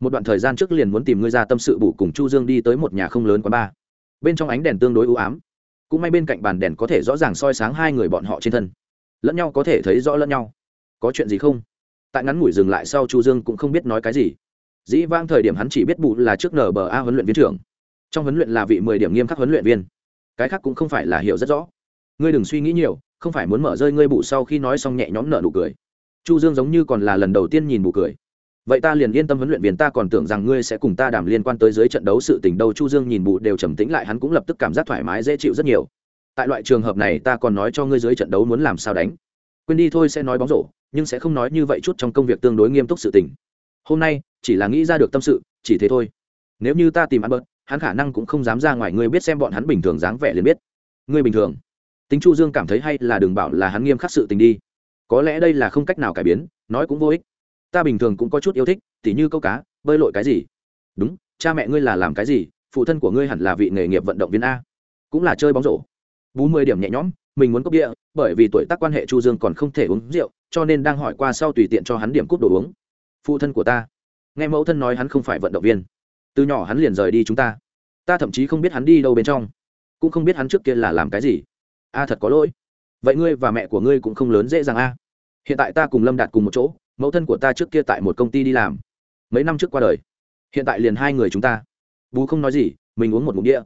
một đoạn thời gian trước liền muốn tìm ngươi ra tâm sự bù cùng chu dương đi tới một nhà không lớn quán ba. bên trong ánh đèn tương đối u ám. Cũng may bên cạnh bàn đèn có thể rõ ràng soi sáng hai người bọn họ trên thân. Lẫn nhau có thể thấy rõ lẫn nhau. Có chuyện gì không? Tại ngắn ngủi dừng lại sau chu dương cũng không biết nói cái gì. Dĩ vang thời điểm hắn chỉ biết bù là trước nở bờ a huấn luyện viên trưởng. Trong huấn luyện là vị mười điểm nghiêm khắc huấn luyện viên. Cái khác cũng không phải là hiểu rất rõ. Ngươi đừng suy nghĩ nhiều, không phải muốn mở rơi ngươi bụ sau khi nói xong nhẹ nhõm nở nụ cười. Chu dương giống như còn là lần đầu tiên nhìn bù cười vậy ta liền yên tâm huấn luyện viên, ta còn tưởng rằng ngươi sẽ cùng ta đàm liên quan tới dưới trận đấu sự tình đâu, chu dương nhìn bù đều trầm tĩnh lại, hắn cũng lập tức cảm giác thoải mái, dễ chịu rất nhiều. Tại loại trường hợp này, ta còn nói cho ngươi dưới trận đấu muốn làm sao đánh. Quên đi thôi sẽ nói bóng rổ, nhưng sẽ không nói như vậy chút trong công việc tương đối nghiêm túc sự tình. Hôm nay, chỉ là nghĩ ra được tâm sự, chỉ thế thôi. Nếu như ta tìm ăn bớt, hắn khả năng cũng không dám ra ngoài, ngươi biết xem bọn hắn bình thường dáng vẻ liền biết. Ngươi bình thường. Tính chu dương cảm thấy hay là đừng bảo là hắn nghiêm khắc sự tình đi. Có lẽ đây là không cách nào cải biến, nói cũng vô ích ta bình thường cũng có chút yêu thích, tỉ như câu cá, bơi lội cái gì? Đúng, cha mẹ ngươi là làm cái gì, phụ thân của ngươi hẳn là vị nghề nghiệp vận động viên a. Cũng là chơi bóng rổ. Bú mười điểm nhẹ nhõm, mình muốn cốc địa bởi vì tuổi tác quan hệ chu dương còn không thể uống rượu, cho nên đang hỏi qua sau tùy tiện cho hắn điểm cúp đồ uống. Phụ thân của ta. Nghe mẫu thân nói hắn không phải vận động viên. Từ nhỏ hắn liền rời đi chúng ta. Ta thậm chí không biết hắn đi đâu bên trong. Cũng không biết hắn trước kia là làm cái gì. A, thật có lỗi. Vậy ngươi và mẹ của ngươi cũng không lớn dễ dàng a. Hiện tại ta cùng lâm đạt cùng một chỗ mẫu thân của ta trước kia tại một công ty đi làm. Mấy năm trước qua đời. Hiện tại liền hai người chúng ta. Bú không nói gì, mình uống một mục đĩa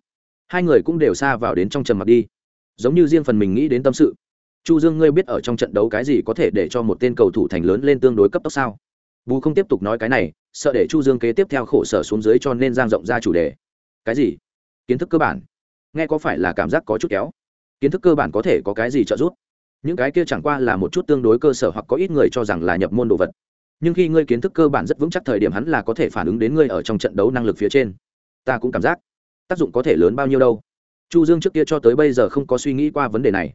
hai người cũng đều xa vào đến trong trầm mặc đi. Giống như riêng phần mình nghĩ đến tâm sự. Chu dương, ngươi biết ở trong trận đấu cái gì có thể để cho một tên cầu thủ thành lớn lên tương đối cấp tốc sao? Bù không tiếp tục nói cái này, sợ để chu dương kế tiếp theo khổ sở xuống dưới cho nên giang rộng ra chủ đề. Cái gì? Kiến thức cơ bản. Nghe có phải là cảm giác có chút kéo? Kiến thức cơ bản có thể có cái gì trợ giúp? Những cái kia chẳng qua là một chút tương đối cơ sở hoặc có ít người cho rằng là nhập môn đồ vật. Nhưng khi ngươi kiến thức cơ bản rất vững chắc thời điểm hắn là có thể phản ứng đến ngươi ở trong trận đấu năng lực phía trên. Ta cũng cảm giác tác dụng có thể lớn bao nhiêu đâu. Chu dương trước kia cho tới bây giờ không có suy nghĩ qua vấn đề này.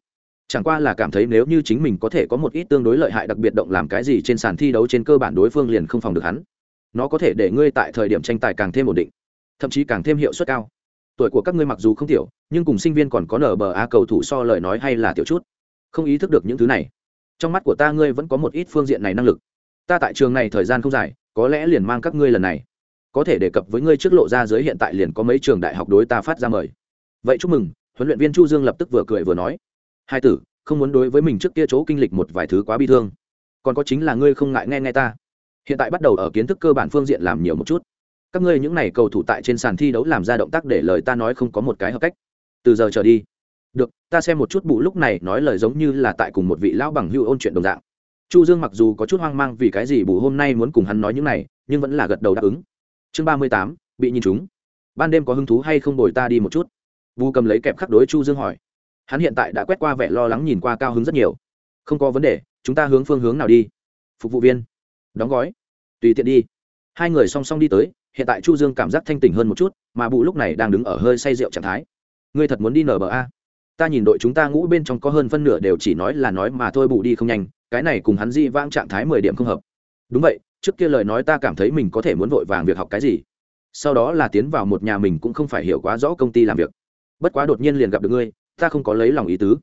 Chẳng qua là cảm thấy nếu như chính mình có thể có một ít tương đối lợi hại đặc biệt động làm cái gì trên sàn thi đấu trên cơ bản đối phương liền không phòng được hắn. Nó có thể để ngươi tại thời điểm tranh tài càng thêm ổn định, thậm chí càng thêm hiệu suất cao. Tuổi của các ngươi mặc dù không tiểu, nhưng cùng sinh viên còn có nở bờ a cầu thủ so lời nói hay là tiểu chút không ý thức được những thứ này. Trong mắt của ta ngươi vẫn có một ít phương diện này năng lực. Ta tại trường này thời gian không dài, có lẽ liền mang các ngươi lần này. Có thể đề cập với ngươi trước lộ ra giới hiện tại liền có mấy trường đại học đối ta phát ra mời. Vậy chúc mừng, huấn luyện viên chu dương lập tức vừa cười vừa nói. Hai tử, không muốn đối với mình trước kia chỗ kinh lịch một vài thứ quá bi thương. Còn có chính là ngươi không ngại nghe nghe ta. Hiện tại bắt đầu ở kiến thức cơ bản phương diện làm nhiều một chút. Các ngươi những n à y cầu thủ tại trên sàn thi đấu làm ra động tác để lời ta nói không có một cái hợp cách. Từ giờ trở đi được, ta xem một chút bụ lúc này nói lời giống như là tại cùng một vị lão bằng hưu ôn chuyện đồng dạng. Chu dương mặc dù có chút hoang mang vì cái gì bù hôm nay muốn cùng hắn nói những này, nhưng vẫn là gật đầu đáp ứng. Chương ba mươi tám, bị nhìn chúng. Ban đêm có hứng thú hay không đổi ta đi một chút? Bù cầm lấy kẹp khắc đối chu dương hỏi. Hắn hiện tại đã quét qua vẻ lo lắng nhìn qua cao hứng rất nhiều. Không có vấn đề, chúng ta hướng phương hướng nào đi? Phục vụ viên. Đóng gói. Tùy tiện đi. Hai người song song đi tới, hiện tại chu dương cảm giác thanh tỉnh hơn một chút, mà bù lúc này đang đứng ở hơi say rượu trạng thái. Ngươi thật muốn đi nở bờ a? Ta nhìn đội chúng ta ngũ bên trong có hơn phân nửa đều chỉ nói là nói mà thôi, bù đi không nhanh, cái này cùng hắn di vãng trạng thái mười điểm không hợp. Đúng vậy, trước kia lời nói ta cảm thấy mình có thể muốn vội vàng việc học cái gì. Sau đó là tiến vào một nhà mình cũng không phải hiểu quá rõ công ty làm việc. Bất quá đột nhiên liền gặp được ngươi, ta không có lấy lòng ý tứ.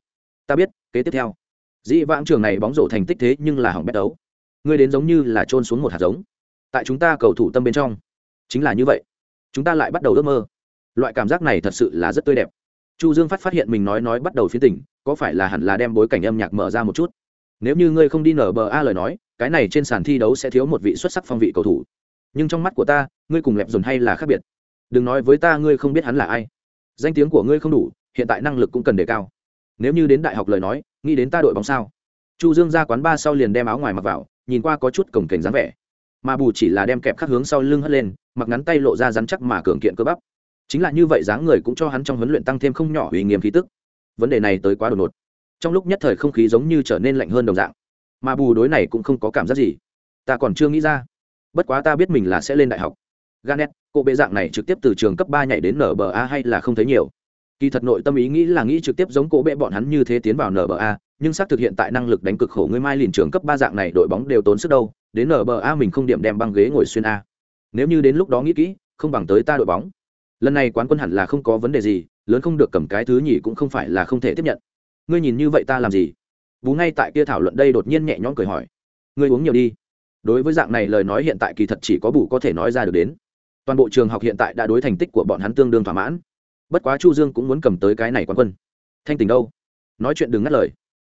Ta biết, kế tiếp theo. Dĩ vãng trường này bóng rổ thành tích thế nhưng là hỏng bét đấu. Ngươi đến giống như là trôn xuống một hạt giống. Tại chúng ta cầu thủ tâm bên trong, chính là như vậy. Chúng ta lại bắt đầu ước mơ. Loại cảm giác này thật sự là rất tươi đẹp chu dương phát phát hiện mình nói nói bắt đầu phiến tỉnh có phải là hẳn là đem bối cảnh âm nhạc mở ra một chút? Nếu như ngươi không đi nở bờ a lời nói, cái này trên sàn thi đấu sẽ thiếu một vị xuất sắc phong vị cầu thủ. Nhưng trong mắt của ta, ngươi cùng lẹp dồn hay là khác biệt? Đừng nói với ta ngươi không biết hắn là ai. Danh tiếng của ngươi không đủ, hiện tại năng lực cũng cần đề cao. Nếu như đến đại học lời nói, nghĩ đến ta đội bóng sao? Chu dương ra quán ba sau liền đem áo ngoài mặc vào, nhìn qua có chút cổng kềnh dáng vẻ. Mà bù chỉ là đem kẹp khắc hướng sau lưng hất lên, mặc ngắn tay lộ ra rắn chắc mà cường kiện cơ bắp chính là như vậy dáng người cũng cho hắn trong huấn luyện tăng thêm không nhỏ uy nghiêm khí tức. Vấn đề này tới quá đột ngột. Trong lúc nhất thời không khí giống như trở nên lạnh hơn đồng dạng. Mà bù đối này cũng không có cảm giác gì. Ta còn chưa nghĩ ra. Bất quá ta biết mình là sẽ lên đại học. Ganet cô bệ dạng này trực tiếp từ trường cấp ba nhảy đến nở bờ a hay là không thấy nhiều. Kỳ thật nội tâm ý nghĩ là nghĩ trực tiếp giống cô bệ bọn hắn như thế tiến vào nở bờ a, nhưng xác thực hiện tại năng lực đánh cực khổ người mai liền trường cấp ba dạng này đội bóng đều tốn sức đâu. Đến nở bờ a mình không điểm đem băng ghế ngồi xuyên a. Nếu như đến lúc đó nghĩ kỹ, không bằng tới ta đội bóng lần này quán quân hẳn là không có vấn đề gì, lớn không được cầm cái thứ nhỉ cũng không phải là không thể tiếp nhận. Ngươi nhìn như vậy ta làm gì? Bú ngay tại kia thảo luận đây đột nhiên nhẹ nhõm cười hỏi. Ngươi uống nhiều đi. Đối với dạng này lời nói hiện tại kỳ thật chỉ có bù có thể nói ra được đến. Toàn bộ trường học hiện tại đã đối thành tích của bọn hắn tương đương thỏa mãn. Bất quá chu dương cũng muốn cầm tới cái này quán quân. Thanh tình đâu? Nói chuyện đừng ngắt lời.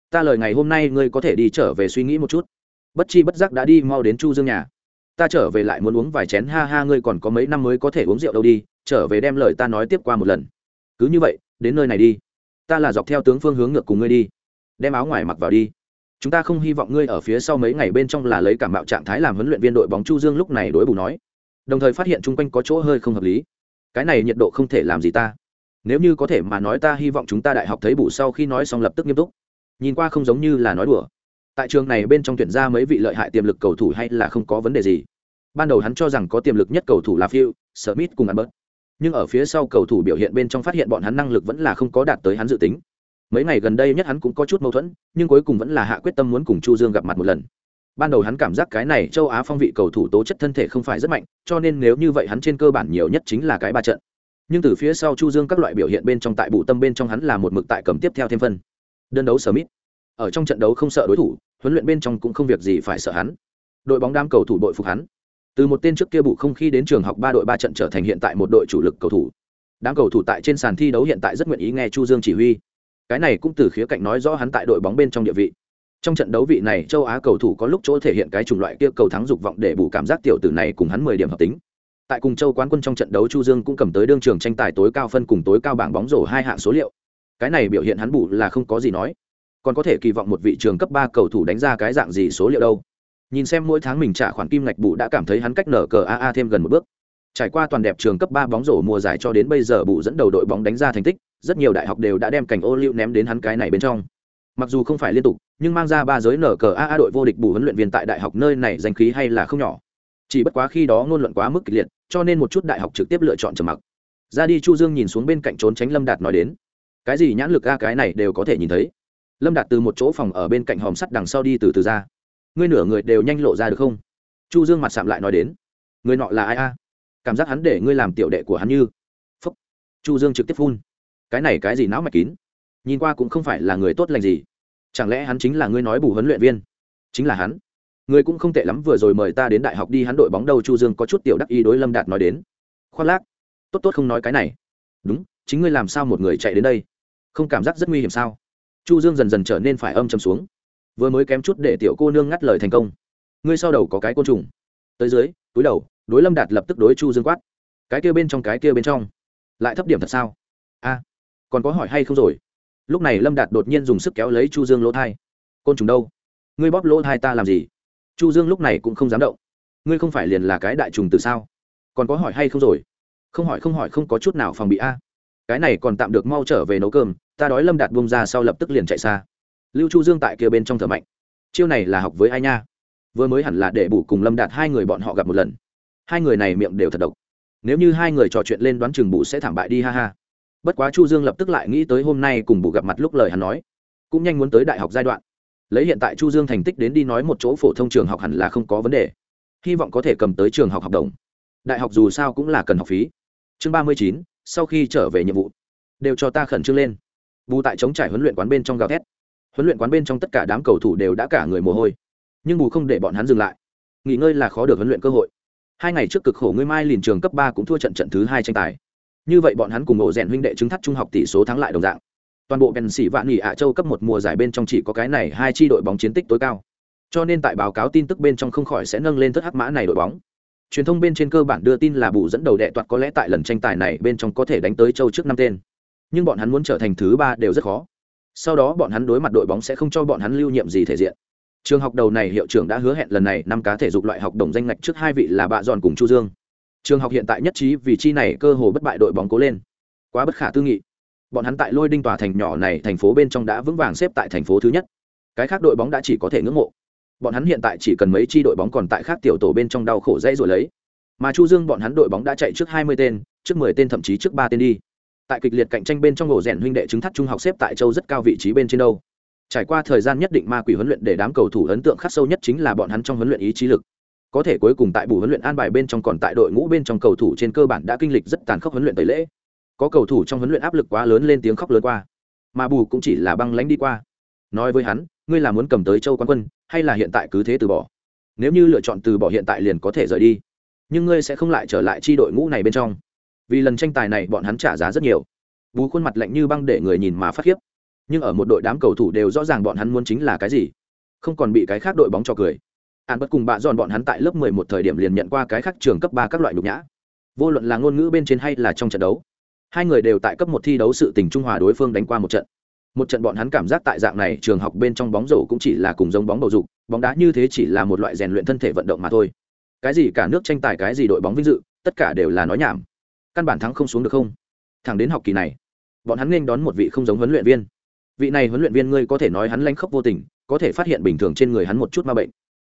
Ta lời ngày hôm nay ngươi có thể đi trở về suy nghĩ một chút. Bất chi bất giác đã đi mau đến chu dương nhà. Ta trở về lại muốn uống vài chén, ha ha, ngươi còn có mấy năm mới có thể uống rượu đâu đi trở về đem lời ta nói tiếp qua một lần. Cứ như vậy, đến nơi này đi. Ta là dọc theo tướng phương hướng ngược cùng ngươi đi. Đem áo ngoài mặc vào đi. Chúng ta không hy vọng ngươi ở phía sau mấy ngày bên trong là lấy cảm mạo trạng thái làm huấn luyện viên đội bóng chu dương lúc này đối bù nói. Đồng thời phát hiện chung quanh có chỗ hơi không hợp lý. Cái này nhiệt độ không thể làm gì ta. Nếu như có thể mà nói ta hy vọng chúng ta đại học thấy bù sau khi nói xong lập tức nghiêm túc. Nhìn qua không giống như là nói đùa. Tại trường này bên trong tuyển ra mấy vị lợi hại tiềm lực cầu thủ hay là không có vấn đề gì. Ban đầu hắn cho rằng có tiềm lực nhất cầu thủ là phiêu Smith cùng Albert. Nhưng ở phía sau cầu thủ biểu hiện bên trong phát hiện bọn hắn năng lực vẫn là không có đạt tới hắn dự tính. Mấy ngày gần đây nhất hắn cũng có chút mâu thuẫn, nhưng cuối cùng vẫn là hạ quyết tâm muốn cùng Chu Dương gặp mặt một lần. Ban đầu hắn cảm giác cái này châu Á phong vị cầu thủ tố chất thân thể không phải rất mạnh, cho nên nếu như vậy hắn trên cơ bản nhiều nhất chính là cái ba trận. Nhưng từ phía sau Chu Dương các loại biểu hiện bên trong tại bụ tâm bên trong hắn là một mực tại cầm tiếp theo thêm phân. Đơn đấu Smith. Ở trong trận đấu không sợ đối thủ, huấn luyện bên trong cũng không việc gì phải sợ hắn. Đội bóng đam cầu thủ đội phục hắn từ một tên trước kia bụ không khi đến trường học ba đội ba trận trở thành hiện tại một đội chủ lực cầu thủ. Đám cầu thủ tại trên sàn thi đấu hiện tại rất nguyện ý nghe chu dương chỉ huy. Cái này cũng từ khía cạnh nói rõ hắn tại đội bóng bên trong địa vị. Trong trận đấu vị này, châu á cầu thủ có lúc chỗ thể hiện cái chủng loại kia cầu thắng dục vọng để bù cảm giác tiểu tử này cùng hắn mười điểm hợp tính. Tại cùng châu quán quân trong trận đấu, chu dương cũng cầm tới đương trường tranh tài tối cao phân cùng tối cao bảng bóng rổ hai hạng số liệu. Cái này biểu hiện hắn bù là không có gì nói. Còn có thể kỳ vọng một vị trường cấp ba cầu thủ đánh ra cái dạng gì số liệu đâu nhìn xem mỗi tháng mình trả khoản kim ngạch bù đã cảm thấy hắn cách nở cờ aa thêm gần một bước. Trải qua toàn đẹp trường cấp ba bóng rổ mùa giải cho đến bây giờ bù dẫn đầu đội bóng đánh ra thành tích, rất nhiều đại học đều đã đem cảnh ô liu ném đến hắn cái này bên trong. Mặc dù không phải liên tục, nhưng mang ra ba giới nở cờ aa đội vô địch bù huấn luyện viên tại đại học nơi này danh khí hay là không nhỏ. Chỉ bất quá khi đó ngôn luận quá mức kịch liệt, cho nên một chút đại học trực tiếp lựa chọn trầm mặc. Ra đi chu dương nhìn xuống bên cạnh trốn tránh lâm đạt nói đến, cái gì nhãn lực a cái này đều có thể nhìn thấy. Lâm đạt từ một chỗ phòng ở bên cạnh hòm sắt đằng sau đi từ từ ra ngươi nửa người đều nhanh lộ ra được không? Chu dương mặt sạm lại nói đến. Người nọ là ai a? Cảm giác hắn để ngươi làm tiểu đệ của hắn như. Phúc. Chu dương trực tiếp phun. Cái này cái gì não mạch kín? Nhìn qua cũng không phải là người tốt lành gì. Chẳng lẽ hắn chính là ngươi nói bù huấn luyện viên? Chính là hắn. Ngươi cũng không tệ lắm, vừa rồi mời ta đến đại học đi, hắn đội bóng đâu chu dương có chút tiểu đắc ý đối lâm đạt nói đến. Khoác lác. Tốt tốt không nói cái này. Đúng, chính ngươi làm sao một người chạy đến đây? Không cảm giác rất nguy hiểm sao? Chu dương dần dần trở nên phải âm chầm xuống vừa mới kém chút để tiểu cô nương ngắt lời thành công. Ngươi sau đầu có cái côn trùng. Tới dưới, túi đầu, đối lâm đạt lập tức đối chu dương quát. Cái kia bên trong, cái kia bên trong. Lại thấp điểm thật sao? A, còn có hỏi hay không rồi? Lúc này lâm đạt đột nhiên dùng sức kéo lấy chu dương lỗ thai. Côn trùng đâu? Ngươi bóp lỗ thai ta làm gì? Chu dương lúc này cũng không dám động. Ngươi không phải liền là cái đại trùng từ sao? Còn có hỏi hay không rồi? Không hỏi không hỏi, không có chút nào phòng bị a. Cái này còn tạm được mau trở về nấu cơm, ta đói lâm đạt bung ra sau lập tức liền chạy xa lưu chu dương tại kia bên trong thở mạnh. Chiêu này là học với ai nha? Vừa mới hẳn là để bù cùng lâm đạt hai người bọn họ gặp một lần. Hai người này miệng đều thật độc. Nếu như hai người trò chuyện lên đoán chừng bù sẽ thảm bại đi, ha ha. Bất quá chu dương lập tức lại nghĩ tới hôm nay cùng bù gặp mặt lúc lời hắn nói. Cũng nhanh muốn tới đại học giai đoạn. Lấy hiện tại chu dương thành tích đến đi nói một chỗ phổ thông trường học hẳn là không có vấn đề. Hy vọng có thể cầm tới trường học học đồng. Đại học dù sao cũng là cần học phí. Chương ba mươi chín, sau khi trở về nhiệm vụ, đều cho ta khẩn trương lên. Bù tại chống trải huấn luyện quán bên trong gào thét huấn luyện quán bên trong tất cả đám cầu thủ đều đã cả người mồ hôi. Nhưng bù không để bọn hắn dừng lại. Nghỉ ngơi là khó được huấn luyện cơ hội. Hai ngày trước cực khổ ngươi mai liền trường cấp ba cũng thua trận trận thứ hai tranh tài. Như vậy bọn hắn cùng ổ rèn huynh đệ chứng thắt trung học tỷ số thắng lại đồng dạng. Toàn bộ bèn xỉ vạn nghỉ ạ châu cấp một mùa giải bên trong chỉ có cái này hai chi đội bóng chiến tích tối cao. Cho nên tại báo cáo tin tức bên trong không khỏi sẽ nâng lên thất hắc mã này đội bóng. Truyền thông bên trên cơ bản đưa tin là bù dẫn đầu đệ toạt có lẽ tại lần tranh tài này bên trong có thể đánh tới châu trước năm tên. Nhưng bọn hắn muốn trở thành thứ ba đều rất khó sau đó bọn hắn đối mặt đội bóng sẽ không cho bọn hắn lưu nhiệm gì thể diện. Trường học đầu này hiệu trưởng đã hứa hẹn lần này năm cá thể dục loại học đồng danh ngạch trước hai vị là bạ giòn cùng chu dương. Trường học hiện tại nhất trí vì chi này cơ hồ bất bại đội bóng cố lên. Quá bất khả tư nghị. Bọn hắn tại lôi đinh tòa thành nhỏ này thành phố bên trong đã vững vàng xếp tại thành phố thứ nhất. Cái khác đội bóng đã chỉ có thể ngưỡng mộ. Bọn hắn hiện tại chỉ cần mấy chi đội bóng còn tại khác tiểu tổ bên trong đau khổ dây rồi lấy. Mà chu dương bọn hắn đội bóng đã chạy trước hai mươi tên, trước mười tên thậm chí trước ba tên đi tại kịch liệt cạnh tranh bên trong ổ rèn huynh đệ chứng thắt trung học xếp tại châu rất cao vị trí bên trên đâu. Trải qua thời gian nhất định ma quỷ huấn luyện để đám cầu thủ ấn tượng khắc sâu nhất chính là bọn hắn trong huấn luyện ý chí lực. Có thể cuối cùng tại bù huấn luyện an bài bên trong còn tại đội ngũ bên trong cầu thủ trên cơ bản đã kinh lịch rất tàn khốc huấn luyện tẩy lễ. Có cầu thủ trong huấn luyện áp lực quá lớn lên tiếng khóc lớn qua. Mà bù cũng chỉ là băng lánh đi qua. Nói với hắn, ngươi là muốn cầm tới châu quán quân, hay là hiện tại cứ thế từ bỏ? Nếu như lựa chọn từ bỏ hiện tại liền có thể rời đi. Nhưng ngươi sẽ không lại trở lại chi đội ngũ này bên trong vì lần tranh tài này bọn hắn trả giá rất nhiều. Bú khuôn mặt lạnh như băng để người nhìn mà phát khiếp. Nhưng ở một đội đám cầu thủ đều rõ ràng bọn hắn muốn chính là cái gì. Không còn bị cái khác đội bóng cho cười. An bất cùng bạ dọn bọn hắn tại lớp mười một thời điểm liền nhận qua cái khác trường cấp ba các loại nhục nhã. Vô luận là ngôn ngữ bên trên hay là trong trận đấu, hai người đều tại cấp một thi đấu sự tình trung hòa đối phương đánh qua một trận. Một trận bọn hắn cảm giác tại dạng này trường học bên trong bóng rổ cũng chỉ là cùng giống bóng bầu dục, bóng đá như thế chỉ là một loại rèn luyện thân thể vận động mà thôi. Cái gì cả nước tranh tài, cái gì đội bóng vinh dự, tất cả đều là nói nhảm căn bản thắng không xuống được không? Thẳng đến học kỳ này, bọn hắn nên đón một vị không giống huấn luyện viên. Vị này huấn luyện viên ngươi có thể nói hắn lanh khóc vô tình, có thể phát hiện bình thường trên người hắn một chút ma bệnh,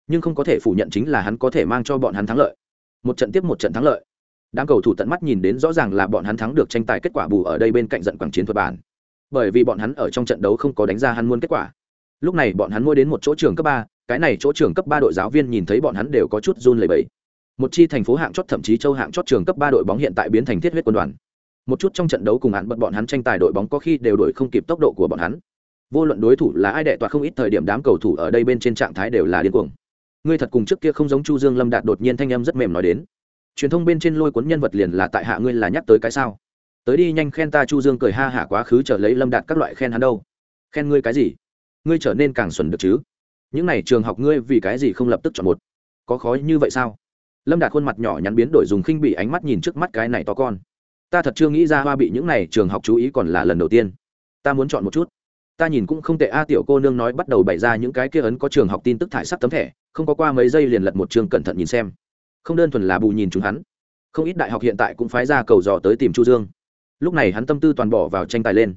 nhưng không có thể phủ nhận chính là hắn có thể mang cho bọn hắn thắng lợi. Một trận tiếp một trận thắng lợi. Đám cầu thủ tận mắt nhìn đến rõ ràng là bọn hắn thắng được tranh tài kết quả bù ở đây bên cạnh giận quảng chiến thuật bản. Bởi vì bọn hắn ở trong trận đấu không có đánh ra hắn muôn kết quả. Lúc này bọn hắn mua đến một chỗ trường cấp ba, cái này chỗ trường cấp ba đội giáo viên nhìn thấy bọn hắn đều có chút run lẩy bẩy một chi thành phố hạng chót, thậm chí châu hạng chót trường cấp ba đội bóng hiện tại biến thành thiết huyết quân đoàn. Một chút trong trận đấu cùng hạn bật bọn hắn tranh tài đội bóng có khi đều đổi không kịp tốc độ của bọn hắn. Vô luận đối thủ là ai đệ toạt không ít thời điểm đám cầu thủ ở đây bên trên trạng thái đều là điên cuồng. Ngươi thật cùng trước kia không giống chu dương lâm đạt đột nhiên thanh âm rất mềm nói đến. Truyền thông bên trên lôi cuốn nhân vật liền là tại hạ ngươi là nhắc tới cái sao? Tới đi nhanh khen ta chu dương cười ha hả quá khứ trở lấy lâm đạt các loại khen hắn đâu. Khen ngươi cái gì? Ngươi trở nên càng xuẩn được chứ? Những này trường học ngươi vì cái gì không lập tức chọn một? Có khó như vậy sao? Lâm đạt khuôn mặt nhỏ nhắn biến đổi dùng khinh bị ánh mắt nhìn trước mắt cái này to con. Ta thật chưa nghĩ ra hoa bị những này trường học chú ý còn là lần đầu tiên. Ta muốn chọn một chút. Ta nhìn cũng không tệ. A tiểu cô nương nói bắt đầu bày ra những cái kia ấn có trường học tin tức thải sắc tấm thẻ, không có qua mấy giây liền lật một trường cẩn thận nhìn xem. Không đơn thuần là bù nhìn chúng hắn. Không ít đại học hiện tại cũng phái ra cầu dò tới tìm chu dương. Lúc này hắn tâm tư toàn bỏ vào tranh tài lên.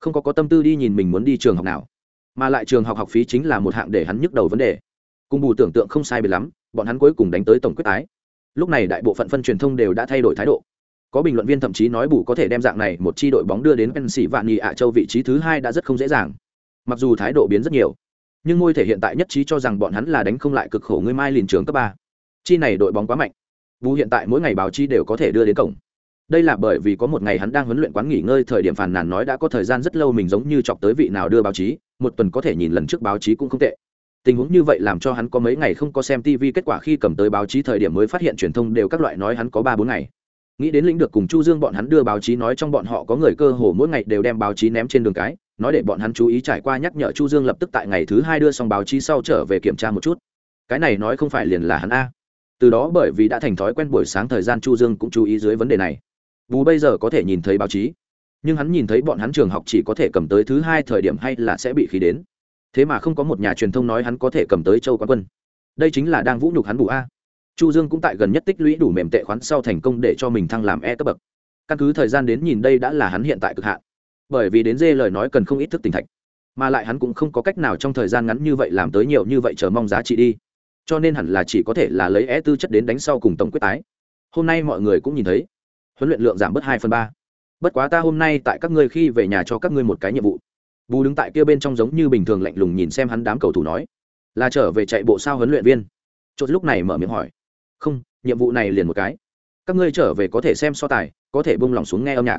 Không có có tâm tư đi nhìn mình muốn đi trường học nào. Mà lại trường học học phí chính là một hạng để hắn nhức đầu vấn đề. Cùng bù tưởng tượng không sai biệt lắm bọn hắn cuối cùng đánh tới tổng quyết tái. Lúc này đại bộ phận phân truyền thông đều đã thay đổi thái độ. Có bình luận viên thậm chí nói bù có thể đem dạng này một chi đội bóng đưa đến Pennsylvania ạ châu vị trí thứ hai đã rất không dễ dàng. Mặc dù thái độ biến rất nhiều, nhưng ngôi thể hiện tại nhất trí cho rằng bọn hắn là đánh không lại cực khổ người mai liền trường cấp ba. Chi này đội bóng quá mạnh. Bù hiện tại mỗi ngày báo chi đều có thể đưa đến cổng. Đây là bởi vì có một ngày hắn đang huấn luyện quán nghỉ ngơi thời điểm phàn nàn nói đã có thời gian rất lâu mình giống như chọc tới vị nào đưa báo chí, một tuần có thể nhìn lần trước báo chí cũng không tệ tình huống như vậy làm cho hắn có mấy ngày không có xem tv kết quả khi cầm tới báo chí thời điểm mới phát hiện truyền thông đều các loại nói hắn có ba bốn ngày. Nghĩ đến lĩnh được cùng chu dương bọn hắn đưa báo chí nói trong bọn họ có người cơ hồ mỗi ngày đều đem báo chí ném trên đường cái, nói để bọn hắn chú ý trải qua nhắc nhở chu dương lập tức tại ngày thứ hai đưa xong báo chí sau trở về kiểm tra một chút. Cái này nói không phải liền là hắn a. Từ đó bởi vì đã thành thói quen buổi sáng thời gian chu dương cũng chú ý dưới vấn đề này. Bù bây giờ có thể nhìn thấy báo chí, nhưng hắn nhìn thấy bọn hắn trường học chỉ có thể cầm tới thứ hai thời điểm hay là sẽ bị khí đến thế mà không có một nhà truyền thông nói hắn có thể cầm tới châu quán quân. Đây chính là đang vũ nhục hắn bù a. Chu dương cũng tại gần nhất tích lũy đủ mềm tệ khoán sau thành công để cho mình thăng làm e cấp bậc. Căn cứ thời gian đến nhìn đây đã là hắn hiện tại cực hạn. Bởi vì đến dê lời nói cần không ít thức tỉnh thạch. Mà lại hắn cũng không có cách nào trong thời gian ngắn như vậy làm tới nhiều như vậy chờ mong giá trị đi. Cho nên hẳn là chỉ có thể là lấy e tư chất đến đánh sau cùng tổng quyết tái. Hôm nay mọi người cũng nhìn thấy. Huấn luyện lượng giảm bớt hai phần ba. Bất quá ta hôm nay tại các ngươi khi về nhà cho các ngươi một cái nhiệm vụ bù đứng tại kia bên trong giống như bình thường lạnh lùng nhìn xem hắn đám cầu thủ nói, là trở về chạy bộ sao huấn luyện viên? Chốt lúc này mở miệng hỏi, không, nhiệm vụ này liền một cái. Các ngươi trở về có thể xem so tài, có thể bông lòng xuống nghe âm nhạc.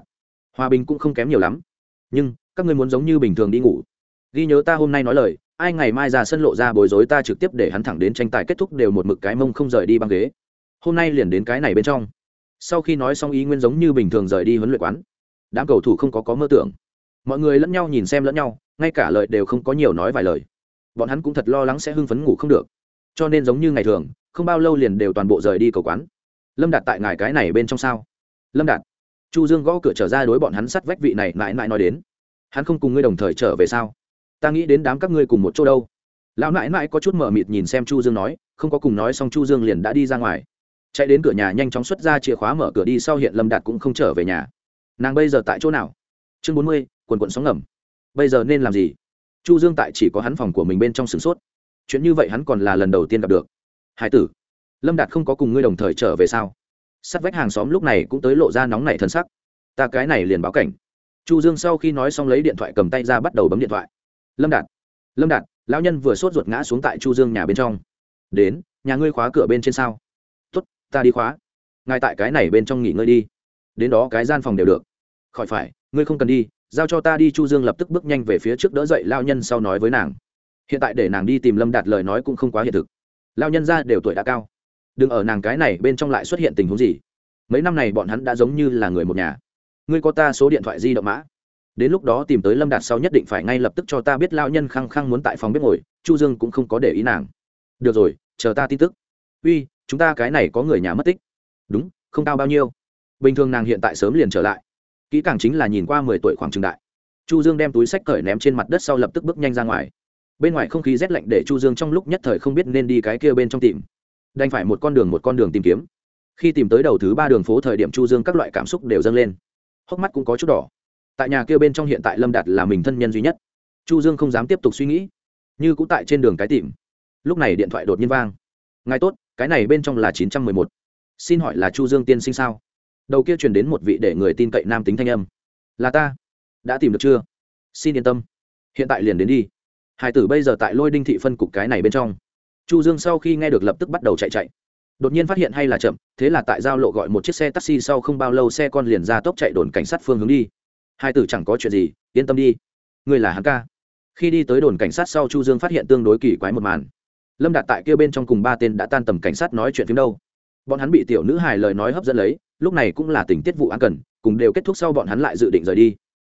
Hòa bình cũng không kém nhiều lắm. Nhưng, các ngươi muốn giống như bình thường đi ngủ. Ghi nhớ ta hôm nay nói lời, ai ngày mai ra sân lộ ra bối rối ta trực tiếp để hắn thẳng đến tranh tài kết thúc đều một mực cái mông không rời đi băng ghế. Hôm nay liền đến cái này bên trong. Sau khi nói xong ý nguyên giống như bình thường rời đi huấn luyện quán. Đám cầu thủ không có có mơ tưởng mọi người lẫn nhau nhìn xem lẫn nhau, ngay cả lời đều không có nhiều nói vài lời. Bọn hắn cũng thật lo lắng sẽ hưng phấn ngủ không được. Cho nên giống như ngày thường, không bao lâu liền đều toàn bộ rời đi cầu quán. Lâm đạt tại ngài cái này bên trong sao? Lâm đạt. Chu dương gõ cửa trở ra đối bọn hắn sắt vách vị này mãi mãi nói đến. Hắn không cùng ngươi đồng thời trở về sao? Ta nghĩ đến đám các ngươi cùng một chỗ đâu. Lão mãi mãi có chút mờ mịt nhìn xem chu dương nói, không có cùng nói xong chu dương liền đã đi ra ngoài. Chạy đến cửa nhà nhanh chóng xuất ra chìa khóa mở cửa đi, sau hiện lâm đạt cũng không trở về nhà. Nàng bây giờ tại chỗ nào? Chương bốn mươi quần quận sóng ngầm. Bây giờ nên làm gì? Chu dương tại chỉ có hắn phòng của mình bên trong sửng sốt. Chuyện như vậy hắn còn là lần đầu tiên gặp được. Hải tử, lâm đạt không có cùng ngươi đồng thời trở về sao? Sắt vách hàng xóm lúc này cũng tới lộ ra nóng nảy thân sắc. Ta cái này liền báo cảnh. Chu dương sau khi nói xong lấy điện thoại cầm tay ra bắt đầu bấm điện thoại. Lâm đạt lâm đạt, lão nhân vừa sốt ruột ngã xuống tại chu dương nhà bên trong. Đến, nhà ngươi khóa cửa bên trên sao? Tuất ta đi khóa. Ngài tại cái này bên trong nghỉ ngơi đi. Đến đó cái gian phòng đều được. Khỏi phải, ngươi không cần đi giao cho ta đi chu dương lập tức bước nhanh về phía trước đỡ dậy lao nhân sau nói với nàng. Hiện tại để nàng đi tìm lâm đạt lời nói cũng không quá hiện thực. Lao nhân ra đều tuổi đã cao. Đừng ở nàng cái này bên trong lại xuất hiện tình huống gì. Mấy năm này bọn hắn đã giống như là người một nhà. Ngươi có ta số điện thoại di động mã. Đến lúc đó tìm tới lâm đạt sau nhất định phải ngay lập tức cho ta biết lao nhân khăng khăng muốn tại phòng bếp ngồi, chu dương cũng không có để ý nàng. Được rồi, chờ ta tin tức. Uy, chúng ta cái này có người nhà mất tích. Đúng, không cao bao nhiêu. Bình thường nàng hiện tại sớm liền trở lại kỹ càng chính là nhìn qua mười tuổi khoảng trường đại. Chu dương đem túi sách cởi ném trên mặt đất sau lập tức bước nhanh ra ngoài. Bên ngoài không khí rét lạnh để chu dương trong lúc nhất thời không biết nên đi cái kia bên trong tìm. Đành phải một con đường một con đường tìm kiếm. Khi tìm tới đầu thứ ba đường phố thời điểm chu dương các loại cảm xúc đều dâng lên. Hốc mắt cũng có chút đỏ. Tại nhà kia bên trong hiện tại lâm đạt là mình thân nhân duy nhất. Chu dương không dám tiếp tục suy nghĩ. Như cũng tại trên đường cái tìm. Lúc này điện thoại đột nhiên vang. Ngài tốt, cái này bên trong là chín trăm mười một. Xin hỏi là chu dương tiên sinh sao? Đầu kia truyền đến một vị để người tin cậy nam tính thanh âm. Là ta. Đã tìm được chưa? Xin yên tâm. Hiện tại liền đến đi. Hải tử bây giờ tại lôi đinh thị phân cục cái này bên trong. Chu dương sau khi nghe được lập tức bắt đầu chạy chạy. Đột nhiên phát hiện hay là chậm, thế là tại giao lộ gọi một chiếc xe taxi sau không bao lâu xe con liền ra tốc chạy đồn cảnh sát phương hướng đi. Hai tử chẳng có chuyện gì, yên tâm đi. Người là hắn ca. Khi đi tới đồn cảnh sát sau chu dương phát hiện tương đối kỳ quái một màn. Lâm đạt tại kia bên trong cùng ba tên đã tan tầm cảnh sát nói chuyện phim đâu. Bọn hắn bị tiểu nữ hài lời nói hấp dẫn lấy lúc này cũng là tình tiết vụ án cần, cùng đều kết thúc sau bọn hắn lại dự định rời đi.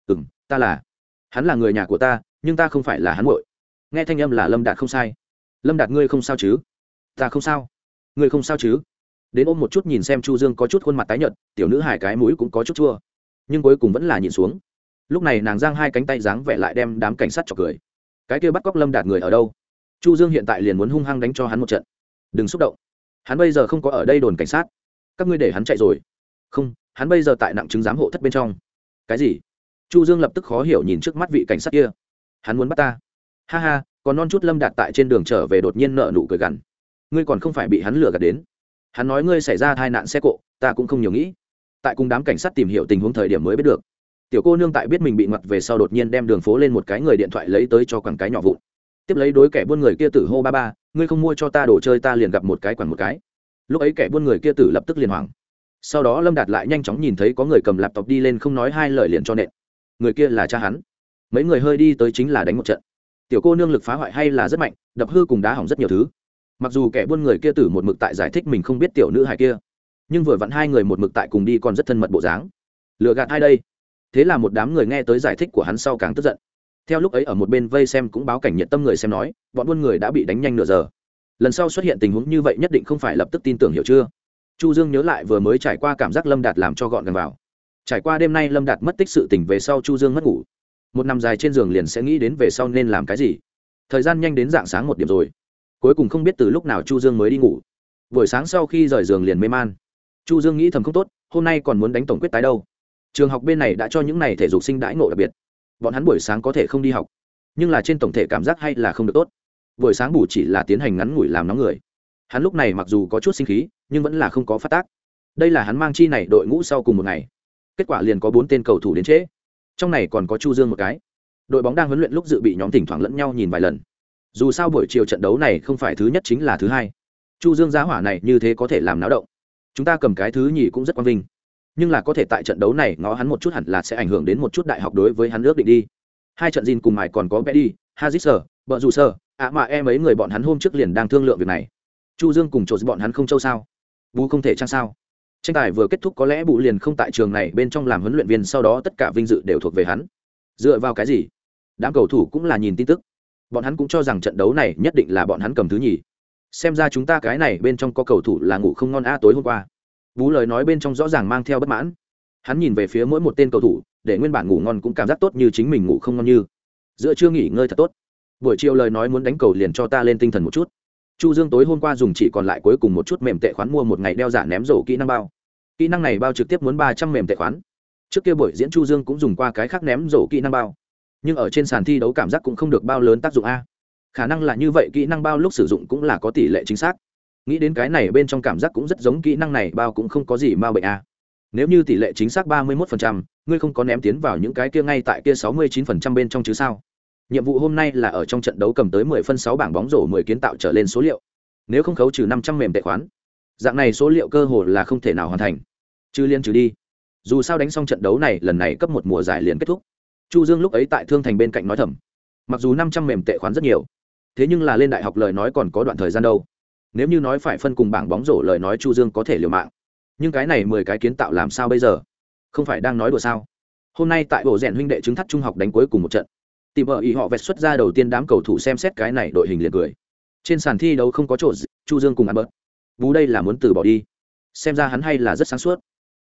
Ừ m ta là, hắn là người nhà của ta, nhưng ta không phải là hắn vội nghe thanh âm là lâm đạt không sai. Lâm đạt ngươi không sao chứ? Ta không sao. Ngươi không sao chứ? Đến ôm một chút nhìn xem chu dương có chút khuôn mặt tái nhợt, tiểu nữ hài cái mũi cũng có chút chua. Nhưng cuối cùng vẫn là nhìn xuống. Lúc này nàng giang hai cánh tay dáng vẻ lại đem đám cảnh sát cho cười. Cái kia bắt cóc lâm đạt người ở đâu? Chu dương hiện tại liền muốn hung hăng đánh cho hắn một trận. Đừng xúc động. Hắn bây giờ không có ở đây đồn cảnh sát các ngươi để hắn chạy rồi. Không, hắn bây giờ tại nặng chứng giám hộ thất bên trong. Cái gì? Chu dương lập tức khó hiểu nhìn trước mắt vị cảnh sát kia. Hắn muốn bắt ta. Ha ha, còn non chút lâm đạt tại trên đường trở về đột nhiên nợ nụ cười gằn. Ngươi còn không phải bị hắn lừa gạt đến. Hắn nói ngươi xảy ra tai nạn xe cộ, ta cũng không nhiều nghĩ. Tại cùng đám cảnh sát tìm hiểu tình huống thời điểm mới biết được. Tiểu cô nương tại biết mình bị ngặt về sau đột nhiên đem đường phố lên một cái người điện thoại lấy tới cho quảng cái nhỏ vụn. Tiếp lấy đối kẻ buôn người kia tử hô ba ba, ngươi không mua cho ta đồ chơi, ta liền gặp một cái quẳng một cái lúc ấy kẻ buôn người kia tử lập tức liền hoảng. Sau đó lâm đạt lại nhanh chóng nhìn thấy có người cầm laptop đi lên không nói hai lời liền cho nện. Người kia là cha hắn. Mấy người hơi đi tới chính là đánh một trận. Tiểu cô nương lực phá hoại hay là rất mạnh, đập hư cùng đá hỏng rất nhiều thứ. Mặc dù kẻ buôn người kia tử một mực tại giải thích mình không biết tiểu nữ hài kia, nhưng vừa vặn hai người một mực tại cùng đi còn rất thân mật bộ dáng. Lừa gạt hai đây? Thế là một đám người nghe tới giải thích của hắn sau càng tức giận. Theo lúc ấy ở một bên vây xem cũng báo cảnh nhiệt tâm người xem nói, bọn buôn người đã bị đánh nhanh nửa giờ lần sau xuất hiện tình huống như vậy nhất định không phải lập tức tin tưởng hiểu chưa? Chu dương nhớ lại vừa mới trải qua cảm giác lâm đạt làm cho gọn gần vào. Trải qua đêm nay lâm đạt mất tích sự tỉnh về sau chu dương mất ngủ. Một năm dài trên giường liền sẽ nghĩ đến về sau nên làm cái gì. Thời gian nhanh đến dạng sáng một điểm rồi. Cuối cùng không biết từ lúc nào chu dương mới đi ngủ. Buổi sáng sau khi rời giường liền mê man. Chu dương nghĩ thầm không tốt, hôm nay còn muốn đánh tổng quyết tái đâu. Trường học bên này đã cho những này thể dục sinh đãi ngộ đặc biệt. Bọn hắn buổi sáng có thể không đi học. Nhưng là trên tổng thể cảm giác hay là không được tốt buổi sáng bù chỉ là tiến hành ngắn ngủi làm nóng người. Hắn lúc này mặc dù có chút sinh khí nhưng vẫn là không có phát tác. Đây là hắn mang chi này đội ngũ sau cùng một ngày. Kết quả liền có bốn tên cầu thủ đến trễ. Trong này còn có chu dương một cái. Đội bóng đang huấn luyện lúc dự bị nhóm thỉnh thoảng lẫn nhau nhìn vài lần. Dù sao buổi chiều trận đấu này không phải thứ nhất chính là thứ hai. Chu dương giá hỏa này như thế có thể làm náo động. Chúng ta cầm cái thứ nhì cũng rất quang vinh. Nhưng là có thể tại trận đấu này ngó hắn một chút hẳn là sẽ ảnh hưởng đến một chút đại học đối với hắn ước định đi. Hai trận gìn cùng mài còn có Betty, Hazit vợ dù sờ ạ mà em ấy người bọn hắn hôm trước liền đang thương lượng việc này. Chu Dương cùng trộn bọn hắn không châu sao? Bú không thể trang sao? Tranh tài vừa kết thúc có lẽ Bù liền không tại trường này bên trong làm huấn luyện viên sau đó tất cả vinh dự đều thuộc về hắn. Dựa vào cái gì? Đám cầu thủ cũng là nhìn tin tức. Bọn hắn cũng cho rằng trận đấu này nhất định là bọn hắn cầm thứ nhì. Xem ra chúng ta cái này bên trong có cầu thủ là ngủ không ngon a tối hôm qua. Bú lời nói bên trong rõ ràng mang theo bất mãn. Hắn nhìn về phía mỗi một tên cầu thủ, để nguyên bản ngủ ngon cũng cảm giác tốt như chính mình ngủ không ngon như. Giữa chưa nghỉ ngơi thật tốt. Buổi chiều lời nói muốn đánh cầu liền cho ta lên tinh thần một chút. Chu Dương tối hôm qua dùng chỉ còn lại cuối cùng một chút mềm tệ khoán mua một ngày đeo giả ném rổ kỹ năng bao. Kỹ năng này bao trực tiếp muốn ba trăm mềm tệ khoán. Trước kia buổi diễn Chu Dương cũng dùng qua cái khác ném rổ kỹ năng bao. Nhưng ở trên sàn thi đấu cảm giác cũng không được bao lớn tác dụng a. Khả năng là như vậy kỹ năng bao lúc sử dụng cũng là có tỷ lệ chính xác nghĩ đến cái này bên trong cảm giác cũng rất giống kỹ năng này bao cũng không có gì ma bệnh a nếu như tỷ lệ chính xác ba mươi 31%, ngươi không có ném tiến vào những cái kia ngay tại kia sáu mươi 69% bên trong chứ sao nhiệm vụ hôm nay là ở trong trận đấu cầm tới mười phân 6 bảng bóng rổ mười kiến tạo trở lên số liệu. Nếu không khấu trừ năm trăm mềm tệ khoán, dạng này số liệu cơ hồ là không thể nào hoàn thành. Chứ liên trừ đi. Dù sao đánh xong trận đấu này, lần này cấp một mùa giải liền kết thúc. Chu dương lúc ấy tại thương thành bên cạnh nói thầm, mặc dù năm trăm mềm tệ khoán rất nhiều, thế nhưng là lên đại học lời nói còn có đoạn thời gian đâu. Nếu như nói phải phân cùng bảng bóng rổ lời nói chu dương có thể liều mạng. Nhưng cái này mười cái kiến tạo làm sao bây giờ? Không phải đang nói đùa sao? Hôm nay tại bộ rèn huynh đệ chứng thắt trung học đánh cuối cùng một trận tìm vợ ý họ vẹt xuất ra đầu tiên đám cầu thủ xem xét cái này đội hình liền cười. Trên sàn thi đấu không có chỗ chu dương cùng ăn bớt. Bú đây là muốn từ bỏ đi. Xem ra hắn hay là rất sáng suốt.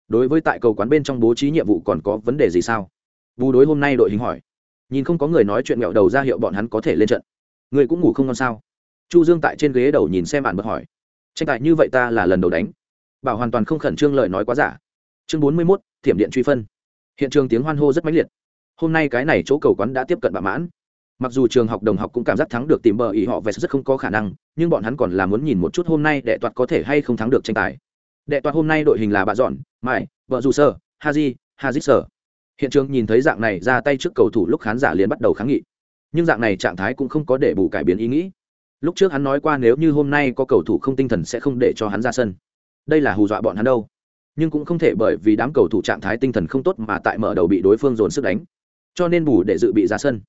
Đối với tại cầu quán bên trong bố trí nhiệm vụ còn có vấn đề gì sao? Bú đối hôm nay đội hình hỏi. Nhìn không có người nói chuyện mẹo đầu ra hiệu bọn hắn có thể lên trận. Người cũng ngủ không ngon sao? Chu dương tại trên ghế đầu nhìn xem bạn bớt hỏi. Tranh tài như vậy ta là lần đầu đánh. Bảo hoàn toàn không khẩn trương lời nói quá giả. Chương bốn mươi 41, thiểm điện truy phân. Hiện trường tiếng hoan hô rất mãnh liệt hôm nay cái này chỗ cầu quán đã tiếp cận bạ mãn. Mặc dù trường học đồng học cũng cảm giác thắng được tìm bờ ý họ vest rất không có khả năng, nhưng bọn hắn còn là muốn nhìn một chút hôm nay đệ toạt có thể hay không thắng được tranh tài. Đệ toạt hôm nay đội hình là bà dọn, mai, vợ dù sơ, haji Haji sơ. Hiện trường nhìn thấy dạng này ra tay trước cầu thủ lúc khán giả liền bắt đầu kháng nghị. Nhưng dạng này trạng thái cũng không có để bù cải biến ý nghĩ. Lúc trước hắn nói qua nếu như hôm nay có cầu thủ không tinh thần sẽ không để cho hắn ra sân. Đây là hù dọa bọn hắn đâu. Nhưng cũng không thể bởi vì đám cầu thủ trạng thái tinh thần không tốt mà tại mở đầu bị đối phương dồn sức đánh cho nên bù để dự bị ra sân.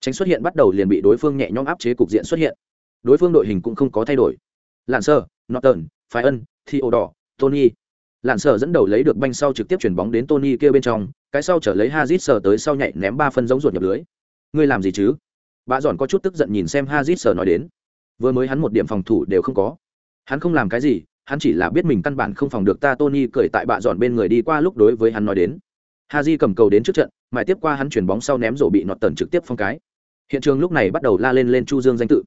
Tránh xuất hiện bắt đầu liền bị đối phương nhẹ nhõm áp chế cục diện xuất hiện. Đối phương đội hình cũng không có thay đổi. Lạn sơ, norton phái ân thi ổ đỏ tony. Lạn sơ dẫn đầu lấy được banh sau trực tiếp chuyển bóng đến tony kia bên trong, cái sau trở lấy hazit sờ tới sau nhảy ném ba phân giống ruột nhập lưới. Ngươi làm gì chứ? Bà giòn có chút tức giận nhìn xem hazit sờ nói đến. Vừa mới hắn một điểm phòng thủ đều không có. Hắn không làm cái gì, hắn chỉ là biết mình căn bản không phòng được ta, tony cười tại bạ dọn bên người đi qua lúc đối với hắn nói đến haji cầm cầu đến trước trận, mãi tiếp qua hắn chuyển bóng sau ném rổ bị nọt tần trực tiếp phong cái. Hiện trường lúc này bắt đầu la lên lên chu dương danh tự.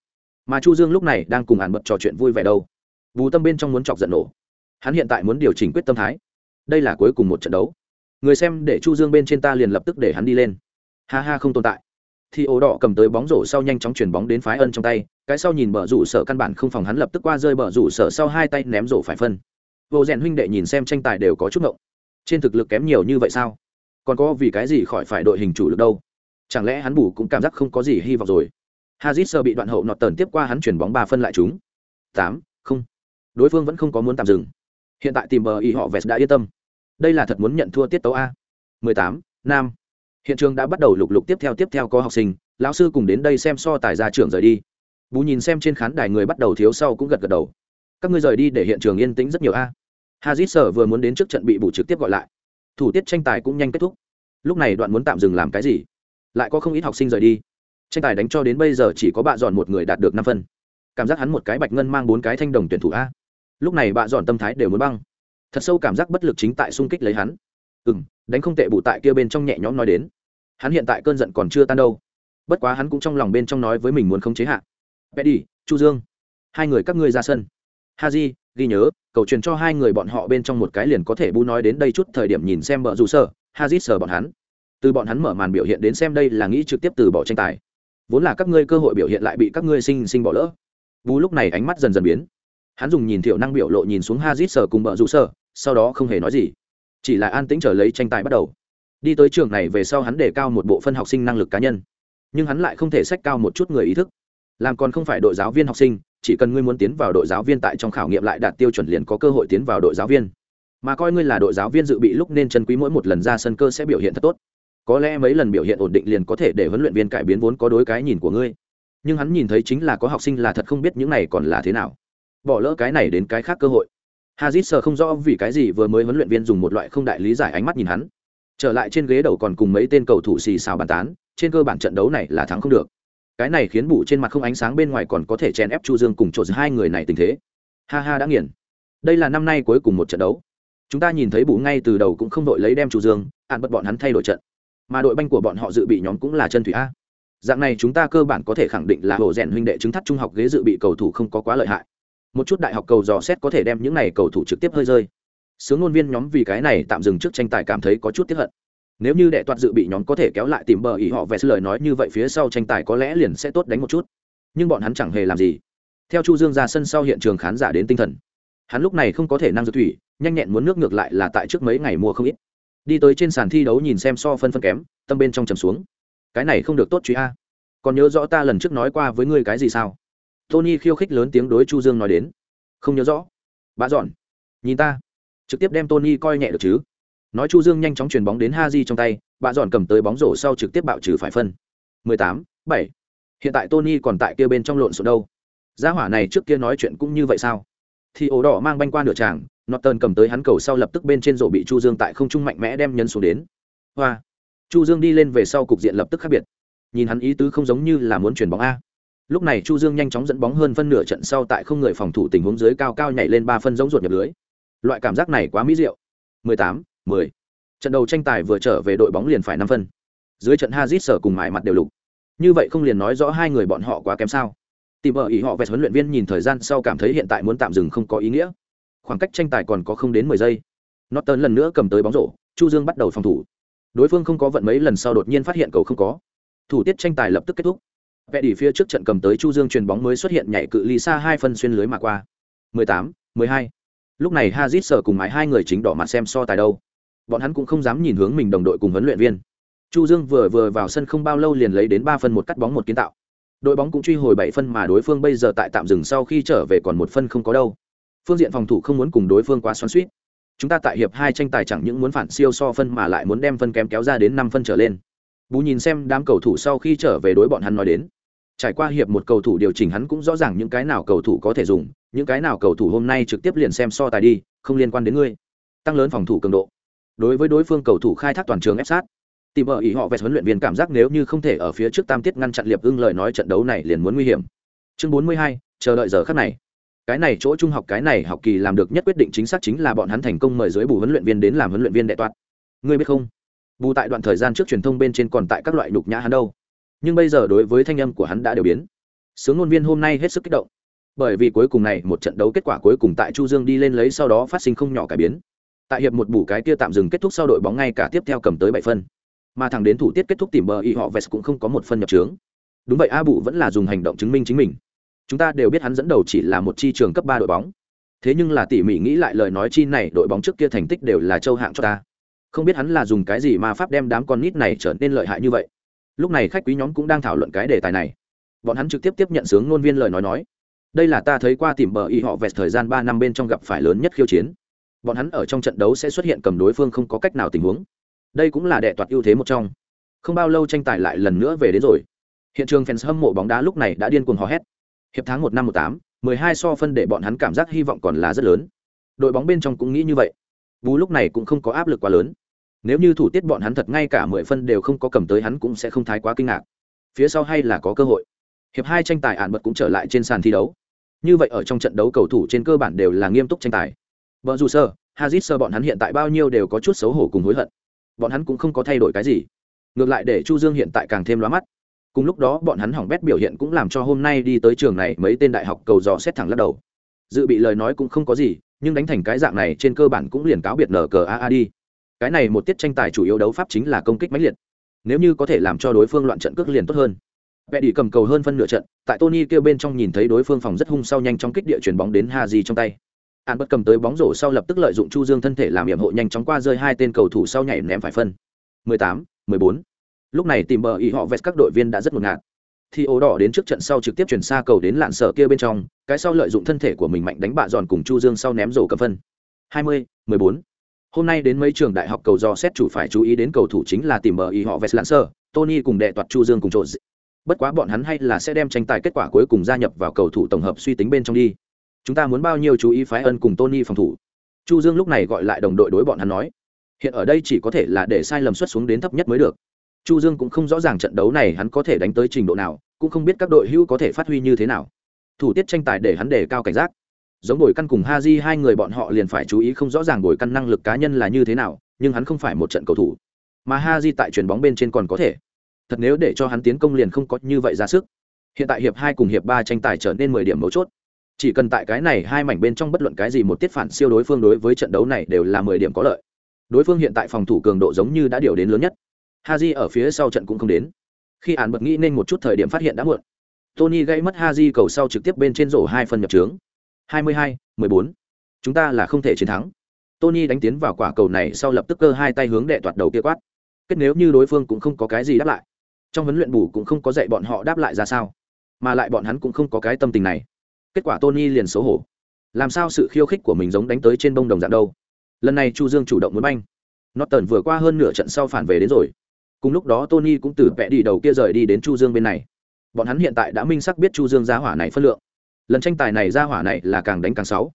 Mà chu dương lúc này đang cùng hàn bật trò chuyện vui vẻ đâu. Vũ tâm bên trong muốn chọc giận nổ. Hắn hiện tại muốn điều chỉnh quyết tâm thái. Đây là cuối cùng một trận đấu. Người xem để chu dương bên trên ta liền lập tức để hắn đi lên. Ha ha không tồn tại. Thì ổ đỏ cầm tới bóng rổ sau nhanh chóng chuyển bóng đến phái ân trong tay, cái sau nhìn bờ rủ sở căn bản không phòng hắn lập tức qua rơi bờ rủ sở sau hai tay ném rổ phải phân. Vô rèn huynh đệ nhìn xem tranh tài đều có chút ngộng. Trên thực lực kém nhiều như vậy sao? Còn có vì cái gì khỏi phải đội hình chủ lực đâu? Chẳng lẽ hắn bù cũng cảm giác không có gì hy vọng rồi? Hazit sơ bị đoạn hậu nọt tần tiếp qua hắn chuyển bóng ba phân lại chúng. Tám không. Đối phương vẫn không có muốn tạm dừng. Hiện tại tìm bờ y họ vest đã yên tâm. Đây là thật muốn nhận thua tiết tấu a. 18, nam. Hiện trường đã bắt đầu lục lục tiếp theo tiếp theo có học sinh lão sư cùng đến đây xem so tài ra trường rời đi. Bù nhìn xem trên khán đài người bắt đầu thiếu sau cũng gật gật đầu. Các ngươi rời đi để hiện trường yên tĩnh rất nhiều a. Hazit sở vừa muốn đến trước trận bị bù trực tiếp gọi lại thủ tiết tranh tài cũng nhanh kết thúc. Lúc này đoạn muốn tạm dừng làm cái gì? Lại có không ít học sinh rời đi. Tranh tài đánh cho đến bây giờ chỉ có bạ dọn một người đạt được năm phân. Cảm giác hắn một cái bạch ngân mang bốn cái thanh đồng tuyển thủ a. Lúc này bạ dọn tâm thái đều muốn băng. Thật sâu cảm giác bất lực chính tại xung kích lấy hắn. Ừ m đánh không tệ bụ tại kia bên trong nhẹ nhõm nói đến. Hắn hiện tại cơn giận còn chưa tan đâu. Bất quá hắn cũng trong lòng bên trong nói với mình muốn không chế hạ. hạn Petty, Chu Dương, hai người các ngươi ra sân. Haji, ghi nhớ, cầu truyền cho hai người bọn họ bên trong một cái liền có thể bu nói đến đây chút thời điểm nhìn xem bờ rủ sở, hazit sờ bọn hắn. Từ bọn hắn mở màn biểu hiện đến xem đây là nghĩ trực tiếp từ bỏ tranh tài. Vốn là các ngươi cơ hội biểu hiện lại bị các ngươi sinh sinh bỏ lỡ. Bu lúc này ánh mắt dần dần biến. Hắn dùng nhìn thiểu năng biểu lộ nhìn xuống hazit sờ cùng bờ rủ sở, sau đó không hề nói gì, chỉ là an tĩnh chờ lấy tranh tài bắt đầu. Đi tới trường này về sau hắn đề cao một bộ phân học sinh năng lực cá nhân, nhưng hắn lại không thể sách cao một chút người ý thức làm còn không phải đội giáo viên học sinh chỉ cần ngươi muốn tiến vào đội giáo viên tại trong khảo nghiệm lại đạt tiêu chuẩn liền có cơ hội tiến vào đội giáo viên. Mà coi ngươi là đội giáo viên dự bị lúc nên chân quý mỗi một lần ra sân cơ sẽ biểu hiện thật tốt. Có lẽ mấy lần biểu hiện ổn định liền có thể để huấn luyện viên cải biến vốn có đối cái nhìn của ngươi. Nhưng hắn nhìn thấy chính là có học sinh là thật không biết những này còn là thế nào. Bỏ lỡ cái này đến cái khác cơ hội. Hazit sờ không rõ vì cái gì vừa mới huấn luyện viên dùng một loại không đại lý giải ánh mắt nhìn hắn. Trở lại trên ghế đầu còn cùng mấy tên cầu thủ xì xào bàn tán, trên cơ bản trận đấu này là thắng không được cái này khiến bù trên mặt không ánh sáng bên ngoài còn có thể chèn ép chu dương cùng trộn hai người này tình thế. Ha ha đã nghiền. Đây là năm nay cuối cùng một trận đấu. Chúng ta nhìn thấy bù ngay từ đầu cũng không đội lấy đem chu dương ạn bật bọn hắn thay đổi trận. Mà đội banh của bọn họ dự bị nhóm cũng là chân thủy a. Dạng này chúng ta cơ bản có thể khẳng định là hồ rèn huynh đệ chứng thắt trung học ghế dự bị cầu thủ không có quá lợi hại. Một chút đại học cầu dò xét có thể đem những này cầu thủ trực tiếp hơi rơi. Sướng ngôn viên nhóm vì cái này tạm dừng trước tranh tài cảm thấy có chút tiếp hận nếu như đệ toạt dự bị nhóm có thể kéo lại tìm bờ ý họ về lời nói như vậy phía sau tranh tài có lẽ liền sẽ tốt đánh một chút. Nhưng bọn hắn chẳng hề làm gì. Theo chu dương ra sân sau hiện trường khán giả đến tinh thần. Hắn lúc này không có thể năng dược thủy, nhanh nhẹn muốn nước ngược lại là tại trước mấy ngày mua không ít. Đi tới trên sàn thi đấu nhìn xem so phân phân kém, tâm bên trong trầm xuống. Cái này không được tốt truy a. Còn nhớ rõ ta lần trước nói qua với ngươi cái gì sao? Tony khiêu khích lớn tiếng đối chu dương nói đến. Không nhớ rõ. Bà dọn. Nhìn ta. Trực tiếp đem tony coi nhẹ được chứ? Nói chu dương nhanh chóng chuyền bóng đến haji trong tay bà dọn cầm tới bóng rổ sau trực tiếp bạo trừ phải phân. 18, 7. hiện tại tony còn tại kia bên trong lộn xộn đâu. Gia hỏa này trước kia nói chuyện cũng như vậy sao? Thì ổ đỏ mang banh qua nửa tràng norton cầm tới hắn cầu sau lập tức bên trên rổ bị chu dương tại không trung mạnh mẽ đem nhấn xuống đến. Hoa. Chu dương đi lên về sau cục diện lập tức khác biệt. Nhìn hắn ý tứ không giống như là muốn chuyển bóng a. Lúc này chu dương nhanh chóng dẫn bóng hơn phân nửa trận sau tại không người phòng thủ tình huống dưới cao cao nhảy lên ba phân giống ruột nhập lưới. Loại cảm giác này quá mỹ diệu. 18, 10. trận đầu tranh tài vừa trở về đội bóng liền phải năm phân. Dưới trận hazit sở cùng mại mặt đều lục. Như vậy không liền nói rõ hai người bọn họ quá kém sao? Tìm ở ý họ về huấn luyện viên nhìn thời gian sau cảm thấy hiện tại muốn tạm dừng không có ý nghĩa. Khoảng cách tranh tài còn có không đến mười giây. Norton lần nữa cầm tới bóng rổ chu dương bắt đầu phòng thủ. Đối phương không có vận mấy lần sau đột nhiên phát hiện cầu không có. Thủ tiết tranh tài lập tức kết thúc. Vẽ đỉ phía trước trận cầm tới chu dương truyền bóng mới xuất hiện nhảy cự ly xa hai phân xuyên lưới mà qua. 18, 12. lúc này hazit sở cùng mãi hai người chính đỏ mặt xem so tài đâu bọn hắn cũng không dám nhìn hướng mình đồng đội cùng huấn luyện viên. Chu dương vừa vừa vào sân không bao lâu liền lấy đến ba phân một cắt bóng một kiến tạo. Đội bóng cũng truy hồi bảy phân mà đối phương bây giờ tại tạm dừng sau khi trở về còn một phân không có đâu. Phương diện phòng thủ không muốn cùng đối phương quá xoắn suýt chúng ta tại hiệp hai tranh tài chẳng những muốn phản siêu so phân mà lại muốn đem phân kém kéo ra đến năm phân trở lên. Bú nhìn xem đám cầu thủ sau khi trở về đối bọn hắn nói đến. Trải qua hiệp một cầu thủ điều chỉnh hắn cũng rõ ràng những cái nào cầu thủ có thể dùng, những cái nào cầu thủ hôm nay trực tiếp liền xem so tài đi, không liên quan đến ngươi. Tăng lớn phòng thủ cường độ đối với đối phương cầu thủ khai thác toàn trường ép sát. Tìm vợ ý họ về huấn luyện viên cảm giác nếu như không thể ở phía trước tam tiết ngăn chặn liệp ưng lời nói trận đấu này liền muốn nguy hiểm. Chương bốn mươi hai, chờ đợi giờ khắc này. Cái này chỗ trung học, cái này học kỳ làm được nhất quyết định chính xác chính là bọn hắn thành công mời dưới bù huấn luyện viên đến làm huấn luyện viên đệ toạt ngươi biết không? Bù tại đoạn thời gian trước truyền thông bên trên còn tại các loại nhục nhã hắn đâu. Nhưng bây giờ đối với thanh âm của hắn đã đều biến. Sướng ngôn viên hôm nay hết sức kích động. Bởi vì cuối cùng này, một trận đấu kết quả cuối cùng tại chu dương đi lên lấy sau đó phát sinh không nhỏ cải biến tại hiệp một bù cái kia tạm dừng kết thúc sau đội bóng ngay cả tiếp theo cầm tới bảy phân. Mà thẳng đến thủ tiết kết thúc tìm bờ y họ vest cũng không có một phân nhập trướng đúng vậy, a bụ vẫn là dùng hành động chứng minh chính mình. Chúng ta đều biết hắn dẫn đầu chỉ là một chi trường cấp ba đội bóng. Thế nhưng là tỉ mỉ nghĩ lại lời nói chi này, đội bóng trước kia thành tích đều là châu hạng cho ta. Không biết hắn là dùng cái gì mà pháp đem đám con nít này trở nên lợi hại như vậy. Lúc này khách quý nhóm cũng đang thảo luận cái đề tài này. Bọn hắn trực tiếp tiếp nhận sướng ngôn viên lời nói nói. Đây là ta thấy qua tìm bờ y họ vẹt thời gian ba năm bên trong gặp phải lớn nhất khiêu chiến bọn hắn ở trong trận đấu sẽ xuất hiện cầm đối phương không có cách nào tình huống. Đây cũng là đệ toạt ưu thế một trong. Không bao lâu tranh tài lại lần nữa về đến rồi. Hiện trường fans hâm mộ bóng đá lúc này đã điên cuồng hò hét. Hiệp tháng một năm một tám, mười hai so phân để bọn hắn cảm giác hy vọng còn là rất lớn. Đội bóng bên trong cũng nghĩ như vậy. Bú lúc này cũng không có áp lực quá lớn. Nếu như thủ tiết bọn hắn thật ngay cả mười phân đều không có cầm tới hắn cũng sẽ không thái quá kinh ngạc. Phía sau hay là có cơ hội. Hiệp hai tranh tài ạn bật cũng trở lại trên sàn thi đấu. Như vậy ở trong trận đấu cầu thủ trên cơ bản đều là nghiêm túc tranh tài vợ dù sơ, hazit sơ bọn hắn hiện tại bao nhiêu đều có chút xấu hổ cùng hối hận. Bọn hắn cũng không có thay đổi cái gì. Ngược lại để chu dương hiện tại càng thêm lóa mắt. Cùng lúc đó, bọn hắn hỏng bét biểu hiện cũng làm cho hôm nay đi tới trường này mấy tên đại học cầu dò xét thẳng lắc đầu. Dự bị lời nói cũng không có gì, nhưng đánh thành cái dạng này trên cơ bản cũng liền cáo biệt nở cờ a đi. Cái này một tiết tranh tài chủ yếu đấu pháp chính là công kích mãnh liệt. Nếu như có thể làm cho đối phương loạn trận cước liền tốt hơn. Vẽ đi cầm cầu hơn phân nửa trận, tại tony kêu bên trong nhìn thấy đối phương phòng rất hung sau nhanh chóng kích địa chuyển bóng đến ha di trong tay an bất cầm tới bóng rổ sau lập tức lợi dụng chu dương thân thể làm hiểm hộ nhanh chóng qua rơi hai tên cầu thủ sau nhảy ném phải phân. 18, 14. lúc này tìm bờ ý họ vest các đội viên đã rất ngột ngạt. Thì ố đỏ đến trước trận sau trực tiếp chuyển xa cầu đến lạn sở kia bên trong cái sau lợi dụng thân thể của mình mạnh đánh bạ giòn cùng chu dương sau ném rổ cầm phân. 20, 14. hôm nay đến mấy trường đại học cầu do xét chủ phải chú ý đến cầu thủ chính là tìm bờ ý họ vest lạn sở tony cùng đệ toạt chu dương cùng trộn bất quá bọn hắn hay là sẽ đem tranh tài kết quả cuối cùng gia nhập vào cầu thủ tổng hợp suy tính bên trong đi chúng ta muốn bao nhiêu chú ý phái ân cùng tony phòng thủ? Chu dương lúc này gọi lại đồng đội đối bọn hắn nói, hiện ở đây chỉ có thể là để sai lầm xuất xuống đến thấp nhất mới được. Chu dương cũng không rõ ràng trận đấu này hắn có thể đánh tới trình độ nào, cũng không biết các đội hữu có thể phát huy như thế nào. Thủ tiết tranh tài để hắn đề cao cảnh giác. Giống bồi căn cùng ha di hai người bọn họ liền phải chú ý không rõ ràng bồi căn năng lực cá nhân là như thế nào, nhưng hắn không phải một trận cầu thủ. Mà ha di tại chuyền bóng bên trên còn có thể. Thật nếu để cho hắn tiến công liền không có như vậy ra sức. Hiện tại hiệp hai cùng hiệp ba tranh tài trở nên mười điểm mấu chốt chỉ cần tại cái này hai mảnh bên trong bất luận cái gì một tiết phản siêu đối phương đối với trận đấu này đều là mười điểm có lợi. Đối phương hiện tại phòng thủ cường độ giống như đã điều đến lớn nhất. Haji ở phía sau trận cũng không đến. Khi án bật nghĩ nên một chút thời điểm phát hiện đã muộn. Tony gây mất haji cầu sau trực tiếp bên trên rổ hai phần nhập trướng. 22, 14. chúng ta là không thể chiến thắng. Tony đánh tiến vào quả cầu này sau lập tức cơ hai tay hướng đệ toạt đầu kia quát. Kết nếu như đối phương cũng không có cái gì đáp lại trong huấn luyện bù cũng không có dạy bọn họ đáp lại ra sao mà lại bọn hắn cũng không có cái tâm tình này kết quả tony liền xấu hổ. Làm sao sự khiêu khích của mình giống đánh tới trên bông đồng dạng đâu? Lần này chu dương chủ động muốn banh. Norton vừa qua hơn nửa trận sau phản về đến rồi. Cùng lúc đó tony cũng từ vẽ đi đầu kia rời đi đến chu dương bên này. Bọn hắn hiện tại đã minh xác biết chu dương giá hỏa này phân lượng. Lần tranh tài này ra hỏa này là càng đánh càng sáu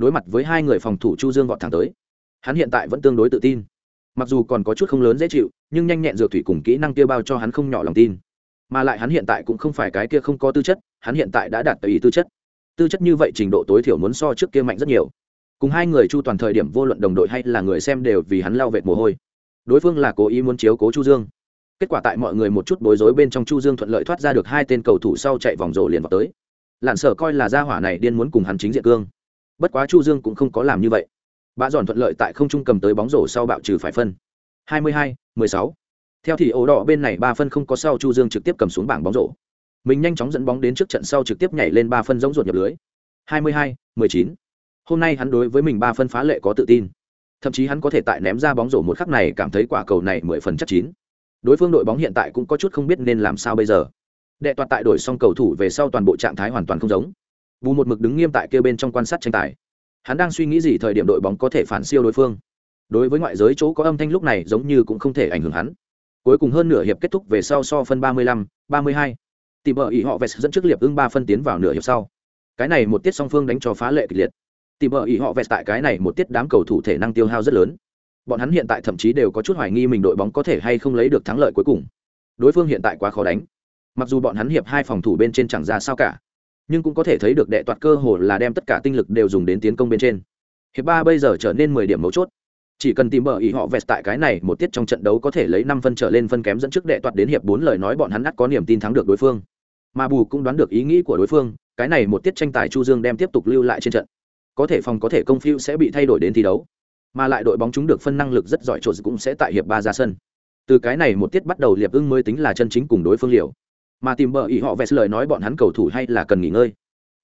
đối mặt với hai người phòng thủ chu dương vọt thẳng tới. Hắn hiện tại vẫn tương đối tự tin. Mặc dù còn có chút không lớn dễ chịu, nhưng nhanh nhẹn dược thủy cùng kỹ năng kia bao cho hắn không nhỏ lòng tin. Mà lại hắn hiện tại cũng không phải cái kia không có tư chất, hắn hiện tại đã đạt tới ý tư chất tư chất như vậy trình độ tối thiểu muốn so trước kia mạnh rất nhiều. Cùng hai người chu toàn thời điểm vô luận đồng đội hay là người xem đều vì hắn lao vệt mồ hôi. Đối phương là cố ý muốn chiếu cố chu dương. Kết quả tại mọi người một chút bối rối bên trong chu dương thuận lợi thoát ra được hai tên cầu thủ sau chạy vòng rổ liền vào tới. Lặn sở coi là gia hỏa này điên muốn cùng hắn chính diện cương. Bất quá chu dương cũng không có làm như vậy. Bã giòn thuận lợi tại không trung cầm tới bóng rổ sau bạo trừ phải phân. 22, 16. theo thì ổ đỏ bên này ba phân không có sau chu dương trực tiếp cầm xuống bảng bóng rổ mình nhanh chóng dẫn bóng đến trước trận sau trực tiếp nhảy lên ba phân giống ruột nhập lưới. 22, 19. hôm nay hắn đối với mình ba phân phá lệ có tự tin. Thậm chí hắn có thể tại ném ra bóng rổ một khắc này cảm thấy quả cầu này mười phần chắc chín. Đối phương đội bóng hiện tại cũng có chút không biết nên làm sao bây giờ. Đệ toàn tại đổi xong cầu thủ về sau toàn bộ trạng thái hoàn toàn không giống. Bù một mực đứng nghiêm tại kia bên trong quan sát tranh tài. Hắn đang suy nghĩ gì thời điểm đội bóng có thể phản siêu đối phương. Đối với ngoại giới chỗ có âm thanh lúc này giống như cũng không thể ảnh hưởng hắn. Cuối cùng hơn nửa hiệp kết thúc về sau so phân 35, 32 tìm vợ ý họ vest dẫn trước liệp ưng ba phân tiến vào nửa hiệp sau. Cái này một tiết song phương đánh cho phá lệ kịch liệt. Tìm vợ ý họ vest tại cái này một tiết đám cầu thủ thể năng tiêu hao rất lớn. Bọn hắn hiện tại thậm chí đều có chút hoài nghi mình đội bóng có thể hay không lấy được thắng lợi cuối cùng. Đối phương hiện tại quá khó đánh. Mặc dù bọn hắn hiệp hai phòng thủ bên trên chẳng ra sao cả, nhưng cũng có thể thấy được đệ toạt cơ hồ là đem tất cả tinh lực đều dùng đến tiến công bên trên. Hiệp ba bây giờ trở nên mười điểm mấu chốt. Chỉ cần tìm bờ ý họ vẹt tại cái này một tiết trong trận đấu có thể lấy năm phân trở lên phân kém dẫn trước đệ toạt đến hiệp bốn lời nói bọn hắn ắt có niềm tin thắng được đối phương mà bù cũng đoán được ý nghĩ của đối phương, cái này một tiết tranh tài chu dương đem tiếp tục lưu lại trên trận. Có thể phòng có thể công phiêu sẽ bị thay đổi đến thi đấu, mà lại đội bóng chúng được phân năng lực rất giỏi trộn cũng sẽ tại hiệp ba ra sân. Từ cái này một tiết bắt đầu liệp ưng mới tính là chân chính cùng đối phương liều. Mà tìm bờ ý họ vẹt lời nói bọn hắn cầu thủ hay là cần nghỉ ngơi.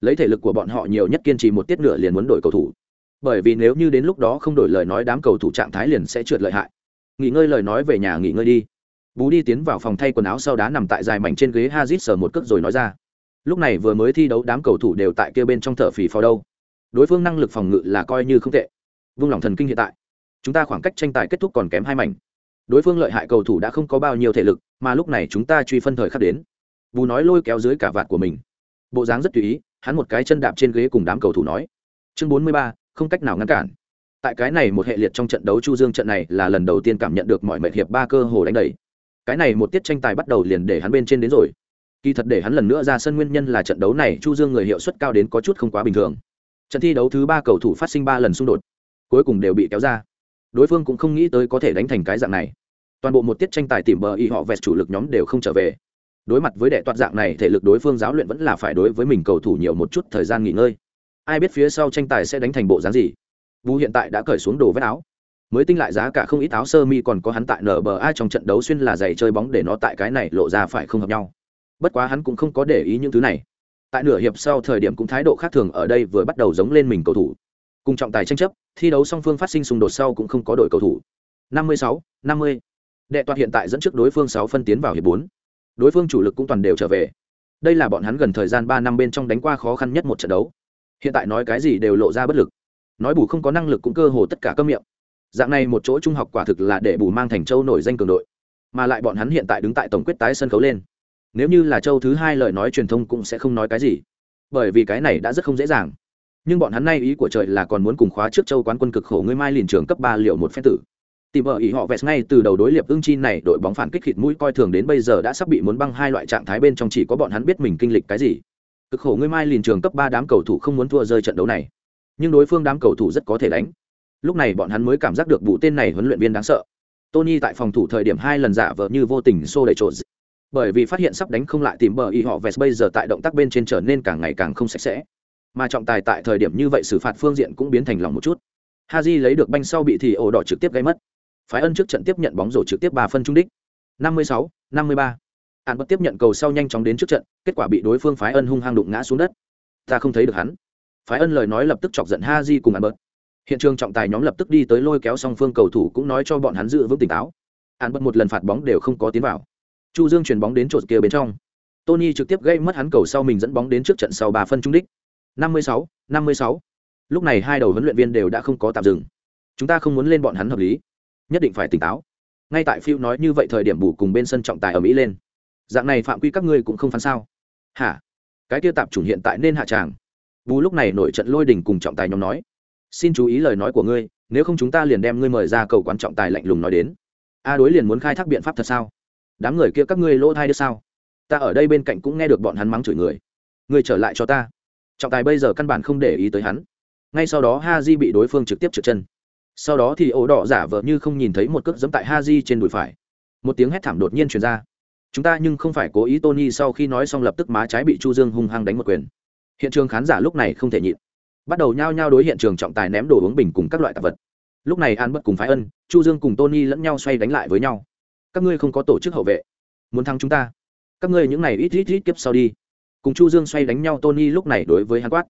Lấy thể lực của bọn họ nhiều nhất kiên trì một tiết nửa liền muốn đổi cầu thủ. Bởi vì nếu như đến lúc đó không đổi lời nói đám cầu thủ trạng thái liền sẽ trượt lợi hại. Nghỉ ngơi lời nói về nhà nghỉ ngơi đi bú đi tiến vào phòng thay quần áo sau đá nằm tại dài mảnh trên ghế hazit sờ một cước rồi nói ra. Lúc này vừa mới thi đấu đám cầu thủ đều tại kia bên trong thở phì phò đâu. Đối phương năng lực phòng ngự là coi như không tệ. Vung lòng thần kinh hiện tại. Chúng ta khoảng cách tranh tài kết thúc còn kém hai mảnh. Đối phương lợi hại cầu thủ đã không có bao nhiêu thể lực, mà lúc này chúng ta truy phân thời khắc đến. Bù nói lôi kéo dưới cả vạt của mình. Bộ dáng rất tùy ý, hắn một cái chân đạp trên ghế cùng đám cầu thủ nói. Chương bốn mươi ba, không cách nào ngăn cản. Tại cái này một hệ liệt trong trận đấu chu dương trận này là lần đầu tiên cảm nhận được mọi mệt hiệp ba cơ hồ đánh đầy cái này một tiết tranh tài bắt đầu liền để hắn bên trên đến rồi. Kỳ thật để hắn lần nữa ra sân nguyên nhân là trận đấu này chu dương người hiệu suất cao đến có chút không quá bình thường. Trận thi đấu thứ ba cầu thủ phát sinh ba lần xung đột, cuối cùng đều bị kéo ra. Đối phương cũng không nghĩ tới có thể đánh thành cái dạng này. Toàn bộ một tiết tranh tài tìm bờ y họ vẹt chủ lực nhóm đều không trở về. Đối mặt với đệ toạt dạng này, thể lực đối phương giáo luyện vẫn là phải đối với mình cầu thủ nhiều một chút thời gian nghỉ ngơi. Ai biết phía sau tranh tài sẽ đánh thành bộ dáng gì? Vũ hiện tại đã cởi xuống đồ vét áo mới tinh lại giá cả không ít áo sơ mi còn có hắn tại nở bờ ai trong trận đấu xuyên là giày chơi bóng để nó tại cái này lộ ra phải không hợp nhau. Bất quá hắn cũng không có để ý những thứ này. Tại nửa hiệp sau thời điểm cũng thái độ khác thường ở đây vừa bắt đầu giống lên mình cầu thủ. Cùng trọng tài tranh chấp thi đấu song phương phát sinh xung đột sau cũng không có đội cầu thủ. 56, 50. đệ Toàn hiện tại dẫn trước đối phương 6 phân tiến vào hiệp 4 đối phương chủ lực cũng toàn đều trở về. Đây là bọn hắn gần thời gian ba năm bên trong đánh qua khó khăn nhất một trận đấu. Hiện tại nói cái gì đều lộ ra bất lực. Nói bù không có năng lực cũng cơ hồ tất cả cơm miệng dạng này một chỗ trung học quả thực là để bù mang thành châu nổi danh cường đội. Mà lại bọn hắn hiện tại đứng tại tổng quyết tái sân khấu lên. Nếu như là châu thứ hai lời nói truyền thông cũng sẽ không nói cái gì. Bởi vì cái này đã rất không dễ dàng. Nhưng bọn hắn nay ý của trời là còn muốn cùng khóa trước châu quán quân cực khổ ngươi mai liền trường cấp ba liệu một phen tử. Tìm ở ý họ vẹt ngay từ đầu đối liệp ưng chi này, đội bóng phản kích khịt mũi coi thường đến bây giờ đã sắp bị muốn băng hai loại trạng thái bên trong chỉ có bọn hắn biết mình kinh lịch cái gì. Cực khổ ngươi mai liền trường cấp ba đám cầu thủ không muốn thua rơi trận đấu này. Nhưng đối phương đám cầu thủ rất có thể đánh lúc này bọn hắn mới cảm giác được vụ tên này huấn luyện viên đáng sợ tony tại phòng thủ thời điểm hai lần giả vờ như vô tình xô đẩy trộn bởi vì phát hiện sắp đánh không lại tìm bờ y họ vest bây giờ tại động tác bên trên trở nên càng ngày càng không sạch sẽ mà trọng tài tại thời điểm như vậy xử phạt phương diện cũng biến thành lòng một chút haji lấy được banh sau bị thì ổ đỏ trực tiếp gây mất phái ân trước trận tiếp nhận bóng rổ trực tiếp ba phân trung đích 56, 53. Án bất tiếp nhận cầu sau nhanh chóng đến trước trận, kết quả bị đối phương phái ân hung hăng đụng ngã xuống đất. Ta không thấy được hắn. Phái ân lời nói lập tức chọc giận Haji cùng Án bớt. Hiện trường trọng tài nhóm lập tức đi tới lôi kéo song phương cầu thủ cũng nói cho bọn hắn giữ vững tỉnh táo. hắn bật một lần phạt bóng đều không có tiến vào. Chu Dương chuyển bóng đến chỗ kia bên trong. Tony trực tiếp gây mất hắn cầu sau mình dẫn bóng đến trước trận sau ba phân trung đích. 56, 56. Lúc này hai đầu huấn luyện viên đều đã không có tạm dừng. Chúng ta không muốn lên bọn hắn hợp lý nhất định phải tỉnh táo ngay tại phiêu nói như vậy thời điểm bù cùng bên sân trọng tài ở mỹ lên dạng này phạm quy các ngươi cũng không phán sao hả cái tiêu tạp chủng hiện tại nên hạ tràng bù lúc này nổi trận lôi đình cùng trọng tài nhóm nói xin chú ý lời nói của ngươi, nếu không chúng ta liền đem ngươi mời ra cầu quán trọng tài lạnh lùng nói đến. A đối liền muốn khai thác biện pháp thật sao? Đám người kia các ngươi lỗ thai được sao? Ta ở đây bên cạnh cũng nghe được bọn hắn mắng chửi người. Ngươi trở lại cho ta. Trọng tài bây giờ căn bản không để ý tới hắn. Ngay sau đó ha di bị đối phương trực tiếp trượt chân. Sau đó thì ổ đỏ giả vờ như không nhìn thấy một cước dẫm tại ha di trên đùi phải. Một tiếng hét thảm đột nhiên truyền ra. Chúng ta nhưng không phải cố ý, tony sau khi nói xong lập tức má trái bị chu dương hung hăng đánh một quyền. Hiện trường khán giả lúc này không thể nhịn bắt đầu nhao nhao đối hiện trường trọng tài ném đồ uống bình cùng các loại tạp vật. Lúc này an bất cùng phái ân, chu dương cùng tony lẫn nhau xoay đánh lại với nhau. Các ngươi không có tổ chức hậu vệ. Muốn thắng chúng ta. Các ngươi những này ít ít ít kiếp sau đi. Cùng chu dương xoay đánh nhau, tony lúc này đối với hắn quát.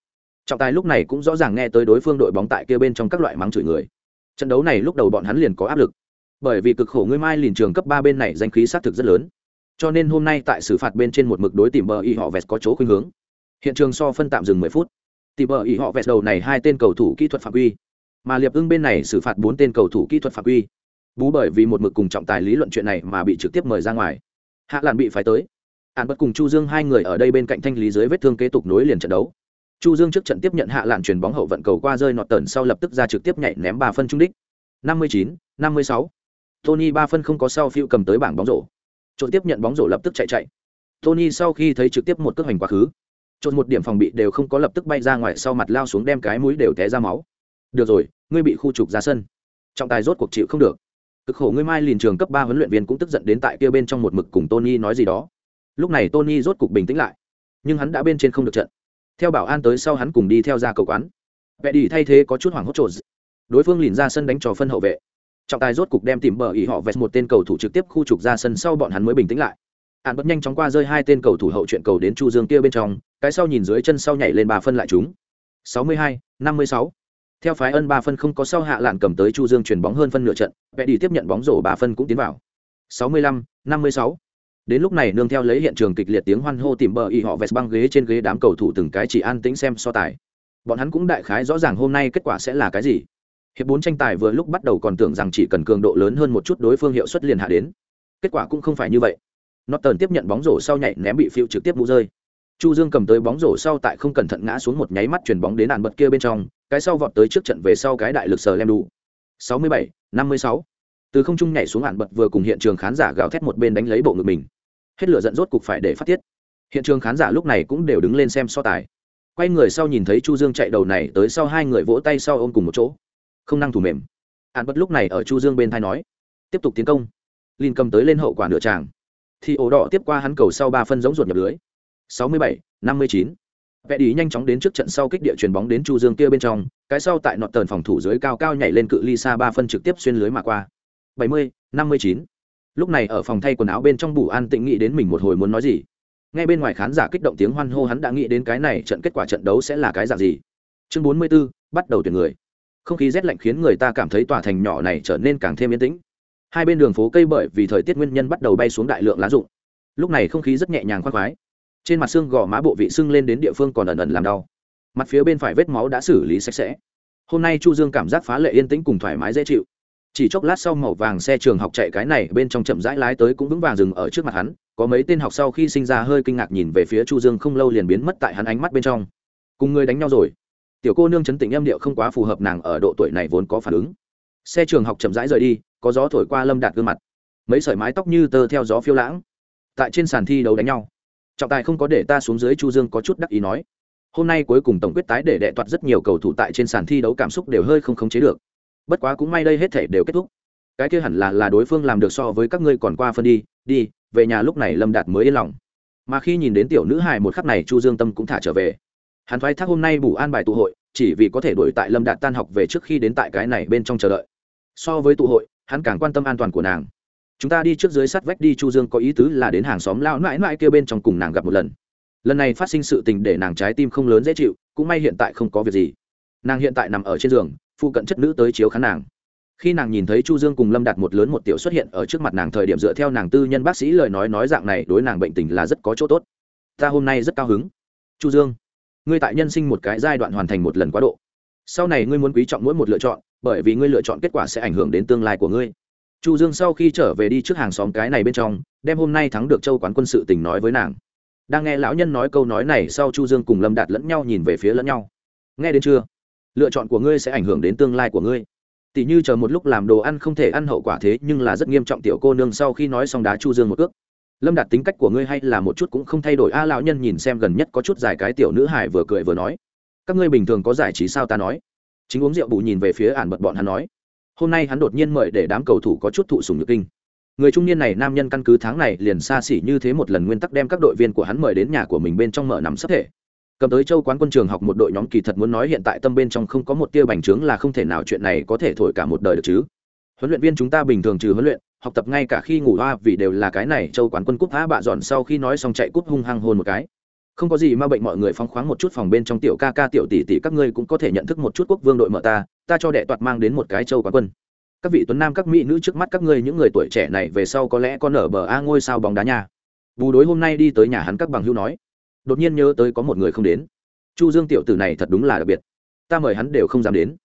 Trọng tài lúc này cũng rõ ràng nghe tới đối phương đội bóng tại kia bên trong các loại mắng chửi người. Trận đấu này lúc đầu bọn hắn liền có áp lực. Bởi vì cực khổ ngươi mai liền trường cấp ba bên này danh khí xác thực rất lớn. Cho nên hôm nay tại xử phạt bên trên một mực đối tìm bờ y họ vẹt có chỗ khuynh hướng. Hiện trường so phân tạm dừng mười phút tỉ bờ ỉ họ vẹt đầu này hai tên cầu thủ kỹ thuật phạm quy. Mà liệp ưng bên này xử phạt bốn tên cầu thủ kỹ thuật phạm quy. Bú bởi vì một mực cùng trọng tài lý luận chuyện này mà bị trực tiếp mời ra ngoài. Hạ lan bị phái tới. Hạn bất cùng chu dương hai người ở đây bên cạnh thanh lý dưới vết thương kế tục nối liền trận đấu. Chu dương trước trận tiếp nhận hạ lan chuyền bóng hậu vận cầu qua rơi nọt tần sau lập tức ra trực tiếp nhảy ném ba phân trung đích. 59, 56. tony ba phân không có sau phiêu cầm tới bảng bóng rổ. Trộn tiếp nhận bóng rổ lập tức chạy chạy. Tony sau khi thấy trực tiếp một cước hành quá khứ trộn một điểm phòng bị đều không có lập tức bay ra ngoài, sau mặt lao xuống đem cái mũi đều té ra máu. Được rồi, ngươi bị khu trục ra sân. Trọng tài rốt cuộc chịu không được. Cực khổ ngươi mai liền trường cấp ba huấn luyện viên cũng tức giận đến tại kia bên trong một mực cùng tony nói gì đó. Lúc này tony rốt cục bình tĩnh lại. Nhưng hắn đã bên trên không được trận. Theo bảo an tới sau hắn cùng đi theo ra cầu quán. Vẽ đi thay thế có chút hoảng hốt trộn. Đối phương liền ra sân đánh trò phân hậu vệ. Trọng tài rốt cục đem tìm bờ ý họ vẹt một tên cầu thủ trực tiếp khu trục ra sân sau bọn hắn mới bình tĩnh lại. Hạn bất nhanh chóng qua rơi hai tên cầu thủ hậu chuyện cầu đến chu dương kia bên trong cái sau nhìn dưới chân sau nhảy lên ba phân lại chúng. 62, 56. theo phái ân ba phân không có sau hạ lạn cầm tới chu dương chuyển bóng hơn phân nửa trận vẽ đi tiếp nhận bóng rổ ba phân cũng tiến vào. 65, 56. đến lúc này nương theo lấy hiện trường kịch liệt tiếng hoan hô tìm bờ y họ vẹt băng ghế trên ghế đám cầu thủ từng cái chỉ an tĩnh xem so tài. Bọn hắn cũng đại khái rõ ràng hôm nay kết quả sẽ là cái gì. Hiệp bốn tranh tài vừa lúc bắt đầu còn tưởng rằng chỉ cần cường độ lớn hơn một chút đối phương hiệu suất liền hạ đến. Kết quả cũng không phải như vậy. Norton tiếp nhận bóng rổ sau nhảy ném bị phiêu trực tiếp mũ rơi chu dương cầm tới bóng rổ sau tại không cẩn thận ngã xuống một nháy mắt chuyển bóng đến đàn bật kia bên trong cái sau vọt tới trước trận về sau cái đại lực sờ lem đủ. 67, 56. từ không trung nhảy xuống hạn bật vừa cùng hiện trường khán giả gào thét một bên đánh lấy bộ ngực mình. Hết lửa giận rốt cục phải để phát tiết. Hiện trường khán giả lúc này cũng đều đứng lên xem so tài. Quay người sau nhìn thấy chu dương chạy đầu này tới sau hai người vỗ tay sau ôm cùng một chỗ. Không năng thủ mềm. Hạn bất lúc này ở chu dương bên thay nói tiếp tục tiến công. Lin cầm tới lên hậu quả nửa tràng. Thì ổ đỏ tiếp qua hắn cầu sau ba phân giống ruột nhập lưới. 67, 59. Vẽ đi nhanh chóng đến trước trận sau kích địa chuyền bóng đến Chu Dương kia bên trong, cái sau tại nọt tần phòng thủ dưới cao cao nhảy lên cự ly xa ba phân trực tiếp xuyên lưới mà qua. 70, 59. Lúc này ở phòng thay quần áo bên trong Bù An tĩnh nghĩ đến mình một hồi muốn nói gì. Nghe bên ngoài khán giả kích động tiếng hoan hô hắn đã nghĩ đến cái này trận kết quả trận đấu sẽ là cái dạng gì. Chương 44, bắt đầu tuyển người không khí rét lạnh khiến người ta cảm thấy tòa thành nhỏ này trở nên càng thêm yên tĩnh hai bên đường phố cây bởi vì thời tiết nguyên nhân bắt đầu bay xuống đại lượng lá rụng lúc này không khí rất nhẹ nhàng khoan khoái trên mặt xương gò má bộ vị sưng lên đến địa phương còn ẩn ẩn làm đau. Mặt phía bên phải vết máu đã xử lý sạch sẽ. Hôm nay chu dương cảm giác phá lệ yên tĩnh cùng thoải mái dễ chịu. Chỉ chốc lát sau màu vàng xe trường học chạy cái này bên trong chậm rãi lái tới cũng vững vàng dừng ở trước mặt hắn, có mấy tên học sau khi sinh ra hơi kinh ngạc nhìn về phía chu dương không lâu liền biến mất tại hắn ánh mắt bên trong. Cùng người đánh nhau rồi. Tiểu cô nương chấn tĩnh âm điệu không quá phù hợp nàng ở độ tuổi này vốn có phản ứng. Xe trường học chậm rãi rời đi, có gió thổi qua lâm đạt gương mặt. Mấy sợi mái tóc như tơ theo gió phiêu lãng. Tại trên sàn thi đấu đánh nhau trọng tài không có để ta xuống dưới chu dương có chút đắc ý nói. Hôm nay cuối cùng tổng quyết tái để đệ toạt rất nhiều cầu thủ tại trên sàn thi đấu cảm xúc đều hơi không khống chế được. Bất quá cũng may đây hết thể đều kết thúc. Cái kia hẳn là là đối phương làm được so với các ngươi còn qua phân đi đi, về nhà lúc này lâm đạt mới yên lòng. Mà khi nhìn đến tiểu nữ hài một khắc này chu dương tâm cũng thả trở về. Hắn thoái thác hôm nay bù an bài tụ hội, chỉ vì có thể đuổi tại lâm đạt tan học về trước khi đến tại cái này bên trong chờ đợi. So với tụ hội, hắn càng quan tâm an toàn của nàng chúng ta đi trước dưới sắt vách đi, chu dương có ý tứ là đến hàng xóm lao mãi mãi kêu bên trong cùng nàng gặp một lần. Lần này phát sinh sự tình để nàng trái tim không lớn dễ chịu, cũng may hiện tại không có việc gì. Nàng hiện tại nằm ở trên giường, phụ cận chất nữ tới chiếu khán nàng. Khi nàng nhìn thấy chu dương cùng lâm đạt một lớn một tiểu xuất hiện ở trước mặt nàng thời điểm dựa theo nàng tư nhân bác sĩ lời nói nói dạng này, đối nàng bệnh tình là rất có chỗ tốt. Ta hôm nay rất cao hứng. Chu dương, ngươi tại nhân sinh một cái giai đoạn hoàn thành một lần quá độ. Sau này ngươi muốn quý trọng mỗi một lựa chọn, bởi vì ngươi lựa chọn kết quả sẽ ảnh hưởng đến tương lai của ngươi chu dương sau khi trở về đi trước hàng xóm cái này bên trong, đem hôm nay thắng được châu quán quân sự tình nói với nàng. Đang nghe lão nhân nói câu nói này sau chu dương cùng lâm đạt lẫn nhau nhìn về phía lẫn nhau. Nghe đến chưa? Lựa chọn của ngươi sẽ ảnh hưởng đến tương lai của ngươi. Tỷ như chờ một lúc làm đồ ăn không thể ăn hậu quả thế nhưng là rất nghiêm trọng tiểu cô nương sau khi nói xong đá chu dương một ước lâm đạt tính cách của ngươi hay là một chút cũng không thay đổi. A lão nhân nhìn xem gần nhất có chút dài cái tiểu nữ hải vừa cười vừa nói. Các ngươi bình thường có giải trí sao ta nói? Chính uống rượu bù nhìn về phía ản bật bọn hắn nói hôm nay hắn đột nhiên mời để đám cầu thủ có chút thụ sùng nhược kinh. Người trung niên này nam nhân căn cứ tháng này liền xa xỉ như thế một lần nguyên tắc đem các đội viên của hắn mời đến nhà của mình bên trong mở nằm sắp thể. Cầm tới châu quán quân trường học một đội nhóm kỳ thật muốn nói hiện tại tâm bên trong không có một tia bành trướng là không thể nào chuyện này có thể thổi cả một đời được chứ. Huấn luyện viên chúng ta bình thường trừ huấn luyện, học tập ngay cả khi ngủ hoa vì đều là cái này, châu quán quân cúp phá bạ dọn sau khi nói xong chạy cúp hung hăng hôn một cái không có gì mà bệnh mọi người phong khoáng một chút phòng bên trong tiểu ca ca, tiểu tỷ tỷ, các ngươi cũng có thể nhận thức một chút quốc vương đội mở ta ta cho đệ toạt mang đến một cái châu quán quân. Các vị tuấn nam, các mỹ nữ trước mắt, các ngươi những người tuổi trẻ này về sau có lẽ con ở bờ a ngôi sao bóng đá nhà bù đối hôm nay đi tới nhà hắn các bằng hữu nói. Đột nhiên nhớ tới có một người không đến. Chu dương tiểu tử này thật đúng là đặc biệt. Ta mời hắn đều không dám đến.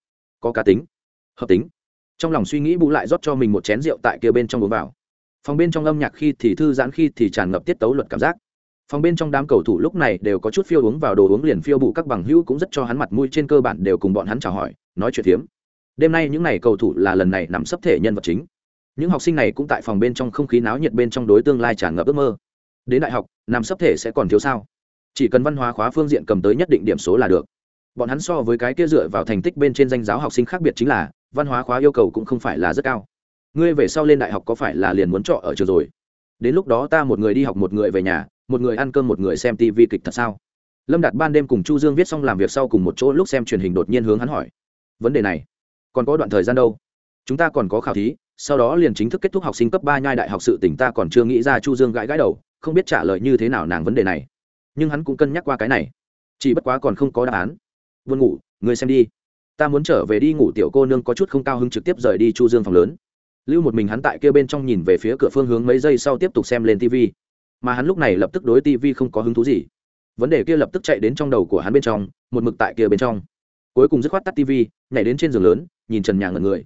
Có cá tính. Hợp tính. Trong lòng suy nghĩ bù lại rót cho mình một chén rượu tại kia bên trong uống vào. Phòng bên trong âm nhạc khi thì thư giãn khi thì tràn ngập tiết tấu luật cảm giác phòng bên trong đám cầu thủ lúc này đều có chút phiêu uống vào đồ uống liền phiêu bụ các bằng hữu cũng rất cho hắn mặt mũi trên cơ bản đều cùng bọn hắn chào hỏi, nói chuyện phiếm. Đêm nay những n à y cầu thủ là lần này nằm sấp thể nhân vật chính. Những học sinh này cũng tại phòng bên trong không khí náo nhiệt bên trong đối tương lai tràn ngập ước mơ. Đến đại học, nằm sấp thể sẽ còn thiếu sao? Chỉ cần văn hóa khóa phương diện cầm tới nhất định điểm số là được. Bọn hắn so với cái kia dựa vào thành tích bên trên danh giáo học sinh khác biệt chính là, văn hóa khóa yêu cầu cũng không phải là rất cao. Ngươi về sau lên đại học có phải là liền muốn trọ ở trường rồi? Đến lúc đó ta một người đi học một người về nhà một người ăn cơm một người xem tv kịch thật sao? Lâm đạt ban đêm cùng chu dương viết xong làm việc sau cùng một chỗ lúc xem truyền hình đột nhiên hướng hắn hỏi. Vấn đề này, còn có đoạn thời gian đâu? Chúng ta còn có khảo thí, sau đó liền chính thức kết thúc học sinh cấp ba nhai đại học sự tỉnh ta còn chưa nghĩ ra chu dương gãi gãi đầu, không biết trả lời như thế nào nàng vấn đề này. Nhưng hắn cũng cân nhắc qua cái này. Chỉ bất quá còn không có đáp án. Buồn ngủ, người xem đi. Ta muốn trở về đi ngủ, tiểu cô nương có chút không cao hứng trực tiếp rời đi chu dương phòng lớn. Lưu một mình hắn tại kia bên trong nhìn về phía cửa phương hướng mấy giây sau tiếp tục xem lên tv mà hắn lúc này lập tức đối tv không có hứng thú gì. Vấn đề kia lập tức chạy đến trong đầu của hắn bên trong, một mực tại kia bên trong. Cuối cùng dứt khoát tắt tv nhảy đến trên giường lớn, nhìn trần nhà ngẩn người.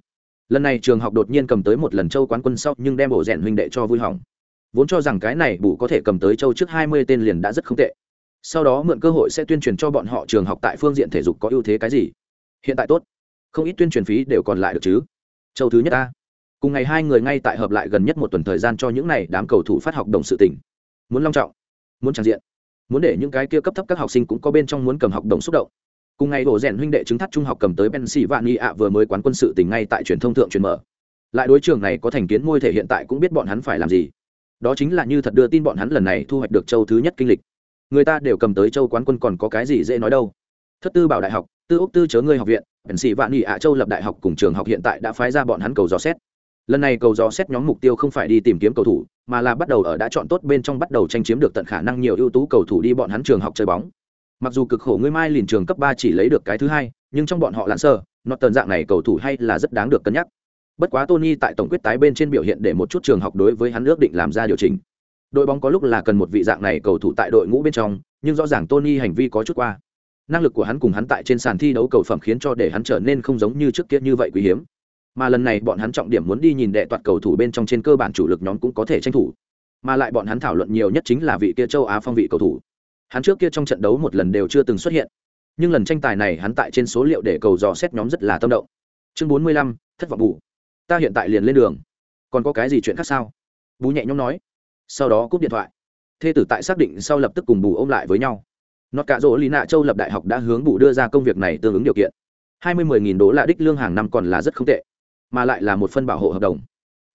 Lần này trường học đột nhiên cầm tới một lần châu quán quân sau, nhưng đem bộ rèn huynh đệ cho vui hỏng. Vốn cho rằng cái này bù có thể cầm tới châu trước hai mươi tên liền đã rất không tệ. Sau đó mượn cơ hội sẽ tuyên truyền cho bọn họ trường học tại phương diện thể dục có ưu thế cái gì. Hiện tại tốt. Không ít tuyên truyền phí đều còn lại được chứ. Châu thứ nhất ta cùng ngày hai người ngay tại hợp lại gần nhất một tuần thời gian cho những n à y đám cầu thủ phát học đồng sự tỉnh muốn long trọng, muốn trang diện, muốn để những cái kia cấp thấp các học sinh cũng có bên trong muốn cầm học đồng xúc động. Cùng ngày đổ rèn huynh đệ chứng thắt trung học cầm tới pennsylvania ạ vừa mới quán quân sự tình ngay tại truyền thông thượng truyền mở. Lại đối trường này có thành kiến môi thể hiện tại cũng biết bọn hắn phải làm gì. Đó chính là như thật đưa tin bọn hắn lần này thu hoạch được châu thứ nhất kinh lịch. Người ta đều cầm tới châu quán quân còn có cái gì dễ nói đâu. Thất tư bảo đại học, tư úc tư chớ ngươi học viện, pennsylvania ạ châu lập đại học cùng trường học hiện tại đã phái ra bọn hắn cầu dò xét lần này cầu dò xét nhóm mục tiêu không phải đi tìm kiếm cầu thủ, mà là bắt đầu ở đã chọn tốt bên trong bắt đầu tranh chiếm được tận khả năng nhiều ưu tú cầu thủ đi bọn hắn trường học chơi bóng. Mặc dù cực khổ ngươi mai liền trường cấp ba chỉ lấy được cái thứ hai, nhưng trong bọn họ lặn sơ, nó tần dạng này cầu thủ hay là rất đáng được cân nhắc. Bất quá tony tại tổng quyết tái bên trên biểu hiện để một chút trường học đối với hắn ước định làm ra điều chỉnh. Đội bóng có lúc là cần một vị dạng này cầu thủ tại đội ngũ bên trong, nhưng rõ ràng tony hành vi có chút qua. Năng lực của hắn cùng hắn tại trên sàn thi đấu cầu phẩm khiến cho để hắn trở nên không giống như trước kia như vậy quý hiếm mà lần này bọn hắn trọng điểm muốn đi nhìn đệ toạt cầu thủ bên trong trên cơ bản chủ lực nhóm cũng có thể tranh thủ. Mà lại bọn hắn thảo luận nhiều nhất chính là vị kia châu á phong vị cầu thủ. Hắn trước kia trong trận đấu một lần đều chưa từng xuất hiện. Nhưng lần tranh tài này hắn tại trên số liệu để cầu dò xét nhóm rất là tâm động. Chương bốn mươi lăm, thất vọng bù. Ta hiện tại liền lên đường. Còn có cái gì chuyện khác sao? Bú nhẹ nhõm nói. Sau đó cúp điện thoại. Thê tử tại xác định sau lập tức cùng bù ôm lại với nhau. Nọt cả rỗ lý nạ châu lập đại học đã hướng bù đưa ra công việc này tương ứng điều kiện. Hai mươi mười nghìn đô la đích lương hàng năm còn là rất không tệ mà lại là một phân bảo hộ hợp đồng.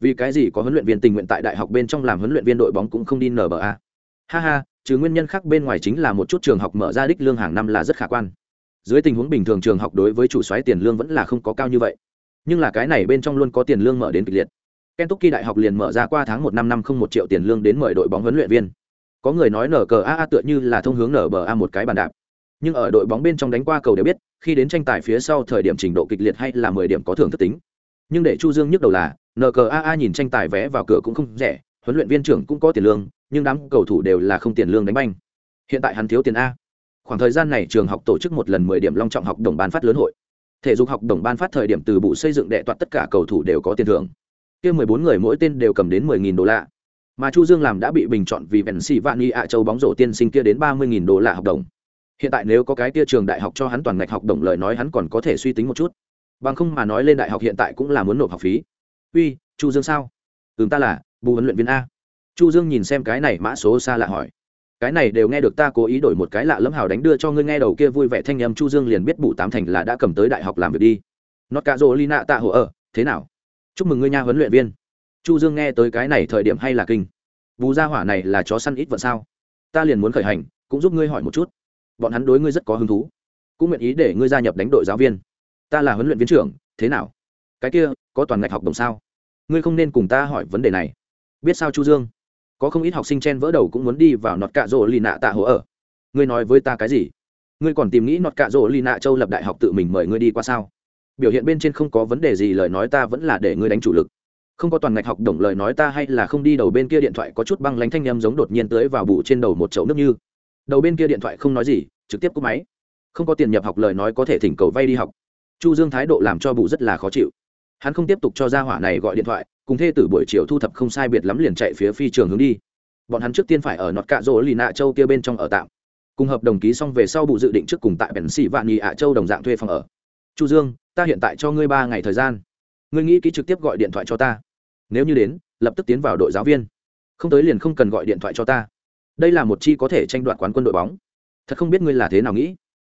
Vì cái gì có huấn luyện viên tình nguyện tại đại học bên trong làm huấn luyện viên đội bóng cũng không đi nba ha ha, trừ nguyên nhân khác bên ngoài chính là một chút trường học mở ra đích lương hàng năm là rất khả quan. Dưới tình huống bình thường trường học đối với chủ xoáy tiền lương vẫn là không có cao như vậy. Nhưng là cái này bên trong luôn có tiền lương mở đến kịch liệt. Kentucky đại học liền mở ra qua tháng một năm năm không một triệu tiền lương đến mời đội bóng huấn luyện viên. Có người nói nở cờ a tựa như là thông hướng nở bờ a một cái bàn đạp. Nhưng ở đội bóng bên trong đánh qua cầu đều biết, khi đến tranh tài phía sau thời điểm trình độ kịch liệt hay là mười điểm có thưởng thức tính nhưng để chu dương nhức đầu là NCAA nhìn tranh tài vé vào cửa cũng không rẻ, huấn luyện viên trưởng cũng có tiền lương, nhưng đám cầu thủ đều là không tiền lương đánh banh. Hiện tại hắn thiếu tiền a. Khoảng thời gian này trường học tổ chức một lần mười điểm long trọng học đồng ban phát lớn hội. Thể dục học đồng ban phát thời điểm từ bộ xây dựng đệ toạt tất cả cầu thủ đều có tiền thưởng. Kia mười bốn người mỗi tên đều cầm đến mười nghìn đô la. Mà chu dương làm đã bị bình chọn vì vẹn xì vạn y ạ châu bóng rổ tiên sinh kia đến ba mươi nghìn đô la học đồng. Hiện tại nếu có cái kia trường đại học cho hắn toàn ngạch học đồng lời nói hắn còn có thể suy tính một chút bằng không mà nói lên đại học hiện tại cũng là muốn nộp học phí. Uy, chu dương sao? Tướng ta là, bù huấn luyện viên a. Chu dương nhìn xem cái này mã số xa lạ hỏi. Cái này đều nghe được ta cố ý đổi một cái lạ lẫm hào đánh đưa cho ngươi nghe đầu kia vui vẻ thanh âm, chu dương liền biết bù tám thành là đã cầm tới đại học làm việc đi. Nó cả rồ lina tạ hồ ở, thế nào? Chúc mừng ngươi nha huấn luyện viên. Chu dương nghe tới cái này thời điểm hay là kinh. Bù gia hỏa này là chó săn ít vận sao? Ta liền muốn khởi hành, cũng giúp ngươi hỏi một chút. Bọn hắn đối ngươi rất có hứng thú, cũng nguyện ý để ngươi gia nhập đánh đội giáo viên ta là huấn luyện viên trưởng, thế nào? Cái kia, có toàn ngạch học đồng sao? Ngươi không nên cùng ta hỏi vấn đề này. Biết sao chu dương? Có không ít học sinh chen vỡ đầu cũng muốn đi vào nọt cạ rỗ lì nạ tạ hỗ ở. Ngươi nói với ta cái gì? Ngươi còn tìm nghĩ nọt cạ rỗ lì nạ châu lập đại học tự mình mời ngươi đi qua sao? Biểu hiện bên trên không có vấn đề gì, lời nói ta vẫn là để ngươi đánh chủ lực. Không có toàn ngạch học đồng, lời nói ta hay là không đi, đầu bên kia điện thoại có chút băng lánh thanh â giống đột nhiên tới vào bù trên đầu một chậu nước như. Đầu bên kia điện thoại không nói gì, trực tiếp cúp máy. Không có tiền nhập học, lời nói có thể thỉnh cầu vay đi học chu dương thái độ làm cho bù rất là khó chịu. Hắn không tiếp tục cho gia hỏa này gọi điện thoại, cùng thê tử buổi chiều thu thập không sai biệt lắm liền chạy phía phi trường hướng đi. Bọn hắn trước tiên phải ở nọt cạ rỗ lì nạ châu kia bên trong ở tạm. Cùng hợp đồng ký xong về sau bù dự định trước cùng tại bèn xỉ vạn nhì ạ châu đồng dạng thuê phòng ở. Chu dương, ta hiện tại cho ngươi ba ngày thời gian. Ngươi nghĩ ký trực tiếp gọi điện thoại cho ta. Nếu như đến, lập tức tiến vào đội giáo viên. Không tới liền không cần gọi điện thoại cho ta. Đây là một chi có thể tranh đoạt quán quân đội bóng. Thật không biết ngươi là thế nào nghĩ.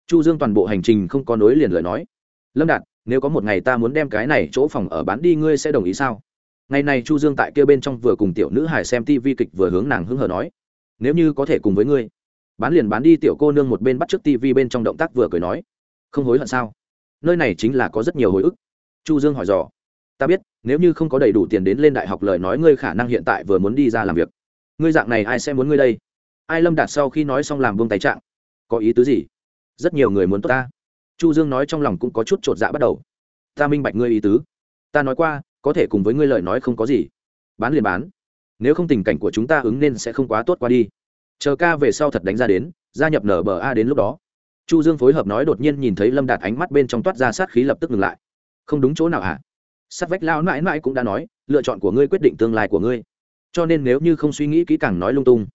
Chu dương toàn bộ hành trình không có nối liền lời nói lâm đạt, nếu có một ngày ta muốn đem cái này chỗ phòng ở bán đi, ngươi sẽ đồng ý sao? Ngày này chu dương tại kia bên trong vừa cùng tiểu nữ hải xem tv kịch vừa hướng nàng hứng hờ nói, nếu như có thể cùng với ngươi, bán liền bán đi. Tiểu cô nương một bên bắt trước tv bên trong động tác vừa cười nói, không hối hận sao? Nơi này chính là có rất nhiều hồi ức. Chu dương hỏi dò, ta biết, nếu như không có đầy đủ tiền đến lên đại học lời nói ngươi khả năng hiện tại vừa muốn đi ra làm việc. Ngươi dạng này ai sẽ muốn ngươi đây? Ai lâm đạt sau khi nói xong làm vương tay trạng, có ý tứ gì? Rất nhiều người muốn tốt ta chu dương nói trong lòng cũng có chút trột dạ bắt đầu. Ta minh bạch ngươi ý tứ. Ta nói qua, có thể cùng với ngươi lời nói không có gì. Bán liền bán. Nếu không tình cảnh của chúng ta ứng nên sẽ không quá tốt qua đi. Chờ ca về sau thật đánh ra đến, gia nhập nở bờ a đến lúc đó. Chu dương phối hợp nói đột nhiên nhìn thấy lâm đạt ánh mắt bên trong toát ra sát khí lập tức ngừng lại. Không đúng chỗ nào hả? Sát vách lao mãi mãi cũng đã nói, lựa chọn của ngươi quyết định tương lai của ngươi. Cho nên nếu như không suy nghĩ kỹ càng nói lung tung,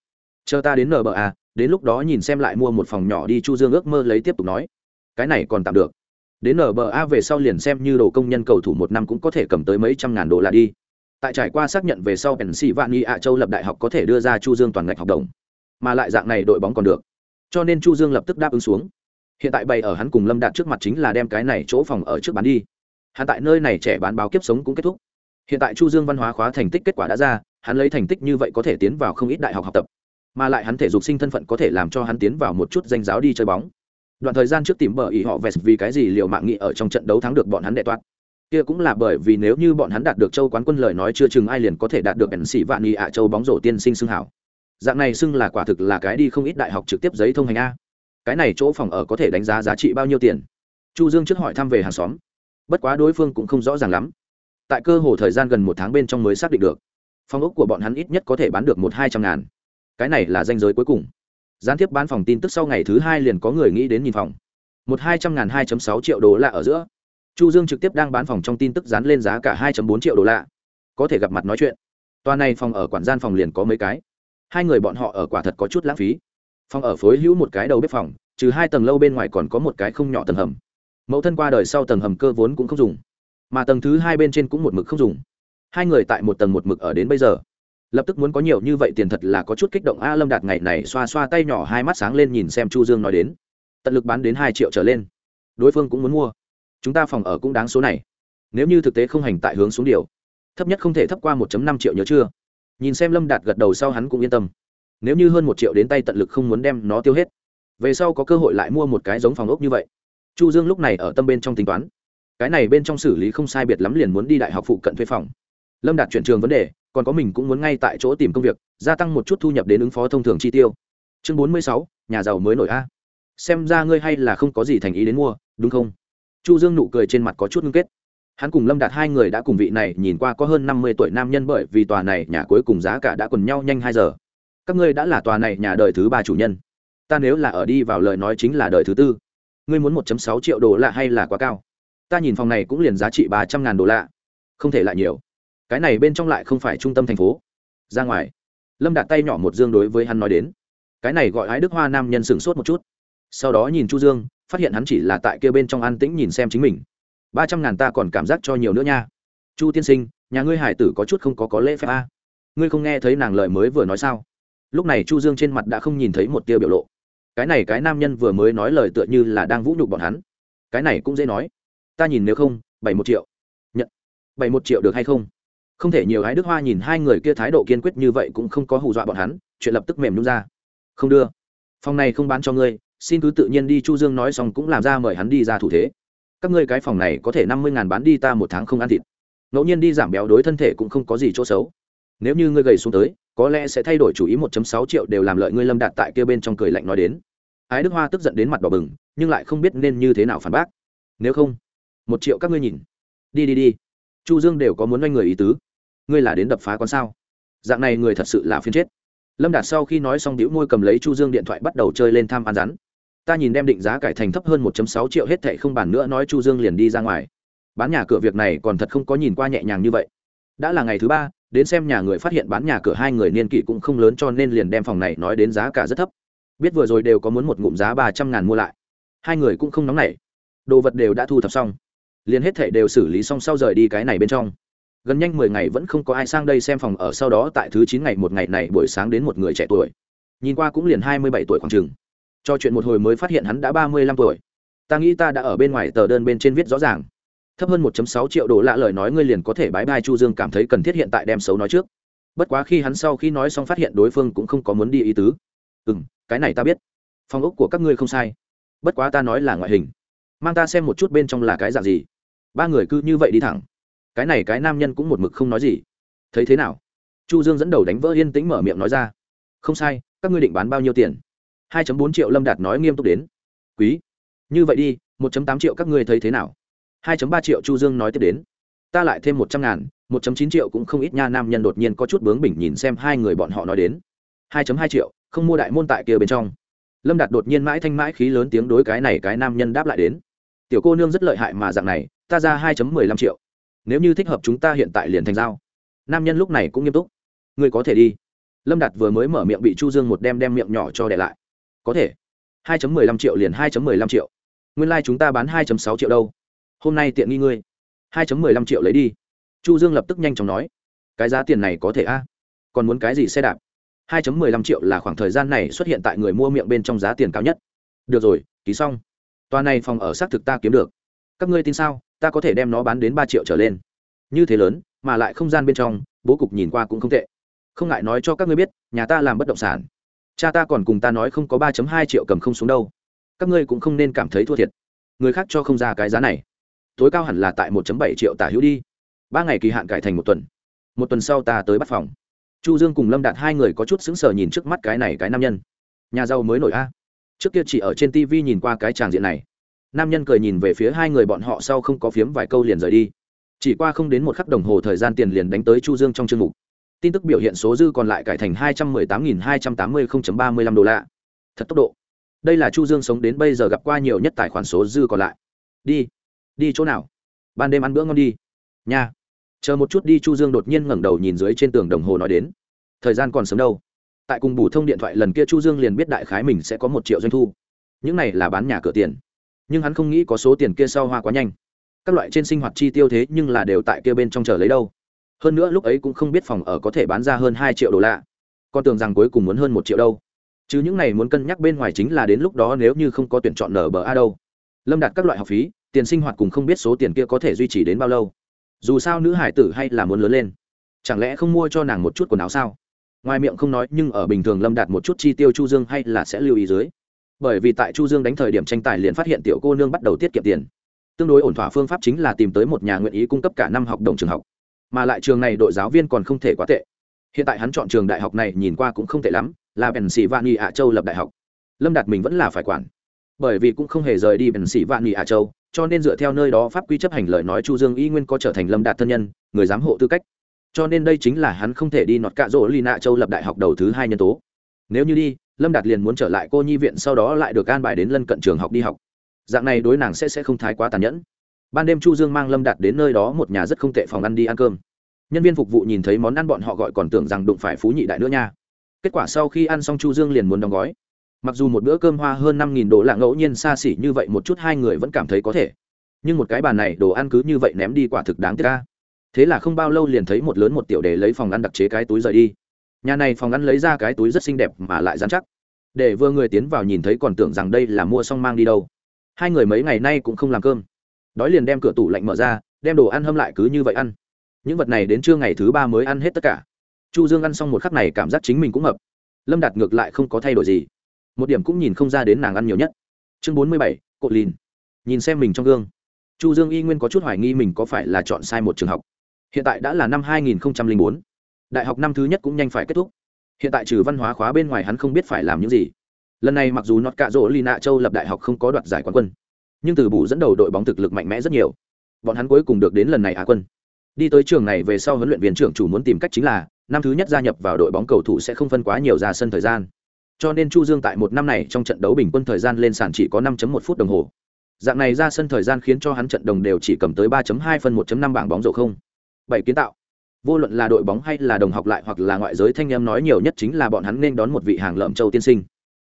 chờ ta đến nở bờ a, đến lúc đó nhìn xem lại mua một phòng nhỏ đi. Chu dương ước mơ lấy tiếp tục nói cái này còn tạm được. Đến nba về sau liền xem như đồ công nhân cầu thủ một năm cũng có thể cầm tới mấy trăm ngàn đô la đi. Tại trải qua xác nhận về sau, pennsylvania châu lập đại học có thể đưa ra chu dương toàn ngạch học đồng. Mà lại dạng này đội bóng còn được. Cho nên chu dương lập tức đáp ứng xuống. Hiện tại bày ở hắn cùng lâm đạt trước mặt chính là đem cái này chỗ phòng ở trước bán đi. Hắn tại nơi này trẻ bán báo kiếp sống cũng kết thúc. Hiện tại chu dương văn hóa khóa thành tích kết quả đã ra, hắn lấy thành tích như vậy có thể tiến vào không ít đại học học tập. Mà lại hắn thể dục sinh thân phận có thể làm cho hắn tiến vào một chút danh giáo đi chơi bóng đoạn thời gian trước tìm bờ ý họ vest vì cái gì liều mạng nghị ở trong trận đấu thắng được bọn hắn đệ toát kia cũng là bởi vì nếu như bọn hắn đạt được châu quán quân lời nói chưa chừng ai liền có thể đạt được ẩn sĩ vạn nghị ạ châu bóng rổ tiên sinh xưng hảo. Dạng này xưng là quả thực là cái đi không ít đại học trực tiếp giấy thông hành a. Cái này chỗ phòng ở có thể đánh giá giá trị bao nhiêu tiền? Chu dương trước hỏi thăm về hàng xóm. Bất quá đối phương cũng không rõ ràng lắm. Tại cơ hồ thời gian gần một tháng bên trong mới xác định được. Phòng ốc của bọn hắn ít nhất có thể bán được một hai trăm ngàn. Cái này là danh giới cuối cùng gián tiếp bán phòng tin tức sau ngày thứ hai liền có người nghĩ đến nhìn phòng. Một hai trăm ngàn hai sáu triệu đô la ở giữa. Chu dương trực tiếp đang bán phòng trong tin tức dán lên giá cả hai bốn triệu đô la. Có thể gặp mặt nói chuyện. Toa này phòng ở quản gian phòng liền có mấy cái. Hai người bọn họ ở quả thật có chút lãng phí. Phòng ở phối hữu một cái đầu bếp phòng, trừ hai tầng lâu bên ngoài còn có một cái không nhỏ tầng hầm. Mẫu thân qua đời sau tầng hầm cơ vốn cũng không dùng, mà tầng thứ hai bên trên cũng một mực không dùng. Hai người tại một tầng một mực ở đến bây giờ lập tức muốn có nhiều như vậy tiền thật là có chút kích động a lâm đạt ngày này xoa xoa tay nhỏ, hai mắt sáng lên nhìn xem chu dương nói đến. Tận lực bán đến hai triệu trở lên. Đối phương cũng muốn mua. Chúng ta phòng ở cũng đáng số này. Nếu như thực tế không hành tại hướng xuống điều, thấp nhất không thể thấp qua 1 năm triệu nhớ chưa? Nhìn xem lâm đạt gật đầu sau hắn cũng yên tâm. Nếu như hơn một triệu đến tay tận lực không muốn đem nó tiêu hết, về sau có cơ hội lại mua một cái giống phòng ốc như vậy. Chu dương lúc này ở tâm bên trong tính toán. Cái này bên trong xử lý không sai biệt lắm liền muốn đi đại học phụ cận thuê phòng. Lâm đạt chuyển trường vấn đề còn có mình cũng muốn ngay tại chỗ tìm công việc, gia tăng một chút thu nhập đến ứng phó thông thường chi tiêu. Chương bốn mươi sáu, nhà giàu mới nổi a. Xem ra ngươi hay là không có gì thành ý đến mua, đúng không? Chu dương nụ cười trên mặt có chút ngưng kết. Hắn cùng lâm đạt hai người đã cùng vị này nhìn qua có hơn năm mươi tuổi nam nhân bởi vì tòa này nhà cuối cùng giá cả đã quần nhau nhanh hai giờ. Các ngươi đã là tòa này nhà đời thứ ba chủ nhân. Ta nếu là ở đi vào lời nói chính là đời thứ tư. Ngươi muốn 1 sáu triệu đô la hay là quá cao? Ta nhìn phòng này cũng liền giá trị ba trăm ngàn đô la. Không thể lại nhiều cái này bên trong lại không phải trung tâm thành phố. Ra ngoài. Lâm đạt tay nhỏ một dương đối với hắn nói đến. Cái này gọi ái đức hoa nam nhân sửng sốt một chút. Sau đó nhìn chu dương, phát hiện hắn chỉ là tại kia bên trong an tĩnh nhìn xem chính mình. Ba trăm ngàn ta còn cảm giác cho nhiều nữa nha. Chu tiên sinh, nhà ngươi hải tử có chút không có có lễ phép a. À. ngươi không nghe thấy nàng lời mới vừa nói sao? Lúc này chu dương trên mặt đã không nhìn thấy một tia biểu lộ. Cái này cái nam nhân vừa mới nói lời tựa như là đang vũ nhục bọn hắn. Cái này cũng dễ nói. Ta nhìn nếu không, bảy một triệu. Nhận. Bảy một triệu được hay không? Không thể nhiều gái đức hoa nhìn hai người kia thái độ kiên quyết như vậy cũng không có hù dọa bọn hắn, chuyện lập tức mềm nhung ra. Không đưa. Phòng này không bán cho ngươi, xin cứ tự nhiên đi, chu dương nói xong cũng làm ra mời hắn đi ra thủ thế. Các ngươi cái phòng này có thể năm mươi ngàn bán đi ta một tháng không ăn thịt. Ngẫu nhiên đi giảm béo đối thân thể cũng không có gì chỗ xấu. Nếu như ngươi gầy xuống tới, có lẽ sẽ thay đổi chủ ý 1.6 triệu đều làm lợi ngươi lâm đạt tại kia bên trong cười lạnh nói đến. Ái đức hoa tức giận đến mặt đỏ bừng, nhưng lại không biết nên như thế nào phản bác. Nếu không, một triệu các ngươi nhìn. Đi đi đi. Chu dương đều có muốn doanh người ý tứ ngươi là đến đập phá con sao? Dạng này người thật sự là phiên chết. Lâm đạt sau khi nói xong đĩu môi cầm lấy chu dương điện thoại bắt đầu chơi lên tham ăn rắn. Ta nhìn đem định giá cải thành thấp hơn 1.6 triệu hết thệ không bàn nữa nói chu dương liền đi ra ngoài. Bán nhà cửa việc này còn thật không có nhìn qua nhẹ nhàng như vậy. Đã là ngày thứ ba, đến xem nhà người phát hiện bán nhà cửa hai người niên kỷ cũng không lớn cho nên liền đem phòng này nói đến giá cả rất thấp. Biết vừa rồi đều có muốn một ngụm giá ba trăm ngàn mua lại. Hai người cũng không nóng nảy. Đồ vật đều đã thu thập xong. Liền hết thể đều xử lý xong sau rời đi cái này bên trong gần nhanh mười ngày vẫn không có ai sang đây xem phòng ở sau đó tại thứ chín ngày một ngày này buổi sáng đến một người trẻ tuổi. Nhìn qua cũng liền hai mươi bảy tuổi khoảng chừng. Cho chuyện một hồi mới phát hiện hắn đã ba mươi lăm tuổi. Ta nghĩ ta đã ở bên ngoài tờ đơn bên trên viết rõ ràng. Thấp hơn 1.6 triệu đô lạ lời nói ngươi liền có thể bái bai chu dương cảm thấy cần thiết hiện tại đem xấu nói trước. Bất quá khi hắn sau khi nói xong phát hiện đối phương cũng không có muốn đi ý tứ. Ừm, cái này ta biết. Phong ốc của các ngươi không sai. Bất quá ta nói là ngoại hình. Mang ta xem một chút bên trong là cái dạng gì. Ba người cứ như vậy đi thẳng cái này cái nam nhân cũng một mực không nói gì. Thấy thế nào? Chu dương dẫn đầu đánh vỡ yên tĩnh mở miệng nói ra. Không sai, các ngươi định bán bao nhiêu tiền? 2.4 triệu lâm đạt nói nghiêm túc đến. Quý. Như vậy đi 1.8 triệu các ngươi thấy thế nào? 2.3 triệu chu dương nói tiếp đến. Ta lại thêm một trăm ngàn 1.9 triệu cũng không ít nha nam nhân đột nhiên có chút bướng bỉnh nhìn xem hai người bọn họ nói đến. 2.2 triệu, không mua đại môn tại kia bên trong. Lâm đạt đột nhiên mãi thanh mãi khí lớn tiếng đối cái này cái nam nhân đáp lại đến. Tiểu cô nương rất lợi hại mà dạng này, ta ra 2.15 triệu nếu như thích hợp chúng ta hiện tại liền thành giao. Nam nhân lúc này cũng nghiêm túc. Ngươi có thể đi. Lâm đạt vừa mới mở miệng bị chu dương một đem đem miệng nhỏ cho để lại. Có thể. 2.15 triệu liền 2.15 triệu. Nguyên lai like chúng ta bán 2.6 triệu đâu. Hôm nay tiện nghi ngươi. 2.15 triệu lấy đi. Chu dương lập tức nhanh chóng nói. Cái giá tiền này có thể a? Còn muốn cái gì xe đạp? 2.15 triệu là khoảng thời gian này xuất hiện tại người mua miệng bên trong giá tiền cao nhất. Được rồi, ký xong. Toa này phòng ở xác thực ta kiếm được. Các ngươi tin sao? Ta có thể đem nó bán đến ba triệu trở lên. Như thế lớn, mà lại không gian bên trong, bố cục nhìn qua cũng không tệ. Không ngại nói cho các ngươi biết, nhà ta làm bất động sản. Cha ta còn cùng ta nói không có ba hai triệu cầm không xuống đâu. Các ngươi cũng không nên cảm thấy thua thiệt. Người khác cho không ra cái giá này. Tối cao hẳn là tại 1 bảy triệu tả hữu đi. Ba ngày kỳ hạn cải thành một tuần. Một tuần sau ta tới bắt phòng. Chu dương cùng lâm đạt hai người có chút sững sờ nhìn trước mắt cái này cái nam nhân. Nhà giàu mới nổi a. Trước kia chỉ ở trên tv nhìn qua cái tràng diện này nam nhân cười nhìn về phía hai người bọn họ sau không có phiếm vài câu liền rời đi. Chỉ qua không đến một khắc đồng hồ thời gian tiền liền đánh tới chu dương trong chương mục. Tin tức biểu hiện số dư còn lại cải thành hai trăm mười tám nghìn hai trăm tám mươi không chấm ba mươi lăm đô la. Thật tốc độ. Đây là chu dương sống đến bây giờ gặp qua nhiều nhất tài khoản số dư còn lại. Đi. Đi chỗ nào? Ban đêm ăn bữa ngon đi. Nha. Chờ một chút đi, chu dương đột nhiên ngẩng đầu nhìn dưới trên tường đồng hồ nói đến. Thời gian còn sớm đâu. Tại cùng bù thông điện thoại lần kia chu dương liền biết đại khái mình sẽ có một triệu doanh thu. Những này là bán nhà cửa tiền nhưng hắn không nghĩ có số tiền kia sau hoa quá nhanh. Các loại trên sinh hoạt chi tiêu thế nhưng là đều tại kia bên trong chờ lấy đâu. Hơn nữa lúc ấy cũng không biết phòng ở có thể bán ra hơn hai triệu đô la. Con tưởng rằng cuối cùng muốn hơn một triệu đâu. Chứ những này muốn cân nhắc bên ngoài chính là đến lúc đó nếu như không có tuyển chọn nở bờ a đâu. Lâm đạt các loại học phí, tiền sinh hoạt cùng không biết số tiền kia có thể duy trì đến bao lâu. Dù sao nữ hải tử hay là muốn lớn lên. Chẳng lẽ không mua cho nàng một chút quần áo sao? Ngoài miệng không nói, nhưng ở bình thường lâm đạt một chút chi tiêu chu dương hay là sẽ lưu ý dưới bởi vì tại chu dương đánh thời điểm tranh tài liền phát hiện tiểu cô nương bắt đầu tiết kiệm tiền. Tương đối ổn thỏa phương pháp chính là tìm tới một nhà nguyện ý cung cấp cả năm học đồng trường học. Mà lại trường này đội giáo viên còn không thể quá tệ. Hiện tại hắn chọn trường đại học này nhìn qua cũng không tệ lắm, là bèn sĩ vạn nghị ạ châu lập đại học. Lâm đạt mình vẫn là phải quản. Bởi vì cũng không hề rời đi bèn sĩ vạn nghị ạ châu, cho nên dựa theo nơi đó pháp quy chấp hành lời nói chu dương y nguyên có trở thành lâm đạt thân nhân, người giám hộ tư cách. Cho nên đây chính là hắn không thể đi nọt cạ rỗ ly nạ châu lập đại học đầu thứ hai nhân tố nếu như đi, lâm đạt liền muốn trở lại cô nhi viện sau đó lại được an bài đến lân cận trường học đi học. Dạng này đối nàng sẽ sẽ không thái quá tàn nhẫn. Ban đêm chu dương mang lâm đạt đến nơi đó một nhà rất không tệ phòng ăn đi ăn cơm. Nhân viên phục vụ nhìn thấy món ăn bọn họ gọi còn tưởng rằng đụng phải phú nhị đại nữa nha. Kết quả sau khi ăn xong chu dương liền muốn đóng gói. Mặc dù một bữa cơm hoa hơn năm nghìn đô là ngẫu nhiên xa xỉ như vậy một chút hai người vẫn cảm thấy có thể. Nhưng một cái bàn này đồ ăn cứ như vậy ném đi quả thực đáng tiếc ca thế là không bao lâu liền thấy một lớn một tiểu để lấy phòng ăn đặc chế cái túi rời đi nhà này phòng ăn lấy ra cái túi rất xinh đẹp mà lại dán chắc. Để vừa người tiến vào nhìn thấy còn tưởng rằng đây là mua xong mang đi đâu. Hai người mấy ngày nay cũng không làm cơm. Đói liền đem cửa tủ lạnh mở ra, đem đồ ăn hâm lại cứ như vậy ăn. Những vật này đến trưa ngày thứ ba mới ăn hết tất cả. Chu dương ăn xong một khắc này cảm giác chính mình cũng mập. Lâm đạt ngược lại không có thay đổi gì. Một điểm cũng nhìn không ra đến nàng ăn nhiều nhất. Chương bốn mươi bảy cột lìn. Nhìn xem mình trong gương. Chu dương y nguyên có chút hoài nghi mình có phải là chọn sai một trường học. Hiện tại đã là năm hai nghìn bốn đại học năm thứ nhất cũng nhanh phải kết thúc. Hiện tại trừ văn hóa khóa bên ngoài hắn không biết phải làm những gì. Lần này mặc dù nọt cạ rỗ lì nạ châu lập đại học không có đoạt giải quán quân, nhưng từ bù dẫn đầu đội bóng thực lực mạnh mẽ rất nhiều. Bọn hắn cuối cùng được đến lần này á quân. Đi tới trường này về sau huấn luyện viên trưởng chủ muốn tìm cách chính là, năm thứ nhất gia nhập vào đội bóng cầu thủ sẽ không phân quá nhiều ra sân thời gian. Cho nên chu dương tại một năm này trong trận đấu bình quân thời gian lên sàn chỉ có 5.1 phút đồng hồ. Dạng này ra sân thời gian khiến cho hắn trận đồng đều chỉ cầm tới 3.2 phân 1.5 bảng bóng rổ không. Bảy kiến tạo vô luận là đội bóng hay là đồng học lại hoặc là ngoại giới, thanh em nói nhiều nhất chính là bọn hắn nên đón một vị hàng lợm châu tiên sinh.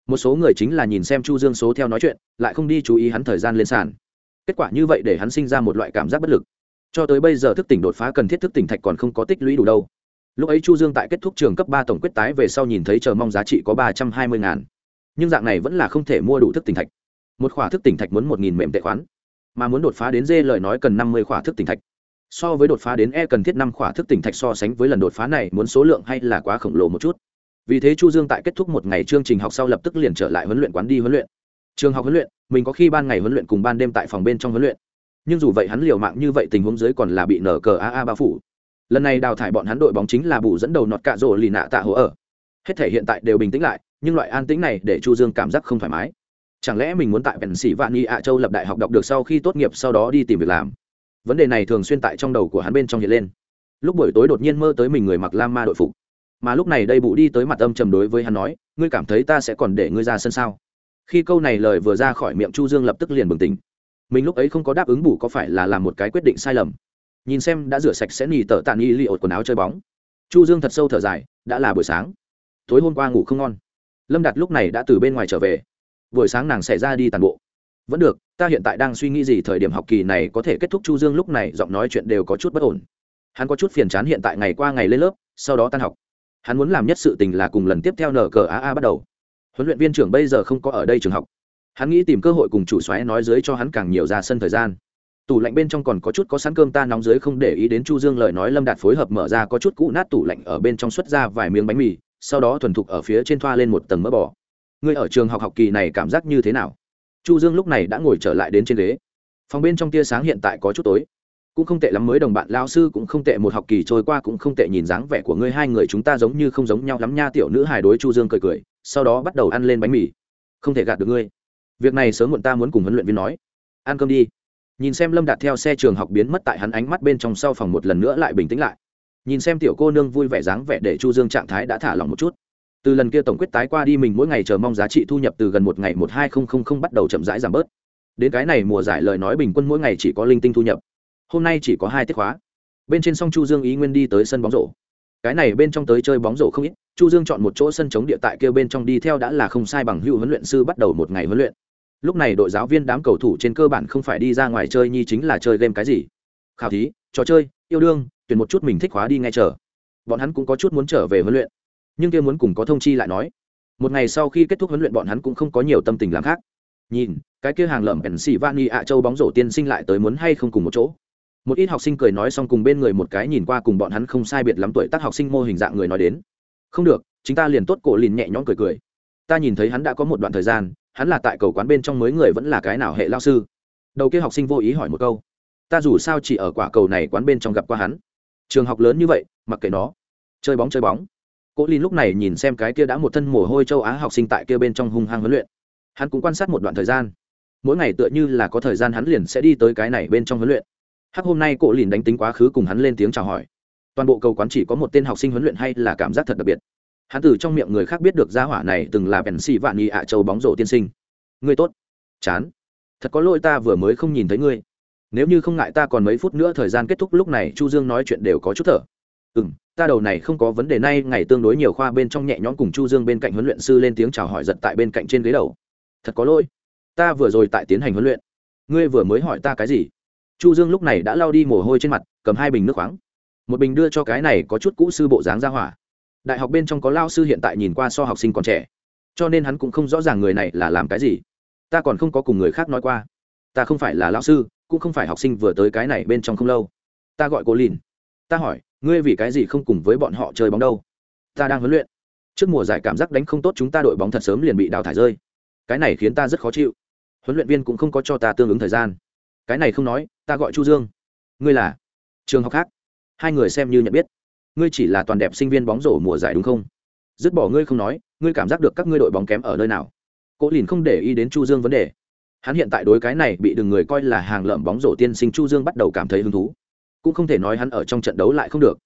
Một số người chính là nhìn xem chu dương số theo nói chuyện, lại không đi chú ý hắn thời gian lên sàn. Kết quả như vậy để hắn sinh ra một loại cảm giác bất lực. Cho tới bây giờ thức tỉnh đột phá cần thiết thức tỉnh thạch còn không có tích lũy đủ đâu. Lúc ấy chu dương tại kết thúc trường cấp ba tổng quyết tái về sau nhìn thấy chờ mong giá trị có ba trăm hai mươi ngàn. Nhưng dạng này vẫn là không thể mua đủ thức tỉnh thạch. Một khỏa thức tỉnh thạch muốn một nghìn mềm tệ khoán. Mà muốn đột phá đến dê lời nói cần năm mươi khỏa thức tỉnh thạch so với đột phá đến e cần thiết năm khỏa thức tỉnh thạch so sánh với lần đột phá này, muốn số lượng hay là quá khổng lồ một chút. Vì thế chu dương tại kết thúc một ngày chương trình học sau lập tức liền trở lại huấn luyện quán đi huấn luyện. Trường học huấn luyện, mình có khi ban ngày huấn luyện cùng ban đêm tại phòng bên trong huấn luyện. Nhưng dù vậy hắn liều mạng như vậy tình huống dưới còn là bị nở cờ a a bao phủ. Lần này đào thải bọn hắn đội bóng chính là bù dẫn đầu nọt cạ rổ lì nạ tạ hồ ở. Hết thể hiện tại đều bình tĩnh lại, nhưng loại an tĩnh này để chu dương cảm giác không thoải mái. Chẳng lẽ mình muốn tại vẹn sĩ vạn nghi ạ châu lập đại học đọc được sau khi tốt nghiệp sau đó đi tìm việc làm? Vấn đề này thường xuyên tại trong đầu của hắn bên trong hiện lên. Lúc buổi tối đột nhiên mơ tới mình người mặc lam ma đội phục. Mà lúc này đây bụ đi tới mặt âm trầm đối với hắn nói, ngươi cảm thấy ta sẽ còn để ngươi ra sân sao? Khi câu này lời vừa ra khỏi miệng chu dương lập tức liền bừng tỉnh. Mình lúc ấy không có đáp ứng bù có phải là làm một cái quyết định sai lầm. Nhìn xem đã rửa sạch sẽ nỉ tợ tạ y li ột quần áo chơi bóng. Chu dương thật sâu thở dài, đã là buổi sáng. Tối hôm qua ngủ không ngon. Lâm đạt lúc này đã từ bên ngoài trở về. Buổi sáng nàng xảy ra đi tàn bộ vẫn được, ta hiện tại đang suy nghĩ gì thời điểm học kỳ này có thể kết thúc chu dương lúc này, giọng nói chuyện đều có chút bất ổn. Hắn có chút phiền chán hiện tại ngày qua ngày lên lớp, sau đó tan học. Hắn muốn làm nhất sự tình là cùng lần tiếp theo nở cờ a a bắt đầu. Huấn luyện viên trưởng bây giờ không có ở đây trường học. Hắn nghĩ tìm cơ hội cùng chủ xoáy nói dưới cho hắn càng nhiều ra sân thời gian. Tủ lạnh bên trong còn có chút có sẵn cơm ta nóng dưới không để ý đến chu dương lời nói lâm đạt phối hợp mở ra có chút cũ nát tủ lạnh ở bên trong xuất ra vài miếng bánh mì, sau đó thuần thục ở phía trên thoa lên một tầng mỡ bò. Ngươi ở trường học học kỳ này cảm giác như thế nào? Chu dương lúc này đã ngồi trở lại đến trên ghế. Phòng bên trong tia sáng hiện tại có chút tối. Cũng không tệ lắm, mới đồng bạn lao sư cũng không tệ, một học kỳ trôi qua cũng không tệ, nhìn dáng vẻ của ngươi hai người chúng ta giống như không giống nhau lắm nha, tiểu nữ hài đối chu dương cười cười, sau đó bắt đầu ăn lên bánh mì. Không thể gạt được ngươi. Việc này sớm muộn ta muốn cùng huấn luyện viên nói. Ăn cơm đi. Nhìn xem lâm đạt theo xe trường học biến mất tại hắn ánh mắt bên trong sau phòng một lần nữa lại bình tĩnh lại. Nhìn xem tiểu cô nương vui vẻ dáng vẻ để chu dương trạng thái đã thả lỏng một chút từ lần kia tổng quyết tái qua đi mình mỗi ngày chờ mong giá trị thu nhập từ gần một ngày một hai không không không bắt đầu chậm rãi giảm bớt. Đến cái này mùa giải lời nói bình quân mỗi ngày chỉ có linh tinh thu nhập. Hôm nay chỉ có hai tiết khóa. Bên trên song chu dương ý nguyên đi tới sân bóng rổ. Cái này bên trong tới chơi bóng rổ không ít, chu dương chọn một chỗ sân chống địa tại kia bên trong đi theo đã là không sai bằng hữu huấn luyện sư bắt đầu một ngày huấn luyện. Lúc này đội giáo viên đám cầu thủ trên cơ bản không phải đi ra ngoài chơi nhi chính là chơi game cái gì. Khảo thí, trò chơi, yêu đương, tuyển một chút mình thích khóa đi ngay chờ. Bọn hắn cũng có chút muốn trở về huấn luyện nhưng kia muốn cùng có thông chi lại nói. Một ngày sau khi kết thúc huấn luyện, bọn hắn cũng không có nhiều tâm tình làm khác. Nhìn, cái kia hàng lợm bèn xì van nghi ạ châu bóng rổ tiên sinh lại tới muốn hay không cùng một chỗ. Một ít học sinh cười nói xong cùng bên người một cái nhìn qua cùng bọn hắn không sai biệt lắm tuổi tác học sinh mô hình dạng người nói đến. Không được, chúng ta liền tốt, cổ lìn nhẹ nhõm cười cười. Ta nhìn thấy hắn đã có một đoạn thời gian, hắn là tại cầu quán bên trong mới người vẫn là cái nào hệ lao sư. Đầu kia học sinh vô ý hỏi một câu. Ta dù sao chỉ ở quả cầu này quán bên trong gặp qua hắn. Trường học lớn như vậy, mặc kệ nó. Chơi bóng chơi bóng cố linh lúc này nhìn xem cái kia đã một thân mồ hôi châu á học sinh tại kia bên trong hung hăng huấn luyện. Hắn cũng quan sát một đoạn thời gian. Mỗi ngày tựa như là có thời gian hắn liền sẽ đi tới cái này bên trong huấn luyện. Hắc, hôm nay cổ lìn đánh tính quá khứ cùng hắn lên tiếng chào hỏi. Toàn bộ cầu quán chỉ có một tên học sinh huấn luyện hay là cảm giác thật đặc biệt. Hắn từ trong miệng người khác biết được gia hỏa này từng là bèn xì vạn nghị ạ châu bóng rổ tiên sinh. Ngươi tốt. Chán. Thật có lỗi ta vừa mới không nhìn thấy ngươi. Nếu như không ngại ta còn mấy phút nữa thời gian kết thúc lúc này chu dương nói chuyện đều có chút thở. Ừ m ta đầu này không có vấn đề nay, ngày tương đối nhiều khoa bên trong nhẹ nhõm cùng chu dương bên cạnh huấn luyện sư lên tiếng chào hỏi giật tại bên cạnh trên ghế đầu. Thật có lỗi. Ta vừa rồi tại tiến hành huấn luyện. Ngươi vừa mới hỏi ta cái gì? Chu dương lúc này đã lao đi mồ hôi trên mặt, cầm hai bình nước khoáng. Một bình đưa cho cái này có chút cũ sư bộ dáng ra hỏa. Đại học bên trong có lao sư hiện tại nhìn qua so học sinh còn trẻ. Cho nên hắn cũng không rõ ràng người này là làm cái gì. Ta còn không có cùng người khác nói qua. Ta không phải là lao sư, cũng không phải học sinh vừa tới cái này bên trong không lâu. Ta gọi cô lìn. Ta hỏi ngươi vì cái gì không cùng với bọn họ chơi bóng đâu? Ta đang huấn luyện. Trước mùa giải cảm giác đánh không tốt chúng ta đội bóng thật sớm liền bị đào thải rơi. Cái này khiến ta rất khó chịu. Huấn luyện viên cũng không có cho ta tương ứng thời gian. Cái này không nói, ta gọi chu dương. Ngươi là? Trường học khác. Hai người xem như nhận biết. Ngươi chỉ là toàn đẹp sinh viên bóng rổ mùa giải đúng không? Dứt bỏ ngươi không nói, ngươi cảm giác được các ngươi đội bóng kém ở nơi nào? Cố lìn không để ý đến chu dương vấn đề. Hắn hiện tại đối cái này bị đừng người coi là hàng lợm bóng rổ tiên sinh chu dương bắt đầu cảm thấy hứng thú cũng không thể nói hắn ở trong trận đấu lại không được.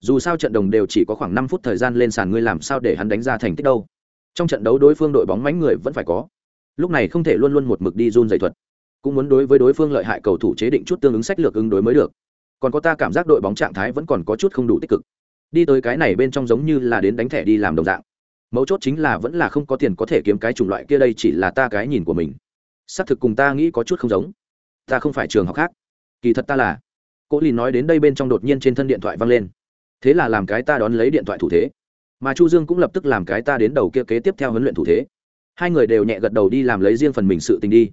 Dù sao trận đồng đều chỉ có khoảng năm phút thời gian lên sàn, ngươi làm sao để hắn đánh ra thành tích đâu? Trong trận đấu đối phương đội bóng mánh người vẫn phải có. Lúc này không thể luôn luôn một mực đi run dày thuật. Cũng muốn đối với đối phương lợi hại cầu thủ chế định chút tương ứng sách lược ứng đối mới được. Còn có ta cảm giác đội bóng trạng thái vẫn còn có chút không đủ tích cực. Đi tới cái này bên trong giống như là đến đánh thẻ đi làm đồng dạng. Mấu chốt chính là vẫn là không có tiền có thể kiếm cái chủng loại kia đây chỉ là ta cái nhìn của mình. Xác thực cùng ta nghĩ có chút không giống. Ta không phải trường học khác. Kỳ thật ta là cố lìn nói đến đây bên trong đột nhiên trên thân điện thoại văng lên. Thế là làm cái ta đón lấy điện thoại thủ thế. Mà chu dương cũng lập tức làm cái ta đến đầu kia kế tiếp theo huấn luyện thủ thế. Hai người đều nhẹ gật đầu đi làm lấy riêng phần mình sự tình đi.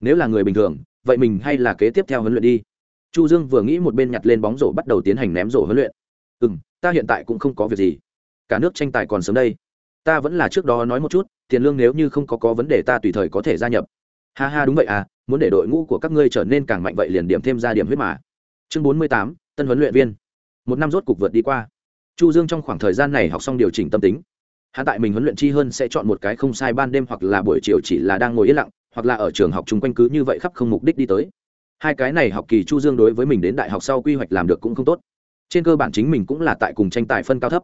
Nếu là người bình thường, vậy mình hay là kế tiếp theo huấn luyện đi. Chu dương vừa nghĩ một bên nhặt lên bóng rổ bắt đầu tiến hành ném rổ huấn luyện. Ừ m ta hiện tại cũng không có việc gì. Cả nước tranh tài còn sớm đây. Ta vẫn là trước đó nói một chút, tiền lương nếu như không có có vấn đề ta tùy thời có thể gia nhập. Ha ha, đúng vậy à muốn để đội ngũ của các ngươi trở nên càng mạnh vậy liền điểm thêm ra điểm huyết mà chương bốn mươi tám, tân huấn luyện viên. Một năm rốt cục vượt đi qua. Chu dương trong khoảng thời gian này học xong điều chỉnh tâm tính. Hắn tại mình huấn luyện chi hơn sẽ chọn một cái không sai ban đêm hoặc là buổi chiều chỉ là đang ngồi yên lặng, hoặc là ở trường học chung quanh cứ như vậy khắp không mục đích đi tới. Hai cái này học kỳ chu dương đối với mình đến đại học sau quy hoạch làm được cũng không tốt. Trên cơ bản chính mình cũng là tại cùng tranh tài phân cao thấp.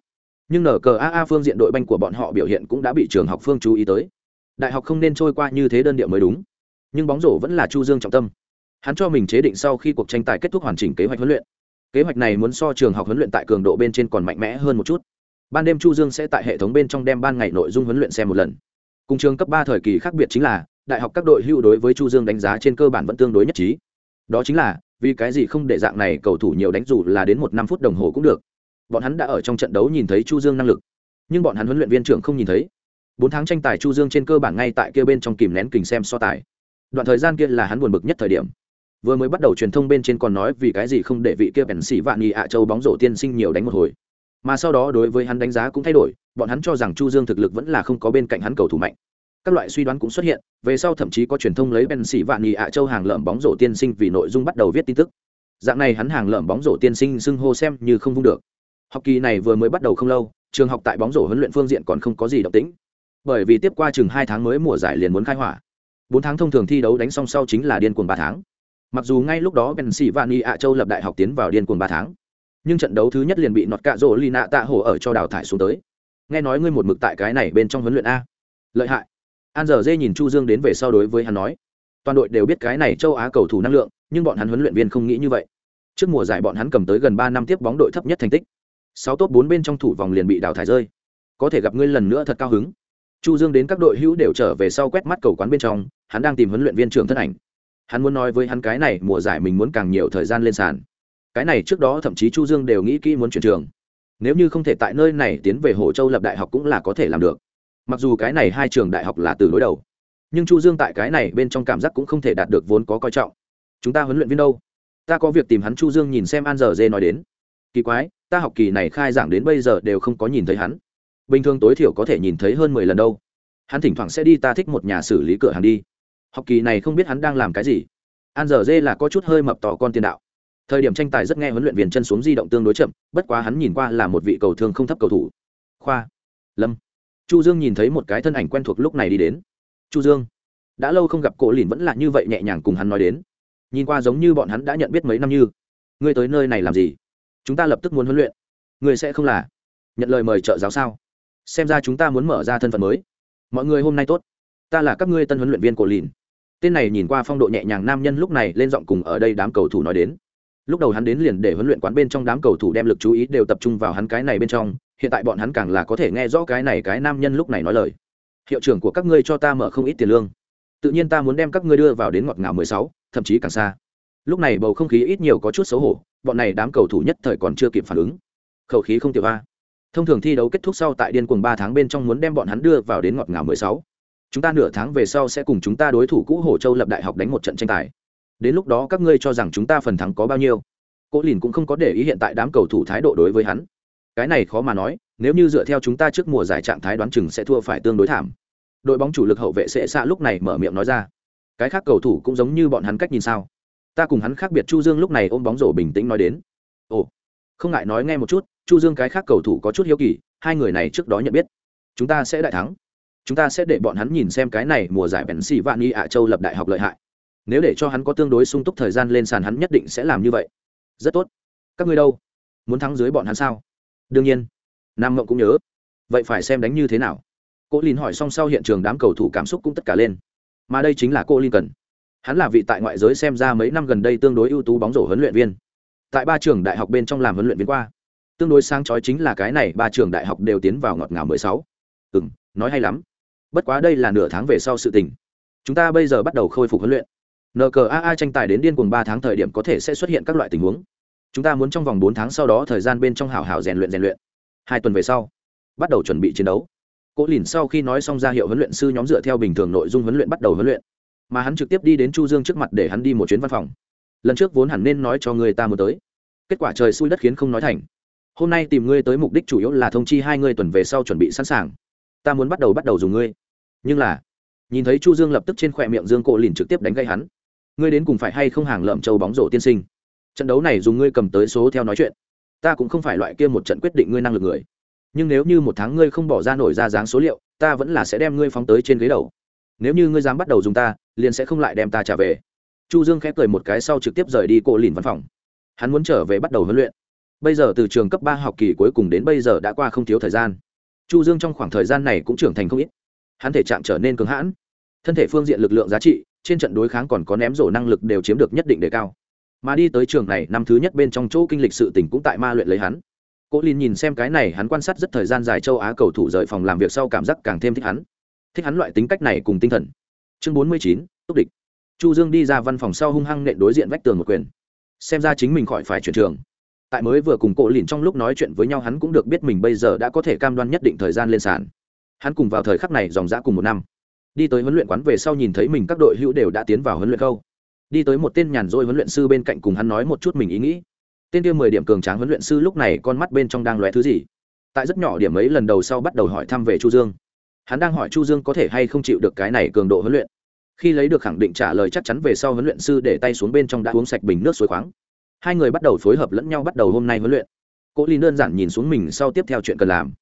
Nhưng nở cờ aa phương diện đội banh của bọn họ biểu hiện cũng đã bị trường học phương chú ý tới. Đại học không nên trôi qua như thế đơn điệu mới đúng. Nhưng bóng rổ vẫn là chu dương trọng tâm hắn cho mình chế định sau khi cuộc tranh tài kết thúc hoàn chỉnh kế hoạch huấn luyện. Kế hoạch này muốn so trường học huấn luyện tại cường độ bên trên còn mạnh mẽ hơn một chút. Ban đêm chu dương sẽ tại hệ thống bên trong đem ban ngày nội dung huấn luyện xem một lần. Cùng trường cấp ba thời kỳ khác biệt chính là, đại học các đội hưu đối với chu dương đánh giá trên cơ bản vẫn tương đối nhất trí. Đó chính là, vì cái gì không để dạng này cầu thủ nhiều đánh dù là đến một năm phút đồng hồ cũng được. Bọn hắn đã ở trong trận đấu nhìn thấy chu dương năng lực. Nhưng bọn hắn huấn luyện viên trưởng không nhìn thấy. Bốn tháng tranh tài chu dương trên cơ bản ngay tại kia bên trong kìm nén kình xem so tài. Đoạn thời gian kia là hắn buồn bực nhất thời điểm vừa mới bắt đầu truyền thông bên trên còn nói vì cái gì không để vị kia bèn xỉ vạn nghị ạ châu bóng rổ tiên sinh nhiều đánh một hồi. Mà sau đó đối với hắn đánh giá cũng thay đổi, bọn hắn cho rằng chu dương thực lực vẫn là không có bên cạnh hắn cầu thủ mạnh. Các loại suy đoán cũng xuất hiện, về sau thậm chí có truyền thông lấy bèn xỉ vạn nghị ạ châu hàng lợm bóng rổ tiên sinh vì nội dung bắt đầu viết tin tức. Dạng này hắn hàng lợm bóng rổ tiên sinh xưng hô xem như không vung được. Học kỳ này vừa mới bắt đầu không lâu, trường học tại bóng rổ huấn luyện phương diện còn không có gì động tĩnh. Bởi vì tiếp qua chừng hai tháng mới mùa giải liền muốn khai hỏa. Bốn tháng thông thường thi đấu đánh xong sau chính là điên cuồng ba tháng mặc dù ngay lúc đó ben sĩ và ni ạ châu lập đại học tiến vào điên cuồng ba tháng, nhưng trận đấu thứ nhất liền bị nọt cạ rỗ lì nạ tạ hổ ở cho đào thải xuống tới. Nghe nói ngươi một mực tại cái này bên trong huấn luyện a. Lợi hại. An giờ dê nhìn chu dương đến về sau đối với hắn nói, toàn đội đều biết cái này châu á cầu thủ năng lượng, nhưng bọn hắn huấn luyện viên không nghĩ như vậy. Trước mùa giải bọn hắn cầm tới gần ba năm tiếp bóng đội thấp nhất thành tích. Sáu top bốn bên trong thủ vòng liền bị đào thải rơi. Có thể gặp ngươi lần nữa thật cao hứng. Chu dương đến các đội hữu đều trở về sau quét mắt cầu quán bên trong, hắn đang tìm huấn luyện viên trưởng thân ảnh hắn muốn nói với hắn cái này, mùa giải mình muốn càng nhiều thời gian lên sàn. Cái này trước đó thậm chí chu dương đều nghĩ kỹ muốn chuyển trường. Nếu như không thể tại nơi này tiến về hồ châu lập đại học cũng là có thể làm được. Mặc dù cái này hai trường đại học là từ đối đầu, nhưng chu dương tại cái này bên trong cảm giác cũng không thể đạt được vốn có coi trọng. Chúng ta huấn luyện viên đâu? Ta có việc tìm hắn, chu dương nhìn xem an giờ dê nói đến. Kỳ quái, ta học kỳ này khai giảng đến bây giờ đều không có nhìn thấy hắn. Bình thường tối thiểu có thể nhìn thấy hơn mười lần đâu. Hắn thỉnh thoảng sẽ đi, ta thích một nhà xử lý cửa hàng đi học kỳ này không biết hắn đang làm cái gì. An Dở dê là có chút hơi mập tỏ con tiền đạo. Thời điểm tranh tài rất nghe huấn luyện viên chân xuống di động tương đối chậm, bất quá hắn nhìn qua là một vị cầu thương không thấp cầu thủ. Khoa. Lâm. Chu dương nhìn thấy một cái thân ảnh quen thuộc lúc này đi đến. Chu dương. Đã lâu không gặp cổ lìn vẫn là như vậy nhẹ nhàng cùng hắn nói đến. Nhìn qua giống như bọn hắn đã nhận biết mấy năm như. Ngươi tới nơi này làm gì? Chúng ta lập tức muốn huấn luyện. Ngươi sẽ không là. Nhận lời mời trợ giáo sao? Xem ra chúng ta muốn mở ra thân phận mới. Mọi người hôm nay tốt. Ta là các ngươi tân huấn luyện viên cổ lìn tên này nhìn qua phong độ nhẹ nhàng nam nhân lúc này lên giọng cùng ở đây đám cầu thủ nói đến. Lúc đầu hắn đến liền để huấn luyện quán bên trong đám cầu thủ đem lực chú ý đều tập trung vào hắn cái này bên trong, hiện tại bọn hắn càng là có thể nghe rõ cái này cái nam nhân lúc này nói lời. Hiệu trưởng của các ngươi cho ta mở không ít tiền lương. Tự nhiên ta muốn đem các ngươi đưa vào đến ngọt ngào mười sáu, thậm chí càng xa. Lúc này bầu không khí ít nhiều có chút xấu hổ, bọn này đám cầu thủ nhất thời còn chưa kịp phản ứng. Khẩu khí không tiểu a. Thông thường thi đấu kết thúc sau tại điên cuồng ba tháng bên trong muốn đem bọn hắn đưa vào đến ngọt ngào mười sáu chúng ta nửa tháng về sau sẽ cùng chúng ta đối thủ cũ hồ châu lập đại học đánh một trận tranh tài. Đến lúc đó các ngươi cho rằng chúng ta phần thắng có bao nhiêu? Cố lìn cũng không có để ý hiện tại đám cầu thủ thái độ đối với hắn. Cái này khó mà nói, nếu như dựa theo chúng ta trước mùa giải trạng thái đoán chừng sẽ thua phải tương đối thảm. Đội bóng chủ lực hậu vệ sẽ xa lúc này mở miệng nói ra. Cái khác cầu thủ cũng giống như bọn hắn cách nhìn sao? Ta cùng hắn khác biệt chu dương lúc này ôm bóng rổ bình tĩnh nói đến. Ồ, không ngại nói nghe một chút, chu dương cái khác cầu thủ có chút hiếu kỳ, hai người này trước đó nhận biết. Chúng ta sẽ đại thắng chúng ta sẽ để bọn hắn nhìn xem cái này mùa giải bèn xì vạn y ạ châu lập đại học lợi hại. Nếu để cho hắn có tương đối sung túc thời gian lên sàn hắn nhất định sẽ làm như vậy. Rất tốt. Các ngươi đâu? Muốn thắng dưới bọn hắn sao? Đương nhiên. Nam mộng cũng nhớ. Vậy phải xem đánh như thế nào. Cô lin hỏi xong sau hiện trường đám cầu thủ cảm xúc cũng tất cả lên. Mà đây chính là cô lin cần. Hắn là vị tại ngoại giới xem ra mấy năm gần đây tương đối ưu tú bóng rổ huấn luyện viên. Tại ba trường đại học bên trong làm huấn luyện viên qua. Tương đối sáng chói chính là cái này ba trường đại học đều tiến vào ngọt ngào mười sáu. Ừ nói hay lắm bất quá đây là nửa tháng về sau sự tình. Chúng ta bây giờ bắt đầu khôi phục huấn luyện. Nqaa tranh tài đến điên cùng ba tháng thời điểm có thể sẽ xuất hiện các loại tình huống. Chúng ta muốn trong vòng bốn tháng sau đó thời gian bên trong hảo hảo rèn luyện rèn luyện. Hai tuần về sau, bắt đầu chuẩn bị chiến đấu. Cố lìn sau khi nói xong ra hiệu huấn luyện sư nhóm dựa theo bình thường nội dung huấn luyện bắt đầu huấn luyện. Mà hắn trực tiếp đi đến chu dương trước mặt để hắn đi một chuyến văn phòng. Lần trước vốn hẳn nên nói cho người ta muốn tới. Kết quả trời xui đất khiến không nói thành. Hôm nay tìm ngươi tới mục đích chủ yếu là thông chi hai ngươi tuần về sau chuẩn bị sẵn sàng. Ta muốn bắt đầu bắt đầu dùng ngươi nhưng là, nhìn thấy chu dương lập tức trên khỏe miệng dương cổ lìn trực tiếp đánh gây hắn. Ngươi đến cùng phải hay không hàng lợm châu bóng rổ tiên sinh? Trận đấu này dùng ngươi cầm tới số theo nói chuyện. Ta cũng không phải loại kia một trận quyết định ngươi năng lực người. Nhưng nếu như một tháng ngươi không bỏ ra nổi ra dáng số liệu, ta vẫn là sẽ đem ngươi phóng tới trên ghế đầu. Nếu như ngươi dám bắt đầu dùng ta, liền sẽ không lại đem ta trả về. Chu dương khẽ cười một cái sau trực tiếp rời đi cổ lìn văn phòng. Hắn muốn trở về bắt đầu huấn luyện. Bây giờ từ trường cấp ba học kỳ cuối cùng đến bây giờ đã qua không thiếu thời gian. Chu dương trong khoảng thời gian này cũng trưởng thành không ít hắn thể trạng trở nên cứng hãn. Thân thể phương diện lực lượng giá trị, trên trận đối kháng còn có ném rổ năng lực đều chiếm được nhất định đề cao. Mà đi tới trường này, năm thứ nhất bên trong chỗ kinh lịch sự tỉnh cũng tại ma luyện lấy hắn. Cố lin nhìn xem cái này, hắn quan sát rất thời gian dài châu á cầu thủ rời phòng làm việc sau cảm giác càng thêm thích hắn. Thích hắn loại tính cách này cùng tinh thần. Chương bốn mươi chín, túc địch. Chu dương đi ra văn phòng sau hung hăng nện đối diện vách tường một quyền. Xem ra chính mình khỏi phải chuyển trường. Tại mới vừa cùng cổ lìn trong lúc nói chuyện với nhau, hắn cũng được biết mình bây giờ đã có thể cam đoan nhất định thời gian lên sàn hắn cùng vào thời khắc này dòng dã cùng một năm. Đi tới huấn luyện quán về sau nhìn thấy mình các đội hữu đều đã tiến vào huấn luyện khâu đi tới một tên nhàn rỗi huấn luyện sư bên cạnh cùng hắn nói một chút mình ý nghĩ. Tên kia mười điểm cường tráng huấn luyện sư lúc này con mắt bên trong đang lóe thứ gì? Tại rất nhỏ điểm ấy lần đầu sau bắt đầu hỏi thăm về chu dương. Hắn đang hỏi chu dương có thể hay không chịu được cái này cường độ huấn luyện. Khi lấy được khẳng định trả lời chắc chắn về sau huấn luyện sư để tay xuống bên trong đã uống sạch bình nước suối khoáng. Hai người bắt đầu phối hợp lẫn nhau bắt đầu hôm nay huấn luyện. Cố linh đơn giản nhìn xuống mình sau tiếp theo chuyện cần làm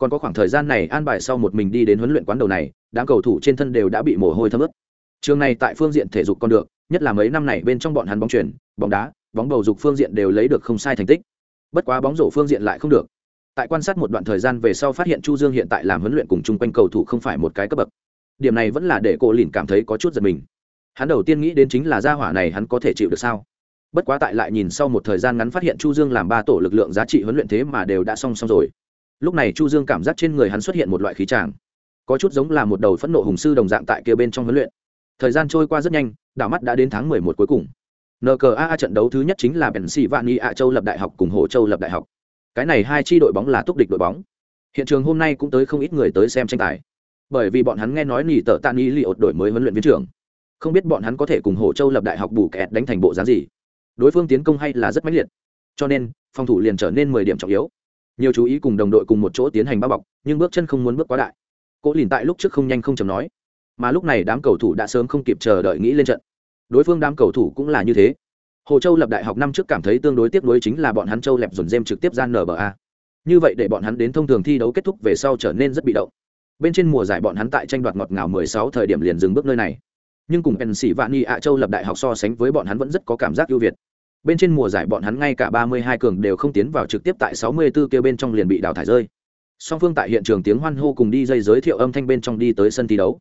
còn có khoảng thời gian này an bài sau một mình đi đến huấn luyện quán đầu này, đám cầu thủ trên thân đều đã bị mồ hôi thấm ướt. Trường này tại phương diện thể dục còn được, nhất là mấy năm này bên trong bọn hắn bóng chuyển bóng đá, bóng bầu dục phương diện đều lấy được không sai thành tích. Bất quá bóng rổ phương diện lại không được. Tại quan sát một đoạn thời gian về sau phát hiện chu dương hiện tại làm huấn luyện cùng chung quanh cầu thủ không phải một cái cấp bậc. Điểm này vẫn là để cô lìn cảm thấy có chút giật mình. Hắn đầu tiên nghĩ đến chính là gia hỏa này hắn có thể chịu được sao? Bất quá tại lại nhìn sau một thời gian ngắn phát hiện chu dương làm ba tổ lực lượng giá trị huấn luyện thế mà đều đã song song rồi lúc này chu dương cảm giác trên người hắn xuất hiện một loại khí tràng. Có chút giống là một đầu phẫn nộ hùng sư đồng dạng tại kia bên trong huấn luyện. Thời gian trôi qua rất nhanh, đảo mắt đã đến tháng mười một cuối cùng. NCAA trận đấu thứ nhất chính là bèn xì vạn y ạ châu lập đại học cùng hồ châu lập đại học. Cái này hai chi đội bóng là túc địch đội bóng. Hiện trường hôm nay cũng tới không ít người tới xem tranh tài. Bởi vì bọn hắn nghe nói nỉ tợ tạ ni li ột đổi mới huấn luyện viên trưởng. Không biết bọn hắn có thể cùng hồ châu lập đại học bù kẹt đánh thành bộ dáng gì. Đối phương tiến công hay là rất mãnh liệt. Cho nên, phòng thủ liền trở nên mười điểm trọng yếu nhiều chú ý cùng đồng đội cùng một chỗ tiến hành bao bọc, nhưng bước chân không muốn bước quá đại. Cố lìn tại lúc trước không nhanh không chầm nói, mà lúc này đám cầu thủ đã sớm không kịp chờ đợi nghĩ lên trận. Đối phương đám cầu thủ cũng là như thế. Hồ châu lập đại học năm trước cảm thấy tương đối tiếp nối chính là bọn hắn châu lẹp dồn dêm trực tiếp gian nba như vậy để bọn hắn đến thông thường thi đấu kết thúc về sau trở nên rất bị động. Bên trên mùa giải bọn hắn tại tranh đoạt ngọt ngào 16 thời điểm liền dừng bước nơi này. Nhưng cùng Pennsylvania Châu lập đại học so sánh với bọn hắn vẫn rất có cảm giác ưu việt. Bên trên mùa giải bọn hắn ngay cả 32 cường đều không tiến vào trực tiếp tại 64 kia bên trong liền bị đào thải rơi. Song phương tại hiện trường tiếng hoan hô cùng đi dây giới thiệu âm thanh bên trong đi tới sân thi đấu.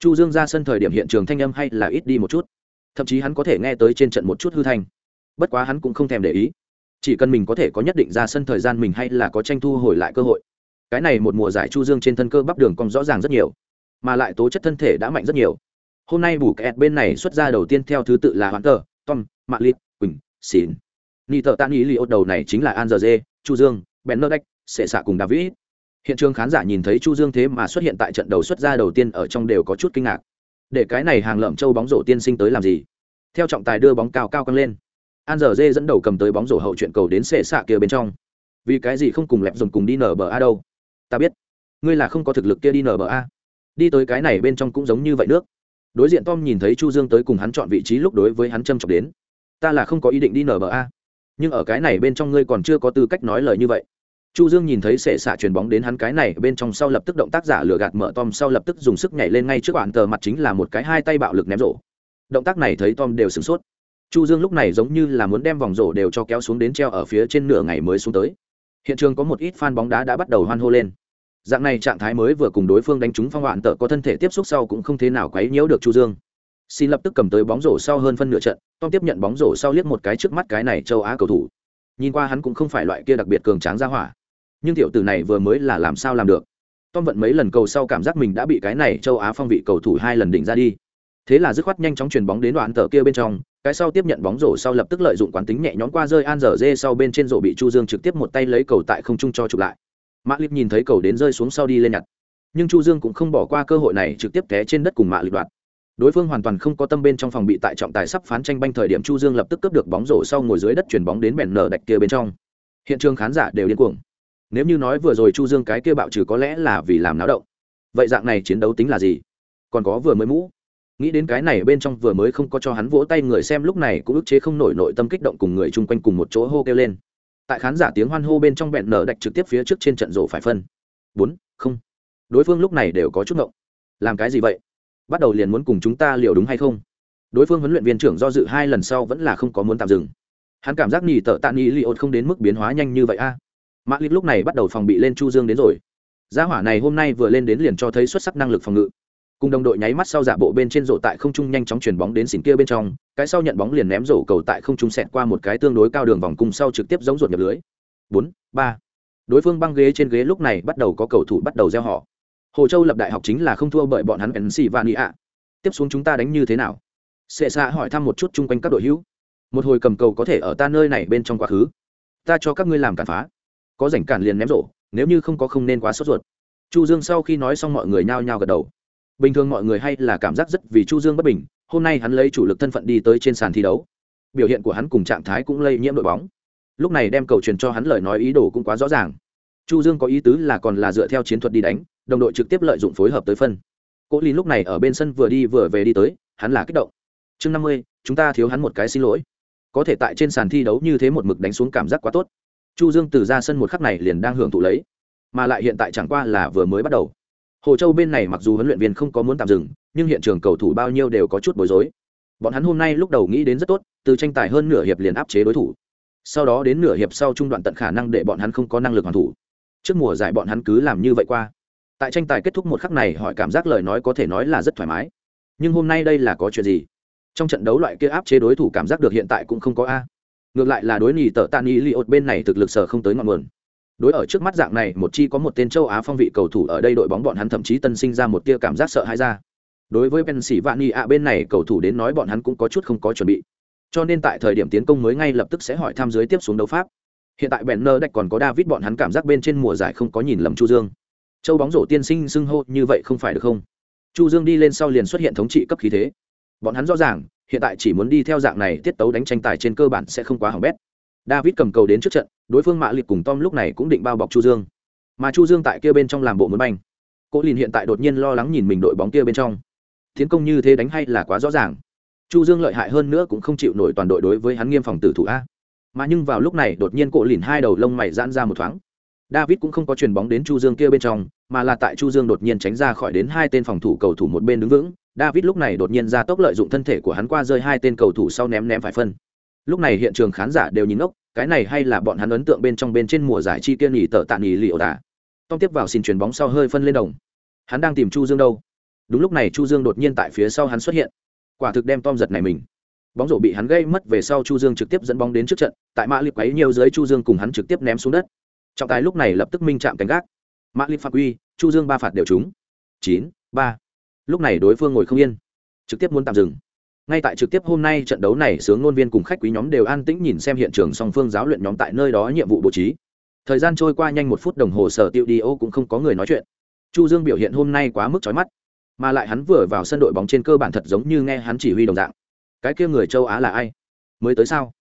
Chu Dương ra sân thời điểm hiện trường thanh âm hay là ít đi một chút. Thậm chí hắn có thể nghe tới trên trận một chút hư thành. bất quá hắn cũng không thèm để ý chỉ cần mình có thể có nhất định ra sân thời gian mình hay là có tranh thu hồi lại cơ hội cái này một mùa giải chu dương trên thân cơ bắp đường cong rõ ràng rất nhiều, mà lại tố chất thân thể đã mạnh rất nhiều hôm nay bù kẹt bên này xuất ra đầu tiên theo thứ tự là hoãn tờ, tom Mạc lít xỉn ni thợ tan ý li ốt đầu này chính là an giờ dê, chu dương, bèn nơ đách, sệ xạ cùng david. Hiện trường khán giả nhìn thấy chu dương thế mà xuất hiện tại trận đầu xuất ra đầu tiên ở trong đều có chút kinh ngạc. Để cái này hàng lợm châu bóng rổ tiên sinh tới làm gì? Theo trọng tài đưa bóng cao cao căng lên. An giờ dê dẫn đầu cầm tới bóng rổ hậu chuyện cầu đến sệ xạ kia bên trong. Vì cái gì không cùng lẹp dùng cùng đi nở bờ a đâu? Ta biết. Ngươi là không có thực lực kia đi nở bờ a. Đi tới cái này bên trong cũng giống như vậy nước. Đối diện tom nhìn thấy chu dương tới cùng hắn chọn vị trí lúc đối với hắn châm chọc đến ta là không có ý định đi nở bờ a. Nhưng ở cái này bên trong ngươi còn chưa có tư cách nói lời như vậy. Chu dương nhìn thấy sệ xạ chuyền bóng đến hắn cái này bên trong sau lập tức động tác giả lừa gạt mở tom sau lập tức dùng sức nhảy lên ngay trước bạn tờ mặt chính là một cái hai tay bạo lực ném rổ. Động tác này thấy tom đều sửng sốt. Chu dương lúc này giống như là muốn đem vòng rổ đều cho kéo xuống đến treo ở phía trên nửa ngày mới xuống tới. Hiện trường có một ít fan bóng đá đã bắt đầu hoan hô lên. Dạng này trạng thái mới vừa cùng đối phương đánh trúng phong hoạn tờ có thân thể tiếp xúc sau cũng không thế nào quấy nhiễu được chu dương xin lập tức cầm tới bóng rổ sau hơn phân nửa trận, tom tiếp nhận bóng rổ sau liếc một cái trước mắt cái này châu á cầu thủ. Nhìn qua hắn cũng không phải loại kia đặc biệt cường tráng ra hỏa. Nhưng tiểu tử này vừa mới là làm sao làm được? Tom vận mấy lần cầu sau cảm giác mình đã bị cái này châu á phong vị cầu thủ hai lần đỉnh ra đi. Thế là dứt khoát nhanh chóng chuyền bóng đến đoạn tờ kia bên trong, cái sau tiếp nhận bóng rổ sau lập tức lợi dụng quán tính nhẹ nhõm qua rơi an dở dê sau bên trên rổ bị chu dương trực tiếp một tay lấy cầu tại không trung cho chụp lại. Mạ lip nhìn thấy cầu đến rơi xuống sau đi lên nhặt. Nhưng chu dương cũng không bỏ qua cơ hội này trực tiếp té trên đất cùng mạ lip đoạt đối phương hoàn toàn không có tâm bên trong phòng bị tại trọng tài sắp phán tranh banh thời điểm chu dương lập tức cướp được bóng rổ sau ngồi dưới đất chuyển bóng đến bèn nở đạch kia bên trong. Hiện trường khán giả đều điên cuồng. Nếu như nói vừa rồi chu dương cái kia bạo trừ có lẽ là vì làm náo động. Vậy dạng này chiến đấu tính là gì? Còn có vừa mới mũ. Nghĩ đến cái này bên trong vừa mới không có cho hắn vỗ tay người xem lúc này cũng ức chế không nổi nội tâm kích động cùng người chung quanh cùng một chỗ hô kêu lên. Tại khán giả tiếng hoan hô bên trong bẹn nở đạch trực tiếp phía trước trên trận rổ phải phân. Bốn, không. Đối phương lúc này đều có chút ngộng. Làm cái gì vậy? Bắt đầu liền muốn cùng chúng ta liệu đúng hay không? Đối phương huấn luyện viên trưởng do dự hai lần sau vẫn là không có muốn tạm dừng. Hắn cảm giác nhì tợ tạ nhì li ột không đến mức biến hóa nhanh như vậy a. À. mã lip lúc này bắt đầu phòng bị lên chu dương đến rồi. Gia hỏa này hôm nay vừa lên đến liền cho thấy xuất sắc năng lực phòng ngự. Cùng đồng đội nháy mắt sau giả bộ bên trên rổ tại không trung nhanh chóng chuyển bóng đến xỉn kia bên trong, cái sau nhận bóng liền ném rổ cầu tại không trung xẹt qua một cái tương đối cao đường vòng cung sau trực tiếp giống ruột nhập lưới. Bốn, ba. Đối phương băng ghế trên ghế lúc này bắt đầu có cầu thủ bắt đầu gieo họ hồ châu lập đại học chính là không thua bởi bọn hắn pennsylvania. Tiếp xuống chúng ta đánh như thế nào? Sệ xạ hỏi thăm một chút chung quanh các đội hữu. Một hồi cầm cầu có thể ở ta nơi này bên trong quá khứ. Ta cho các ngươi làm cản phá. Có rảnh cản liền ném rổ, nếu như không có không nên quá sốt ruột. Chu dương sau khi nói xong mọi người nhao nhao gật đầu. Bình thường mọi người hay là cảm giác rất vì chu dương bất bình, hôm nay hắn lấy chủ lực thân phận đi tới trên sàn thi đấu. Biểu hiện của hắn cùng trạng thái cũng lây nhiễm đội bóng. Lúc này đem cầu truyền cho hắn lời nói ý đồ cũng quá rõ ràng. Chu dương có ý tứ là còn là dựa theo chiến thuật đi đánh đồng đội trực tiếp lợi dụng phối hợp tới phân. Cố lý lúc này ở bên sân vừa đi vừa về đi tới, hắn là kích động. Chương năm mươi, chúng ta thiếu hắn một cái xin lỗi. Có thể tại trên sàn thi đấu như thế một mực đánh xuống cảm giác quá tốt. Chu dương từ ra sân một khắc này liền đang hưởng thụ lấy, mà lại hiện tại chẳng qua là vừa mới bắt đầu. Hồ châu bên này mặc dù huấn luyện viên không có muốn tạm dừng, nhưng hiện trường cầu thủ bao nhiêu đều có chút bối rối. Bọn hắn hôm nay lúc đầu nghĩ đến rất tốt, từ tranh tài hơn nửa hiệp liền áp chế đối thủ. Sau đó đến nửa hiệp sau trung đoạn tận khả năng để bọn hắn không có năng lực hoàn thủ. Trước mùa giải bọn hắn cứ làm như vậy qua tại tranh tài kết thúc một khắc này hỏi cảm giác lời nói có thể nói là rất thoải mái. Nhưng hôm nay đây là có chuyện gì? Trong trận đấu loại kia áp chế đối thủ cảm giác được hiện tại cũng không có a. Ngược lại là đối nhì tờ tan y li ột bên này thực lực sở không tới ngọn nguồn. Đối ở trước mắt dạng này, một chi có một tên châu á phong vị cầu thủ ở đây đội bóng bọn hắn thậm chí tân sinh ra một tia cảm giác sợ hãi ra. Đối với pennsylvania bên này cầu thủ đến nói bọn hắn cũng có chút không có chuẩn bị. Cho nên tại thời điểm tiến công mới ngay lập tức sẽ hỏi tham dưới tiếp xuống đấu pháp. Hiện tại Benner đạch còn có David, bọn hắn cảm giác bên trên mùa giải không có nhìn lầm Chu Dương. Châu bóng rổ tiên sinh xưng hô như vậy không phải được không? Chu Dương đi lên sau liền xuất hiện thống trị cấp khí thế. Bọn hắn rõ ràng, hiện tại chỉ muốn đi theo dạng này tiết tấu đánh tranh tài trên cơ bản sẽ không quá hỏng bét. David cầm cầu đến trước trận, đối phương Mã Liệt cùng Tom lúc này cũng định bao bọc Chu Dương. Mà Chu Dương tại kia bên trong làm bộ muốn banh. Cố Lìn hiện tại đột nhiên lo lắng nhìn mình đội bóng kia bên trong. Tiến công như thế đánh hay là quá rõ ràng. Chu Dương lợi hại hơn nữa cũng không chịu nổi toàn đội đối với hắn nghiêm phòng tử thủ a mà nhưng vào lúc này đột nhiên cổ lìn hai đầu lông mày giãn ra một thoáng david cũng không có chuyền bóng đến chu dương kia bên trong mà là tại chu dương đột nhiên tránh ra khỏi đến hai tên phòng thủ cầu thủ một bên đứng vững. David lúc này đột nhiên ra tốc lợi dụng thân thể của hắn qua rơi hai tên cầu thủ sau ném ném phải phân. Lúc này hiện trường khán giả đều nhìn ngốc, cái này hay là bọn hắn ấn tượng bên trong bên trên mùa giải chi kiên nghỉ tở tạ nghỉ liệu đã. tom tiếp vào xin chuyền bóng sau hơi phân lên đồng. Hắn đang tìm chu dương đâu? Đúng lúc này chu dương đột nhiên tại phía sau hắn xuất hiện. Quả thực đem tom giật này mình. Bóng rổ bị hắn gây mất về sau chu dương trực tiếp dẫn bóng đến trước trận tại mã liệp ấy nhiều dưới chu dương cùng hắn trực tiếp ném xuống đất trọng tài lúc này lập tức minh chạm cánh gác. Mã liệp phạt uy chu dương ba phạt đều trúng. Chín, ba. Lúc này đối phương ngồi không yên, trực tiếp muốn tạm dừng. Ngay tại trực tiếp hôm nay trận đấu này, sướng ngôn viên cùng khách quý nhóm đều an tĩnh nhìn xem hiện trường song phương giáo luyện nhóm tại nơi đó nhiệm vụ bố trí. Thời gian trôi qua nhanh một phút đồng hồ, sở tiêu đi ô cũng không có người nói chuyện. Chu dương biểu hiện hôm nay quá mức chói mắt, mà lại hắn vừa vào sân đội bóng trên cơ bản thật giống như nghe hắn chỉ huy đồng dạng. Cái kia người châu á là ai? Mới tới sao?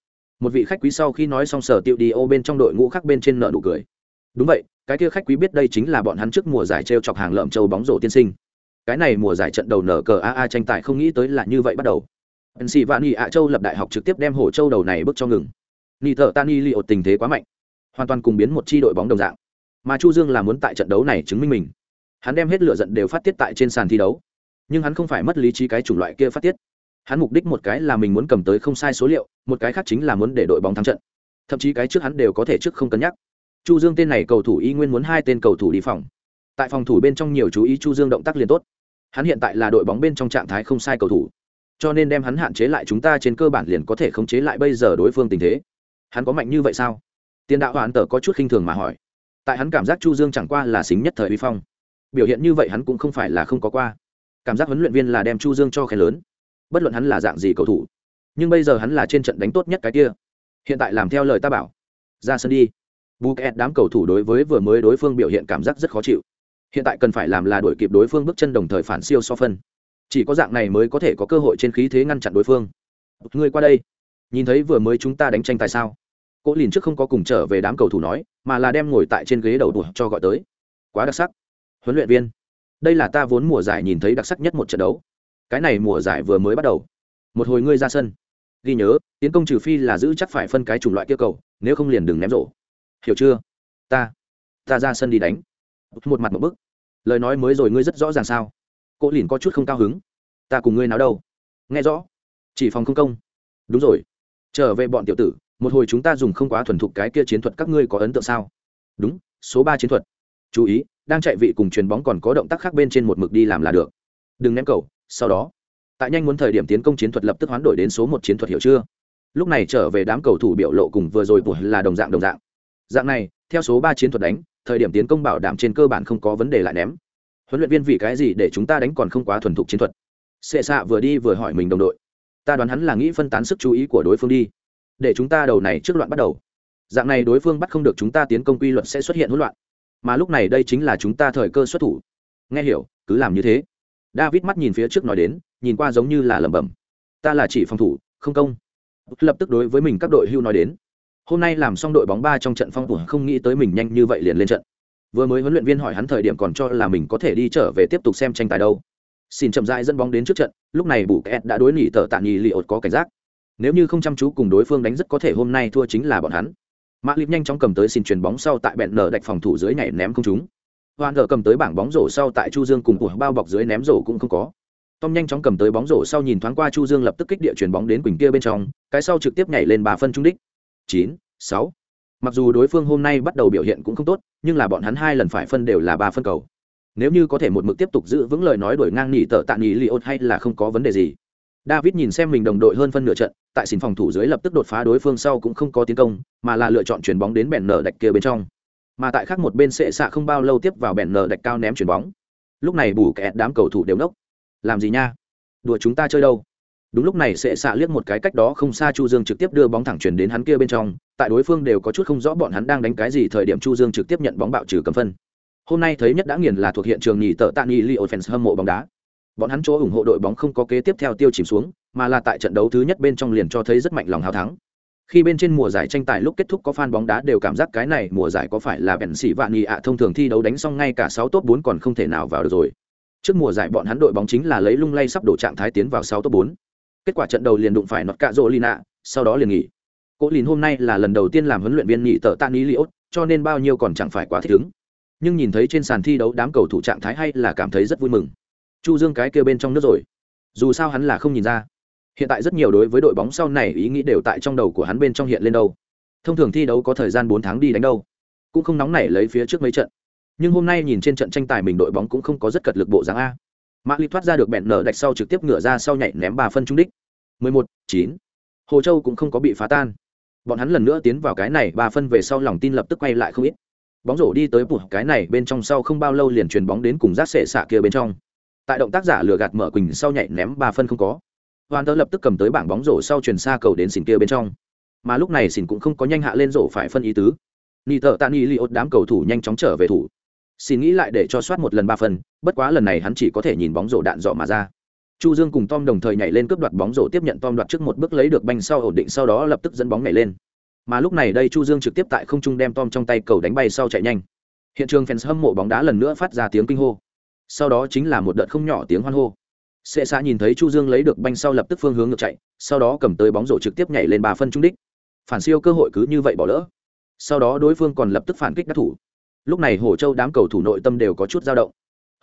Một vị khách quý sau khi nói xong sở tiệu đi ô bên trong đội ngũ khác bên trên nợ nụ cười. Đúng vậy, cái kia khách quý biết đây chính là bọn hắn trước mùa giải t chọc hàng lợm châu bóng rổ tiên sinh. Cái này mùa giải trận đầu nở cờ aa tranh tài không nghĩ tới là như vậy bắt đầu. Nc và ni ạ châu lập đại học trực tiếp đem hồ châu đầu này bước cho ngừng. Ni thợ tani li ột tình thế quá mạnh, hoàn toàn cùng biến một chi đội bóng đồng dạng. Mà chu dương là muốn tại trận đấu này chứng minh mình. Hắn đem hết lửa giận đều phát tiết tại trên sàn thi đấu. Nhưng hắn không phải mất lý trí cái chủng loại kia phát tiết hắn mục đích một cái là mình muốn cầm tới không sai số liệu, một cái khác chính là muốn để đội bóng thắng trận. Thậm chí cái trước hắn đều có thể trước không cân nhắc. Chu dương tên này cầu thủ y nguyên muốn hai tên cầu thủ đi phòng. Tại phòng thủ bên trong nhiều chú ý chu dương động tác liền tốt. Hắn hiện tại là đội bóng bên trong trạng thái không sai cầu thủ. Cho nên đem hắn hạn chế lại chúng ta trên cơ bản liền có thể khống chế lại bây giờ đối phương tình thế. Hắn có mạnh như vậy sao? Tiền đạo hoàn tờ có chút khinh thường mà hỏi. Tại hắn cảm giác chu dương chẳng qua là xính nhất thời uy phong. Biểu hiện như vậy hắn cũng không phải là không có qua. Cảm giác huấn luyện viên là đem chu dương cho khen lớn bất luận hắn là dạng gì cầu thủ, nhưng bây giờ hắn là trên trận đánh tốt nhất cái kia. Hiện tại làm theo lời ta bảo, ra sân đi. Bù kẹt đám cầu thủ đối với vừa mới đối phương biểu hiện cảm giác rất khó chịu. Hiện tại cần phải làm là đuổi kịp đối phương bước chân đồng thời phản siêu so phân. Chỉ có dạng này mới có thể có cơ hội trên khí thế ngăn chặn đối phương. Người qua đây. Nhìn thấy vừa mới chúng ta đánh tranh tài sao? Cỗ lìn trước không có cùng trở về đám cầu thủ nói, mà là đem ngồi tại trên ghế đầu đùa cho gọi tới. Quá đặc sắc. Huấn luyện viên. Đây là ta vốn mùa giải nhìn thấy đặc sắc nhất một trận đấu cái này mùa giải vừa mới bắt đầu. Một hồi ngươi ra sân. Ghi nhớ, tiến công trừ phi là giữ chắc phải phân cái chủng loại kia cầu, nếu không liền đừng ném rổ. Hiểu chưa? Ta ta ra sân đi đánh. Một mặt một bức. Lời nói mới rồi ngươi rất rõ ràng sao? Cô lìn có chút không cao hứng. Ta cùng ngươi nào đâu? Nghe rõ. Chỉ phòng không công. Đúng rồi. Trở về bọn tiểu tử, một hồi chúng ta dùng không quá thuần thục cái kia chiến thuật các ngươi có ấn tượng sao? Đúng, số ba chiến thuật. Chú ý, đang chạy vị cùng chuyền bóng còn có động tác khác bên trên một mực đi làm là được. Đừng ném cầu sau đó, tại nhanh muốn thời điểm tiến công chiến thuật lập tức hoán đổi đến số một chiến thuật hiểu chưa? Lúc này trở về đám cầu thủ biểu lộ cùng vừa rồi của là đồng dạng đồng dạng. Dạng này, theo số ba chiến thuật đánh, thời điểm tiến công bảo đảm trên cơ bản không có vấn đề lại ném. Huấn luyện viên vì cái gì để chúng ta đánh còn không quá thuần thục chiến thuật? Sệ xạ vừa đi vừa hỏi mình đồng đội. Ta đoán hắn là nghĩ phân tán sức chú ý của đối phương đi. Để chúng ta đầu này trước loạn bắt đầu. Dạng này đối phương bắt không được chúng ta tiến công quy luật sẽ xuất hiện hỗn loạn. Mà lúc này đây chính là chúng ta thời cơ xuất thủ. Nghe hiểu, cứ làm như thế david mắt nhìn phía trước nói đến, nhìn qua giống như là lẩm bẩm. Ta là chỉ phòng thủ, không công. Lập tức đối với mình các đội hưu nói đến. Hôm nay làm xong đội bóng ba trong trận phong thủ không nghĩ tới mình nhanh như vậy liền lên trận. Vừa mới huấn luyện viên hỏi hắn thời điểm còn cho là mình có thể đi trở về tiếp tục xem tranh tài đâu. Xin chậm rãi dẫn bóng đến trước trận, lúc này bù kẹt đã đối nỉ tờ tạ nghỉ li ột có cảnh giác. Nếu như không chăm chú cùng đối phương đánh rất có thể hôm nay thua chính là bọn hắn. Mã lip nhanh chóng cầm tới xin chuyền bóng sau tại bẹn nở đạch phòng thủ dưới nhảy ném không trúng hoàn thờ cầm tới bảng bóng rổ sau tại chu dương cùng của bao bọc dưới ném rổ cũng không có. Tom nhanh chóng cầm tới bóng rổ sau nhìn thoáng qua chu dương lập tức kích địa chuyển bóng đến quỳnh kia bên trong, cái sau trực tiếp nhảy lên bà phân trung đích. Chín, sáu. Mặc dù đối phương hôm nay bắt đầu biểu hiện cũng không tốt, nhưng là bọn hắn hai lần phải phân đều là ba phân cầu. Nếu như có thể một mực tiếp tục giữ vững lời nói đổi ngang nhỉ tợ tạ nhỉ li ốt hay là không có vấn đề gì. David nhìn xem mình đồng đội hơn phân nửa trận, tại xin phòng thủ dưới lập tức đột phá đối phương sau cũng không có tiến công, mà là lựa chọn chuyển bóng đến bèn nở đạch kia bên trong mà tại khác một bên sệ xạ không bao lâu tiếp vào bèn nở đạch cao ném chuyền bóng. Lúc này bù kẹt đám cầu thủ đều nốc. Làm gì nha? Đùa chúng ta chơi đâu? Đúng lúc này sệ xạ liếc một cái cách đó không xa chu dương trực tiếp đưa bóng thẳng chuyển đến hắn kia bên trong. Tại đối phương đều có chút không rõ bọn hắn đang đánh cái gì thời điểm chu dương trực tiếp nhận bóng bạo trừ cầm phân. Hôm nay thấy nhất đã nghiền là thuộc hiện trường nhì tợ tạ ni li offense hâm mộ bóng đá. Bọn hắn chỗ ủng hộ đội bóng không có kế tiếp theo tiêu chìm xuống, mà là tại trận đấu thứ nhất bên trong liền cho thấy rất mạnh lòng hào thắng khi bên trên mùa giải tranh tài lúc kết thúc có fan bóng đá đều cảm giác cái này mùa giải có phải là bèn xỉ vạn nhị ạ thông thường thi đấu đánh xong ngay cả sáu top bốn còn không thể nào vào được rồi. Trước mùa giải bọn hắn đội bóng chính là lấy lung lay sắp đổ trạng thái tiến vào sáu top bốn. Kết quả trận đầu liền đụng phải nọt cạ rô lina sau đó liền nghỉ. Cố lìn hôm nay là lần đầu tiên làm huấn luyện viên nghỉ tợ Tani Liot, cho nên bao nhiêu còn chẳng phải quá thích ứng. Nhưng nhìn thấy trên sàn thi đấu đám cầu thủ trạng thái hay là cảm thấy rất vui mừng. Chu dương cái kia bên trong nước rồi. Dù sao hắn là không nhìn ra hiện tại rất nhiều đối với đội bóng sau này ý nghĩ đều tại trong đầu của hắn bên trong hiện lên đâu thông thường thi đấu có thời gian bốn tháng đi đánh đâu cũng không nóng nảy lấy phía trước mấy trận nhưng hôm nay nhìn trên trận tranh tài mình đội bóng cũng không có rất cật lực bộ dáng a mã ly thoát ra được bẹn nở đạch sau trực tiếp ngửa ra sau nhảy ném ba phân trung đích 11, 9. Hồ Châu cũng không có bị phá tan. Bọn hắn lần nữa tiến vào cái này ba phân về sau lòng tin lập tức quay lại không ít. Bóng rổ đi tới bụt cái này bên trong sau không bao lâu liền truyền bóng đến cùng rác sệ xạ kia bên trong. Tại động tác giả lừa gạt mở quỳnh sau nhảy ném ba phân không có. Hoàn tớ lập tức cầm tới bảng bóng rổ sau truyền xa cầu đến xỉn kia bên trong. Mà lúc này xỉn cũng không có nhanh hạ lên rổ phải phân ý tứ. Nị tợ tạ nị li ốt đám cầu thủ nhanh chóng trở về thủ. Xin nghĩ lại để cho soát một lần ba phần, bất quá lần này hắn chỉ có thể nhìn bóng rổ đạn dọ mà ra chu dương cùng tom đồng thời nhảy lên cướp đoạt bóng rổ tiếp nhận tom đoạt trước một bước lấy được banh sau ổn định sau đó lập tức dẫn bóng nhảy lên mà lúc này đây chu dương trực tiếp tại không trung đem tom trong tay cầu đánh bay sau chạy nhanh hiện trường fans hâm mộ bóng đá lần nữa phát ra tiếng kinh hô sau đó chính là một đợt không nhỏ tiếng hoan hô sệ xa nhìn thấy chu dương lấy được banh sau lập tức phương hướng ngược chạy sau đó cầm tới bóng rổ trực tiếp nhảy lên ba phân trung đích. Phản siêu cơ hội cứ như vậy bỏ lỡ. Sau đó đối phương còn lập tức phản kích đắc thủ. Lúc này hồ châu đám cầu thủ nội tâm đều có chút dao động.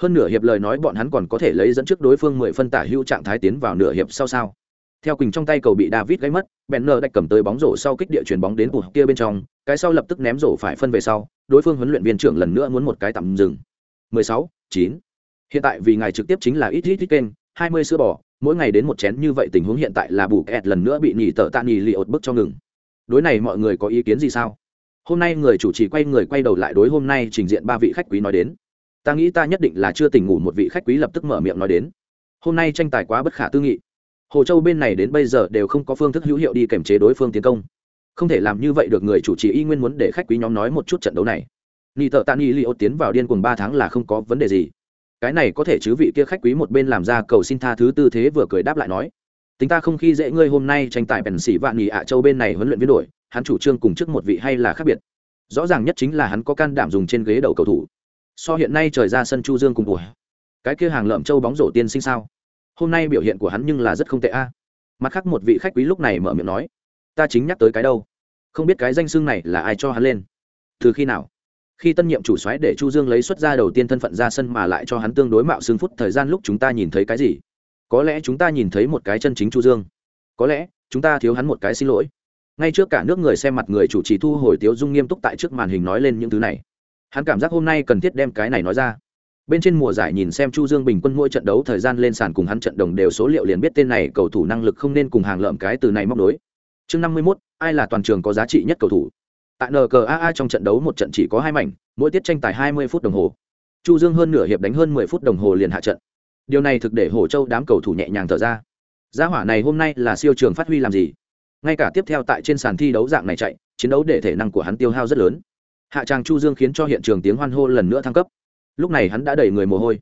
Hơn nửa hiệp lời nói bọn hắn còn có thể lấy dẫn trước đối phương mười phân tả hưu trạng thái tiến vào nửa hiệp sau sao. Theo quỳnh trong tay cầu bị david gáy mất benner đạch cầm tới bóng rổ sau kích địa chuyền bóng đến bụt kia bên trong cái sau lập tức ném rổ phải phân về sau đối phương huấn luyện viên trưởng lần nữa muốn một cái tạm dừng. 16, 9. hiện tại vì ngài trực tiếp chính là ít ít ít kênh 20 sữa bò, mỗi ngày đến một chén như vậy tình huống hiện tại là bù kẹt lần nữa bị nhỉ tợ tạ nhỉ lì ột bức cho ngừng. Đối này mọi người có ý kiến gì sao? Hôm nay người chủ trì quay người quay đầu lại đối hôm nay trình diện ba vị khách quý nói đến. Ta nghĩ ta nhất định là chưa tỉnh ngủ một vị khách quý lập tức mở miệng nói đến. Hôm nay tranh tài quá bất khả tư nghị. Hồ châu bên này đến bây giờ đều không có phương thức hữu hiệu đi kiểm chế đối phương tiến công. Không thể làm như vậy được người chủ trì y nguyên muốn để khách quý nhóm nói một chút trận đấu này. Ni tợ tạ y li ô tiến vào điên cuồng ba tháng là không có vấn đề gì cái này có thể chứ vị kia khách quý một bên làm ra cầu xin tha thứ tư thế vừa cười đáp lại nói, tính ta không khi dễ ngươi hôm nay tranh tài bèn xỉ vạn nghỉ ạ châu bên này huấn luyện viên đội hắn chủ trương cùng trước một vị hay là khác biệt. Rõ ràng nhất chính là hắn có can đảm dùng trên ghế đầu cầu thủ. So hiện nay trời ra sân chu dương cùng buổi cái kia hàng lợm châu bóng rổ tiên sinh sao? Hôm nay biểu hiện của hắn nhưng là rất không tệ a. Mặt khác một vị khách quý lúc này mở miệng nói, ta chính nhắc tới cái đâu? Không biết cái danh xưng này là ai cho hắn lên? Từ khi nào? Khi tân nhiệm chủ xoáy để chu dương lấy xuất ra đầu tiên thân phận ra sân mà lại cho hắn tương đối mạo xương phút thời gian lúc chúng ta nhìn thấy cái gì? Có lẽ chúng ta nhìn thấy một cái chân chính chu dương. Có lẽ chúng ta thiếu hắn một cái xin lỗi. Ngay trước cả nước người xem mặt người chủ trì thu hồi tiếu dung nghiêm túc tại trước màn hình nói lên những thứ này. Hắn cảm giác hôm nay cần thiết đem cái này nói ra. Bên trên mùa giải nhìn xem chu dương bình quân mỗi trận đấu thời gian lên sàn cùng hắn trận đồng đều số liệu liền biết tên này cầu thủ năng lực không nên cùng hàng lợm cái từ này móc đối chương năm mươi 51, ai là toàn trường có giá trị nhất cầu thủ? Tại NCAA trong trận đấu một trận chỉ có hai mảnh, mỗi tiết tranh tài hai mươi phút đồng hồ. Chu dương hơn nửa hiệp đánh hơn mười phút đồng hồ liền hạ trận. Điều này thực để hồ châu đám cầu thủ nhẹ nhàng thở ra. Gia hỏa này hôm nay là siêu trường phát huy làm gì? Ngay cả tiếp theo tại trên sàn thi đấu dạng này chạy, chiến đấu để thể năng của hắn tiêu hao rất lớn. Hạ tràng chu dương khiến cho hiện trường tiếng hoan hô lần nữa thăng cấp. Lúc này hắn đã đẩy người mồ hôi.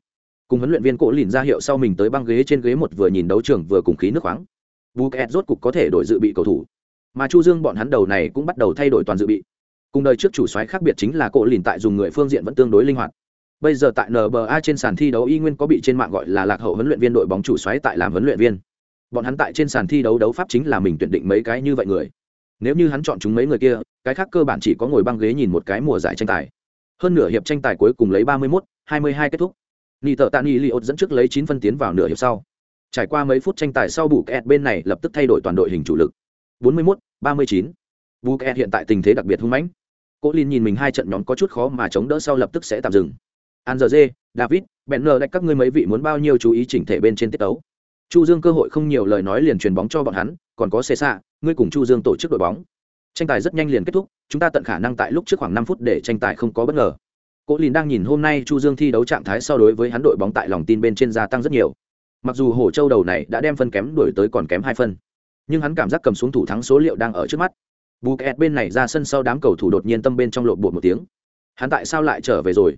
Cùng huấn luyện viên cổ lìn ra hiệu sau mình tới băng ghế trên ghế một vừa nhìn đấu trường vừa cùng khí nước khoáng. Bù kẹt rốt cục có thể đổi dự bị cầu thủ mà chu dương bọn hắn đầu này cũng bắt đầu thay đổi toàn dự bị. Cùng đời trước chủ xoáy khác biệt chính là cổ lìn tại dùng người phương diện vẫn tương đối linh hoạt. Bây giờ tại nba trên sàn thi đấu y nguyên có bị trên mạng gọi là lạc hậu huấn luyện viên đội bóng chủ xoáy tại làm huấn luyện viên. Bọn hắn tại trên sàn thi đấu đấu pháp chính là mình tuyển định mấy cái như vậy người. Nếu như hắn chọn chúng mấy người kia cái khác cơ bản chỉ có ngồi băng ghế nhìn một cái mùa giải tranh tài. Hơn nửa hiệp tranh tài cuối cùng lấy ba mươi 31, 22 kết thúc. Nị tợ tạ Nị Liot dẫn trước lấy chín phân tiến vào nửa hiệp sau. Trải qua mấy phút tranh tài sau bù kẹt bên này lập tức thay đổi toàn đội hình chủ lực. 41, 39. Bù kẹt hiện tại tình thế đặc biệt hung mãnh. Cố Lin nhìn mình hai trận nhóm có chút khó mà chống đỡ sau lập tức sẽ tạm dừng. Anzer, David, Benner đại các ngươi mấy vị muốn bao nhiêu chú ý chỉnh thể bên trên tiết tấu. Chu Dương cơ hội không nhiều lời nói liền truyền bóng cho bọn hắn, còn có Cesa, ngươi cùng Chu Dương tổ chức đội bóng. Tranh tài rất nhanh liền kết thúc, chúng ta tận khả năng tại lúc trước khoảng năm phút để tranh tài không có bất ngờ. Cố Linh đang nhìn hôm nay Chu Dương thi đấu trạng thái so đối với hắn đội bóng tại lòng tin bên trên gia tăng rất nhiều. Mặc dù Hổ Châu đầu này đã đem phân kém đuổi tới còn kém hai phân, nhưng hắn cảm giác cầm xuống thủ thắng số liệu đang ở trước mắt. Buket bên này ra sân sau đám cầu thủ đột nhiên tâm bên trong lộn bột một tiếng. Hắn tại sao lại trở về rồi?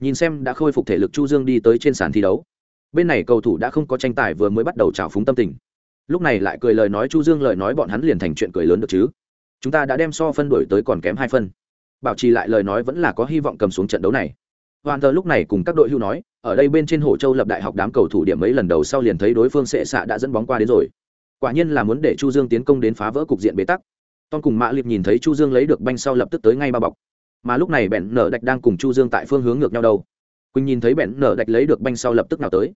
Nhìn xem đã khôi phục thể lực Chu Dương đi tới trên sàn thi đấu. Bên này cầu thủ đã không có tranh tài vừa mới bắt đầu trào phúng tâm tình. Lúc này lại cười lời nói Chu Dương lời nói bọn hắn liền thành chuyện cười lớn được chứ. Chúng ta đã đem so phân đuổi tới còn kém hai phân bảo trì lại lời nói vẫn là có hy vọng cầm xuống trận đấu này hoàn tờ lúc này cùng các đội hưu nói, ở đây bên trên hồ châu lập đại học đám cầu thủ điểm mấy lần đầu sau liền thấy đối phương sệ xạ đã dẫn bóng qua đến rồi quả nhiên là muốn để chu dương tiến công đến phá vỡ cục diện bế tắc. Tom cùng mã liệp nhìn thấy chu dương lấy được banh sau lập tức tới ngay ba bọc. Mà lúc này bẹn nở đạch đang cùng chu dương tại phương hướng ngược nhau đâu. Quỳnh nhìn thấy bẹn nở đạch lấy được banh sau lập tức nào tới.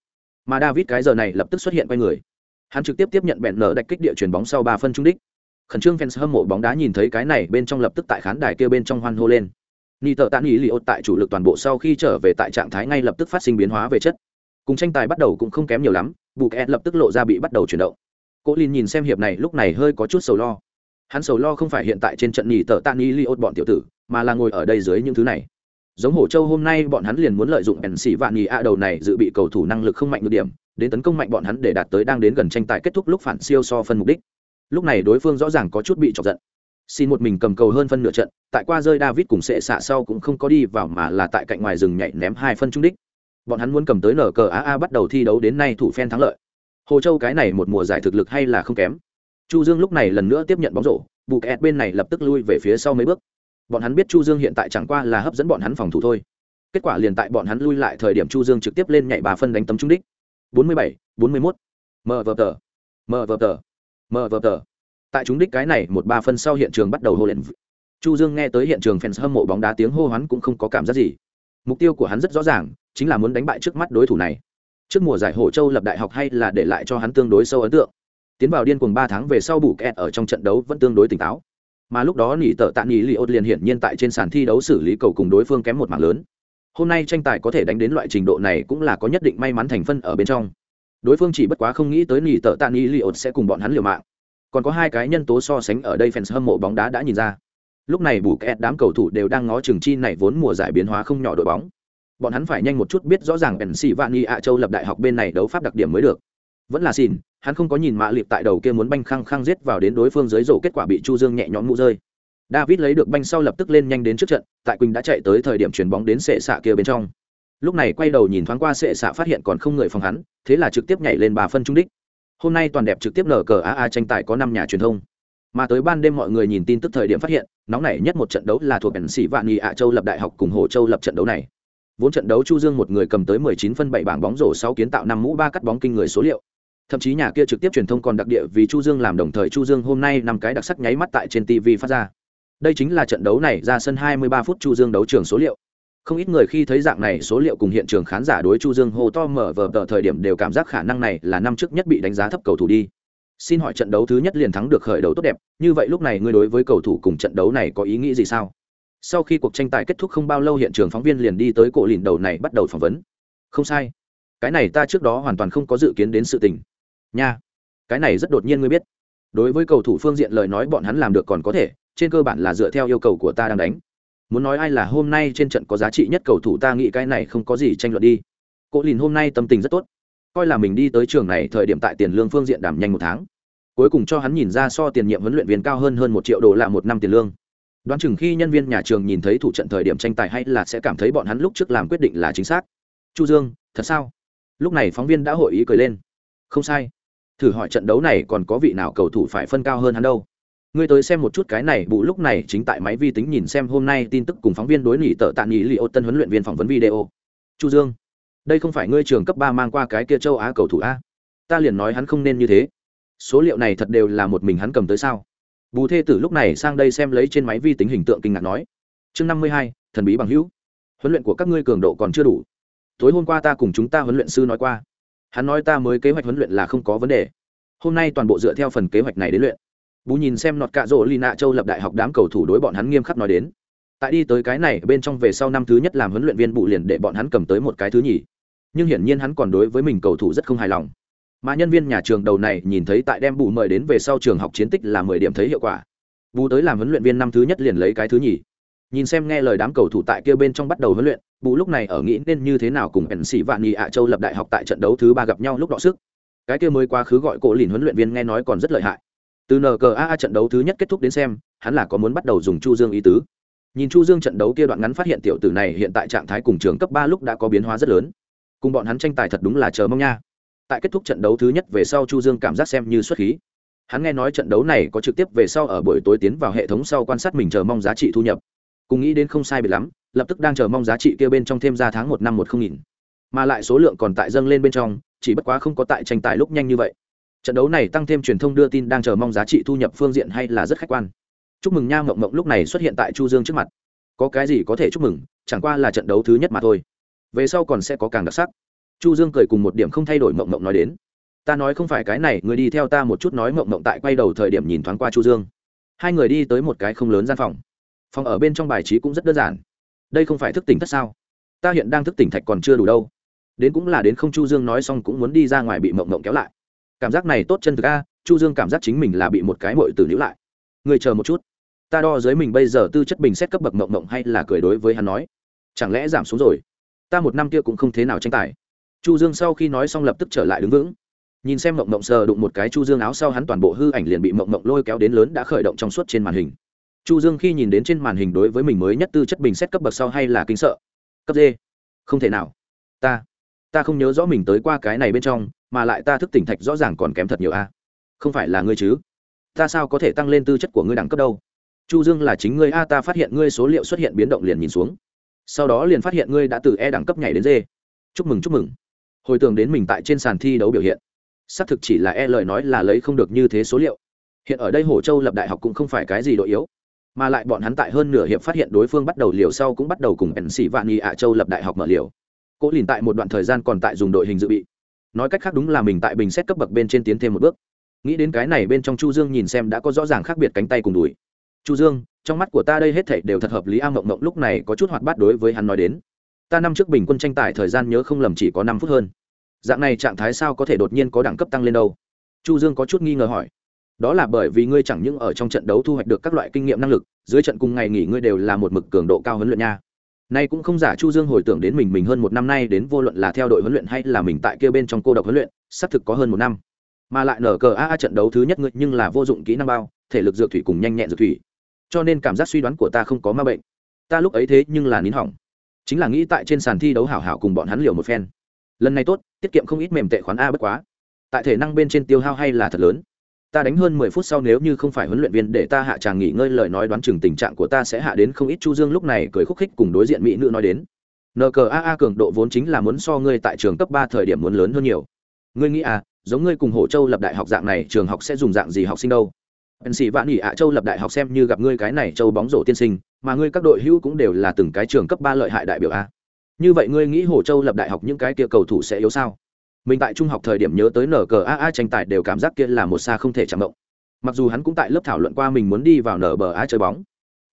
Mà david cái giờ này lập tức xuất hiện quay người. Hắn trực tiếp tiếp nhận bẹn nở đạch kích địa chuyển bóng sau ba phân trung đích. Khẩn trương fans hâm mộ bóng đá nhìn thấy cái này bên trong lập tức tại khán đài kia bên trong hoan hô lên. Ni tờ tạ nghỉ li ốt tại chủ lực toàn bộ sau khi trở về tại trạng thái ngay lập tức phát sinh biến hóa về chất. Cùng tranh tài bắt đầu cũng không kém nhiều lắm bù kẹt lập tức lộ ra bị bắt đầu chuyển động cố lìn nhìn xem hiệp này, lúc này hơi có chút sầu lo. Hắn sầu lo không phải hiện tại trên trận nhì tờ tạ ni li ốt bọn tiểu tử, mà là ngồi ở đây dưới những thứ này. Giống hổ châu hôm nay bọn hắn liền muốn lợi dụng ẩn xỉ vạn nhì a đầu này dự bị cầu thủ năng lực không mạnh ngược điểm, đến tấn công mạnh bọn hắn để đạt tới đang đến gần tranh tài kết thúc lúc phản siêu so phân mục đích. Lúc này đối phương rõ ràng có chút bị chọc giận. Xin một mình cầm cầu hơn phân nửa trận, tại qua rơi david cùng sệ xạ sau cũng không có đi vào mà là tại cạnh ngoài rừng nhảy ném hai phân trung đích. Bọn hắn muốn cầm tới nở cờ a bắt đầu thi đấu đến nay thủ phen thắng lợi hồ châu cái này một mùa giải thực lực hay là không kém. Chu dương lúc này lần nữa tiếp nhận bóng rổ bù kẹt bên này lập tức lui về phía sau mấy bước. Bọn hắn biết chu dương hiện tại chẳng qua là hấp dẫn bọn hắn phòng thủ thôi. Kết quả liền tại bọn hắn lui lại thời điểm chu dương trực tiếp lên nhảy bà phân đánh tấm trung đích. 47, 41. mờ vờ tờ. Mờ vờ tờ. Mờ vờ tờ. Tại chúng đích cái này một ba phân sau hiện trường bắt đầu hô lên. Chu dương nghe tới hiện trường fans hâm mộ bóng đá tiếng hô hoán cũng không có cảm giác gì. Mục tiêu của hắn rất rõ ràng chính là muốn đánh bại trước mắt đối thủ này trước mùa giải hổ châu lập đại học hay là để lại cho hắn tương đối sâu ấn tượng. Tiến vào điên cuồng ba tháng về sau bù kẹt ở trong trận đấu vẫn tương đối tỉnh táo. Mà lúc đó nỉ tợ tạ nỉ li ốt liền hiển nhiên tại trên sàn thi đấu xử lý cầu cùng đối phương kém một mạng lớn. Hôm nay tranh tài có thể đánh đến loại trình độ này cũng là có nhất định may mắn thành phân ở bên trong. Đối phương chỉ bất quá không nghĩ tới nỉ tợ tạ nỉ li ốt sẽ cùng bọn hắn liều mạng. Còn có hai cái nhân tố so sánh ở đây fans hâm mộ bóng đá đã nhìn ra. Lúc này bù kẹt đám cầu thủ đều đang ngó chừng chi này vốn mùa giải biến hóa không nhỏ đội bóng bọn hắn phải nhanh một chút biết rõ ràng bèn xì vạn y ạ châu lập đại học bên này đấu pháp đặc điểm mới được. Vẫn là xin, hắn không có nhìn mạ liệp tại đầu kia muốn banh khăng khăng giết vào đến đối phương dưới rổ kết quả bị chu dương nhẹ nhõm mũ rơi. David lấy được banh sau lập tức lên nhanh đến trước trận, tại quỳnh đã chạy tới thời điểm chuyền bóng đến sệ xạ kia bên trong. Lúc này quay đầu nhìn thoáng qua sệ xạ phát hiện còn không người phòng hắn, thế là trực tiếp nhảy lên bà phân trung đích. Hôm nay toàn đẹp trực tiếp nở cờ aa tranh tài có năm nhà truyền thông. Mà tới ban đêm mọi người nhìn tin tức thời điểm phát hiện, nóng nảy nhất một trận đấu là thuộc bèn sĩ vạn nghị ạ châu lập đại học cùng hồ châu lập trận đấu này vốn trận đấu chu dương một người cầm tới 19 phân 7 bảng bóng rổ 6 kiến tạo năm mũ ba cắt bóng kinh người số liệu. Thậm chí nhà kia trực tiếp truyền thông còn đặc địa vì chu dương làm đồng thời chu dương hôm nay năm cái đặc sắc nháy mắt tại trên tv phát ra. Đây chính là trận đấu này ra sân 23 phút chu dương đấu trường số liệu. Không ít người khi thấy dạng này số liệu cùng hiện trường khán giả đối chu dương hô to mở vở tờ thời điểm đều cảm giác khả năng này là năm trước nhất bị đánh giá thấp cầu thủ đi. Xin hỏi trận đấu thứ nhất liền thắng được khởi đầu tốt đẹp, như vậy lúc này ngươi đối với cầu thủ cùng trận đấu này có ý nghĩ gì sao? Sau khi cuộc tranh tài kết thúc không bao lâu hiện trường phóng viên liền đi tới cổ lìn đầu này bắt đầu phỏng vấn. Không sai. Cái này ta trước đó hoàn toàn không có dự kiến đến sự tình. Nha. Cái này rất đột nhiên ngươi biết. Đối với cầu thủ phương diện lời nói bọn hắn làm được còn có thể, trên cơ bản là dựa theo yêu cầu của ta đang đánh. Muốn nói ai là hôm nay trên trận có giá trị nhất cầu thủ ta nghĩ cái này không có gì tranh luận đi. Cổ lìn hôm nay tâm tình rất tốt. Coi là mình đi tới trường này thời điểm tại tiền lương phương diện đảm nhanh một tháng. Cuối cùng cho hắn nhìn ra so tiền nhiệm huấn luyện viên cao hơn hơn một triệu đô la một năm tiền lương đoán chừng khi nhân viên nhà trường nhìn thấy thủ trận thời điểm tranh tài hay là sẽ cảm thấy bọn hắn lúc trước làm quyết định là chính xác. Chu dương, thật sao? Lúc này phóng viên đã hội ý cười lên. Không sai. Thử hỏi trận đấu này còn có vị nào cầu thủ phải phân cao hơn hắn đâu? Ngươi tới xem một chút cái này bụ lúc này chính tại máy vi tính nhìn xem hôm nay tin tức cùng phóng viên đối nghỉ tợ tạ nghỉ li ô tân huấn luyện viên phỏng vấn video. Chu dương, đây không phải ngươi trường cấp ba mang qua cái kia châu á cầu thủ a. Ta liền nói hắn không nên như thế. Số liệu này thật đều là một mình hắn cầm tới sao? Bù thê tử lúc này sang đây xem lấy trên máy vi tính hình tượng kinh ngạc nói, chương năm mươi hai, thần bí bằng hữu. Huấn luyện của các ngươi cường độ còn chưa đủ. Tối hôm qua ta cùng chúng ta huấn luyện sư nói qua. Hắn nói ta mới kế hoạch huấn luyện là không có vấn đề. Hôm nay toàn bộ dựa theo phần kế hoạch này đến luyện. Bù nhìn xem nọt cạ rỗ lina châu lập đại học đám cầu thủ đối bọn hắn nghiêm khắc nói đến. Tại đi tới cái này, bên trong về sau năm thứ nhất làm huấn luyện viên bụ liền để bọn hắn cầm tới một cái thứ nhì. Nhưng hiển nhiên hắn còn đối với mình cầu thủ rất không hài lòng mà nhân viên nhà trường đầu này nhìn thấy tại đem bù mời đến về sau trường học chiến tích là mười điểm thấy hiệu quả. Bù tới làm huấn luyện viên năm thứ nhất liền lấy cái thứ nhì. Nhìn xem nghe lời đám cầu thủ tại kia bên trong bắt đầu huấn luyện, bù lúc này ở nghĩ nên như thế nào cùng ẩn sĩ vạn nhị ạ châu lập đại học tại trận đấu thứ ba gặp nhau lúc đọ sức. Cái kia mới quá khứ gọi cổ lìn huấn luyện viên nghe nói còn rất lợi hại. Từ nqa trận đấu thứ nhất kết thúc đến xem, hắn là có muốn bắt đầu dùng chu dương ý tứ. Nhìn chu dương trận đấu kia đoạn ngắn phát hiện tiểu tử này hiện tại trạng thái cùng trường cấp ba lúc đã có biến hóa rất lớn. Cùng bọn hắn tranh tài thật đúng là chờ mong nha tại kết thúc trận đấu thứ nhất về sau chu dương cảm giác xem như xuất khí. Hắn nghe nói trận đấu này có trực tiếp về sau ở buổi tối tiến vào hệ thống sau quan sát mình chờ mong giá trị thu nhập. Cùng nghĩ đến không sai biệt lắm, lập tức đang chờ mong giá trị kia bên trong thêm ra tháng một năm một không nghìn. Mà lại số lượng còn tại dâng lên bên trong, chỉ bất quá không có tại tranh tài lúc nhanh như vậy. Trận đấu này tăng thêm truyền thông đưa tin đang chờ mong giá trị thu nhập phương diện hay là rất khách quan. Chúc mừng nha mộng mộng lúc này xuất hiện tại chu dương trước mặt. Có cái gì có thể chúc mừng, chẳng qua là trận đấu thứ nhất mà thôi. Về sau còn sẽ có càng đặc sắc chu dương cười cùng một điểm không thay đổi mộng mộng nói đến. Ta nói không phải cái này, người đi theo ta một chút nói mộng mộng tại quay đầu thời điểm nhìn thoáng qua chu dương. Hai người đi tới một cái không lớn gian phòng. Phòng ở bên trong bài trí cũng rất đơn giản. Đây không phải thức tỉnh thất sao? Ta hiện đang thức tỉnh thạch còn chưa đủ đâu. Đến cũng là đến không chu dương nói xong cũng muốn đi ra ngoài bị mộng mộng kéo lại. Cảm giác này tốt chân thực a, chu dương cảm giác chính mình là bị một cái mội từ níu lại. Người chờ một chút. Ta đo dưới mình bây giờ tư chất bình xét cấp bậc mộng mộng hay là cười đối với hắn nói. Chẳng lẽ giảm xuống rồi? Ta một năm kia cũng không thế nào tranh tài chu dương sau khi nói xong lập tức trở lại đứng vững. Nhìn xem mộng mộng sờ đụng một cái chu dương áo sau hắn toàn bộ hư ảnh liền bị mộng mộng lôi kéo đến lớn đã khởi động trong suốt trên màn hình. Chu dương khi nhìn đến trên màn hình đối với mình mới nhất tư chất bình xét cấp bậc sau hay là kinh sợ. Cấp d. Không thể nào. Ta. Ta không nhớ rõ mình tới qua cái này bên trong, mà lại ta thức tỉnh thạch rõ ràng còn kém thật nhiều a. Không phải là ngươi chứ? Ta sao có thể tăng lên tư chất của ngươi đẳng cấp đâu? Chu dương là chính ngươi a, ta phát hiện ngươi số liệu xuất hiện biến động liền nhìn xuống. Sau đó liền phát hiện ngươi đã từ e đẳng cấp nhảy đến d. Chúc mừng chúc mừng hồi tưởng đến mình tại trên sàn thi đấu biểu hiện. Xác thực chỉ là e lời nói là lấy không được như thế số liệu. Hiện ở đây hồ châu lập đại học cũng không phải cái gì đội yếu. Mà lại bọn hắn tại hơn nửa hiệp phát hiện đối phương bắt đầu liều sau cũng bắt đầu cùng ẩn sĩ vạn nghị ạ châu lập đại học mở liều. Cố lìn tại một đoạn thời gian còn tại dùng đội hình dự bị. Nói cách khác đúng là mình tại bình xét cấp bậc bên trên tiến thêm một bước. Nghĩ đến cái này bên trong chu dương nhìn xem đã có rõ ràng khác biệt cánh tay cùng đùi. Chu dương, trong mắt của ta đây hết thảy đều thật hợp lý a. Mộng mộng lúc này có chút hoạt bát đối với hắn nói đến ta năm trước bình quân tranh tài thời gian nhớ không lầm chỉ có năm phút hơn. Dạng này trạng thái sao có thể đột nhiên có đẳng cấp tăng lên đâu? Chu dương có chút nghi ngờ hỏi. Đó là bởi vì ngươi chẳng những ở trong trận đấu thu hoạch được các loại kinh nghiệm năng lực, dưới trận cùng ngày nghỉ ngươi đều là một mực cường độ cao huấn luyện nha. Nay cũng không giả chu dương hồi tưởng đến mình mình hơn một năm nay đến vô luận là theo đội huấn luyện hay là mình tại kia bên trong cô độc huấn luyện, xác thực có hơn một năm. Mà lại nở cờ a trận đấu thứ nhất ngươi nhưng là vô dụng kỹ năng bao, thể lực dược thủy cùng nhanh nhẹn dược thủy. Cho nên cảm giác suy đoán của ta không có ma bệnh. Ta lúc ấy thế nhưng là nín hỏng chính là nghĩ tại trên sàn thi đấu hảo hảo cùng bọn hắn liều một phen. Lần này tốt, tiết kiệm không ít mềm tệ khoán a bất quá. Tại thể năng bên trên tiêu hao hay là thật lớn. Ta đánh hơn mười phút sau nếu như không phải huấn luyện viên để ta hạ tràng nghỉ ngơi lời nói đoán chừng tình trạng của ta sẽ hạ đến không ít. Chu dương lúc này cười khúc khích cùng đối diện mỹ nữ nói đến. Nqaa a a cường độ vốn chính là muốn so ngươi tại trường cấp ba thời điểm muốn lớn hơn nhiều. Ngươi nghĩ à giống ngươi cùng hồ châu lập đại học dạng này, trường học sẽ dùng dạng gì học sinh đâu? Ẩn sĩ vạn nghỉ ạ châu lập đại học xem như gặp ngươi cái này châu bóng rổ tiên sinh, mà ngươi các đội hữu cũng đều là từng cái trường cấp ba lợi hại đại biểu a. Như vậy ngươi nghĩ hồ châu lập đại học những cái kia cầu thủ sẽ yếu sao? Mình tại trung học thời điểm nhớ tới nở cờ a a tranh tài đều cảm giác kia là một xa không thể chạm động. Mặc dù hắn cũng tại lớp thảo luận qua mình muốn đi vào nở bờ a chơi bóng,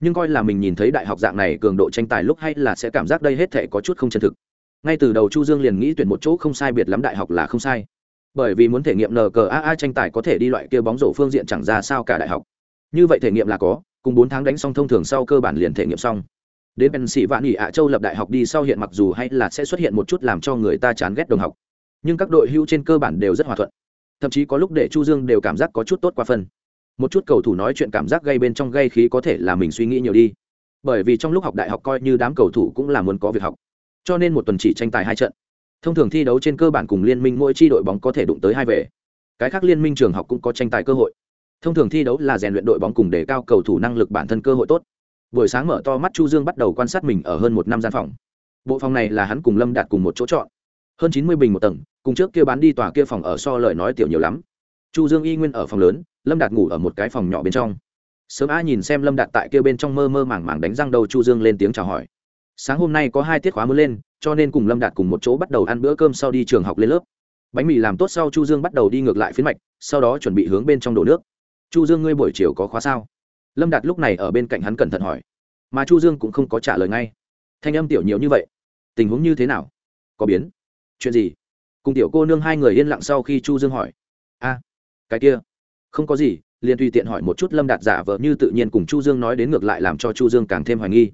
nhưng coi là mình nhìn thấy đại học dạng này cường độ tranh tài lúc hay là sẽ cảm giác đây hết thể có chút không chân thực. Ngay từ đầu chu dương liền nghĩ tuyển một chỗ không sai biệt lắm đại học là không sai bởi vì muốn thể nghiệm nờ tranh tài có thể đi loại kia bóng rổ phương diện chẳng ra sao cả đại học. Như vậy thể nghiệm là có, cùng bốn tháng đánh xong thông thường sau cơ bản liền thể nghiệm xong. Đến bên sĩ vạn nghỉ ạ châu lập đại học đi sau hiện mặc dù hay là sẽ xuất hiện một chút làm cho người ta chán ghét đồng học. Nhưng các đội hưu trên cơ bản đều rất hòa thuận. Thậm chí có lúc để chu dương đều cảm giác có chút tốt qua phân. Một chút cầu thủ nói chuyện cảm giác gây bên trong gây khí có thể là mình suy nghĩ nhiều đi. Bởi vì trong lúc học đại học coi như đám cầu thủ cũng là muốn có việc học. Cho nên một tuần chỉ tranh tài hai trận thông thường thi đấu trên cơ bản cùng liên minh mỗi chi đội bóng có thể đụng tới hai về. Cái khác liên minh trường học cũng có tranh tài cơ hội. Thông thường thi đấu là rèn luyện đội bóng cùng đề cao cầu thủ năng lực bản thân cơ hội tốt. Buổi sáng mở to mắt chu dương bắt đầu quan sát mình ở hơn một năm gian phòng. Bộ phòng này là hắn cùng lâm đạt cùng một chỗ chọn. Hơn chín mươi bình một tầng, cùng trước kia bán đi tòa kia phòng ở so lời nói tiểu nhiều lắm. Chu dương y nguyên ở phòng lớn, lâm đạt ngủ ở một cái phòng nhỏ bên trong. Sớm a nhìn xem lâm đạt tại kia bên trong mơ mơ màng màng đánh răng đầu, chu dương lên tiếng chào hỏi sáng hôm nay có hai tiết khóa mới lên, cho nên cùng lâm đạt cùng một chỗ bắt đầu ăn bữa cơm sau đi trường học lên lớp. Bánh mì làm tốt sau chu dương bắt đầu đi ngược lại phiến mạch, sau đó chuẩn bị hướng bên trong đổ nước. Chu dương ngươi buổi chiều có khóa sao? Lâm đạt lúc này ở bên cạnh hắn cẩn thận hỏi. Mà chu dương cũng không có trả lời ngay. Thanh âm tiểu nhiều như vậy, tình huống như thế nào? Có biến? Chuyện gì? Cùng tiểu cô nương hai người yên lặng sau khi chu dương hỏi. A, cái kia, không có gì. Liền tùy tiện hỏi một chút lâm đạt giả vờ như tự nhiên cùng chu dương nói đến ngược lại làm cho chu dương càng thêm hoài nghi.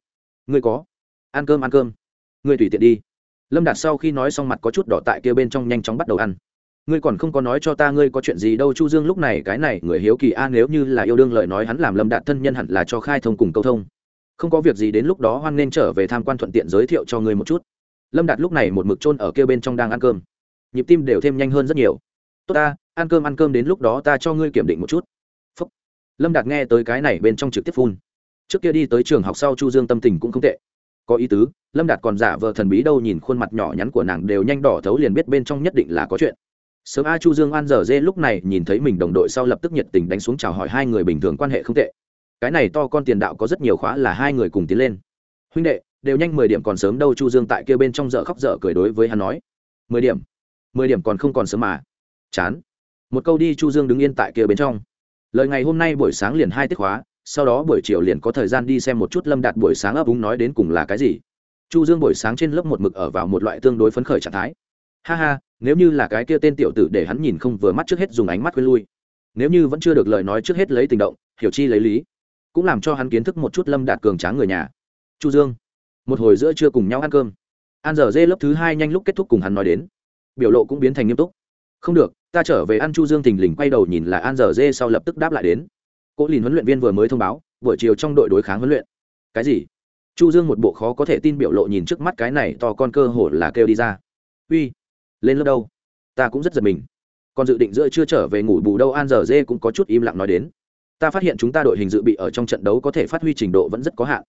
Ngươi có? Ăn cơm ăn cơm. Ngươi tùy tiện đi. Lâm đạt sau khi nói xong mặt có chút đỏ tại kia bên trong nhanh chóng bắt đầu ăn. Ngươi còn không có nói cho ta ngươi có chuyện gì đâu, chu dương lúc này, cái này người hiếu kỳ a, nếu như là yêu đương lời nói hắn làm lâm đạt thân nhân hẳn là cho khai thông cùng câu thông. Không có việc gì đến lúc đó hoan nên trở về tham quan thuận tiện giới thiệu cho ngươi một chút. Lâm đạt lúc này một mực chôn ở kia bên trong đang ăn cơm. Nhịp tim đều thêm nhanh hơn rất nhiều. Tốt ta, ăn cơm ăn cơm đến lúc đó ta cho ngươi kiểm định một chút. Phúc. lâm đạt nghe tới cái này bên trong trực tiếp phun. Trước kia đi tới trường học sau chu dương tâm tình cũng không tệ có ý tứ, lâm đạt còn giả vờ thần bí đâu nhìn khuôn mặt nhỏ nhắn của nàng đều nhanh đỏ thấu liền biết bên trong nhất định là có chuyện. Sớm a chu dương an dở dê lúc này nhìn thấy mình đồng đội sau lập tức nhiệt tình đánh xuống chào hỏi hai người bình thường quan hệ không tệ. Cái này to con tiền đạo có rất nhiều khóa là hai người cùng tiến lên. Huynh đệ, đều nhanh mười điểm còn sớm đâu, chu dương tại kia bên trong dở khóc dở cười đối với hắn nói. Mười điểm? Mười điểm còn không còn sớm mà. Chán. Một câu đi, chu dương đứng yên tại kia bên trong. Lời ngày hôm nay buổi sáng liền hai tiết khóa sau đó buổi chiều liền có thời gian đi xem một chút lâm đạt buổi sáng ấp úng nói đến cùng là cái gì. Chu dương buổi sáng trên lớp một mực ở vào một loại tương đối phấn khởi trạng thái. Ha ha, nếu như là cái kia tên tiểu tử để hắn nhìn không vừa mắt trước hết dùng ánh mắt quên lui. Nếu như vẫn chưa được lời nói trước hết lấy tình động, hiểu chi lấy lý. Cũng làm cho hắn kiến thức một chút lâm đạt cường tráng người nhà. Chu dương, một hồi giữa trưa cùng nhau ăn cơm. An giờ dê lớp thứ hai nhanh lúc kết thúc cùng hắn nói đến. Biểu lộ cũng biến thành nghiêm túc. Không được, ta trở về ăn chu dương thình lình quay đầu nhìn là an giờ dê sau lập tức đáp lại đến cố lìn huấn luyện viên vừa mới thông báo, buổi chiều trong đội đối kháng huấn luyện. Cái gì? Chu dương một bộ khó có thể tin biểu lộ nhìn trước mắt cái này to con cơ hồ là kêu đi ra. Uy, lên lớp đâu? Ta cũng rất giật mình. Còn dự định giữa chưa trở về ngủ bù đâu, an giờ dê cũng có chút im lặng nói đến. Ta phát hiện chúng ta đội hình dự bị ở trong trận đấu có thể phát huy trình độ vẫn rất có hạn.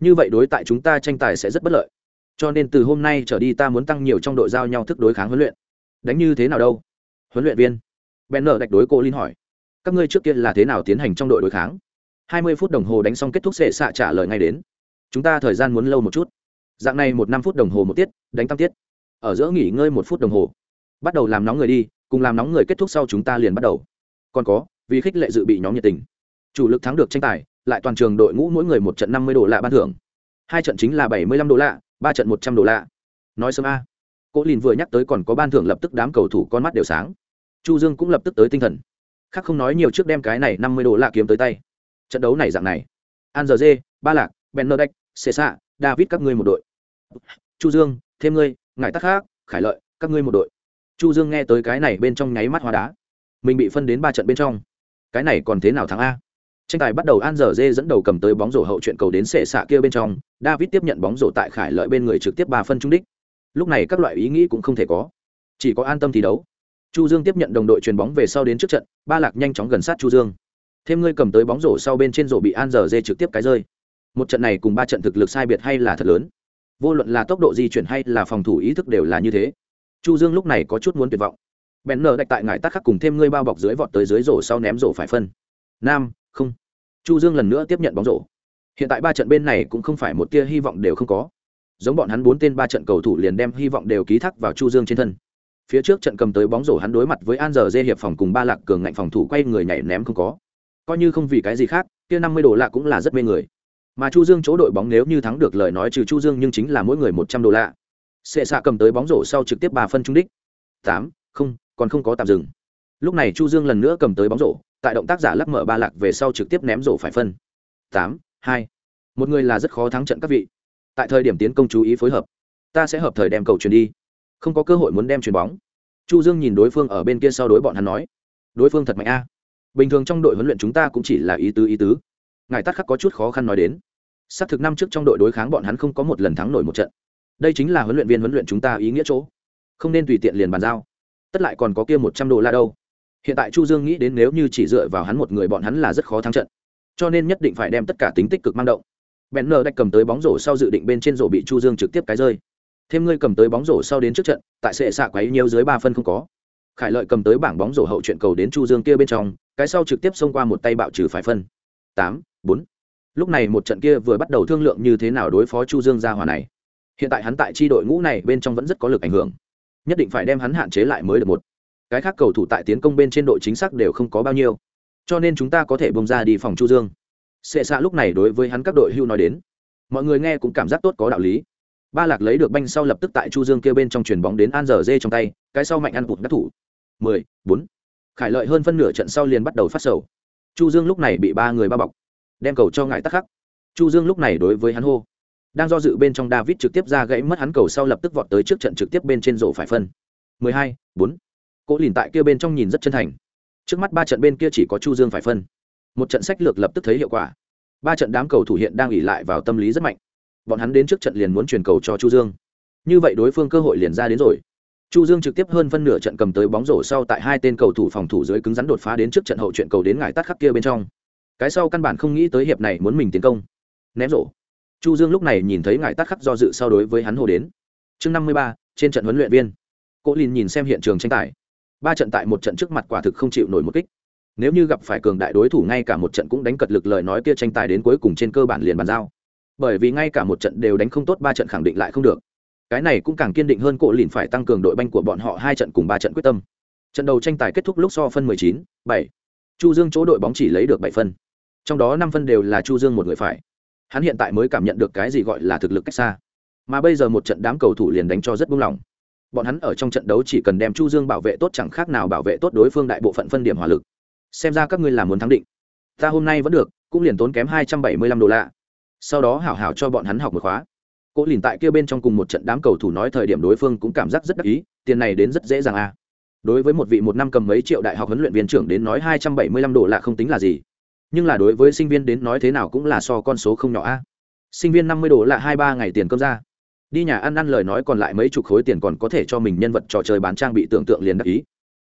Như vậy đối tại chúng ta tranh tài sẽ rất bất lợi. Cho nên từ hôm nay trở đi ta muốn tăng nhiều trong đội giao nhau thức đối kháng huấn luyện. Đánh như thế nào đâu? Huấn luyện viên. Ben nở đạch đối cô linh hỏi các ngươi trước kia là thế nào tiến hành trong đội đối kháng? Hai mươi phút đồng hồ đánh xong kết thúc sệ xạ trả lời ngay đến. Chúng ta thời gian muốn lâu một chút. Dạng này một năm phút đồng hồ một tiết, đánh tam tiết. Ở giữa nghỉ ngơi một phút đồng hồ. Bắt đầu làm nóng người đi, cùng làm nóng người kết thúc sau chúng ta liền bắt đầu. Còn có, vì khích lệ dự bị nhóm nhiệt tình. Chủ lực thắng được tranh tài, lại toàn trường đội ngũ mỗi người một trận năm mươi đô la ban thưởng. Hai trận chính là bảy mươi lăm đô la, ba trận một trăm đô la. Nói sớm a. Cố lìn vừa nhắc tới còn có ban thưởng lập tức đám cầu thủ con mắt đều sáng. Chu dương cũng lập tức tới tinh thần khác không nói nhiều trước đem cái này năm mươi đô la kiếm tới tay. Trận đấu này dạng này. An giờ dê ba lạc ben nơ đách xê xạ david các ngươi một đội. Chu dương, thêm ngươi, ngài tắc khác, khải lợi, các ngươi một đội. Chu dương nghe tới cái này bên trong nháy mắt hóa đá. Mình bị phân đến ba trận bên trong. Cái này còn thế nào thắng a? Tranh tài bắt đầu an giờ dê dẫn đầu cầm tới bóng rổ hậu chuyện cầu đến sệ xạ kia bên trong. David tiếp nhận bóng rổ tại khải lợi bên người trực tiếp ba phân trung đích. Lúc này các loại ý nghĩ cũng không thể có. Chỉ có an tâm thi đấu chu dương tiếp nhận đồng đội chuyền bóng về sau đến trước trận, ba lạc nhanh chóng gần sát chu dương. Thêm ngươi cầm tới bóng rổ sau bên trên rổ bị an giờ dê trực tiếp cái rơi. Một trận này cùng ba trận thực lực sai biệt hay là thật lớn? Vô luận là tốc độ di chuyển hay là phòng thủ ý thức đều là như thế. Chu dương lúc này có chút muốn tuyệt vọng. Bèn nở đạch tại ngải tắc khắc cùng thêm ngươi bao bọc dưới vọt tới dưới rổ sau ném rổ phải phân. Nam, không. Chu dương lần nữa tiếp nhận bóng rổ. Hiện tại ba trận bên này cũng không phải một tia hy vọng đều không có. Giống bọn hắn bốn tên ba trận cầu thủ liền đem hy vọng đều ký thác vào chu dương trên thân phía trước trận cầm tới bóng rổ hắn đối mặt với an giờ dê hiệp phòng cùng ba lạc cường ngạnh phòng thủ quay người nhảy ném không có. Coi như không vì cái gì khác, kia năm mươi đồ lạ cũng là rất mê người. Mà chu dương chỗ đội bóng nếu như thắng được lời nói trừ chu dương nhưng chính là mỗi người một trăm đô la. Sệ xạ cầm tới bóng rổ sau trực tiếp ba phân trung đích. Tám, không, còn không có tạm dừng. Lúc này chu dương lần nữa cầm tới bóng rổ, tại động tác giả lắc mở ba lạc về sau trực tiếp ném rổ phải phân. Tám, hai, một người là rất khó thắng trận các vị. Tại thời điểm tiến công chú ý phối hợp, ta sẽ hợp thời đem cầu truyền đi không có cơ hội muốn đem chuyền bóng. Chu dương nhìn đối phương ở bên kia sau đối bọn hắn nói, đối phương thật mạnh a. Bình thường trong đội huấn luyện chúng ta cũng chỉ là ý tứ ý tứ. Ngài tắt khắc có chút khó khăn nói đến, xác thực năm trước trong đội đối kháng bọn hắn không có một lần thắng nổi một trận. Đây chính là huấn luyện viên huấn luyện chúng ta ý nghĩa chỗ. Không nên tùy tiện liền bàn giao. Tất lại còn có kia một trăm đô la đâu. Hiện tại chu dương nghĩ đến nếu như chỉ dựa vào hắn một người bọn hắn là rất khó thắng trận. Cho nên nhất định phải đem tất cả tính tích cực mang động. Bèn nờ đạch cầm tới bóng rổ sau dự định bên trên rổ bị chu dương trực tiếp cái rơi thêm ngươi cầm tới bóng rổ sau đến trước trận, tại sệ xạ quấy nhiều dưới ba phân không có. Khải lợi cầm tới bảng bóng rổ hậu chuyện cầu đến chu dương kia bên trong, cái sau trực tiếp xông qua một tay bạo trừ phải phân. Tám, bốn. Lúc này một trận kia vừa bắt đầu thương lượng như thế nào đối phó chu dương ra hòa này. Hiện tại hắn tại tri đội ngũ này bên trong vẫn rất có lực ảnh hưởng. Nhất định phải đem hắn hạn chế lại mới được một. Cái khác cầu thủ tại tiến công bên trên đội chính xác đều không có bao nhiêu. Cho nên chúng ta có thể bông ra đi phòng chu dương. Sệ xạ lúc này đối với hắn các đội hưu nói đến. Mọi người nghe cũng cảm giác tốt có đạo lý ba lạc lấy được banh sau lập tức tại chu dương kia bên trong chuyền bóng đến an giờ dê trong tay, cái sau mạnh ăn cụt đắc thủ. Mười, bốn. Khải lợi hơn phân nửa trận sau liền bắt đầu phát sầu. Chu dương lúc này bị ba người bao bọc, đem cầu cho ngại tắc khắc. Chu dương lúc này đối với hắn hô. Đang do dự bên trong david trực tiếp ra gãy mất hắn cầu sau lập tức vọt tới trước trận trực tiếp bên trên rổ phải phân. Mười hai, bốn. Cỗ lìn tại kia bên trong nhìn rất chân thành. Trước mắt ba trận bên kia chỉ có chu dương phải phân. Một trận sách lược lập tức thấy hiệu quả. Ba trận đám cầu thủ hiện đang ỉ lại vào tâm lý rất mạnh bọn hắn đến trước trận liền muốn truyền cầu cho chu dương. Như vậy đối phương cơ hội liền ra đến rồi. Chu dương trực tiếp hơn phân nửa trận cầm tới bóng rổ sau tại hai tên cầu thủ phòng thủ dưới cứng rắn đột phá đến trước trận hậu chuyện cầu đến ngải tắt khắc kia bên trong. Cái sau căn bản không nghĩ tới hiệp này muốn mình tiến công. Ném rổ. Chu dương lúc này nhìn thấy ngải tắt khắc do dự sau đối với hắn hồ đến. Chương năm mươi ba, trên trận huấn luyện viên. Cố lìn nhìn xem hiện trường tranh tài. Ba trận tại một trận trước mặt quả thực không chịu nổi một kích. Nếu như gặp phải cường đại đối thủ ngay cả một trận cũng đánh cật lực lời nói kia tranh tài đến cuối cùng trên cơ bản liền bàn giao bởi vì ngay cả một trận đều đánh không tốt ba trận khẳng định lại không được. Cái này cũng càng kiên định hơn cổ lìn phải tăng cường đội banh của bọn họ hai trận cùng ba trận quyết tâm. Trận đầu tranh tài kết thúc lúc so phân 19, 7. chu dương chỗ đội bóng chỉ lấy được bảy phân. Trong đó năm phân đều là chu dương một người phải. Hắn hiện tại mới cảm nhận được cái gì gọi là thực lực cách xa. Mà bây giờ một trận đám cầu thủ liền đánh cho rất buông lỏng. Bọn hắn ở trong trận đấu chỉ cần đem chu dương bảo vệ tốt chẳng khác nào bảo vệ tốt đối phương đại bộ phận phân điểm hỏa lực. Xem ra các ngươi là muốn thắng định. Ta hôm nay vẫn được cũng liền tốn kém hai trăm bảy mươi lăm đô la sau đó hảo hảo cho bọn hắn học một khóa. Cố lìn tại kia bên trong cùng một trận đám cầu thủ nói thời điểm đối phương cũng cảm giác rất đắc ý, tiền này đến rất dễ dàng à. đối với một vị một năm cầm mấy triệu đại học huấn luyện viên trưởng đến nói hai trăm bảy mươi lăm đô là không tính là gì. Nhưng là đối với sinh viên đến nói thế nào cũng là so con số không nhỏ a à. sinh viên năm mươi đô là hai ba ngày tiền cơm ra. Đi nhà ăn ăn lời nói còn lại mấy chục khối tiền còn có thể cho mình nhân vật trò chơi bán trang bị tưởng tượng liền đắc ý.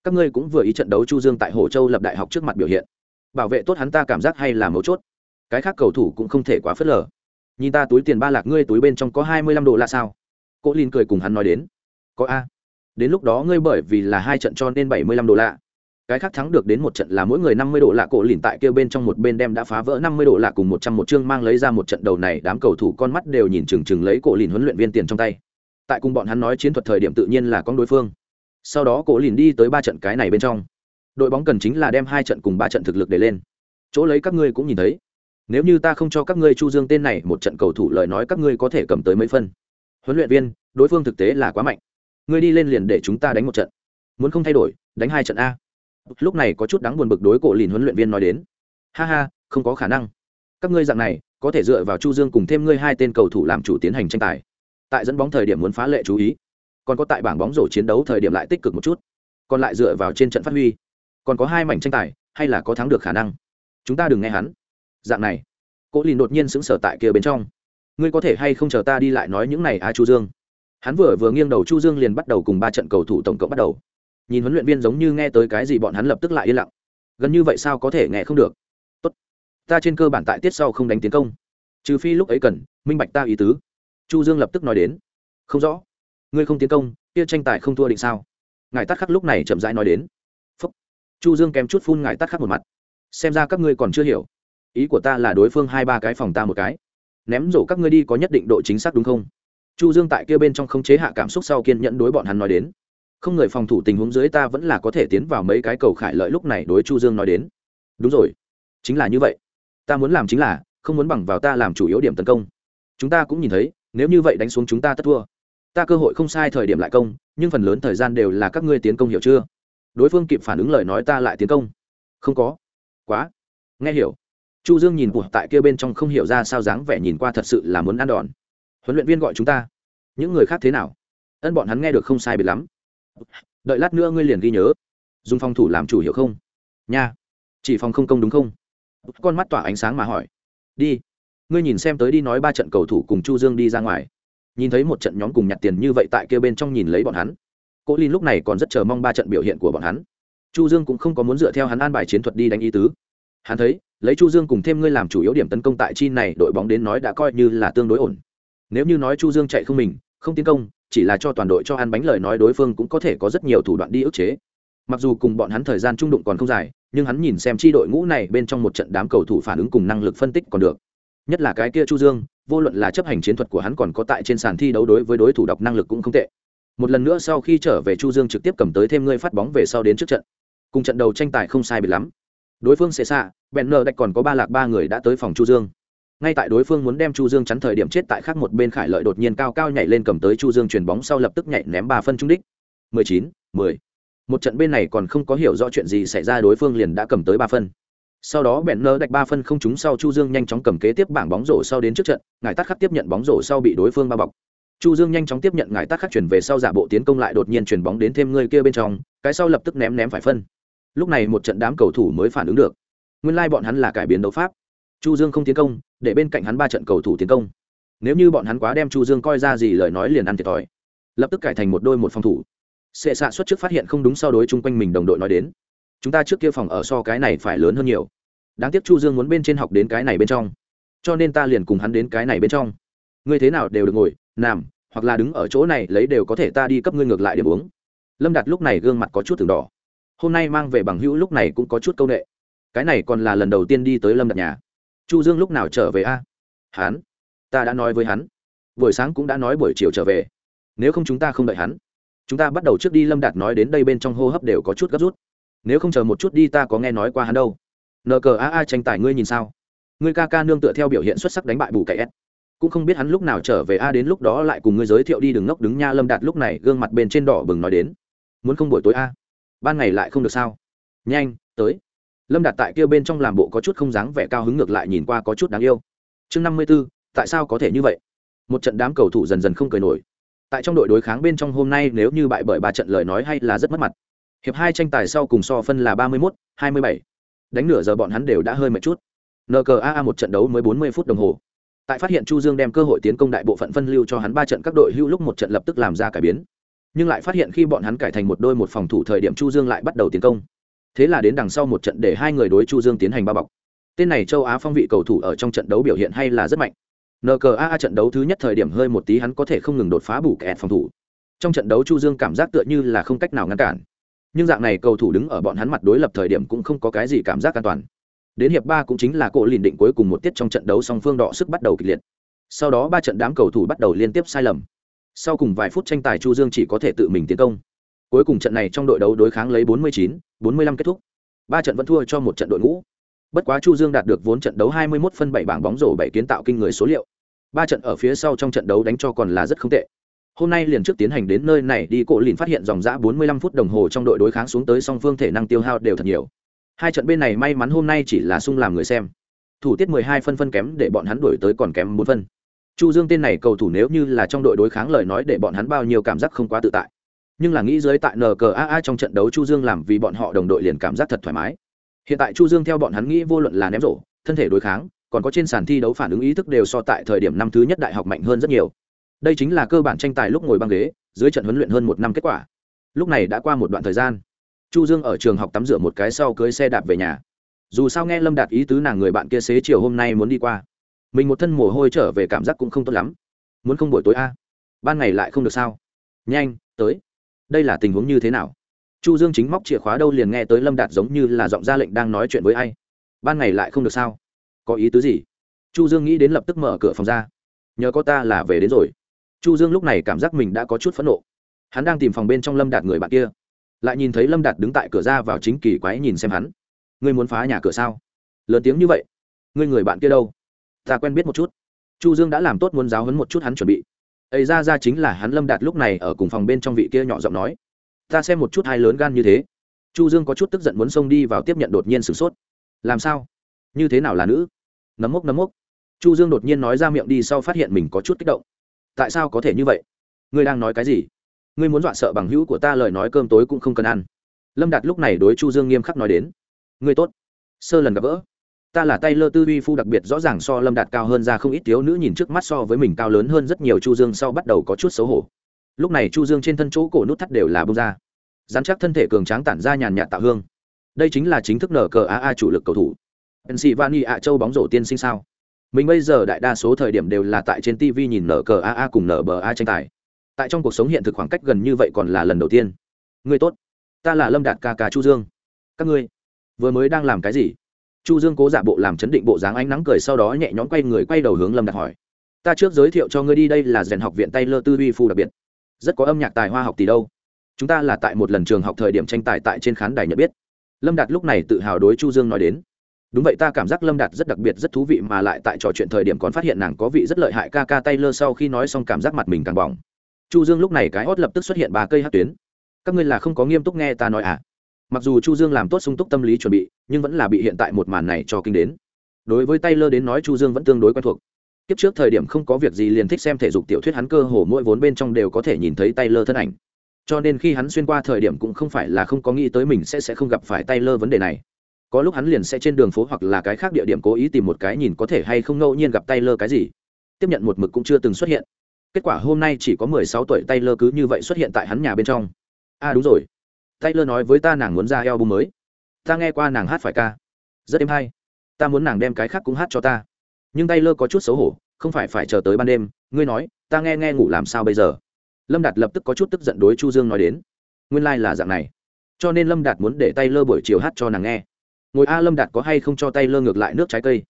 Các ngươi cũng vừa ý trận đấu chu dương tại hồ châu lập đại học trước mặt biểu hiện. Bảo vệ tốt hắn ta cảm giác hay là mấu chốt cái khác cầu thủ cũng không thể quá phớt lờ. Nhìn ta túi tiền ba lạc ngươi túi bên trong có hai mươi lăm đô là sao? Cố Linh cười cùng hắn nói đến. Có a. Đến lúc đó ngươi bởi vì là hai trận cho nên bảy mươi lăm đô lạ cái khác thắng được đến một trận là mỗi người năm mươi độ lạ cổ lìn tại kêu bên trong một bên đem đã phá vỡ năm mươi độ lạ cùng một trăm một chương mang lấy ra một trận đầu này, đám cầu thủ con mắt đều nhìn chừng chừng lấy cổ lìn huấn luyện viên tiền trong tay. Tại cùng bọn hắn nói chiến thuật thời điểm tự nhiên là con đối phương. Sau đó cổ lìn đi tới ba trận cái này bên trong. Đội bóng cần chính là đem hai trận cùng ba trận thực lực để lên. Chỗ lấy các ngươi cũng nhìn thấy nếu như ta không cho các ngươi chu dương tên này một trận cầu thủ lời nói các ngươi có thể cầm tới mấy phân. Huấn luyện viên, đối phương thực tế là quá mạnh. Ngươi đi lên liền để chúng ta đánh một trận. Muốn không thay đổi, đánh hai trận a. Lúc này có chút đáng buồn bực đối cổ lìn huấn luyện viên nói đến. Ha ha, không có khả năng. Các ngươi dạng này, có thể dựa vào chu dương cùng thêm ngươi hai tên cầu thủ làm chủ tiến hành tranh tài. Tại dẫn bóng thời điểm muốn phá lệ chú ý. Còn có tại bảng bóng rổ chiến đấu thời điểm lại tích cực một chút. Còn lại dựa vào trên trận phát huy. Còn có hai mảnh tranh tài, hay là có thắng được khả năng. Chúng ta đừng nghe hắn dạng này, cố lìn đột nhiên sững sờ tại kia bên trong. Ngươi có thể hay không chờ ta đi lại nói những này a chu dương? Hắn vừa vừa nghiêng đầu chu dương liền bắt đầu cùng ba trận cầu thủ tổng cộng bắt đầu. Nhìn huấn luyện viên giống như nghe tới cái gì bọn hắn lập tức lại yên lặng. Gần như vậy sao có thể nghe không được? Tốt, ta trên cơ bản tại tiết sau không đánh tiến công. Trừ phi lúc ấy cần, minh bạch ta ý tứ. Chu dương lập tức nói đến. Không rõ. Ngươi không tiến công, kia tranh tài không thua định sao? Ngài tắt khắc lúc này chậm rãi nói đến. Phúc. chu dương kém chút phun ngài tắt khắc một mặt. Xem ra các ngươi còn chưa hiểu ý của ta là đối phương hai ba cái phòng ta một cái. Ném rổ các ngươi đi có nhất định độ chính xác đúng không? Chu dương tại kia bên trong không chế hạ cảm xúc sau kiên nhẫn đối bọn hắn nói đến. Không người phòng thủ tình huống dưới ta vẫn là có thể tiến vào mấy cái cầu khải lợi lúc này đối chu dương nói đến. Đúng rồi, chính là như vậy. Ta muốn làm chính là, không muốn bằng vào ta làm chủ yếu điểm tấn công. Chúng ta cũng nhìn thấy, nếu như vậy đánh xuống chúng ta tất thua. Ta cơ hội không sai thời điểm lại công, nhưng phần lớn thời gian đều là các ngươi tiến công hiểu chưa? Đối phương kịp phản ứng lời nói ta lại tiến công. Không có. Quá. Nghe hiểu chu dương nhìn buộc tại kia bên trong không hiểu ra sao dáng vẻ nhìn qua thật sự là muốn ăn đòn. Huấn luyện viên gọi chúng ta. Những người khác thế nào? Ân bọn hắn nghe được không sai biệt lắm. Đợi lát nữa ngươi liền ghi nhớ. Dùng phòng thủ làm chủ hiểu không? Nha. Chỉ phòng không công đúng không? Con mắt tỏa ánh sáng mà hỏi. Đi. Ngươi nhìn xem tới đi nói ba trận cầu thủ cùng chu dương đi ra ngoài. Nhìn thấy một trận nhóm cùng nhặt tiền như vậy tại kia bên trong nhìn lấy bọn hắn. Cố linh lúc này còn rất chờ mong ba trận biểu hiện của bọn hắn. Chu dương cũng không có muốn dựa theo hắn an bài chiến thuật đi đánh ý tứ. Hắn thấy lấy chu dương cùng thêm ngươi làm chủ yếu điểm tấn công tại chi này, đội bóng đến nói đã coi như là tương đối ổn. Nếu như nói chu dương chạy không mình, không tiến công, chỉ là cho toàn đội cho ăn bánh lời nói đối phương cũng có thể có rất nhiều thủ đoạn đi ức chế. Mặc dù cùng bọn hắn thời gian trung đụng còn không dài, nhưng hắn nhìn xem chi đội ngũ này bên trong một trận đám cầu thủ phản ứng cùng năng lực phân tích còn được. Nhất là cái kia chu dương, vô luận là chấp hành chiến thuật của hắn còn có tại trên sàn thi đấu đối với đối thủ đọc năng lực cũng không tệ. Một lần nữa sau khi trở về chu dương trực tiếp cầm tới thêm ngươi phát bóng về sau đến trước trận. Cùng trận đầu tranh tài không sai biệt lắm đối phương xệ xạ bèn nợ đạch còn có ba lạc ba người đã tới phòng chu dương. Ngay tại đối phương muốn đem chu dương chắn thời điểm chết tại khác một bên khải lợi đột nhiên cao cao nhảy lên cầm tới chu dương chuyền bóng sau lập tức nhảy ném ba phân trung đích. 19, 10. một trận bên này còn không có hiểu rõ chuyện gì xảy ra đối phương liền đã cầm tới ba phân. Sau đó bèn nơ đạch ba phân không trúng sau chu dương nhanh chóng cầm kế tiếp bảng bóng rổ sau đến trước trận ngài tắt khắc tiếp nhận bóng rổ sau bị đối phương bao bọc. Chu dương nhanh chóng tiếp nhận ngài tắt khắc chuyển về sau giả bộ tiến công lại đột nhiên chuyển bóng đến thêm người kia bên trong cái sau lập tức ném ném phải phân lúc này một trận đám cầu thủ mới phản ứng được. Nguyên lai bọn hắn là cải biến đấu pháp. Chu dương không tiến công, để bên cạnh hắn ba trận cầu thủ tiến công. Nếu như bọn hắn quá đem chu dương coi ra gì lời nói liền ăn thiệt thòi. Lập tức cải thành một đôi một phòng thủ. Sệ xạ xuất trước phát hiện không đúng so đối chung quanh mình đồng đội nói đến. Chúng ta trước kia phòng ở so cái này phải lớn hơn nhiều. Đáng tiếc chu dương muốn bên trên học đến cái này bên trong. Cho nên ta liền cùng hắn đến cái này bên trong. Ngươi thế nào đều được ngồi, nằm, hoặc là đứng ở chỗ này, lấy đều có thể ta đi cấp ngươi ngược lại điểm uống. Lâm đạt lúc này gương mặt có chút từng đỏ hôm nay mang về bằng hữu lúc này cũng có chút c â u n ệ cái này còn là lần đầu tiên đi tới lâm đạt nhà. Chu dương lúc nào trở về a? Hắn. Ta đã nói với hắn. Buổi sáng cũng đã nói buổi chiều trở về. Nếu không chúng ta không đợi hắn. Chúng ta bắt đầu trước đi lâm đạt nói đến đây bên trong hô hấp đều có chút gấp rút. Nếu không chờ một chút đi ta có nghe nói qua hắn đâu. Nờ cờ a a tranh tài ngươi nhìn sao? Ngươi ca ca nương tựa theo biểu hiện xuất sắc đánh bại bù cậy s. Cũng không biết hắn lúc nào trở về a đến lúc đó lại cùng ngươi giới thiệu đi đừng ngốc đứng nha lâm đạt lúc này gương mặt bên trên đỏ bừng nói đến. Muốn không buổi tối a? Ban ngày lại không được sao? Nhanh, tới. Lâm đạt tại kia bên trong làm bộ có chút không dáng vẻ cao hứng ngược lại nhìn qua có chút đáng yêu. Chương năm mươi b ố tại sao có thể như vậy? Một trận đám cầu thủ dần dần không cười nổi. Tại trong đội đối kháng bên trong hôm nay nếu như bại bởi ba trận lời nói hay là rất mất mặt. Hiệp hai tranh tài sau cùng so phân là ba mươi mốt, hai mươi bảy. Đánh nửa giờ bọn hắn đều đã hơi mệt chút. Nkaa một trận đấu mới bốn mươi phút đồng hồ. Tại phát hiện chu dương đem cơ hội tiến công đại bộ phận phân lưu cho hắn ba trận các đội hưu lúc một trận lập tức làm ra cải biến nhưng lại phát hiện khi bọn hắn cải thành một đôi một phòng thủ thời điểm chu dương lại bắt đầu tiến công. Thế là đến đằng sau một trận để hai người đối chu dương tiến hành bao bọc. Tên này châu á phong vị cầu thủ ở trong trận đấu biểu hiện hay là rất mạnh. Nkaa trận đấu thứ nhất thời điểm hơi một tí hắn có thể không ngừng đột phá bù kẹt phòng thủ. Trong trận đấu chu dương cảm giác tựa như là không cách nào ngăn cản. Nhưng dạng này cầu thủ đứng ở bọn hắn mặt đối lập thời điểm cũng không có cái gì cảm giác an toàn. Đến hiệp ba cũng chính là cỗ liền định cuối cùng một tiết trong trận đấu song phương đọ sức bắt đầu kịch liệt. Sau đó ba trận đám cầu thủ bắt đầu liên tiếp sai lầm sau cùng vài phút tranh tài chu dương chỉ có thể tự mình tiến công. Cuối cùng trận này trong đội đấu đối kháng lấy 49, 45 kết thúc. Ba trận vẫn thua cho một trận đội ngũ. Bất quá chu dương đạt được vốn trận đấu 21 phân 7 bảng bóng rổ 7 kiến tạo kinh người số liệu. Ba trận ở phía sau trong trận đấu đánh cho còn là rất không tệ. Hôm nay liền trước tiến hành đến nơi này đi cổ lìn phát hiện dòng dã 45 phút đồng hồ trong đội đối kháng xuống tới song phương thể năng tiêu hao đều thật nhiều. Hai trận bên này may mắn hôm nay chỉ là sung làm người xem. Thủ tiết 12 phân phân kém để bọn hắn đuổi tới còn kém 4 phân chu dương tên này cầu thủ nếu như là trong đội đối kháng lời nói để bọn hắn bao nhiêu cảm giác không quá tự tại. Nhưng là nghĩ dưới tại nkaa trong trận đấu chu dương làm vì bọn họ đồng đội liền cảm giác thật thoải mái. Hiện tại chu dương theo bọn hắn nghĩ vô luận là ném rổ, thân thể đối kháng, còn có trên sàn thi đấu phản ứng ý thức đều so tại thời điểm năm thứ nhất đại học mạnh hơn rất nhiều. Đây chính là cơ bản tranh tài lúc ngồi băng ghế, dưới trận huấn luyện hơn một năm kết quả. Lúc này đã qua một đoạn thời gian. Chu dương ở trường học tắm rửa một cái sau cưới xe đạp về nhà. Dù sao nghe lâm đạt ý tứ nàng người bạn kia xế chiều hôm nay muốn đi qua mình một thân mồ hôi trở về cảm giác cũng không tốt lắm. Muốn không buổi tối a ban ngày lại không được sao? Nhanh, tới. Đây là tình huống như thế nào? Chu dương chính móc chìa khóa đâu liền nghe tới lâm đạt giống như là giọng ra lệnh đang nói chuyện với ai. Ban ngày lại không được sao? Có ý tứ gì? Chu dương nghĩ đến lập tức mở cửa phòng ra. Nhờ có ta là về đến rồi. Chu dương lúc này cảm giác mình đã có chút phẫn nộ. Hắn đang tìm phòng bên trong lâm đạt người bạn kia. Lại nhìn thấy lâm đạt đứng tại cửa ra vào chính kỳ quái nhìn xem hắn. Ngươi muốn phá nhà cửa sao? Lớn tiếng như vậy. Ngươi người bạn kia đâu? Ta quen biết một chút. Chu dương đã làm tốt muốn giáo hấn một chút hắn chuẩn bị. Ấy ra ra chính là hắn lâm đạt lúc này ở cùng phòng bên trong vị kia nhỏ giọng nói. Ta xem một chút hai lớn gan như thế. Chu dương có chút tức giận muốn xông đi vào tiếp nhận đột nhiên sửng sốt. Làm sao? Như thế nào là nữ? Nấm mốc nấm mốc. Chu dương đột nhiên nói ra miệng đi sau phát hiện mình có chút kích động. Tại sao có thể như vậy? Ngươi đang nói cái gì? Ngươi muốn dọa sợ bằng hữu của ta lời nói cơm tối cũng không cần ăn. Lâm đạt lúc này đối chu dương nghiêm khắc nói đến. Ngươi tốt. Sơ lần gặp gỡ ta là tay lơ tư uy phu đặc biệt rõ ràng so lâm đạt cao hơn ra không ít, thiếu nữ nhìn trước mắt so với mình cao lớn hơn rất nhiều, chu dương sau bắt đầu có chút xấu hổ. Lúc này chu dương trên thân chỗ cổ nút thắt đều là bông ra. Dán chắc thân thể cường tráng tản ra nhàn nhạt tạo hương. Đây chính là chính thức nở cờ aa chủ lực cầu thủ. Pennsylvania ạ châu bóng rổ tiên sinh sao? Mình bây giờ đại đa số thời điểm đều là tại trên tv nhìn nở cờ aa cùng nở bờ a tranh tài. Tại trong cuộc sống hiện thực khoảng cách gần như vậy còn là lần đầu tiên. Người tốt. Ta là lâm đạt ca ca chu dương. Các ngươi, vừa mới đang làm cái gì? Chu dương cố giả bộ làm chấn định bộ dáng ánh nắng cười sau đó nhẹ nhõm quay người quay đầu hướng lâm đạt hỏi. Ta trước giới thiệu cho ngươi đi, đây là rèn học viện taylor tư duy phu đặc biệt. Rất có âm nhạc tài hoa học tỷ đâu. Chúng ta là tại một lần trường học thời điểm tranh tài tại trên khán đài nhận biết. Lâm đạt lúc này tự hào đối chu dương nói đến. Đúng vậy, ta cảm giác lâm đạt rất đặc biệt, rất thú vị mà lại tại trò chuyện thời điểm còn phát hiện nàng có vị rất lợi hại ca ca taylor sau khi nói xong cảm giác mặt mình càng bỏng. Chu dương lúc này cái hót lập tức xuất hiện ba cây hát tuyến. Các ngươi là không có nghiêm túc nghe ta nói à? Mặc dù chu dương làm tốt sung túc tâm lý chuẩn bị, nhưng vẫn là bị hiện tại một màn này cho kinh đến đối với taylor đến nói chu dương vẫn tương đối quen thuộc Tiếp trước thời điểm không có việc gì liền thích xem thể dục tiểu thuyết hắn cơ hồ mỗi vốn bên trong đều có thể nhìn thấy Taylor thân ảnh. Cho nên khi hắn xuyên qua thời điểm cũng không phải là không có nghĩ tới mình sẽ sẽ không gặp phải Taylor vấn đề này. Có lúc hắn liền sẽ trên đường phố hoặc là cái khác địa điểm cố ý tìm một cái nhìn có thể hay không ngẫu nhiên gặp Taylor cái gì. Tiếp nhận một mực cũng chưa từng xuất hiện. Kết quả hôm nay chỉ có mười sáu tuổi Taylor cứ như vậy xuất hiện tại hắn nhà bên trong. À đúng rồi. Taylor nói với ta nàng muốn ra album mới. Ta nghe qua nàng hát phải ca. Rất êm hay. Ta muốn nàng đem cái khác cũng hát cho ta. Nhưng tay lơ có chút xấu hổ, không phải phải chờ tới ban đêm. Ngươi nói, ta nghe nghe ngủ làm sao bây giờ? Lâm đạt lập tức có chút tức giận đối chu dương nói đến. Nguyên lai、like、là dạng này. Cho nên lâm đạt muốn để tay lơ buổi chiều hát cho nàng nghe. Ngồi a, lâm đạt có hay không cho tay lơ ngược lại nước trái cây?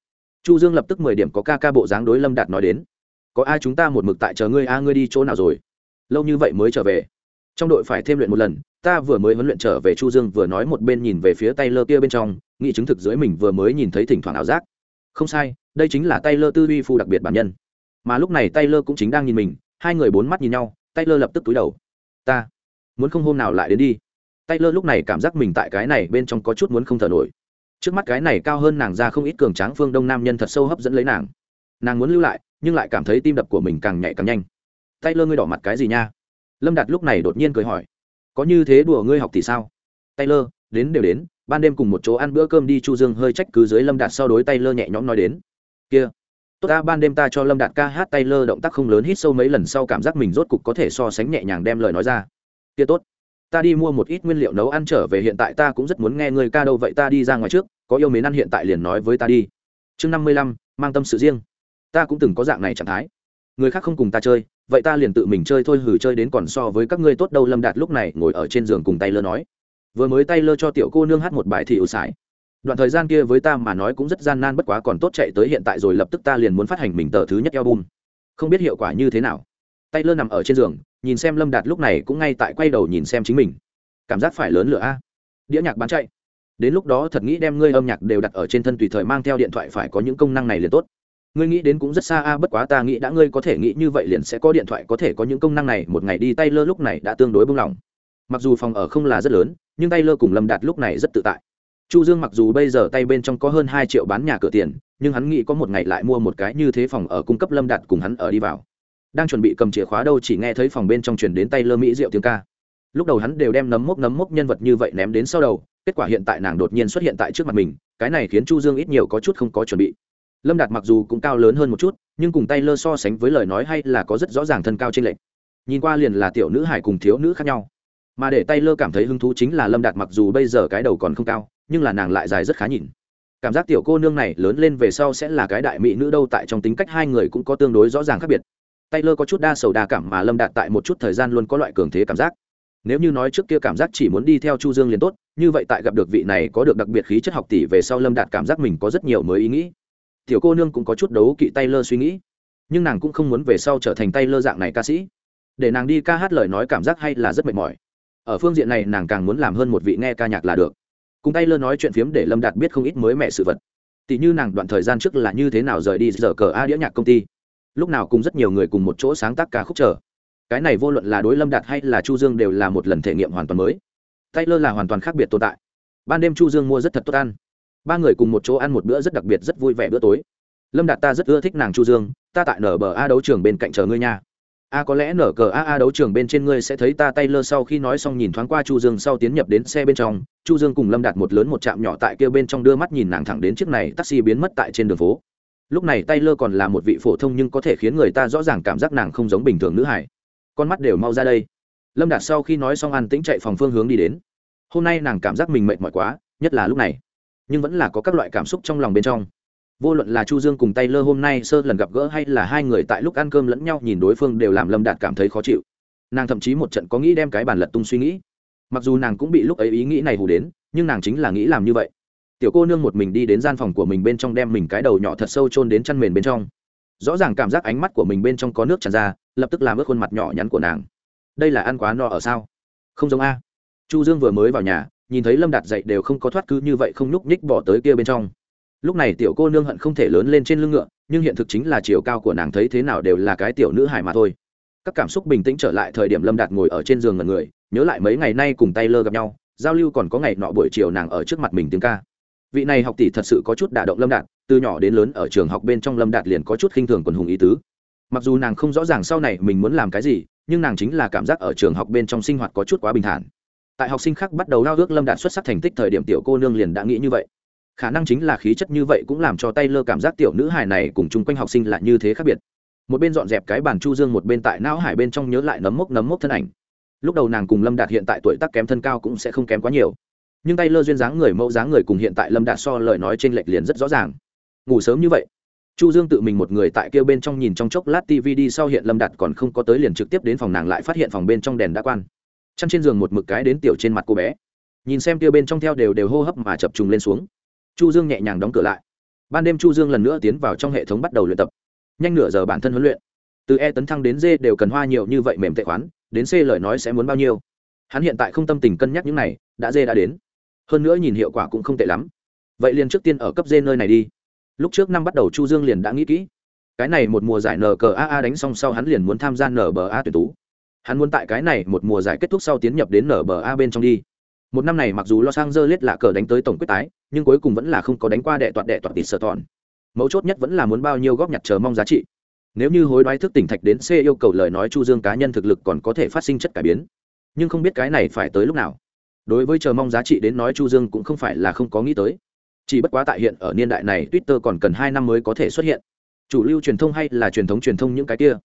Chu dương lập tức mười điểm có ca ca bộ dáng đối lâm đạt nói đến. Có ai chúng ta một mực tại chờ ngươi a, ngươi đi chỗ nào rồi? Lâu như vậy mới trở về. Trong đội phải thêm luyện một lần ta vừa mới huấn luyện trở về chu dương, vừa nói một bên nhìn về phía tay lơ kia bên trong, nghĩ chứng thực dưới mình vừa mới nhìn thấy thỉnh thoảng ảo giác. Không sai, đây chính là Taylor tư duy phu đặc biệt bản nhân. Mà lúc này Taylor cũng chính đang nhìn mình, hai người bốn mắt nhìn nhau, Taylor lập tức túi đầu. Ta muốn không hôm nào lại đến đi. Taylor lúc này cảm giác mình tại cái này bên trong có chút muốn không thở nổi. Trước mắt cái này cao hơn nàng ra không ít cường tráng phương đông nam nhân thật sâu hấp dẫn lấy nàng. Nàng muốn lưu lại, nhưng lại cảm thấy tim đập của mình càng nhạy càng nhanh. Tay lơ ngươi đỏ mặt cái gì nha? Lâm đạt lúc này đột nhiên cười hỏi có như thế đùa ngươi học thì sao? Taylor, đến đều đến, ban đêm cùng một chỗ ăn bữa cơm đi, chu dương hơi trách cứ dưới lâm đạt sau đối tay lơ nhẹ nhõm nói đến. Kia, tốt ta, ban đêm ta cho lâm đạt ca hát tay lơ động tác không lớn, hít sâu mấy lần sau cảm giác mình rốt cục có thể so sánh nhẹ nhàng đem lời nói ra. Kia tốt, ta đi mua một ít nguyên liệu nấu ăn trở về, hiện tại ta cũng rất muốn nghe người ca đâu, vậy ta đi ra ngoài trước, có yêu mến ăn hiện tại liền nói với ta đi. Chương năm mươi lăm, mang tâm sự riêng. Ta cũng từng có dạng này trạng thái. Người khác không cùng ta chơi vậy ta liền tự mình chơi thôi hử chơi đến còn so với các ngươi tốt đâu. Lâm đạt lúc này ngồi ở trên giường cùng tay lơ nói. Vừa mới tay lơ cho tiểu cô nương hát một bài thì ưu sải. Đoạn thời gian kia với ta mà nói cũng rất gian nan, bất quá còn tốt chạy tới hiện tại rồi, lập tức ta liền muốn phát hành mình tờ thứ nhất album. Không biết hiệu quả như thế nào. Tay lơ nằm ở trên giường, nhìn xem lâm đạt lúc này cũng ngay tại quay đầu nhìn xem chính mình. Cảm giác phải lớn lửa a. Đĩa nhạc bán chạy. Đến lúc đó thật nghĩ đem ngươi âm nhạc đều đặt ở trên thân tùy thời mang theo điện thoại, phải có những công năng này liền tốt ngươi nghĩ đến cũng rất xa a, bất quá ta nghĩ đã ngươi có thể nghĩ như vậy liền sẽ có điện thoại, có thể có những công năng này. Một ngày đi tay lơ lúc này đã tương đối bông lỏng mặc dù phòng ở không là rất lớn, nhưng tay lơ cùng lâm đạt lúc này rất tự tại. Chu dương mặc dù bây giờ tay bên trong có hơn hai triệu bán nhà cửa tiền, nhưng hắn nghĩ có một ngày lại mua một cái như thế phòng ở cung cấp lâm đạt cùng hắn ở đi vào. Đang chuẩn bị cầm chìa khóa đâu chỉ nghe thấy phòng bên trong truyền đến tay lơ mỹ rượu tiếng ca. Lúc đầu hắn đều đem nấm mốc nấm mốc nhân vật như vậy ném đến sau đầu, kết quả hiện tại nàng đột nhiên xuất hiện tại trước mặt mình, cái này khiến chu dương ít nhiều có chút không có chuẩn bị lâm đạt mặc dù cũng cao lớn hơn một chút, nhưng cùng tay lơ so sánh với lời nói hay là có rất rõ ràng thân cao trên lệch. Nhìn qua liền là tiểu nữ hải cùng thiếu nữ khác nhau. Mà để tay lơ cảm thấy hứng thú chính là lâm đạt mặc dù bây giờ cái đầu còn không cao, nhưng là nàng lại dài rất khá nhìn. Cảm giác tiểu cô nương này lớn lên về sau sẽ là cái đại mỹ nữ đâu tại trong tính cách hai người cũng có tương đối rõ ràng khác biệt. Tay lơ có chút đa sầu đa cảm mà lâm đạt tại một chút thời gian luôn có loại cường thế cảm giác. Nếu như nói trước kia cảm giác chỉ muốn đi theo chu dương liền tốt, như vậy tại gặp được vị này có được đặc biệt khí chất học tỷ về sau lâm đạt cảm giác mình có rất nhiều mới ý nghĩ tiểu cô nương cũng có chút đấu kỵ tay lơ suy nghĩ. Nhưng nàng cũng không muốn về sau trở thành tay lơ dạng này ca sĩ. Để nàng đi ca hát lời nói cảm giác hay là rất mệt mỏi. Ở phương diện này nàng càng muốn làm hơn một vị nghe ca nhạc là được. Cùng tay lơ nói chuyện phiếm để lâm đạt biết không ít mới mẹ sự vật. Tỷ như nàng đoạn thời gian trước là như thế nào rời đi giờ cờ a đĩa nhạc công ty. Lúc nào cùng rất nhiều người cùng một chỗ sáng tác ca khúc chờ. Cái này vô luận là đối lâm đạt hay là chu dương đều là một lần thể nghiệm hoàn toàn mới. Tay lơ là hoàn toàn khác biệt tồn tại. Ban đêm chu dương mua rất thật tốt ăn ba người cùng một chỗ ăn một bữa rất đặc biệt, rất vui vẻ bữa tối. Lâm đạt ta rất ưa thích nàng chu dương, ta tại nở bờ a đấu trường bên cạnh chờ ngươi nha. A có lẽ nở cờ a a đấu trường bên trên ngươi sẽ thấy ta tay lơ sau khi nói xong nhìn thoáng qua chu dương sau tiến nhập đến xe bên trong. Chu dương cùng lâm đạt một lớn một chạm nhỏ tại kia bên trong đưa mắt nhìn nàng thẳng đến chiếc này taxi biến mất tại trên đường phố. Lúc này tay lơ còn là một vị phổ thông nhưng có thể khiến người ta rõ ràng cảm giác nàng không giống bình thường nữ hải con mắt đều mau ra đây. Lâm đạt sau khi nói xong ăn tĩnh chạy phòng phương hướng đi đến. Hôm nay nàng cảm giác mình mệt mỏi quá, nhất là lúc này nhưng vẫn là có các loại cảm xúc trong lòng bên trong. Vô luận là chu dương cùng tay lơ hôm nay sơ lần gặp gỡ hay là hai người tại lúc ăn cơm lẫn nhau nhìn đối phương đều làm lâm đạt cảm thấy khó chịu. Nàng thậm chí một trận có nghĩ đem cái bàn lật tung suy nghĩ. Mặc dù nàng cũng bị lúc ấy ý nghĩ này hù đến, nhưng nàng chính là nghĩ làm như vậy. Tiểu cô nương một mình đi đến gian phòng của mình bên trong đem mình cái đầu nhỏ thật sâu chôn đến chăn mền bên trong. Rõ ràng cảm giác ánh mắt của mình bên trong có nước tràn ra, lập tức làm ướt khuôn mặt nhỏ nhắn của nàng. Đây là ăn quá no ở sao? Không giống a. Chu dương vừa mới vào nhà nhìn thấy lâm đạt dậy đều không có thoát cứ như vậy không nhúc nhích bỏ tới kia bên trong. Lúc này tiểu cô nương hận không thể lớn lên trên lưng ngựa, nhưng hiện thực chính là chiều cao của nàng thấy thế nào đều là cái tiểu nữ hải mà thôi. Các cảm xúc bình tĩnh trở lại thời điểm lâm đạt ngồi ở trên giường ngần người, nhớ lại mấy ngày nay cùng tay lơ gặp nhau, giao lưu còn có ngày nọ buổi chiều nàng ở trước mặt mình tiếng ca. Vị này học tỷ thật sự có chút đả động lâm đạt, từ nhỏ đến lớn ở trường học bên trong lâm đạt liền có chút khinh thường quần hùng ý tứ. Mặc dù nàng không rõ ràng sau này mình muốn làm cái gì, nhưng nàng chính là cảm giác ở trường học bên trong sinh hoạt có chút quá bình thản tại học sinh khác bắt đầu lao ước lâm đạt xuất sắc thành tích thời điểm tiểu cô nương liền đã nghĩ như vậy. Khả năng chính là khí chất như vậy cũng làm cho tay lơ cảm giác tiểu nữ hài này cùng chung quanh học sinh lại như thế khác biệt. Một bên dọn dẹp cái bàn chu dương, một bên tại não hải bên trong nhớ lại nấm mốc nấm mốc thân ảnh. Lúc đầu nàng cùng lâm đạt hiện tại tuổi tác kém thân cao cũng sẽ không kém quá nhiều. Nhưng tay lơ duyên dáng người, mẫu dáng người cùng hiện tại lâm đạt so lời nói trên lệch liền rất rõ ràng. Ngủ sớm như vậy, chu dương tự mình một người tại kia bên trong nhìn trong chốc lát tv đi, sau hiện lâm đạt còn không có tới liền trực tiếp đến phòng nàng lại phát hiện phòng bên trong đèn đã quan chăn trên giường một mực cái đến tiểu trên mặt cô bé. Nhìn xem tiêu bên trong theo đều đều hô hấp mà chập trùng lên xuống. Chu dương nhẹ nhàng đóng cửa lại. Ban đêm chu dương lần nữa tiến vào trong hệ thống bắt đầu luyện tập. Nhanh nửa giờ bản thân huấn luyện. Từ e tấn thăng đến d đều cần hoa nhiều như vậy mềm tệ khoán, đến c lời nói sẽ muốn bao nhiêu. Hắn hiện tại không tâm tình cân nhắc những này, đã d đã đến. Hơn nữa nhìn hiệu quả cũng không tệ lắm. Vậy liền trước tiên ở cấp d nơi này đi. Lúc trước năm bắt đầu chu dương liền đã nghĩ kỹ. Cái này một mùa giải nkaa đánh xong sau hắn liền muốn tham gia nba tuyển tú hắn muốn tại cái này một mùa giải kết thúc sau tiến nhập đến nba bên trong đi. Một năm này mặc dù los angeles là cờ đánh tới tổng quyết tái, nhưng cuối cùng vẫn là không có đánh qua đệ toạt đệ toạt tịt sở tòn mấu chốt nhất vẫn là muốn bao nhiêu góp nhặt chờ mong giá trị. Nếu như hối đoái thức tỉnh thạch đến c yêu cầu lời nói chu dương cá nhân thực lực còn có thể phát sinh chất cải biến. Nhưng không biết cái này phải tới lúc nào. Đối với chờ mong giá trị đến nói chu dương cũng không phải là không có nghĩ tới. Chỉ bất quá tại hiện ở niên đại này, twitter còn cần hai năm mới có thể xuất hiện. Chủ lưu truyền thông hay là truyền thống truyền thông những cái kia?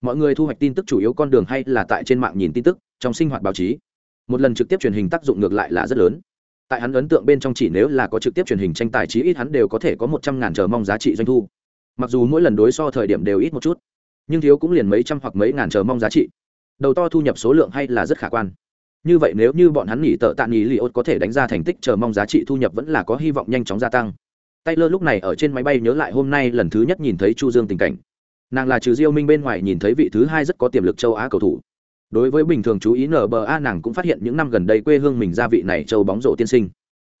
Mọi người thu hoạch tin tức chủ yếu con đường hay là tại trên mạng nhìn tin tức, trong sinh hoạt báo chí. Một lần trực tiếp truyền hình tác dụng ngược lại là rất lớn. Tại hắn ấn tượng bên trong chỉ nếu là có trực tiếp truyền hình tranh tài chí ít hắn đều có thể có một trăm ngàn chờ mong giá trị doanh thu. Mặc dù mỗi lần đối so thời điểm đều ít một chút, nhưng thiếu cũng liền mấy trăm hoặc mấy ngàn chờ mong giá trị. Đầu to thu nhập số lượng hay là rất khả quan. Như vậy nếu như bọn hắn nghỉ tợ tạ nghỉ li ốt có thể đánh ra thành tích chờ mong giá trị thu nhập vẫn là có hy vọng nhanh chóng gia tăng. Taylor lúc này ở trên máy bay nhớ lại hôm nay lần thứ nhất nhìn thấy chu dương tình cảnh nàng là trừ diêu minh bên ngoài nhìn thấy vị thứ hai rất có tiềm lực châu á cầu thủ. Đối với bình thường chú ý nba nàng cũng phát hiện những năm gần đây quê hương mình ra vị này châu bóng rổ tiên sinh.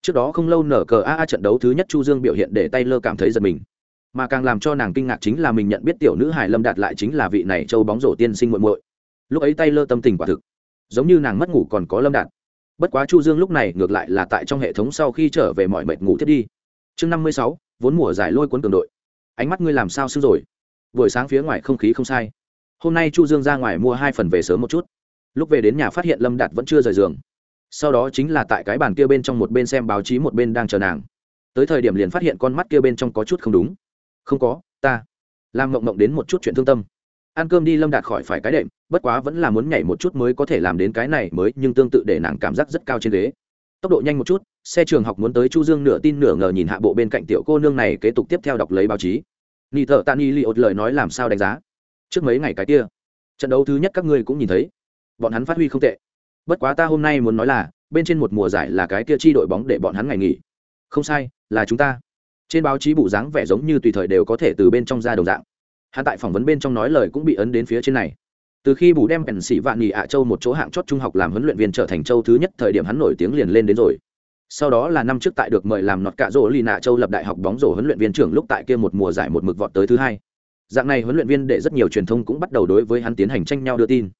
Trước đó không lâu nở cờ a trận đấu thứ nhất chu dương biểu hiện để Tay Lơ cảm thấy giật mình. Mà càng làm cho nàng kinh ngạc chính là mình nhận biết tiểu nữ hải lâm đạt lại chính là vị này châu bóng rổ tiên sinh muội muội. Lúc ấy Tay Lơ tâm tình quả thực giống như nàng mất ngủ còn có lâm đạt. Bất quá chu dương lúc này ngược lại là tại trong hệ thống sau khi trở về mọi mệt ngủ thiết đi. Chương năm mươi sáu, vốn mùa giải lôi cuốn cường đội. Ánh mắt ngươi làm sao sưng rồi? Buổi sáng phía ngoài không khí không sai. Hôm nay chu dương ra ngoài mua hai phần về sớm một chút. Lúc về đến nhà phát hiện lâm đạt vẫn chưa rời giường. Sau đó chính là tại cái bàn kia bên trong một bên xem báo chí một bên đang chờ nàng. Tới thời điểm liền phát hiện con mắt kia bên trong có chút không đúng. Không có, ta. Làm mộng mộng đến một chút chuyện thương tâm. Ăn cơm đi lâm đạt khỏi phải cái đệm, bất quá vẫn là muốn nhảy một chút mới có thể làm đến cái này mới, nhưng tương tự để nàng cảm giác rất cao trên ghế. Tốc độ nhanh một chút, xe trường học muốn tới chu dương nửa tin nửa ngờ nhìn hạ bộ bên cạnh tiểu cô nương này kế tục tiếp theo đọc lấy báo chí nị thợ tạ ni li ột lời nói làm sao đánh giá? Trước mấy ngày cái kia, trận đấu thứ nhất các ngươi cũng nhìn thấy. Bọn hắn phát huy không tệ. Bất quá ta hôm nay muốn nói là, bên trên một mùa giải là cái kia chi đội bóng để bọn hắn ngày nghỉ. Không sai, là chúng ta. Trên báo chí bụ dáng vẻ giống như tùy thời đều có thể từ bên trong ra đồng dạng. Hắn tại phỏng vấn bên trong nói lời cũng bị ấn đến phía trên này. Từ khi bù đem bèn sĩ vạn nghị ạ châu một chỗ hạng chót trung học làm huấn luyện viên trở thành châu thứ nhất thời điểm hắn nổi tiếng liền lên đến rồi sau đó là năm trước tại được mời làm nọt cạ rỗ lì nạ châu lập đại học bóng rổ huấn luyện viên trưởng lúc tại kia một mùa giải một mực vọt tới thứ hai. Dạng này huấn luyện viên để rất nhiều truyền thông cũng bắt đầu đối với hắn tiến hành tranh nhau đưa tin.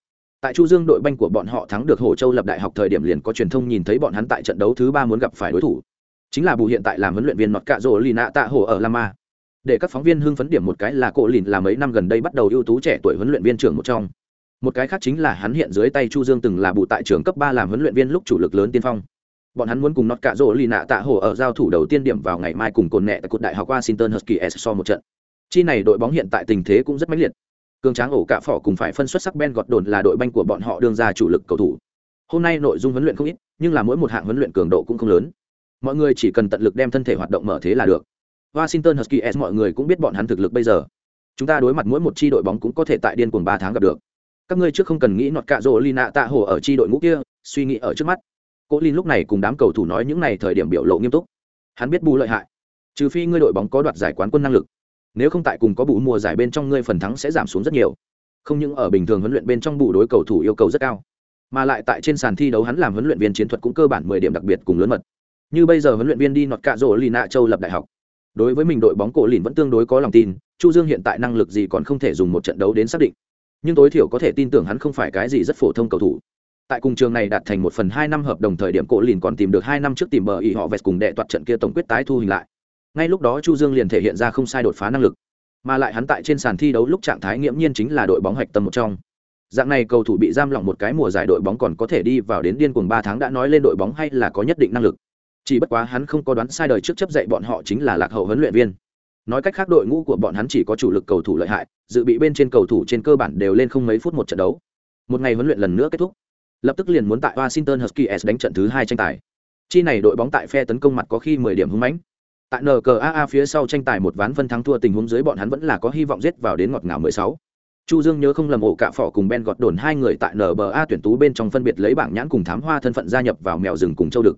Tại chu dương đội banh của bọn họ thắng được hồ châu lập đại học thời điểm liền có truyền thông nhìn thấy bọn hắn tại trận đấu thứ ba muốn gặp phải đối thủ. Chính là bù hiện tại làm huấn luyện viên nọt cạ rỗ lì nạ tạ hồ ở lama để các phóng viên hưng phấn điểm một cái là cổ lìn là mấy năm gần đây bắt đầu ưu tú trẻ tuổi huấn luyện viên trưởng một trong. Một cái khác chính là hắn hiện dưới tay chu dương từng là bù tại trường cấp ba làm huấn luyện viên lúc chủ lực lớn tiên phong bọn hắn muốn cùng nọt cả rỗ lì nạ tạ hồ ở giao thủ đầu tiên điểm vào ngày mai cùng cồn nẹ tại cột đại học washington husky s so một trận. Chi này đội bóng hiện tại tình thế cũng rất mãnh liệt. Cường tráng ổ cả phỏ cùng phải phân xuất sắc ben gọt đồn là đội banh của bọn họ đương ra chủ lực cầu thủ. Hôm nay nội dung huấn luyện không ít, nhưng là mỗi một hạng huấn luyện cường độ cũng không lớn. Mọi người chỉ cần tận lực đem thân thể hoạt động mở thế là được. Washington huskies mọi người cũng biết bọn hắn thực lực bây giờ. Chúng ta đối mặt mỗi một chi đội bóng cũng có thể tại điên cuồng ba tháng gặp được. Các ngươi trước không cần nghĩ nọt cạ rỗ lina tạ hồ ở chi đội ngũ kia, suy nghĩ ở trước mắt cố lin lúc này cùng đám cầu thủ nói những này thời điểm biểu lộ nghiêm túc. Hắn biết bù lợi hại, trừ phi ngươi đội bóng có đoạt giải quán quân năng lực. Nếu không tại cùng có bù mùa giải bên trong ngươi phần thắng sẽ giảm xuống rất nhiều. Không những ở bình thường huấn luyện bên trong bù đối cầu thủ yêu cầu rất cao, mà lại tại trên sàn thi đấu hắn làm huấn luyện viên chiến thuật cũng cơ bản mười điểm đặc biệt cùng lớn mật. Như bây giờ huấn luyện viên đi nọt cạ rổ lì nạ châu lập đại học. Đối với mình đội bóng cổ lìn vẫn tương đối có lòng tin, chu dương hiện tại năng lực gì còn không thể dùng một trận đấu đến xác định. Nhưng tối thiểu có thể tin tưởng hắn không phải cái gì rất phổ thông cầu thủ tại cùng trường này đạt thành một phần hai năm hợp đồng thời điểm, cổ lìn còn tìm được hai năm trước tìm bờ ý họ vẹt cùng đệ toạt trận kia tổng quyết tái thu hình lại. Ngay lúc đó chu dương liền thể hiện ra không sai đột phá năng lực. Mà lại hắn tại trên sàn thi đấu lúc trạng thái nghiễm nhiên chính là đội bóng hạch tâm một trong. Dạng này cầu thủ bị giam lỏng một cái mùa giải đội bóng còn có thể đi vào đến điên cuồng ba tháng đã nói lên đội bóng hay là có nhất định năng lực. Chỉ bất quá hắn không có đoán sai đời trước chấp dạy bọn họ chính là lạc hậu huấn luyện viên. Nói cách khác đội ngũ của bọn hắn chỉ có chủ lực cầu thủ lợi hại, dự bị bên trên cầu thủ trên cơ bản đều lên không mấy phút một trận đấu. Một ngày huấn luyện lần nữa kết thúc lập tức liền muốn tại washington huskies đánh trận thứ hai tranh tài. Chi này đội bóng tại phe tấn công mặt có khi mười điểm hung mãnh. Tại NCAA phía sau tranh tài một ván phân thắng thua tình huống dưới bọn hắn vẫn là có hy vọng giết vào đến ngọt ngào mười sáu. Chu dương nhớ không lầm ổ cạ phỏ cùng ben gọt đồn hai người tại nba tuyển tú bên trong phân biệt lấy bảng nhãn cùng thám hoa thân phận gia nhập vào mèo rừng cùng châu đực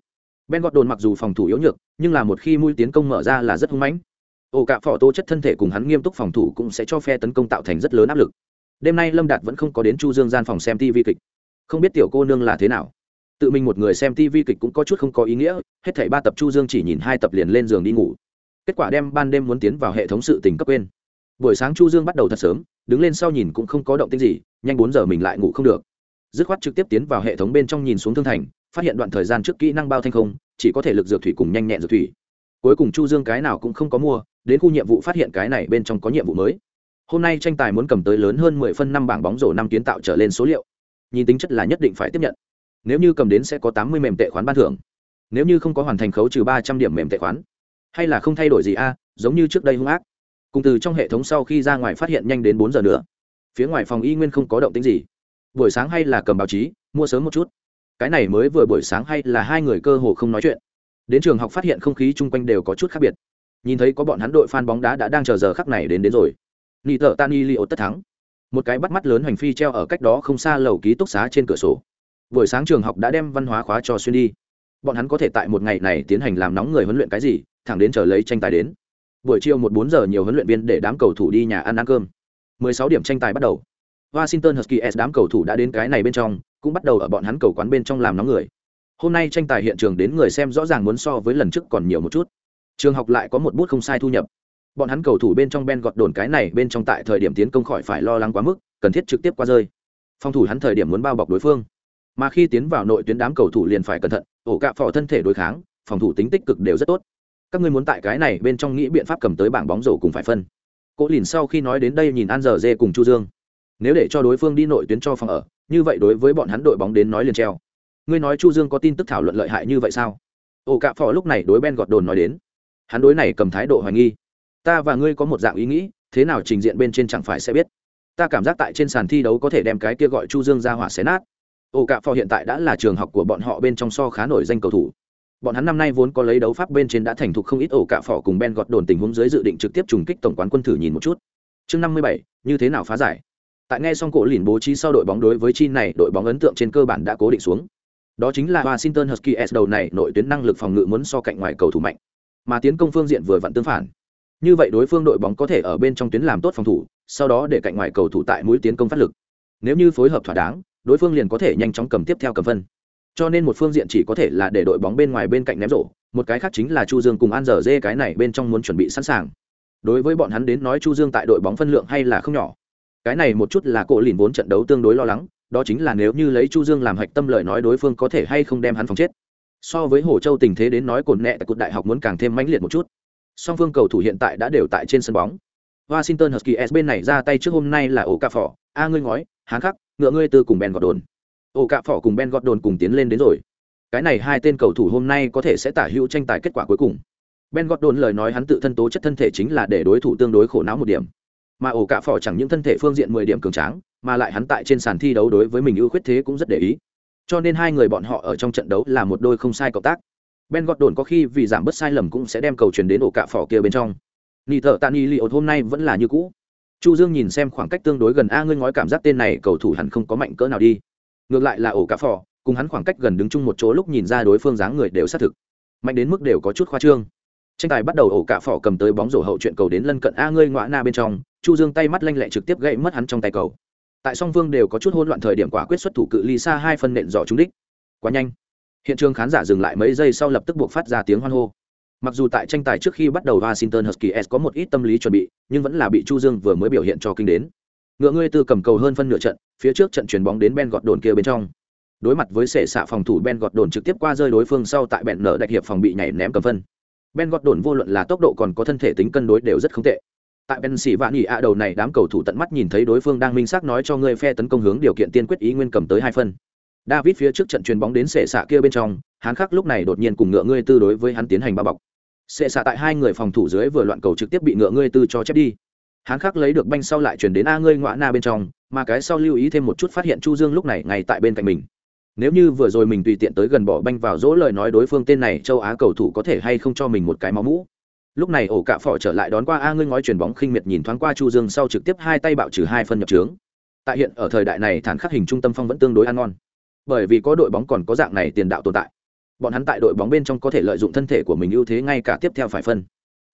ben gọt đồn mặc dù phòng thủ yếu nhược, nhưng là một khi mũi tiến công mở ra là rất hung mãnh. Ổ cạ phỏ tố chất thân thể cùng hắn nghiêm túc phòng thủ cũng sẽ cho phe tấn công tạo thành rất lớn áp lực. Đêm nay lâm đạt vẫn không có đến chu dương gian phòng xem tv kịch không biết tiểu cô nương là thế nào. Tự mình một người xem tv kịch cũng có chút không có ý nghĩa, hết thảy ba tập chu dương chỉ nhìn hai tập liền lên giường đi ngủ. Kết quả đem ban đêm muốn tiến vào hệ thống sự tình cấp quên. Buổi sáng chu dương bắt đầu thật sớm, đứng lên sau nhìn cũng không có động tĩnh gì, nhanh bốn giờ mình lại ngủ không được. Dứt khoát trực tiếp tiến vào hệ thống bên trong nhìn xuống thương thành, phát hiện đoạn thời gian trước kỹ năng bao thanh không, chỉ có thể lực dược thủy cùng nhanh nhẹn dược thủy. Cuối cùng chu dương cái nào cũng không có mua, đến khu nhiệm vụ phát hiện cái này bên trong có nhiệm vụ mới. Hôm nay tranh tài muốn cầm tới lớn hơn 10 phân năm bảng bóng rổ năm kiến tạo trở lên số liệu nhìn tính chất là nhất định phải tiếp nhận. Nếu như cầm đến sẽ có 80 mềm tệ khoán ban thưởng. Nếu như không có hoàn thành khấu trừ 300 điểm mềm tệ khoán. Hay là không thay đổi gì a, giống như trước đây hung ác. Cùng từ trong hệ thống sau khi ra ngoài phát hiện nhanh đến bốn giờ nữa. Phía ngoài phòng y nguyên không có động tính gì. Buổi sáng hay là cầm báo chí, mua sớm một chút. Cái này mới vừa buổi sáng hay là hai người cơ hồ không nói chuyện. Đến trường học phát hiện không khí chung quanh đều có chút khác biệt. Nhìn thấy có bọn hắn đội f a n bóng đá đã đang chờ giờ khắc này đến đến rồi. Nị thợ Tani liot li ô tất thắng một cái bắt mắt lớn hành phi treo ở cách đó không xa lầu ký túc xá trên cửa sổ. Buổi sáng trường học đã đem văn hóa khóa cho xuyên đi. Bọn hắn có thể tại một ngày này tiến hành làm nóng người huấn luyện cái gì, thẳng đến chờ lấy tranh tài đến. Buổi chiều một bốn giờ nhiều huấn luyện viên để đám cầu thủ đi nhà ăn ăn cơm. 16 điểm tranh tài bắt đầu. Washington huskies đám cầu thủ đã đến cái này bên trong, cũng bắt đầu ở bọn hắn cầu quán bên trong làm nóng người. Hôm nay tranh tài hiện trường đến người xem rõ ràng muốn so với lần trước còn nhiều một chút. Trường học lại có một bút không sai thu nhập bọn hắn cầu thủ bên trong ben gọt đồn cái này bên trong tại thời điểm tiến công khỏi phải lo lắng quá mức, cần thiết trực tiếp qua rơi. Phòng thủ hắn thời điểm muốn bao bọc đối phương. Mà khi tiến vào nội tuyến đám cầu thủ liền phải cẩn thận, ổ cạ phò thân thể đối kháng, phòng thủ tính tích cực đều rất tốt. Các ngươi muốn tại cái này bên trong nghĩ biện pháp cầm tới bảng bóng rổ cùng phải phân. Cố lìn sau khi nói đến đây nhìn an giờ dê cùng chu dương. Nếu để cho đối phương đi nội tuyến cho phòng ở, như vậy đối với bọn hắn đội bóng đến nói liền treo. Ngươi nói chu dương có tin tức thảo luận lợi hại như vậy sao? Ổ cạ phò lúc này đối ben gọt đồn nói đến. Hắn đối này cầm thái độ hoài nghi ta và ngươi có một dạng ý nghĩ, thế nào trình diện bên trên chẳng phải sẽ biết. Ta cảm giác tại trên sàn thi đấu có thể đem cái kia gọi chu dương ra hỏa xé nát. Ổ cạ phò hiện tại đã là trường học của bọn họ bên trong so khá nổi danh cầu thủ. Bọn hắn năm nay vốn có lấy đấu pháp bên trên đã thành thục không ít ổ cạ phò cùng ben gọt đồn tình huống dưới dự định trực tiếp trùng kích tổng quán quân thử nhìn một chút. Chương năm mươi bảy, như thế nào phá giải? Tại nghe xong cổ lìn bố trí sau đội bóng đối với chi này, đội bóng ấn tượng trên cơ bản đã cố định xuống. Đó chính là washington huskies, đầu này, nội tuyến năng lực phòng ngự muốn so cạnh ngoài cầu thủ mạnh. Mà tiến công phương diện vừa vặn tương phản như vậy đối phương đội bóng có thể ở bên trong tuyến làm tốt phòng thủ, sau đó để cạnh ngoài cầu thủ tại mũi tiến công phát lực. Nếu như phối hợp thỏa đáng, đối phương liền có thể nhanh chóng cầm tiếp theo cầm phân. Cho nên một phương diện chỉ có thể là để đội bóng bên ngoài bên cạnh ném rổ, một cái khác chính là chu dương cùng an dở dê cái này bên trong muốn chuẩn bị sẵn sàng. Đối với bọn hắn đến nói chu dương tại đội bóng phân lượng hay là không nhỏ. Cái này một chút là cổ lìn vốn trận đấu tương đối lo lắng, đó chính là nếu như lấy chu dương làm hạch tâm lời nói đối phương có thể hay không đem hắn phòng chết. So với hồ châu tình thế đến nói cồn nẹ tại cột đại học muốn càng thêm mãnh liệt một chút song phương cầu thủ hiện tại đã đều tại trên sân bóng. Washington huskies bên này ra tay trước hôm nay là ổ phỏ a, ngươi ngói, hán khắc, ngựa ngươi tư cùng ben gọt đồn ổ phỏ cùng ben gọt đồn cùng tiến lên đến rồi. Cái này hai tên cầu thủ hôm nay có thể sẽ tả hữu tranh tài kết quả cuối cùng. Ben gọt đồn lời nói hắn tự thân tố chất thân thể chính là để đối thủ tương đối khổ não một điểm. Mà ổ cạ phỏ chẳng những thân thể phương diện mười điểm cường tráng, mà lại hắn tại trên sàn thi đấu đối với mình ưu khuyết thế cũng rất để ý. Cho nên hai người bọn họ ở trong trận đấu là một đôi không sai cộng tác ben gọt đồn có khi vì giảm bớt sai lầm cũng sẽ đem cầu truyền đến ổ cạ phỏ kia bên trong. Nị thợ tạ nị li hôm nay vẫn là như cũ. Chu dương nhìn xem khoảng cách tương đối gần, a, ngươi ngói cảm giác tên này cầu thủ hẳn không có mạnh cỡ nào đi. Ngược lại là ổ cạ phỏ, cùng hắn khoảng cách gần đứng chung một chỗ lúc nhìn ra đối phương dáng người đều xác thực. Mạnh đến mức đều có chút khoa trương. Tranh tài bắt đầu ổ cạ phỏ cầm tới bóng rổ hậu chuyện cầu đến lân cận, a, ngươi ngõa na bên trong. Chu dương tay mắt lanh lẹ trực tiếp gãy mất hắn trong tay cầu. Tại song phương đều có chút hỗn loạn thời điểm quả quyết xuất thủ cự ly xa hai phân nện dò trúng đích. Quá nhanh hiện trường khán giả dừng lại mấy giây sau lập tức buộc phát ra tiếng hoan hô. Mặc dù tại tranh tài trước khi bắt đầu washington huskies có một ít tâm lý chuẩn bị, nhưng vẫn là bị chu dương vừa mới biểu hiện cho kinh đến. Ngựa ngươi từ cầm cầu hơn phân nửa trận, phía trước trận chuyền bóng đến ben gọt đồn kia bên trong. Đối mặt với sệ xạ phòng thủ ben gọt đồn trực tiếp qua rơi đối phương sau tại bẹn nở đại hiệp phòng bị nhảy ném cầm phân. Ben gọt đồn vô luận là tốc độ còn có thân thể tính cân đối đều rất không tệ. Tại ben xỉ vạn Nhị ạ đầu này đám cầu thủ tận mắt nhìn thấy đối phương đang minh xác nói cho người phe tấn công hướng điều kiện tiên quyết ý nguyên cầm tới hai phân david phía trước trận chuyền bóng đến sệ xạ kia bên trong, hắn khắc lúc này đột nhiên cùng ngựa ngươi tư đối với hắn tiến hành bao bọc. Sệ xạ tại hai người phòng thủ dưới vừa loạn cầu trực tiếp bị ngựa ngươi tư cho chép đi. Hắn khắc lấy được banh sau lại chuyển đến a ngươi ngọa na bên trong, mà cái sau lưu ý thêm một chút phát hiện chu dương lúc này ngay tại bên cạnh mình. Nếu như vừa rồi mình tùy tiện tới gần bỏ banh vào dỗ lời nói đối phương tên này, châu á cầu thủ có thể hay không cho mình một cái máu mũ. Lúc này ổ cạ phỏ trở lại đón qua a ngươi ngói chuyển bóng khinh miệt nhìn thoáng qua chu dương sau trực tiếp hai tay bạo trừ hai phân nhập trướng. Tại hiện ở thời đại này, thản khắc hình trung tâm phong vẫn tương đối ăn ngon bởi vì có đội bóng còn có dạng này tiền đạo tồn tại bọn hắn tại đội bóng bên trong có thể lợi dụng thân thể của mình ưu thế ngay cả tiếp theo phải phân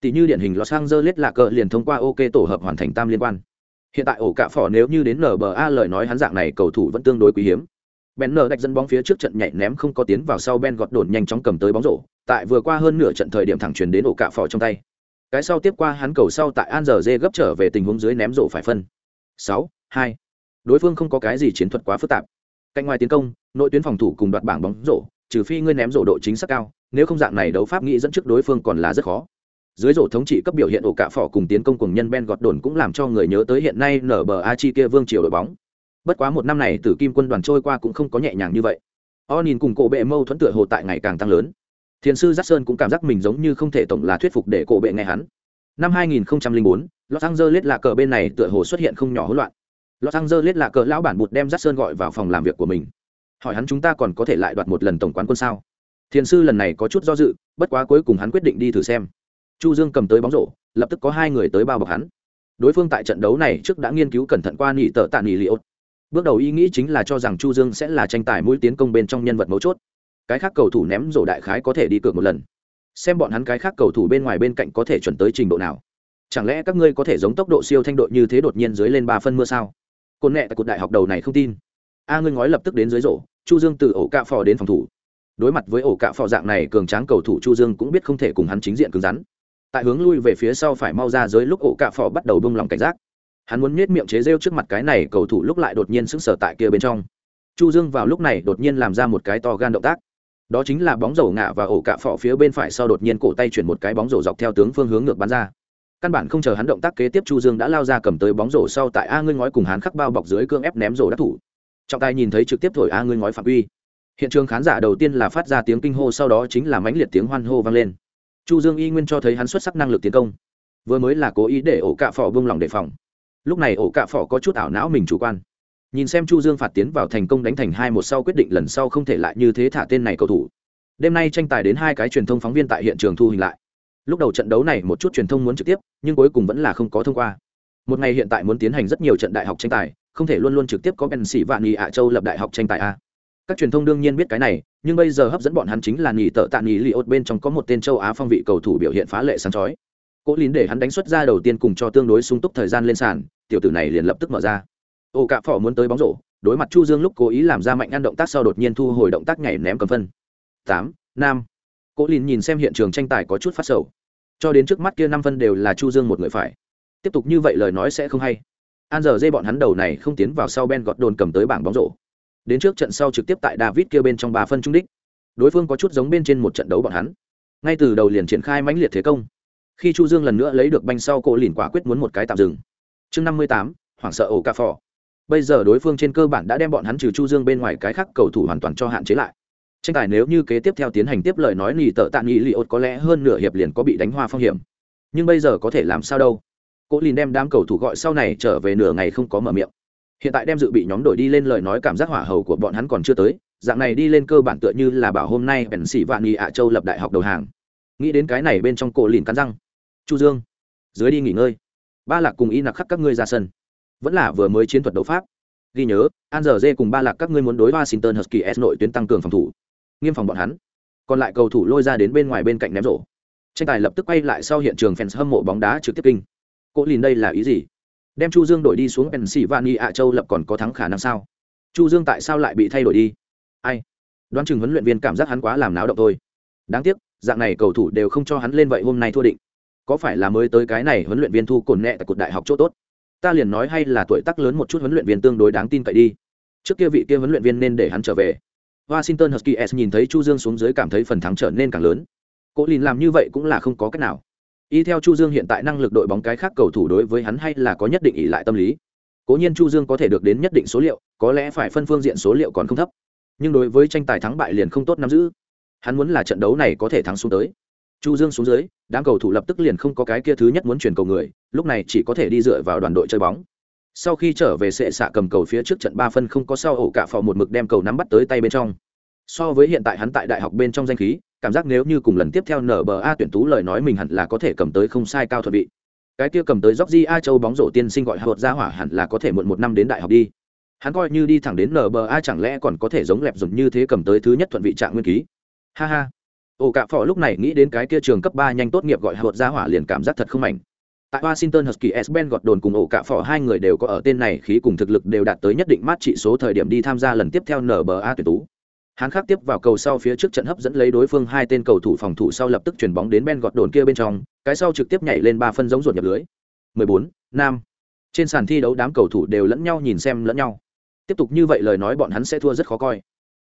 tỷ như điển hình Los Angeles là cờ liền thông qua OK tổ hợp hoàn thành tam liên quan hiện tại ổ cạ phỏ nếu như đến NBA lời nói hắn dạng này cầu thủ vẫn tương đối quý hiếm Ben nở đạch dẫn bóng phía trước trận nhảy ném không có tiến vào sau Ben gọt đồn nhanh chóng cầm tới bóng rổ, tại vừa qua hơn nửa trận thời điểm thẳng chuyển đến ổ cạ phỏ trong tay. Cái sau tiếp qua hắn cầu sau tại An giờ dê gấp trở về tình huống dưới ném rổ phải phân. 6, 2. Đối phương không có cái gì chiến thuật quá phức tạp. Cạnh ngoài tiến công, nội tuyến phòng thủ cùng đoạt bảng bóng rổ, trừ phi ngươi ném rổ độ chính xác cao nếu không dạng này đấu pháp nghĩ dẫn trước đối phương còn là rất khó. Dưới rổ thống trị cấp biểu hiện ổ cả phỏ cùng tiến công cùng nhân ben gọt đồn cũng làm cho người nhớ tới hiện nay nở bờ a chi kia vương triều đội bóng. Bất quá một năm này tử kim quân đoàn trôi qua cũng không có nhẹ nhàng như vậy. O nhìn cùng cổ bệ mâu thuẫn tựa hồ tại ngày càng tăng lớn. Thiền sư giác sơn cũng cảm giác mình giống như không thể tổng là thuyết phục để cổ bệ nghe hắn. Năm 2004, los angeles là cờ bên này tựa hồ xuất hiện không nhỏ hỗn loạn. Los angeles là cờ lão bản bụt đem giác sơn gọi vào phòng làm việc của mình hỏi hắn chúng ta còn có thể lại đoạt một lần tổng quán quân sao? Thiền sư lần này có chút do dự, bất quá cuối cùng hắn quyết định đi thử xem. Chu dương cầm tới bóng rổ, lập tức có hai người tới bao bọc hắn. Đối phương tại trận đấu này trước đã nghiên cứu cẩn thận qua nỉ tợ tạ nỉ liệu bước đầu ý nghĩ chính là cho rằng chu dương sẽ là tranh tài mũi tiến công bên trong nhân vật mấu chốt. Cái khác cầu thủ ném rổ đại khái có thể đi cược một lần. Xem bọn hắn cái khác cầu thủ bên ngoài bên cạnh có thể chuẩn tới trình độ nào. Chẳng lẽ các ngươi có thể giống tốc độ siêu thanh độ như thế đột nhiên dưới lên ba phân mưa sao? Côn nẹ tại cột đại học đầu này không tin a ngươi ngói lập tức đến dưới rổ, chu dương từ ổ cạ phò đến phòng thủ. Đối mặt với ổ cạ phò dạng này cường tráng cầu thủ, chu dương cũng biết không thể cùng hắn chính diện cứng rắn. Tại hướng lui về phía sau phải mau ra dưới lúc ổ cạ phò bắt đầu bông lòng cảnh giác. Hắn muốn nhét miệng chế rêu trước mặt cái này cầu thủ lúc lại đột nhiên sững sờ tại kia bên trong. Chu dương vào lúc này đột nhiên làm ra một cái to gan động tác. Đó chính là bóng rổ ngã và ổ cạ phò phía bên phải sau đột nhiên cổ tay chuyển một cái bóng rổ dọc theo tướng phương hướng ngược bắn ra. Căn bản không chờ hắn động tác kế tiếp, chu dương đã lao ra cầm tới bóng rổ sau tại a ngươi ngói cùng hắn khắc bao bọc dưới cương ép ném rổ đắc thủ trọng tài nhìn thấy trực tiếp thổi a ngươi ngói phạm uy hiện trường khán giả đầu tiên là phát ra tiếng kinh hô, sau đó chính là mãnh liệt tiếng hoan hô vang lên. Chu dương y nguyên cho thấy hắn xuất sắc năng lực tiến công. Vừa mới là cố ý để ổ cạ phỏ vung lỏng đề phòng. Lúc này ổ cạ phỏ có chút ảo não mình chủ quan. Nhìn xem chu dương phạt tiến vào thành công đánh thành hai một sau quyết định lần sau không thể lại như thế thả tên này cầu thủ. Đêm nay tranh tài đến hai cái truyền thông phóng viên tại hiện trường thu hình lại. Lúc đầu trận đấu này một chút truyền thông muốn trực tiếp, nhưng cuối cùng vẫn là không có thông qua. Một ngày hiện tại muốn tiến hành rất nhiều trận đại học tranh tài không thể luôn luôn trực tiếp có bèn sĩ vạn nghị ạ châu lập đại học tranh tài a. Các truyền thông đương nhiên biết cái này, nhưng bây giờ hấp dẫn bọn hắn chính là nghỉ tợ tạ nghỉ li ốt bên trong có một tên châu á phong vị cầu thủ biểu hiện phá lệ sáng chói. Cố lín để hắn đánh xuất ra đầu tiên cùng cho tương đối sung túc thời gian lên sàn, tiểu tử này liền lập tức mở ra. Ô cạ phỏ muốn tới bóng rổ, đối mặt chu dương lúc cố ý làm ra mạnh ăn động tác sau đột nhiên thu hồi động tác nhảy ném cầm phân. Tám nam cố lín nhìn xem hiện trường tranh tài có chút phát sầu. Cho đến trước mắt kia năm phân đều là chu dương một người phải. Tiếp tục như vậy lời nói sẽ không hay an giờ dây bọn hắn đầu này không tiến vào sau ben gọt đồn cầm tới bảng bóng rổ. Đến trước trận sau trực tiếp tại david kia bên trong ba phân trung đích. Đối phương có chút giống bên trên một trận đấu bọn hắn. Ngay từ đầu liền triển khai mãnh liệt thế công. Khi chu dương lần nữa lấy được banh sau cổ lìn quả quyết muốn một cái tạm dừng. Chương năm mươi tám, hoảng sợ ổ cà phò. Bây giờ đối phương trên cơ bản đã đem bọn hắn trừ chu dương bên ngoài cái khác cầu thủ hoàn toàn cho hạn chế lại. Tranh tài nếu như kế tiếp theo tiến hành tiếp lời nói nỉ tợ tạ nghị li ốt có lẽ hơn nửa hiệp liền có bị đánh hoa phong hiểm. Nhưng bây giờ có thể làm sao đâu? Cố lìn đem đám cầu thủ gọi sau này trở về nửa ngày không có mở miệng. Hiện tại đem dự bị nhóm đổi đi lên lời nói cảm giác hỏa hầu của bọn hắn còn chưa tới, dạng này đi lên cơ bản tựa như là bảo hôm nay bèn sĩ vạn nghị ạ châu lập đại học đầu hàng. Nghĩ đến cái này bên trong cổ lìn cắn răng. Chu dương, dưới đi nghỉ ngơi. Ba lạc cùng y nặc khắc các ngươi ra sân. Vẫn là vừa mới chiến thuật đấu pháp. Ghi nhớ, an giờ dê cùng ba lạc các ngươi muốn đối washington husky s nội tuyến tăng cường phòng thủ. Nghiêm phòng bọn hắn. Còn lại cầu thủ lôi ra đến bên ngoài bên cạnh ném rổ. Tranh tài lập tức quay lại sau hiện trường fans hâm mộ bóng đá trực tiếp kinh cỗ lìn đây là ý gì? Đem chu dương đổi đi xuống pennsylvania ạ châu lập còn có thắng khả năng sao? Chu dương tại sao lại bị thay đổi đi? Ai? Đoán chừng huấn luyện viên cảm giác hắn quá làm náo động thôi. Đáng tiếc, dạng này cầu thủ đều không cho hắn lên vậy hôm nay thua định. Có phải là mới tới cái này huấn luyện viên thu cồn nẹ tại cột đại học chỗ tốt? Ta liền nói hay là tuổi tác lớn một chút huấn luyện viên tương đối đáng tin cậy đi. Trước kia vị kia huấn luyện viên nên để hắn trở về. Washington huskies nhìn thấy chu dương xuống dưới cảm thấy phần thắng trở nên càng lớn. Cố lìn làm như vậy cũng là không có cách nào y theo chu dương hiện tại năng lực đội bóng cái khác cầu thủ đối với hắn hay là có nhất định ỷ lại tâm lý. Cố nhiên chu dương có thể được đến nhất định số liệu, có lẽ phải phân phương diện số liệu còn không thấp. Nhưng đối với tranh tài thắng bại liền không tốt nắm giữ. Hắn muốn là trận đấu này có thể thắng xuống tới. Chu dương xuống dưới, đám cầu thủ lập tức liền không có cái kia thứ nhất muốn chuyển cầu người, lúc này chỉ có thể đi dựa vào đoàn đội chơi bóng. Sau khi trở về sệ xạ cầm cầu phía trước trận ba phân không có sau ổ cả phò một mực đem cầu nắm bắt tới tay bên trong so với hiện tại hắn tại đại học bên trong danh khí, cảm giác nếu như cùng lần tiếp theo nở bờ a tuyển tú lời nói mình hẳn là có thể cầm tới không sai cao thuận vị cái kia cầm tới Georgie A Châu bóng rổ tiên sinh gọi hợp ra hỏa hẳn là có thể muộn một năm đến đại học đi. Hắn coi như đi thẳng đến NBA chẳng lẽ còn có thể giống lẹp dùng như thế cầm tới thứ nhất thuận vị trạng nguyên ký. Ha ha. Ổ cạ phỏ lúc này nghĩ đến cái kia trường cấp ba nhanh tốt nghiệp gọi hợp ra hỏa liền cảm giác thật không mạnh. Tại Washington Husky S Ben gọt đồn cùng ổ cạ phỏ hai người đều có ở tên này khí cùng thực lực đều đạt tới nhất định mát trị số thời điểm đi tham gia lần tiếp theo NBA tuyển tú. Hắn khác tiếp vào cầu sau phía trước trận hấp dẫn lấy đối phương hai tên cầu thủ phòng thủ sau lập tức chuyển bóng đến Ben gọt đồn kia bên trong, cái sau trực tiếp nhảy lên ba phân giống ruột nhập lưới. 14, Nam. Trên sàn thi đấu đám cầu thủ đều lẫn nhau nhìn xem lẫn nhau. Tiếp tục như vậy lời nói bọn hắn sẽ thua rất khó coi.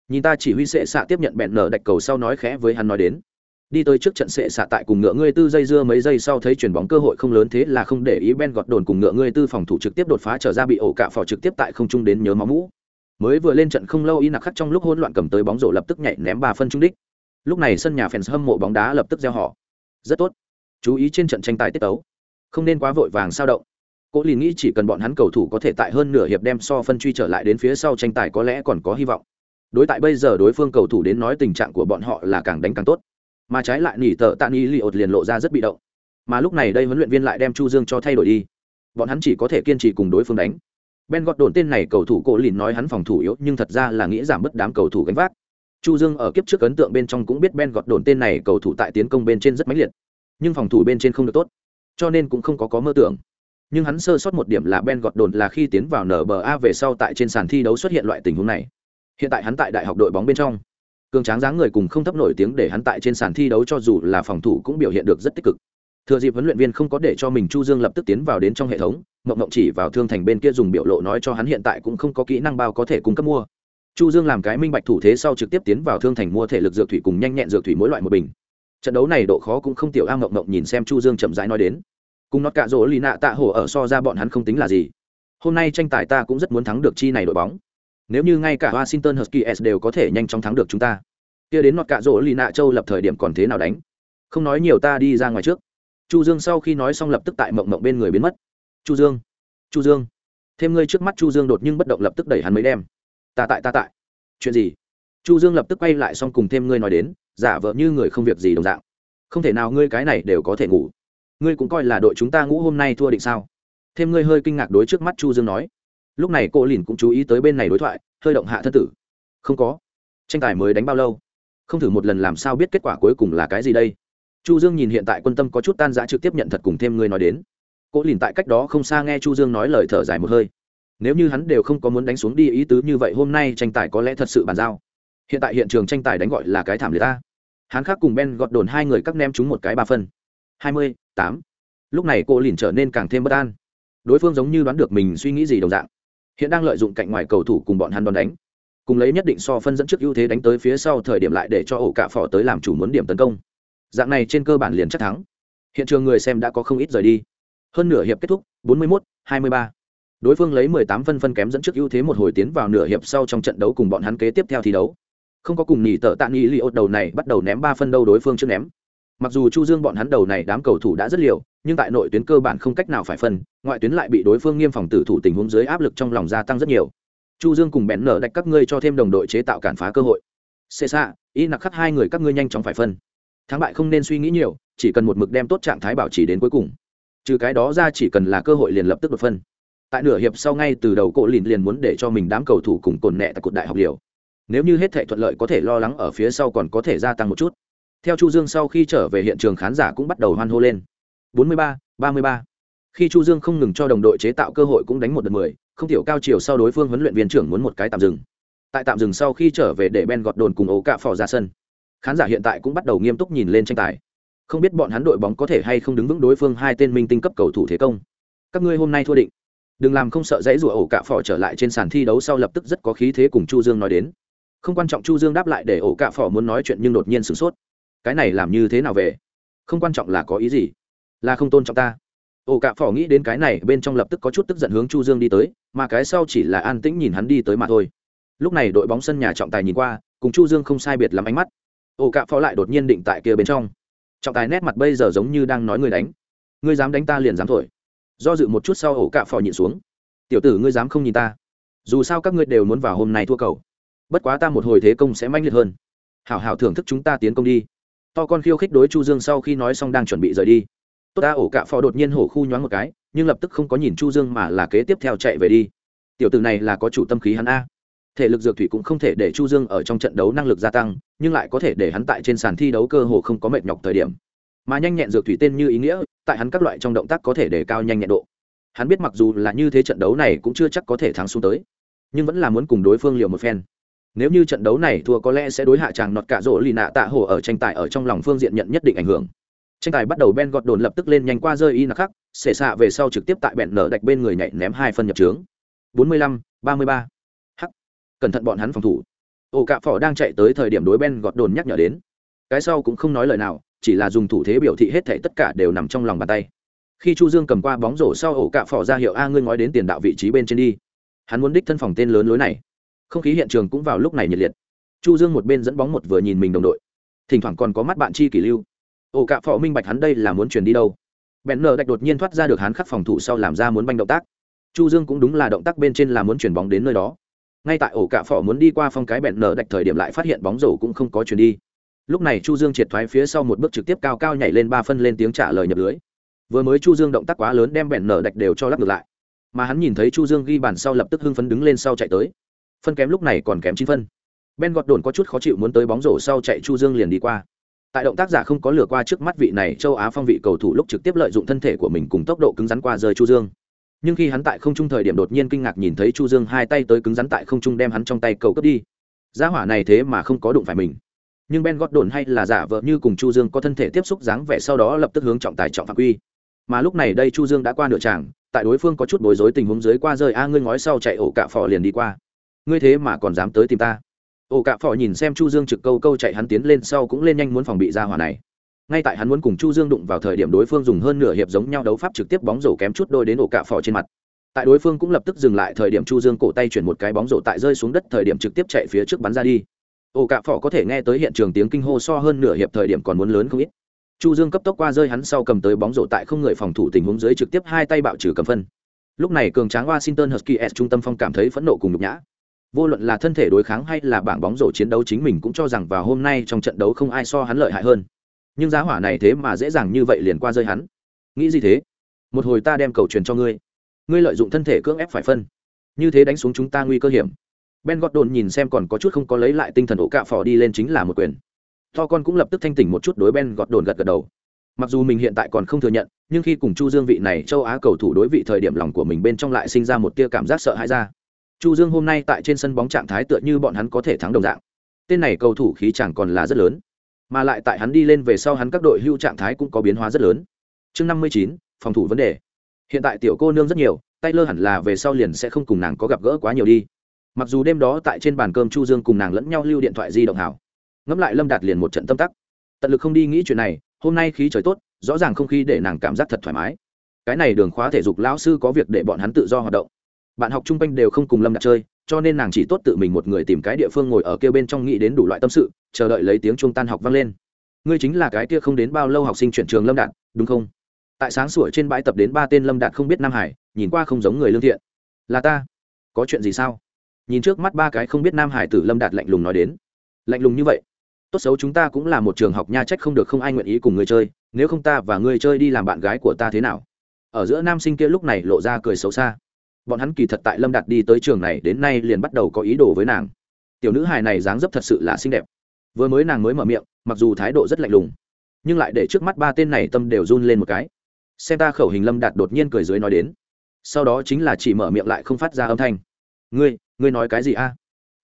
nhìn ta chỉ huy sệ xạ tiếp nhận bẹn nở đạch cầu sau nói khẽ với hắn nói đến đi tới trước trận sệ xạ tại cùng ngựa ngươi tư dây dưa mấy giây sau thấy chuyển bóng cơ hội không lớn thế là không để ý ben gọt đồn cùng ngựa ngươi tư phòng thủ trực tiếp đột phá trở ra bị ổ cạ phò trực tiếp tại không trung đến nhớ máu mũ mới vừa lên trận không lâu y nặc khắc trong lúc hỗn loạn cầm tới bóng rổ lập tức nhảy ném ba phân trung đích. Lúc này sân nhà fans hâm mộ bóng đá lập tức gieo họ. Rất tốt. Chú ý trên trận tranh tài tiết tấu. Không nên quá vội vàng sao động. Cố lì nghĩ chỉ cần bọn hắn cầu thủ có thể tại hơn nửa hiệp đem so phân truy trở lại đến phía sau tranh tài có lẽ còn có hy vọng. Đối tại bây giờ đối phương cầu thủ đến nói tình trạng của bọn họ là càng đánh càng tốt. Mà trái lại nỉ tợ tạ ni li ột liền lộ ra rất bị động. Mà lúc này đây huấn luyện viên lại đem chu dương cho thay đổi đi. Bọn hắn chỉ có thể kiên trì cùng đối phương đánh ben gọt đồn tên này cầu thủ cổ lìn nói hắn phòng thủ yếu, nhưng thật ra là nghĩ giảm bớt đám cầu thủ gánh vác. Chu dương ở kiếp trước ấn tượng bên trong cũng biết ben gọt đồn tên này cầu thủ tại tiến công bên trên rất mãnh liệt, nhưng phòng thủ bên trên không được tốt, cho nên cũng không có có mơ tưởng. Nhưng hắn sơ sót một điểm là ben gọt đồn là khi tiến vào nba về sau tại trên sàn thi đấu xuất hiện loại tình huống này. Hiện tại hắn tại đại học đội bóng bên trong, cường tráng dáng người cùng không thấp nổi tiếng để hắn tại trên sàn thi đấu cho dù là phòng thủ cũng biểu hiện được rất tích cực thừa dịp huấn luyện viên không có để cho mình chu dương lập tức tiến vào đến trong hệ thống, mộng mộng chỉ vào thương thành bên kia dùng biểu lộ nói cho hắn hiện tại cũng không có kỹ năng bao có thể cung cấp mua. Chu dương làm cái minh bạch thủ thế sau trực tiếp tiến vào thương thành mua thể lực dược thủy cùng nhanh nhẹn dược thủy mỗi loại một bình. Trận đấu này độ khó cũng không tiểu a mộng mộng nhìn xem chu dương chậm rãi nói đến. Cùng nó cạ rỗ lì nạ tạ hổ ở so ra bọn hắn không tính là gì. Hôm nay tranh tài ta cũng rất muốn thắng được chi này đội bóng. Nếu như ngay cả washington huskies đều có thể nhanh chóng thắng được chúng ta. Kia đến nọt cạ rỗ lì nạ châu lập thời điểm còn thế nào đánh? Không nói nhiều ta đi ra ngoài trước chu dương sau khi nói xong lập tức tại mộng mộng bên người biến mất. Chu dương chu dương. Thêm ngươi trước mắt chu dương đột nhưng bất động lập tức đẩy hắn mấy đem. Ta tại ta tại. Chuyện gì? Chu dương lập tức quay lại xong cùng thêm ngươi nói đến, giả vợ như người không việc gì đồng dạng. Không thể nào ngươi cái này đều có thể ngủ. Ngươi cũng coi là đội chúng ta ngủ hôm nay thua định sao? Thêm ngươi hơi kinh ngạc đối trước mắt chu dương nói. Lúc này cô lìn cũng chú ý tới bên này đối thoại, hơi động hạ thân tử. Không có. Tranh tài mới đánh bao lâu? Không thử một lần làm sao biết kết quả cuối cùng là cái gì đây? Chu dương nhìn hiện tại quân tâm có chút tan rã trực tiếp nhận thật cùng thêm người nói đến. Cố lìn tại cách đó không xa nghe chu dương nói lời thở dài một hơi. Nếu như hắn đều không có muốn đánh xuống đi ý tứ như vậy, hôm nay tranh tài có lẽ thật sự bàn giao. Hiện tại hiện trường tranh tài đánh gọi là cái thảm liệt ta hắn khác cùng ben gọt đồn hai người cắt nem chúng một cái ba phân. Hai mươi, tám. Lúc này cô lìn trở nên càng thêm bất an. Đối phương giống như đoán được mình suy nghĩ gì đồng dạng. Hiện đang lợi dụng cạnh ngoài cầu thủ cùng bọn hắn đòn đánh. Cùng lấy nhất định so phân dẫn trước ưu thế đánh tới phía sau thời điểm lại để cho ổ cạ phỏ tới làm chủ muốn điểm tấn công dạng này trên cơ bản liền chắc thắng. Hiện trường người xem đã có không ít rời đi. Hơn nửa hiệp kết thúc 41-23. đối phương lấy 18 phân phân kém dẫn trước ưu thế một hồi tiến vào nửa hiệp sau trong trận đấu cùng bọn hắn kế tiếp theo thi đấu. Không có cùng nhỉ tợ tạ nghỉ li ốt đầu này bắt đầu ném ba phân đâu đối phương trước ném. Mặc dù chu dương bọn hắn đầu này đám cầu thủ đã rất liều, nhưng tại nội tuyến cơ bản không cách nào phải phân, ngoại tuyến lại bị đối phương nghiêm phòng tử thủ tình huống dưới áp lực trong lòng gia tăng rất nhiều. Chu dương cùng bèn nở đạch các ngươi cho thêm đồng đội chế tạo cản phá cơ hội. Xê xạ y nặc khắc hai người các ngươi nhanh chóng phải phân thắng bại không nên suy nghĩ nhiều chỉ cần một mực đem tốt trạng thái bảo trì đến cuối cùng. Trừ cái đó ra chỉ cần là cơ hội liền lập tức đột phân. Tại nửa hiệp sau ngay từ đầu cổ lìn liền muốn để cho mình đám cầu thủ cùng cồn nẹ tại cột đại học liều. Nếu như hết thệ thuận lợi có thể lo lắng ở phía sau còn có thể gia tăng một chút. Theo chu dương sau khi trở về hiện trường khán giả cũng bắt đầu hoan hô lên. 43, 33. khi chu dương không ngừng cho đồng đội chế tạo cơ hội cũng đánh một đợt mười không tiểu cao chiều sau đối phương huấn luyện viên trưởng muốn một cái tạm dừng. Tại tạm dừng sau khi trở về để ben gọt đồn cùng ấu cạ phò ra sân khán giả hiện tại cũng bắt đầu nghiêm túc nhìn lên tranh tài. Không biết bọn hắn đội bóng có thể hay không đứng vững đối phương hai tên minh tinh cấp cầu thủ thế công. Các ngươi hôm nay thua định. Đừng làm không sợ dãy rủa ổ cạ phò trở lại trên sàn thi đấu sau lập tức rất có khí thế cùng chu dương nói đến. Không quan trọng chu dương đáp lại để ổ cạ phò muốn nói chuyện nhưng đột nhiên sửng sốt. Cái này làm như thế nào về? Không quan trọng là có ý gì? Là không tôn trọng ta. Ổ cạ phò nghĩ đến cái này, bên trong lập tức có chút tức giận hướng chu dương đi tới, mà cái sau chỉ là an tĩnh nhìn hắn đi tới mà thôi. Lúc này đội bóng sân nhà trọng tài nhìn qua, cùng chu dương không sai biệt lắm ánh mắt ổ cạ phò lại đột nhiên định tại kia bên trong. Trọng tài nét mặt bây giờ giống như đang nói người đánh. Ngươi dám đánh ta liền dám thổi. Do dự một chút sau ổ cạ phò nhịn xuống. Tiểu tử ngươi dám không nhìn ta. Dù sao các ngươi đều muốn vào hôm nay thua cầu. Bất quá ta một hồi thế công sẽ manh liệt hơn. Hảo hảo thưởng thức chúng ta tiến công đi. To con khiêu khích đối chu dương sau khi nói xong đang chuẩn bị rời đi. Tốt ta ổ cạ phò đột nhiên hổ khu nhoáng một cái, nhưng lập tức không có nhìn chu dương mà là kế tiếp theo chạy về đi. Tiểu tử này là có chủ tâm khí hắn a thể lực dược thủy cũng không thể để chu dương ở trong trận đấu năng lực gia tăng nhưng lại có thể để hắn tại trên sàn thi đấu cơ hồ không có mệt nhọc thời điểm. Mà nhanh nhẹn dược thủy tên như ý nghĩa tại hắn các loại trong động tác có thể để cao nhanh nhẹn độ. Hắn biết mặc dù là như thế trận đấu này cũng chưa chắc có thể thắng xuống tới nhưng vẫn là muốn cùng đối phương liều một phen. Nếu như trận đấu này thua có lẽ sẽ đối hạ chàng nọt cả rỗ lì nạ tạ hồ ở tranh tài ở trong lòng phương diện nhận nhất định ảnh hưởng. Tranh tài bắt đầu ben gọt đồn lập tức lên nhanh qua rơi y nặc khắc xệ xạ về sau trực tiếp tại bẹn nở đạch bên người nhảy ném hai phân nhập trướng 45, 33 cẩn thận bọn hắn phòng thủ. Ổ cạ phỏ đang chạy tới thời điểm đối ben gọt đồn nhắc nhở đến. Cái sau cũng không nói lời nào, chỉ là dùng thủ thế biểu thị hết thể tất cả đều nằm trong lòng bàn tay. Khi chu dương cầm qua bóng rổ sau ổ cạ phỏ ra hiệu a ngươi ngói đến tiền đạo vị trí bên trên đi. Hắn muốn đích thân phòng tên lớn lối này. Không khí hiện trường cũng vào lúc này nhiệt liệt. Chu dương một bên dẫn bóng một vừa nhìn mình đồng đội. Thỉnh thoảng còn có mắt bạn chi kỷ lưu. Ổ cạ phỏ minh bạch hắn đây là muốn chuyển đi đâu. Bèn nở đạch đột nhiên thoát ra được hắn khắc phòng thủ sau làm ra muốn banh động tác. Chu dương cũng đúng là động tác bên trên là muốn chuyển bóng đến nơi đó ngay tại ổ cạ phỏ muốn đi qua phong cái bẹn nở đạch thời điểm lại phát hiện bóng rổ cũng không có chuyển đi. Lúc này chu dương triệt thoái phía sau một bước trực tiếp cao cao nhảy lên ba phân lên tiếng trả lời nhập lưới. Vừa mới chu dương động tác quá lớn đem bẹn nở đạch đều cho lắp ngược lại. Mà hắn nhìn thấy chu dương ghi bàn sau lập tức hưng phấn đứng lên sau chạy tới. Phân kém lúc này còn kém chín phân. Ben gọt đồn có chút khó chịu muốn tới bóng rổ sau chạy chu dương liền đi qua. Tại động tác giả không có lừa qua trước mắt vị này, châu á phong vị cầu thủ lúc trực tiếp lợi dụng thân thể của mình cùng tốc độ cứng rắn qua rơi chu dương nhưng khi hắn tại không trung thời điểm đột nhiên kinh ngạc nhìn thấy chu dương hai tay tới cứng rắn tại không trung đem hắn trong tay cầu cướp đi. Giá hỏa này thế mà không có đụng phải mình. Nhưng ben gót đồn hay là giả vợ như cùng chu dương có thân thể tiếp xúc dáng vẻ sau đó lập tức hướng trọng tài trọng phạm quy. Mà lúc này đây chu dương đã qua nửa tràng, tại đối phương có chút bối rối tình huống dưới qua rơi, a, ngươi ngói sau chạy ổ cạ phò liền đi qua. Ngươi thế mà còn dám tới tìm ta. Ổ cạ phò nhìn xem chu dương trực câu câu chạy hắn tiến lên sau cũng lên nhanh muốn phòng bị ra hỏa này ngay tại hắn muốn cùng chu dương đụng vào thời điểm đối phương dùng hơn nửa hiệp giống nhau đấu pháp trực tiếp bóng rổ kém chút đôi đến ổ cạ phò trên mặt. Tại đối phương cũng lập tức dừng lại thời điểm chu dương cổ tay chuyển một cái bóng rổ tại rơi xuống đất thời điểm trực tiếp chạy phía trước bắn ra đi. Ổ cạ phò có thể nghe tới hiện trường tiếng kinh hô so hơn nửa hiệp thời điểm còn muốn lớn không ít. Chu dương cấp tốc qua rơi hắn sau cầm tới bóng rổ tại không người phòng thủ tình huống dưới trực tiếp hai tay bạo trừ cầm phân. Lúc này cường tráng washington huskies trung tâm phong cảm thấy phẫn nộ cùng nhục nhã. Vô luận là thân thể đối kháng hay là bảng bóng rổ chiến đấu chính mình cũng cho rằng vào hôm nay trong trận đấu không ai so hắn lợi hại hơn nhưng giá hỏa này thế mà dễ dàng như vậy liền qua rơi hắn. Nghĩ gì thế? Một hồi ta đem cầu truyền cho ngươi. Ngươi lợi dụng thân thể cưỡng ép phải phân. Như thế đánh xuống chúng ta nguy cơ hiểm. Ben gót đồn nhìn xem còn có chút không có lấy lại tinh thần ổ cạ phò đi lên chính là một quyền. To con cũng lập tức thanh tỉnh một chút đối ben gót đồn gật gật đầu. Mặc dù mình hiện tại còn không thừa nhận, nhưng khi cùng chu dương vị này châu á cầu thủ đối vị thời điểm lòng của mình bên trong lại sinh ra một tia cảm giác sợ hãi ra. Chu dương hôm nay tại trên sân bóng trạng thái tựa như bọn hắn có thể thắng đồng dạng. Tên này cầu thủ khí chẳng còn là rất lớn mà lại tại hắn đi lên về sau hắn các đội hưu trạng thái cũng có biến hóa rất lớn. Chương năm mươi chín, phòng thủ vấn đề. Hiện tại tiểu cô nương rất nhiều tay lơ hẳn là về sau liền sẽ không cùng nàng có gặp gỡ quá nhiều đi. Mặc dù đêm đó tại trên bàn cơm chu dương cùng nàng lẫn nhau lưu điện thoại di động hảo. Ngẫm lại lâm đạt liền một trận tâm tắc. Tận lực không đi nghĩ chuyện này, hôm nay khí trời tốt, rõ ràng không khí để nàng cảm giác thật thoải mái. Cái này đường khóa thể dục lão sư có việc để bọn hắn tự do hoạt động. Bạn học chung quanh đều không cùng lâm đạt chơi cho nên nàng chỉ tốt tự mình một người tìm cái địa phương ngồi ở kia bên trong nghĩ đến đủ loại tâm sự, chờ đợi lấy tiếng chuông tan học vang lên. Ngươi chính là cái kia không đến bao lâu học sinh chuyển trường lâm đạt, đúng không? Tại sáng sủa trên bãi tập đến ba tên lâm đạt không biết nam hải, nhìn qua không giống người lương thiện. Là ta. Có chuyện gì sao? Nhìn trước mắt ba cái không biết nam hải tử lâm đạt lạnh lùng nói đến. Lạnh lùng như vậy? Tốt xấu chúng ta cũng là một trường học nha, trách không được không ai nguyện ý cùng người chơi, nếu không ta và ngươi chơi đi làm bạn gái của ta thế nào? Ở giữa nam sinh kia lúc này lộ ra cười xấu xa bọn hắn kỳ thật tại lâm đạt đi tới trường này đến nay liền bắt đầu có ý đồ với nàng. Tiểu nữ hài này dáng dấp thật sự là xinh đẹp. Vừa mới nàng mới mở miệng, mặc dù thái độ rất lạnh lùng, nhưng lại để trước mắt ba tên này tâm đều run lên một cái. Xem ta khẩu hình lâm đạt đột nhiên cười dưới nói đến. Sau đó chính là chỉ mở miệng lại không phát ra âm thanh. Ngươi ngươi nói cái gì a?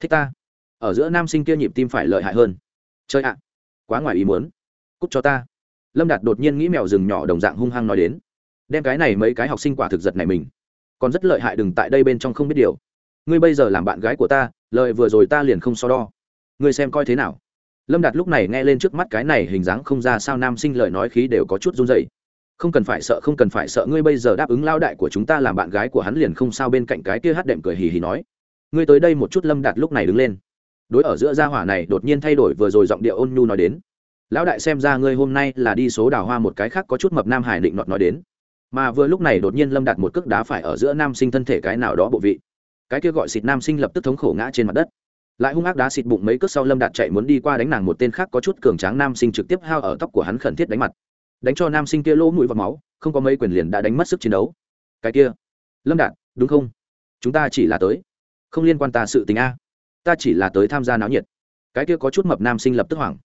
Thích ta? Ở giữa nam sinh kia nhịp tim phải lợi hại hơn. Chơi ạ. Quá ngoài ý muốn. Cúc cho ta. Lâm đạt đột nhiên nghĩ mèo rừng nhỏ đồng dạng hung hăng nói đến. Đem cái này mấy cái học sinh quả thực giật này mình còn rất lợi hại đừng tại đây bên trong không biết điều. Ngươi bây giờ làm bạn gái của ta lợi vừa rồi ta liền không so đo. Ngươi xem coi thế nào. Lâm đạt lúc này nghe lên trước mắt cái này hình dáng không ra sao nam sinh lời nói khí đều có chút run dày không cần phải sợ, không cần phải sợ, ngươi bây giờ đáp ứng lao đại của chúng ta làm bạn gái của hắn liền không sao bên cạnh cái kia hát đệm cười hì hì nói. Ngươi tới đây một chút, lâm đạt lúc này đứng lên. Đối ở giữa gia hỏa này đột nhiên thay đổi vừa rồi giọng điệu ôn nhu nói đến. Lão đại xem ra ngươi hôm nay là đi số đào hoa một cái khác có chút mập nam hải định nọt nói đến mà vừa lúc này đột nhiên lâm đặt một cước đá phải ở giữa nam sinh thân thể cái nào đó bộ vị. Cái kia gọi xịt nam sinh lập tức thống khổ ngã trên mặt đất. Lại hung ác đá xịt bụng mấy cước sau lâm đạt chạy muốn đi qua đánh nàng một tên khác có chút cường tráng nam sinh trực tiếp hao ở tóc của hắn khẩn thiết đánh mặt. Đánh cho nam sinh kia lỗ mũi và máu, không có mấy quyền liền đã đánh mất sức chiến đấu. Cái kia, lâm đạt, đúng không? Chúng ta chỉ là tới. Không liên quan ta sự tình a. Ta chỉ là tới tham gia náo nhiệt. Cái kia có chút mập nam sinh lập tức hoảng.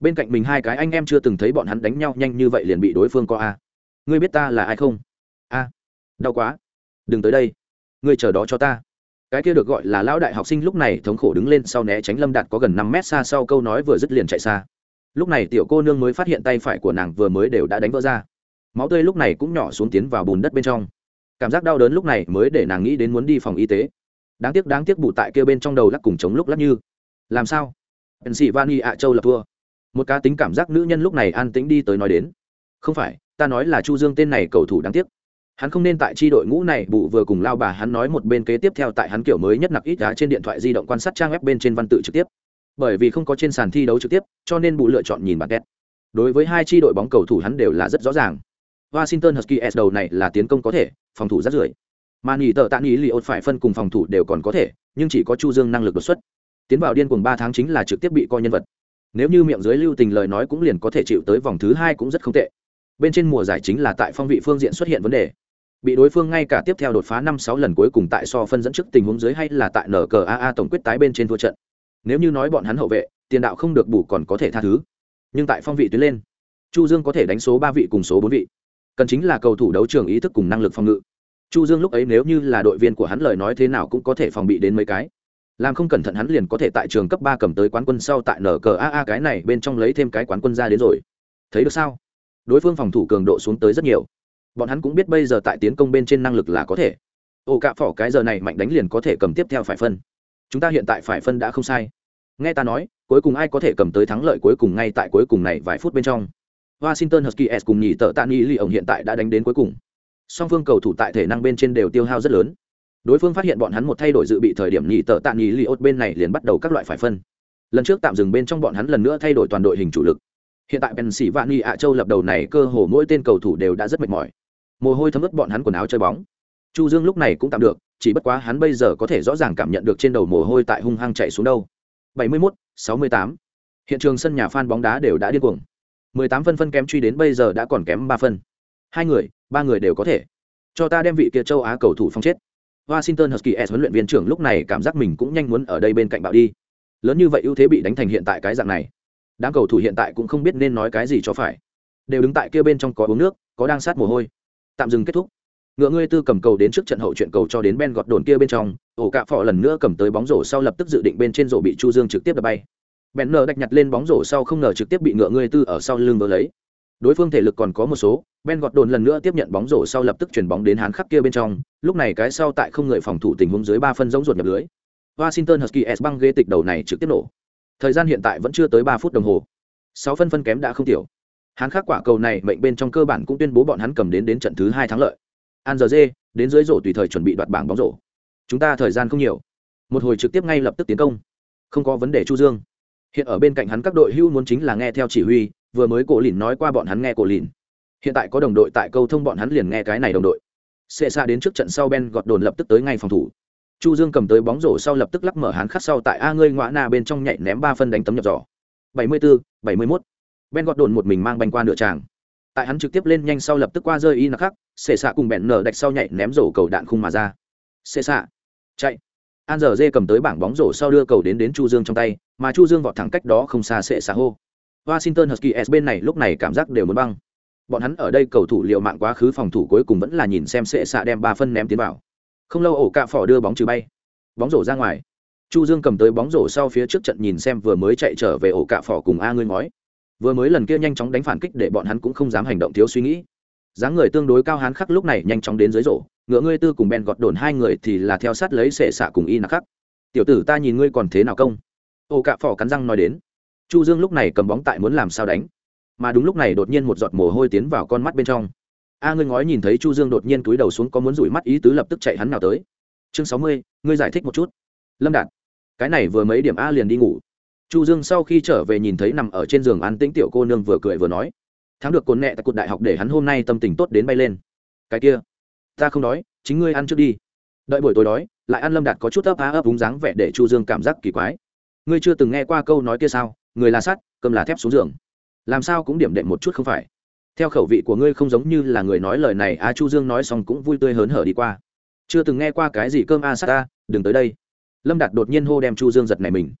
Bên cạnh mình hai cái anh em chưa từng thấy bọn hắn đánh nhau nhanh như vậy liền bị đối phương co a ngươi biết ta là ai không? A, đau quá. Đừng tới đây. Ngươi chờ đó cho ta. Cái kia được gọi là lão đại học sinh lúc này thống khổ đứng lên sau né tránh lâm đạt có gần năm mét xa sau câu nói vừa dứt liền chạy xa. Lúc này tiểu cô nương mới phát hiện tay phải của nàng vừa mới đều đã đánh vỡ ra. Máu tươi lúc này cũng nhỏ xuống tiến vào bùn đất bên trong. Cảm giác đau đớn lúc này mới để nàng nghĩ đến muốn đi phòng y tế. Đáng tiếc đáng tiếc bụ tại kia bên trong đầu lắc cùng chống lúc lắc như. Làm sao? Pennsylvania ạ châu lập thua. Một cá tính cảm giác nữ nhân lúc này an tĩnh đi tới nói đến. Không phải ta nói là chu dương tên này cầu thủ đáng tiếc hắn không nên tại chi đội ngũ này bụ vừa cùng lao bà hắn nói một bên kế tiếp theo tại hắn kiểu mới nhất nặc ít đá trên điện thoại di động quan sát trang web bên trên văn tự trực tiếp bởi vì không có trên sàn thi đấu trực tiếp cho nên bụ lựa chọn nhìn bản kết đối với hai chi đội bóng cầu thủ hắn đều là rất rõ ràng washington huskies đầu này là tiến công có thể phòng thủ rất rưỡi mà nghỉ tờ tạ nghỉ li ột phải phân cùng phòng thủ đều còn có thể nhưng chỉ có chu dương năng lực đột xuất tiến vào điên cuồng ba tháng chính là trực tiếp bị coi nhân vật nếu như miệng dưới lưu tình lời nói cũng liền có thể chịu tới vòng thứ hai cũng rất không tệ bên trên mùa giải chính là tại phong vị phương diện xuất hiện vấn đề. Bị đối phương ngay cả tiếp theo đột phá năm sáu lần cuối cùng tại so phân dẫn trước tình huống dưới hay là tại nở cờ aa tổng quyết tái bên trên thua trận. Nếu như nói bọn hắn hậu vệ, tiền đạo không được bù còn có thể tha thứ. Nhưng tại phong vị tuyến lên, chu dương có thể đánh số ba vị cùng số bốn vị. Cần chính là cầu thủ đấu trường ý thức cùng năng lực phòng ngự. Chu dương lúc ấy nếu như là đội viên của hắn lời nói thế nào cũng có thể phòng bị đến mấy cái. Làm không cẩn thận hắn liền có thể tại trường cấp ba cầm tới quán quân sau tại nở cờ aa cái này bên trong lấy thêm cái quán quân ra đến rồi. Thấy được sao? Đối phương phòng thủ cường độ xuống tới rất nhiều. Bọn hắn cũng biết bây giờ tại tiến công bên trên năng lực là có thể. Ồ cạ phỏ cái giờ này mạnh đánh liền có thể cầm tiếp theo phải phân. Chúng ta hiện tại phải phân đã không sai. Nghe ta nói, cuối cùng ai có thể cầm tới thắng lợi cuối cùng ngay tại cuối cùng này vài phút bên trong. Washington huskies cùng nhì tợ tạ nghi ly ổng hiện tại đã đánh đến cuối cùng. Song phương cầu thủ tại thể năng bên trên đều tiêu hao rất lớn. Đối phương phát hiện bọn hắn một thay đổi dự bị thời điểm nhì tợ tạ nghi ly ốt bên này liền bắt đầu các loại phải phân. Lần trước tạm dừng bên trong bọn hắn lần nữa thay đổi toàn đội hình chủ lực hiện tại pennsylvania ạ châu lập đầu này cơ hồ mỗi tên cầu thủ đều đã rất mệt mỏi. Mồ hôi thấm ướt bọn hắn quần áo chơi bóng. Chu dương lúc này cũng tạm được chỉ bất quá hắn bây giờ có thể rõ ràng cảm nhận được trên đầu mồ hôi tại hung hăng chạy xuống đâu. 71, 68. hiện trường sân nhà fan bóng đá đều đã điên cuồng. 18 phân phân kém truy đến bây giờ đã còn kém 3 phân. Hai người ba người đều có thể. Cho ta đem vị kia châu á cầu thủ phong chết. Washington huskies huấn luyện viên trưởng lúc này cảm giác mình cũng nhanh muốn ở đây bên cạnh bạo đi. Lớn như vậy ưu thế bị đánh thành hiện tại cái dạng này đám cầu thủ hiện tại cũng không biết nên nói cái gì cho phải. Đều đứng tại kia bên trong có uống nước, có đang sát mồ hôi. Tạm dừng kết thúc. Ngựa ngươi tư cầm cầu đến trước trận hậu chuyện cầu cho đến ben gọt đồn kia bên trong, ổ cạ phỏ lần nữa cầm tới bóng rổ sau lập tức dự định bên trên rổ bị chu dương trực tiếp đập bay. Ben nờ đạch nhặt lên bóng rổ sau không ngờ trực tiếp bị ngựa ngươi tư ở sau lưng vỡ lấy. Đối phương thể lực còn có một số, ben gọt đồn lần nữa tiếp nhận bóng rổ sau lập tức chuyển bóng đến hán khắc kia bên trong, lúc này cái sau tại không người phòng thủ tình huống dưới ba phân giống ruột nhập lưới. Washington husky s băng ghế tịch đầu này trực tiếp nổ thời gian hiện tại vẫn chưa tới ba phút đồng hồ. Sáu phân phân kém đã không tiểu. Hắn khắc quả cầu này mệnh bên trong cơ bản cũng tuyên bố bọn hắn cầm đến đến trận thứ hai thắng lợi. An giờ dê, đến dưới rổ tùy thời chuẩn bị đoạt bảng bóng rổ. Chúng ta thời gian không nhiều. Một hồi trực tiếp ngay lập tức tiến công. Không có vấn đề chu dương. Hiện ở bên cạnh hắn các đội hưu muốn chính là nghe theo chỉ huy, vừa mới cổ lìn nói qua bọn hắn nghe cổ lìn. Hiện tại có đồng đội tại câu thông bọn hắn liền nghe cái này đồng đội. Xệ xa đến trước trận sau ben gọt đồn lập tức tới ngay phòng thủ chu dương cầm tới bóng rổ sau lập tức lắc mở hắn khắc sau tại a ngươi ngoã na bên trong nhảy ném ba phân đánh tấm nhập giỏ. 74, 71. ben gọt đồn một mình mang banh qua nửa tràng. Tại hắn trực tiếp lên nhanh sau lập tức qua rơi y nặc khắc xệ xạ cùng bẹn nở đạch sau nhảy ném rổ cầu đạn khung mà ra. Xệ xạ chạy. An giờ dê cầm tới bảng bóng rổ sau đưa cầu đến đến chu dương trong tay mà chu dương vọt thẳng cách đó không xa xệ xạ hô. Washington huskies bên này lúc này cảm giác đều muốn băng. Bọn hắn ở đây cầu thủ liệu mạng quá khứ phòng thủ cuối cùng vẫn là nhìn xem xệ xạ đem ba phân ném tiến vào không lâu ổ cạ phỏ đưa bóng trừ bay. Bóng rổ ra ngoài. Chu dương cầm tới bóng rổ sau phía trước trận nhìn xem vừa mới chạy trở về ổ cạ phỏ cùng a ngươi ngói. Vừa mới lần kia nhanh chóng đánh phản kích để bọn hắn cũng không dám hành động thiếu suy nghĩ. Dáng người tương đối cao hắn khắc lúc này nhanh chóng đến dưới rổ, ngựa ngươi tư cùng ben gọt đồn hai người thì là theo sát lấy sệ xạ cùng y nặc khắc. Tiểu tử ta nhìn ngươi còn thế nào công? Ổ cạ phỏ cắn răng nói đến. Chu dương lúc này cầm bóng tại muốn làm sao đánh. Mà đúng lúc này đột nhiên một giọt mồ hôi tiến vào con mắt bên trong a ngươi ngói nhìn thấy chu dương đột nhiên túi đầu xuống có muốn rủi mắt ý tứ lập tức chạy hắn nào tới. Chương sáu mươi, ngươi giải thích một chút. Lâm đạt. Cái này vừa mấy điểm a liền đi ngủ. Chu dương sau khi trở về nhìn thấy nằm ở trên giường an tĩnh tiểu cô nương vừa cười vừa nói. Thắng được cồn nẹ tại cột đại học để hắn hôm nay tâm tình tốt đến bay lên. Cái kia, ta không đói, chính ngươi ăn trước đi. Đợi buổi tối đói, lại ăn lâm đạt có chút ấp á ấp úng dáng vẻ để chu dương cảm giác kỳ quái. Ngươi chưa từng nghe qua câu nói kia sao? Người là sắt, cơm là thép xuống giường. Làm sao cũng điểm đệm một chút không phải? Theo khẩu vị của ngươi không giống như là người nói lời này, a chu dương nói xong cũng vui tươi hớn hở đi qua. Chưa từng nghe qua cái gì cơm a sát ta đừng tới đây. Lâm đạt đột nhiên hô đem chu dương giật này mình.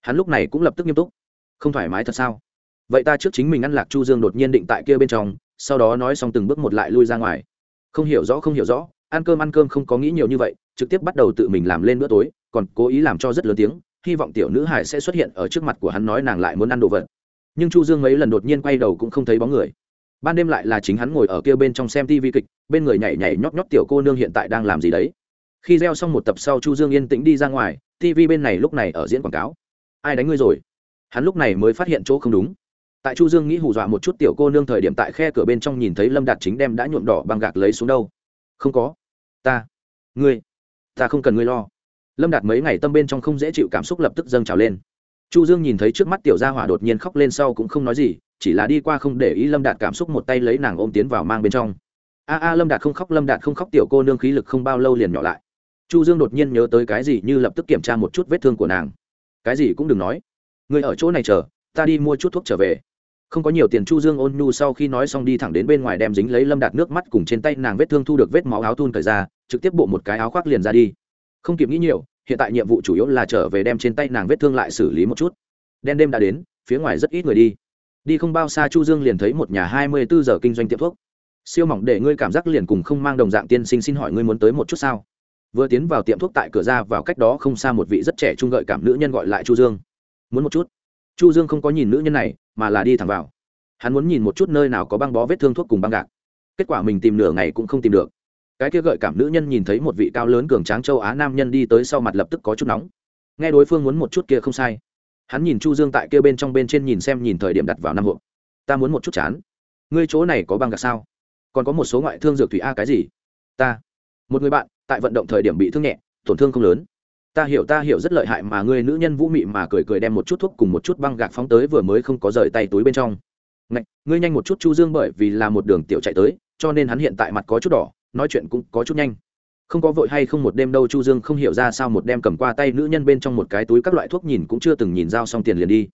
Hắn lúc này cũng lập tức nghiêm túc. Không thoải mái thật sao? Vậy ta trước chính mình ăn lạc chu dương đột nhiên định tại kia bên trong, sau đó nói xong từng bước một lại lui ra ngoài. Không hiểu rõ, không hiểu rõ. Ăn cơm ăn cơm không có nghĩ nhiều như vậy, trực tiếp bắt đầu tự mình làm lên bữa tối, còn cố ý làm cho rất lớn tiếng, hy vọng tiểu nữ hải sẽ xuất hiện ở trước mặt của hắn nói nàng lại muốn ăn đồ vật. Nhưng chu dương mấy lần đột nhiên quay đầu cũng không thấy bóng người ban đêm lại là chính hắn ngồi ở kia bên trong xem tv kịch, bên người nhảy nhảy nhót nhót tiểu cô nương hiện tại đang làm gì đấy. Khi gieo xong một tập sau chu dương yên tĩnh đi ra ngoài tv bên này lúc này ở diễn quảng cáo. Ai đánh ngươi rồi? Hắn lúc này mới phát hiện chỗ không đúng. Tại chu dương nghĩ hù dọa một chút tiểu cô nương thời điểm tại khe cửa bên trong nhìn thấy lâm đạt chính đem đã nhuộm đỏ băng gạc lấy xuống đâu. Không có. Ta. Ngươi. Ta không cần ngươi lo. Lâm đạt mấy ngày tâm bên trong không dễ chịu cảm xúc lập tức dâng trào lên chu dương nhìn thấy trước mắt tiểu gia hỏa đột nhiên khóc lên sau cũng không nói gì, chỉ là đi qua không để ý lâm đạt cảm xúc một tay lấy nàng ôm tiến vào mang bên trong. A a, lâm đạt không khóc, lâm đạt không khóc, tiểu cô nương khí lực không bao lâu liền nhỏ lại. Chu dương đột nhiên nhớ tới cái gì như lập tức kiểm tra một chút vết thương của nàng. Cái gì cũng đừng nói. Người ở chỗ này chờ, ta đi mua chút thuốc trở về. Không có nhiều tiền, chu dương ôn nhu sau khi nói xong đi thẳng đến bên ngoài đem dính lấy lâm đạt nước mắt cùng trên tay nàng vết thương thu được vết máu áo thun cởi ra, trực tiếp bộ một cái áo khoác liền ra đi. Không kịp nghĩ nhiều hiện tại nhiệm vụ chủ yếu là trở về đem trên tay nàng vết thương lại xử lý một chút. Đen đêm đã đến, phía ngoài rất ít người đi. Đi không bao xa chu dương liền thấy một nhà hai mươi bốn giờ kinh doanh tiệm thuốc. Siêu mỏng, để ngươi cảm giác liền cùng không mang đồng dạng tiên sinh xin hỏi ngươi muốn tới một chút sao? Vừa tiến vào tiệm thuốc tại cửa ra vào cách đó không xa một vị rất trẻ trung gợi cảm nữ nhân gọi lại chu dương. Muốn một chút? Chu dương không có nhìn nữ nhân này, mà là đi thẳng vào. Hắn muốn nhìn một chút nơi nào có băng bó vết thương thuốc cùng băng gạc. Kết quả mình tìm nửa ngày cũng không tìm được cái kia gợi cảm nữ nhân nhìn thấy một vị cao lớn cường tráng châu á nam nhân đi tới sau mặt lập tức có chút nóng. Nghe đối phương muốn một chút kia không sai. Hắn nhìn chu dương tại kia bên trong bên trên nhìn xem nhìn thời điểm đặt vào năm hộp. Ta muốn một chút chán. Ngươi chỗ này có băng gạc sao? Còn có một số ngoại thương dược thủy a cái gì? Ta. Một người bạn tại vận động thời điểm bị thương nhẹ tổn thương không lớn. Ta hiểu ta hiểu rất lợi hại mà ngươi nữ nhân vũ mị mà cười cười đem một chút thuốc cùng một chút băng gạc phóng tới vừa mới không có rời tay túi bên trong. Ngạch, ngươi nhanh một chút chu dương bởi vì là một đường tiểu chạy tới cho nên hắn hiện tại mặt có chút đỏ nói chuyện cũng có chút nhanh. Không có vội hay không một đêm đâu, chu dương không hiểu ra sao một đêm cầm qua tay nữ nhân bên trong một cái túi các loại thuốc nhìn cũng chưa từng nhìn dao xong tiền liền đi.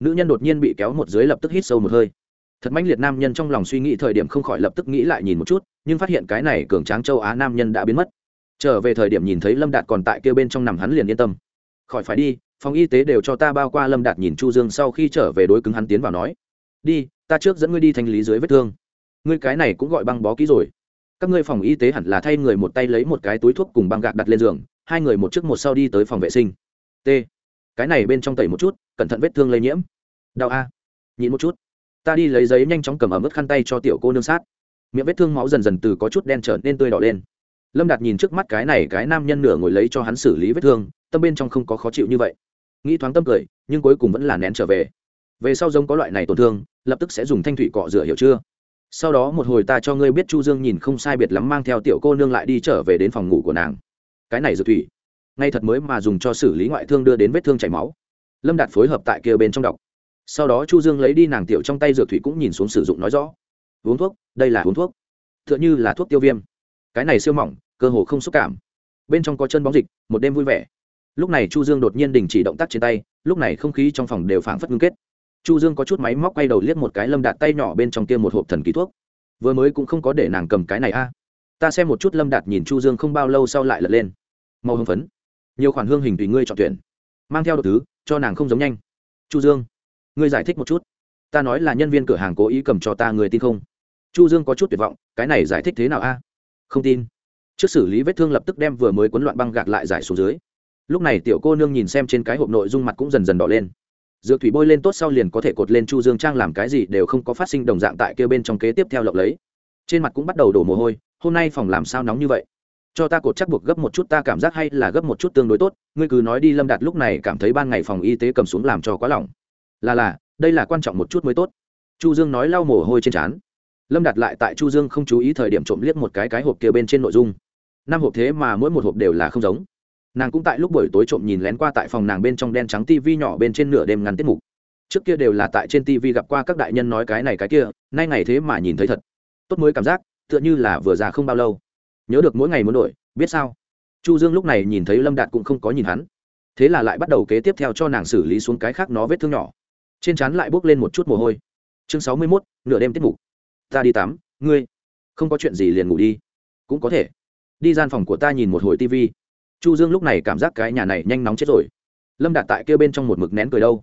Nữ nhân đột nhiên bị kéo một dưới lập tức hít sâu một hơi. Thật mãnh liệt nam nhân trong lòng suy nghĩ thời điểm không khỏi lập tức nghĩ lại nhìn một chút, nhưng phát hiện cái này cường tráng châu á nam nhân đã biến mất. Trở về thời điểm nhìn thấy lâm đạt còn tại kia bên trong nằm hắn liền yên tâm. Khỏi phải đi, phòng y tế đều cho ta bao qua, lâm đạt nhìn chu dương sau khi trở về đối cứng hắn tiến vào nói. Đi, ta trước dẫn ngươi đi thanh lý dưới vết thương. Ngươi cái này cũng gọi băng bó kỹ rồi các ngươi phòng y tế hẳn là thay người một tay lấy một cái túi thuốc cùng băng gạc đặt lên giường, hai người một trước một sau đi tới phòng vệ sinh. T. Cái này bên trong tẩy một chút, cẩn thận vết thương lây nhiễm. Đau a. Nhịn một chút. Ta đi lấy giấy nhanh chóng cầm ẩm ướt khăn tay cho tiểu cô nương sát. Miệng vết thương máu dần dần từ có chút đen trở nên tươi đỏ lên. Lâm đạt nhìn trước mắt cái này, cái nam nhân nửa ngồi lấy cho hắn xử lý vết thương, tâm bên trong không có khó chịu như vậy. Nghĩ thoáng tâm cười, nhưng cuối cùng vẫn là nén trở về. Về sau giống có loại này tổn thương, lập tức sẽ dùng thanh thủy cọ rửa, hiểu chưa? Sau đó một hồi ta cho ngươi biết chu dương nhìn không sai biệt lắm mang theo tiểu cô nương lại đi trở về đến phòng ngủ của nàng. Cái này dược thủy, ngay thật mới mà dùng cho xử lý ngoại thương đưa đến vết thương chảy máu. Lâm đạt phối hợp tại kia bên trong đọc. Sau đó chu dương lấy đi nàng tiểu trong tay dược thủy cũng nhìn xuống sử dụng nói rõ. Uống thuốc, đây là uống thuốc. Tựa như là thuốc tiêu viêm. Cái này siêu mỏng, cơ hồ không xúc cảm. Bên trong có chân bóng dịch, một đêm vui vẻ. Lúc này chu dương đột nhiên đình chỉ động tác trên tay, lúc này không khí trong phòng đều phảng phất ngưng kết chu dương có chút máy móc quay đầu liếc một cái lâm đạt tay nhỏ bên trong kia một hộp thần kỳ thuốc. Vừa mới cũng không có để nàng cầm cái này a. Ta xem một chút lâm đạt nhìn chu dương không bao lâu sau lại lật lên. Màu hưng phấn. Nhiều khoản hương hình tùy ngươi chọn tuyển. Mang theo đ thứ, cho nàng không giống nhanh. Chu dương, ngươi giải thích một chút. Ta nói là nhân viên cửa hàng cố ý cầm cho ta, người tin không? Chu dương có chút tuyệt vọng, cái này giải thích thế nào a? Không tin. Trước xử lý vết thương lập tức đem vừa mới quấn loạn băng gạt lại giải xuống dưới. Lúc này tiểu cô nương nhìn xem trên cái hộp nội dung mặt cũng dần dần đỏ lên dược thủy bôi lên tốt sau liền có thể cột lên chu dương trang làm cái gì đều không có phát sinh đồng dạng tại kia bên trong kế tiếp theo lọc lấy. Trên mặt cũng bắt đầu đổ mồ hôi, hôm nay phòng làm sao nóng như vậy? Cho ta cột chắc buộc gấp một chút ta cảm giác hay là gấp một chút tương đối tốt, ngươi cứ nói đi lâm đạt lúc này cảm thấy ban ngày phòng y tế cầm xuống làm cho quá lỏng. Là là, đây là quan trọng một chút mới tốt. Chu dương nói lau mồ hôi trên trán. Lâm Đạt lại tại chu dương không chú ý thời điểm trộm liếc một cái cái hộp kia bên trên nội dung. Năm hộp thế mà mỗi một hộp đều là không giống nàng cũng tại lúc buổi tối trộm nhìn lén qua tại phòng nàng bên trong đen trắng tivi nhỏ bên trên nửa đêm ngắn tiết mục. Trước kia đều là tại trên tivi gặp qua các đại nhân nói cái này cái kia, nay ngày thế mà nhìn thấy thật. Tốt mới cảm giác, tựa như là vừa già không bao lâu. Nhớ được mỗi ngày muốn đổi, biết sao? Chu dương lúc này nhìn thấy lâm đạt cũng không có nhìn hắn. Thế là lại bắt đầu kế tiếp theo cho nàng xử lý xuống cái khác nó vết thương nhỏ. Trên trán lại bốc lên một chút mồ hôi. Chương sáu mươi mốt, nửa đêm tiết mục. Ta đi tắm, ngươi. Không có chuyện gì liền ngủ đi. Cũng có thể. Đi gian phòng của ta nhìn một hồi tv chu dương lúc này cảm giác cái nhà này nhanh nóng chết rồi. Lâm đạt tại kia bên trong một mực nén cười đâu.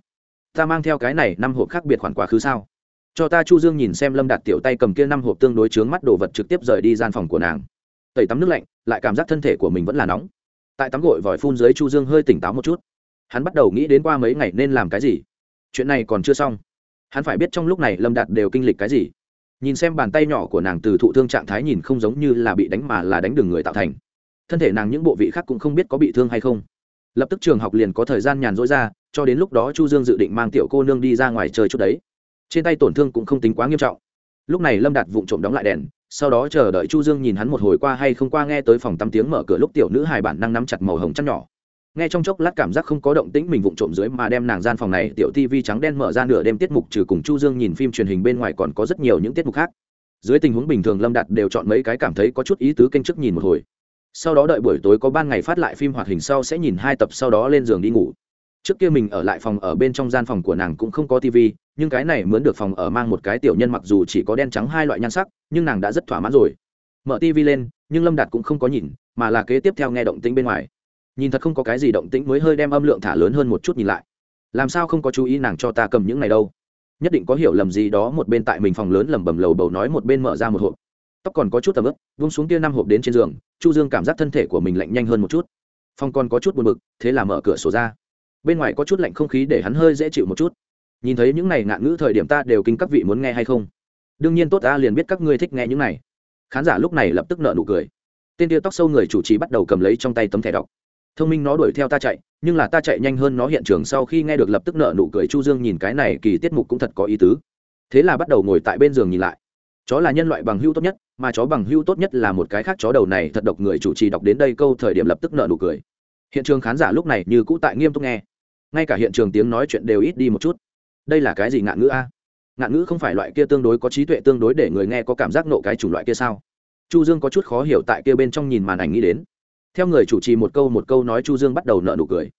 Ta mang theo cái này năm hộp khác biệt khoản quá khứ sao? Cho ta chu dương nhìn xem lâm đạt tiểu tay cầm kia năm hộp tương đối chướng mắt đồ vật trực tiếp rời đi gian phòng của nàng. Tẩy tắm nước lạnh, lại cảm giác thân thể của mình vẫn là nóng. Tại tắm gội vòi phun dưới chu dương hơi tỉnh táo một chút. Hắn bắt đầu nghĩ đến qua mấy ngày nên làm cái gì. Chuyện này còn chưa xong. Hắn phải biết trong lúc này lâm đạt đều kinh lịch cái gì. Nhìn xem bàn tay nhỏ của nàng từ thụ thương trạng thái nhìn không giống như là bị đánh mà là đánh đường người tạo thành thân thể nàng những bộ vị khác cũng không biết có bị thương hay không. Lập tức trường học liền có thời gian nhàn rỗi ra, cho đến lúc đó chu dương dự định mang tiểu cô nương đi ra ngoài chơi chút đấy. Trên tay tổn thương cũng không tính quá nghiêm trọng. Lúc này lâm đạt vụng trộm đóng lại đèn, sau đó chờ đợi chu dương nhìn hắn một hồi qua hay không qua nghe tới phòng tắm tiếng mở cửa lúc tiểu nữ hài bản năng nắm chặt màu hồng chăn nhỏ. Nghe trong chốc lát cảm giác không có động tĩnh mình vụng trộm dưới mà đem nàng gian phòng này tiểu tivi trắng đen mở ra nửa đêm tiết mục trừ cùng chu dương nhìn phim truyền hình bên ngoài còn có rất nhiều những tiết mục khác. Dưới tình huống bình thường lâm đạt đều chọn mấy cái cảm thấy có chút ý tứ kênh trước nhìn một hồi sau đó đợi buổi tối có ban ngày phát lại phim hoạt hình sau sẽ nhìn hai tập sau đó lên giường đi ngủ. Trước kia mình ở lại phòng ở bên trong gian phòng của nàng cũng không có tivi, nhưng cái này mướn được phòng ở mang một cái tiểu nhân mặc dù chỉ có đen trắng hai loại nhan sắc, nhưng nàng đã rất thỏa mãn rồi. Mở tivi lên, nhưng lâm đạt cũng không có nhìn, mà là kế tiếp theo nghe động tĩnh bên ngoài. Nhìn thật không có cái gì động tĩnh mới hơi đem âm lượng thả lớn hơn một chút nhìn lại. Làm sao không có chú ý nàng cho ta cầm những này đâu? Nhất định có hiểu lầm gì đó một bên tại mình phòng lớn lẩm bẩm lầu bầu nói một bên mở ra một hộp. Tóc còn có chút tầm ướp vung xuống kia năm hộp đến trên giường chu dương cảm giác thân thể của mình lạnh nhanh hơn một chút. Phong còn có chút buồn bực, thế là mở cửa sổ ra. Bên ngoài có chút lạnh không khí để hắn hơi dễ chịu một chút. Nhìn thấy những này ngạn ngữ thời điểm ta đều kinh các vị muốn nghe hay không? Đương nhiên tốt, ta liền biết các ngươi thích nghe những này. Khán giả lúc này lập tức nợ nụ cười. Tên tia tóc sâu người chủ trì bắt đầu cầm lấy trong tay tấm thẻ đọc. Thông minh nó đuổi theo ta chạy, nhưng là ta chạy nhanh hơn nó hiện trường sau khi nghe được lập tức nợ nụ cười chu dương nhìn cái này kỳ tiết mục cũng thật có ý tứ. Thế là bắt đầu ngồi tại bên giường nhìn lại chó là nhân loại bằng hưu tốt nhất, mà chó bằng hưu tốt nhất là một cái khác chó đầu này thật độc người chủ trì đọc đến đây câu thời điểm lập tức nợ nụ cười. Hiện trường khán giả lúc này như cũ tại nghiêm túc nghe. Ngay cả hiện trường tiếng nói chuyện đều ít đi một chút. Đây là cái gì ngạn ngữ a? Ngạn ngữ không phải loại kia tương đối có trí tuệ tương đối để người nghe có cảm giác nộ cái chủng loại kia sao? Chu dương có chút khó hiểu tại kia bên trong nhìn màn ảnh nghĩ đến. Theo người chủ trì một câu một câu nói chu dương bắt đầu nợ nụ cười.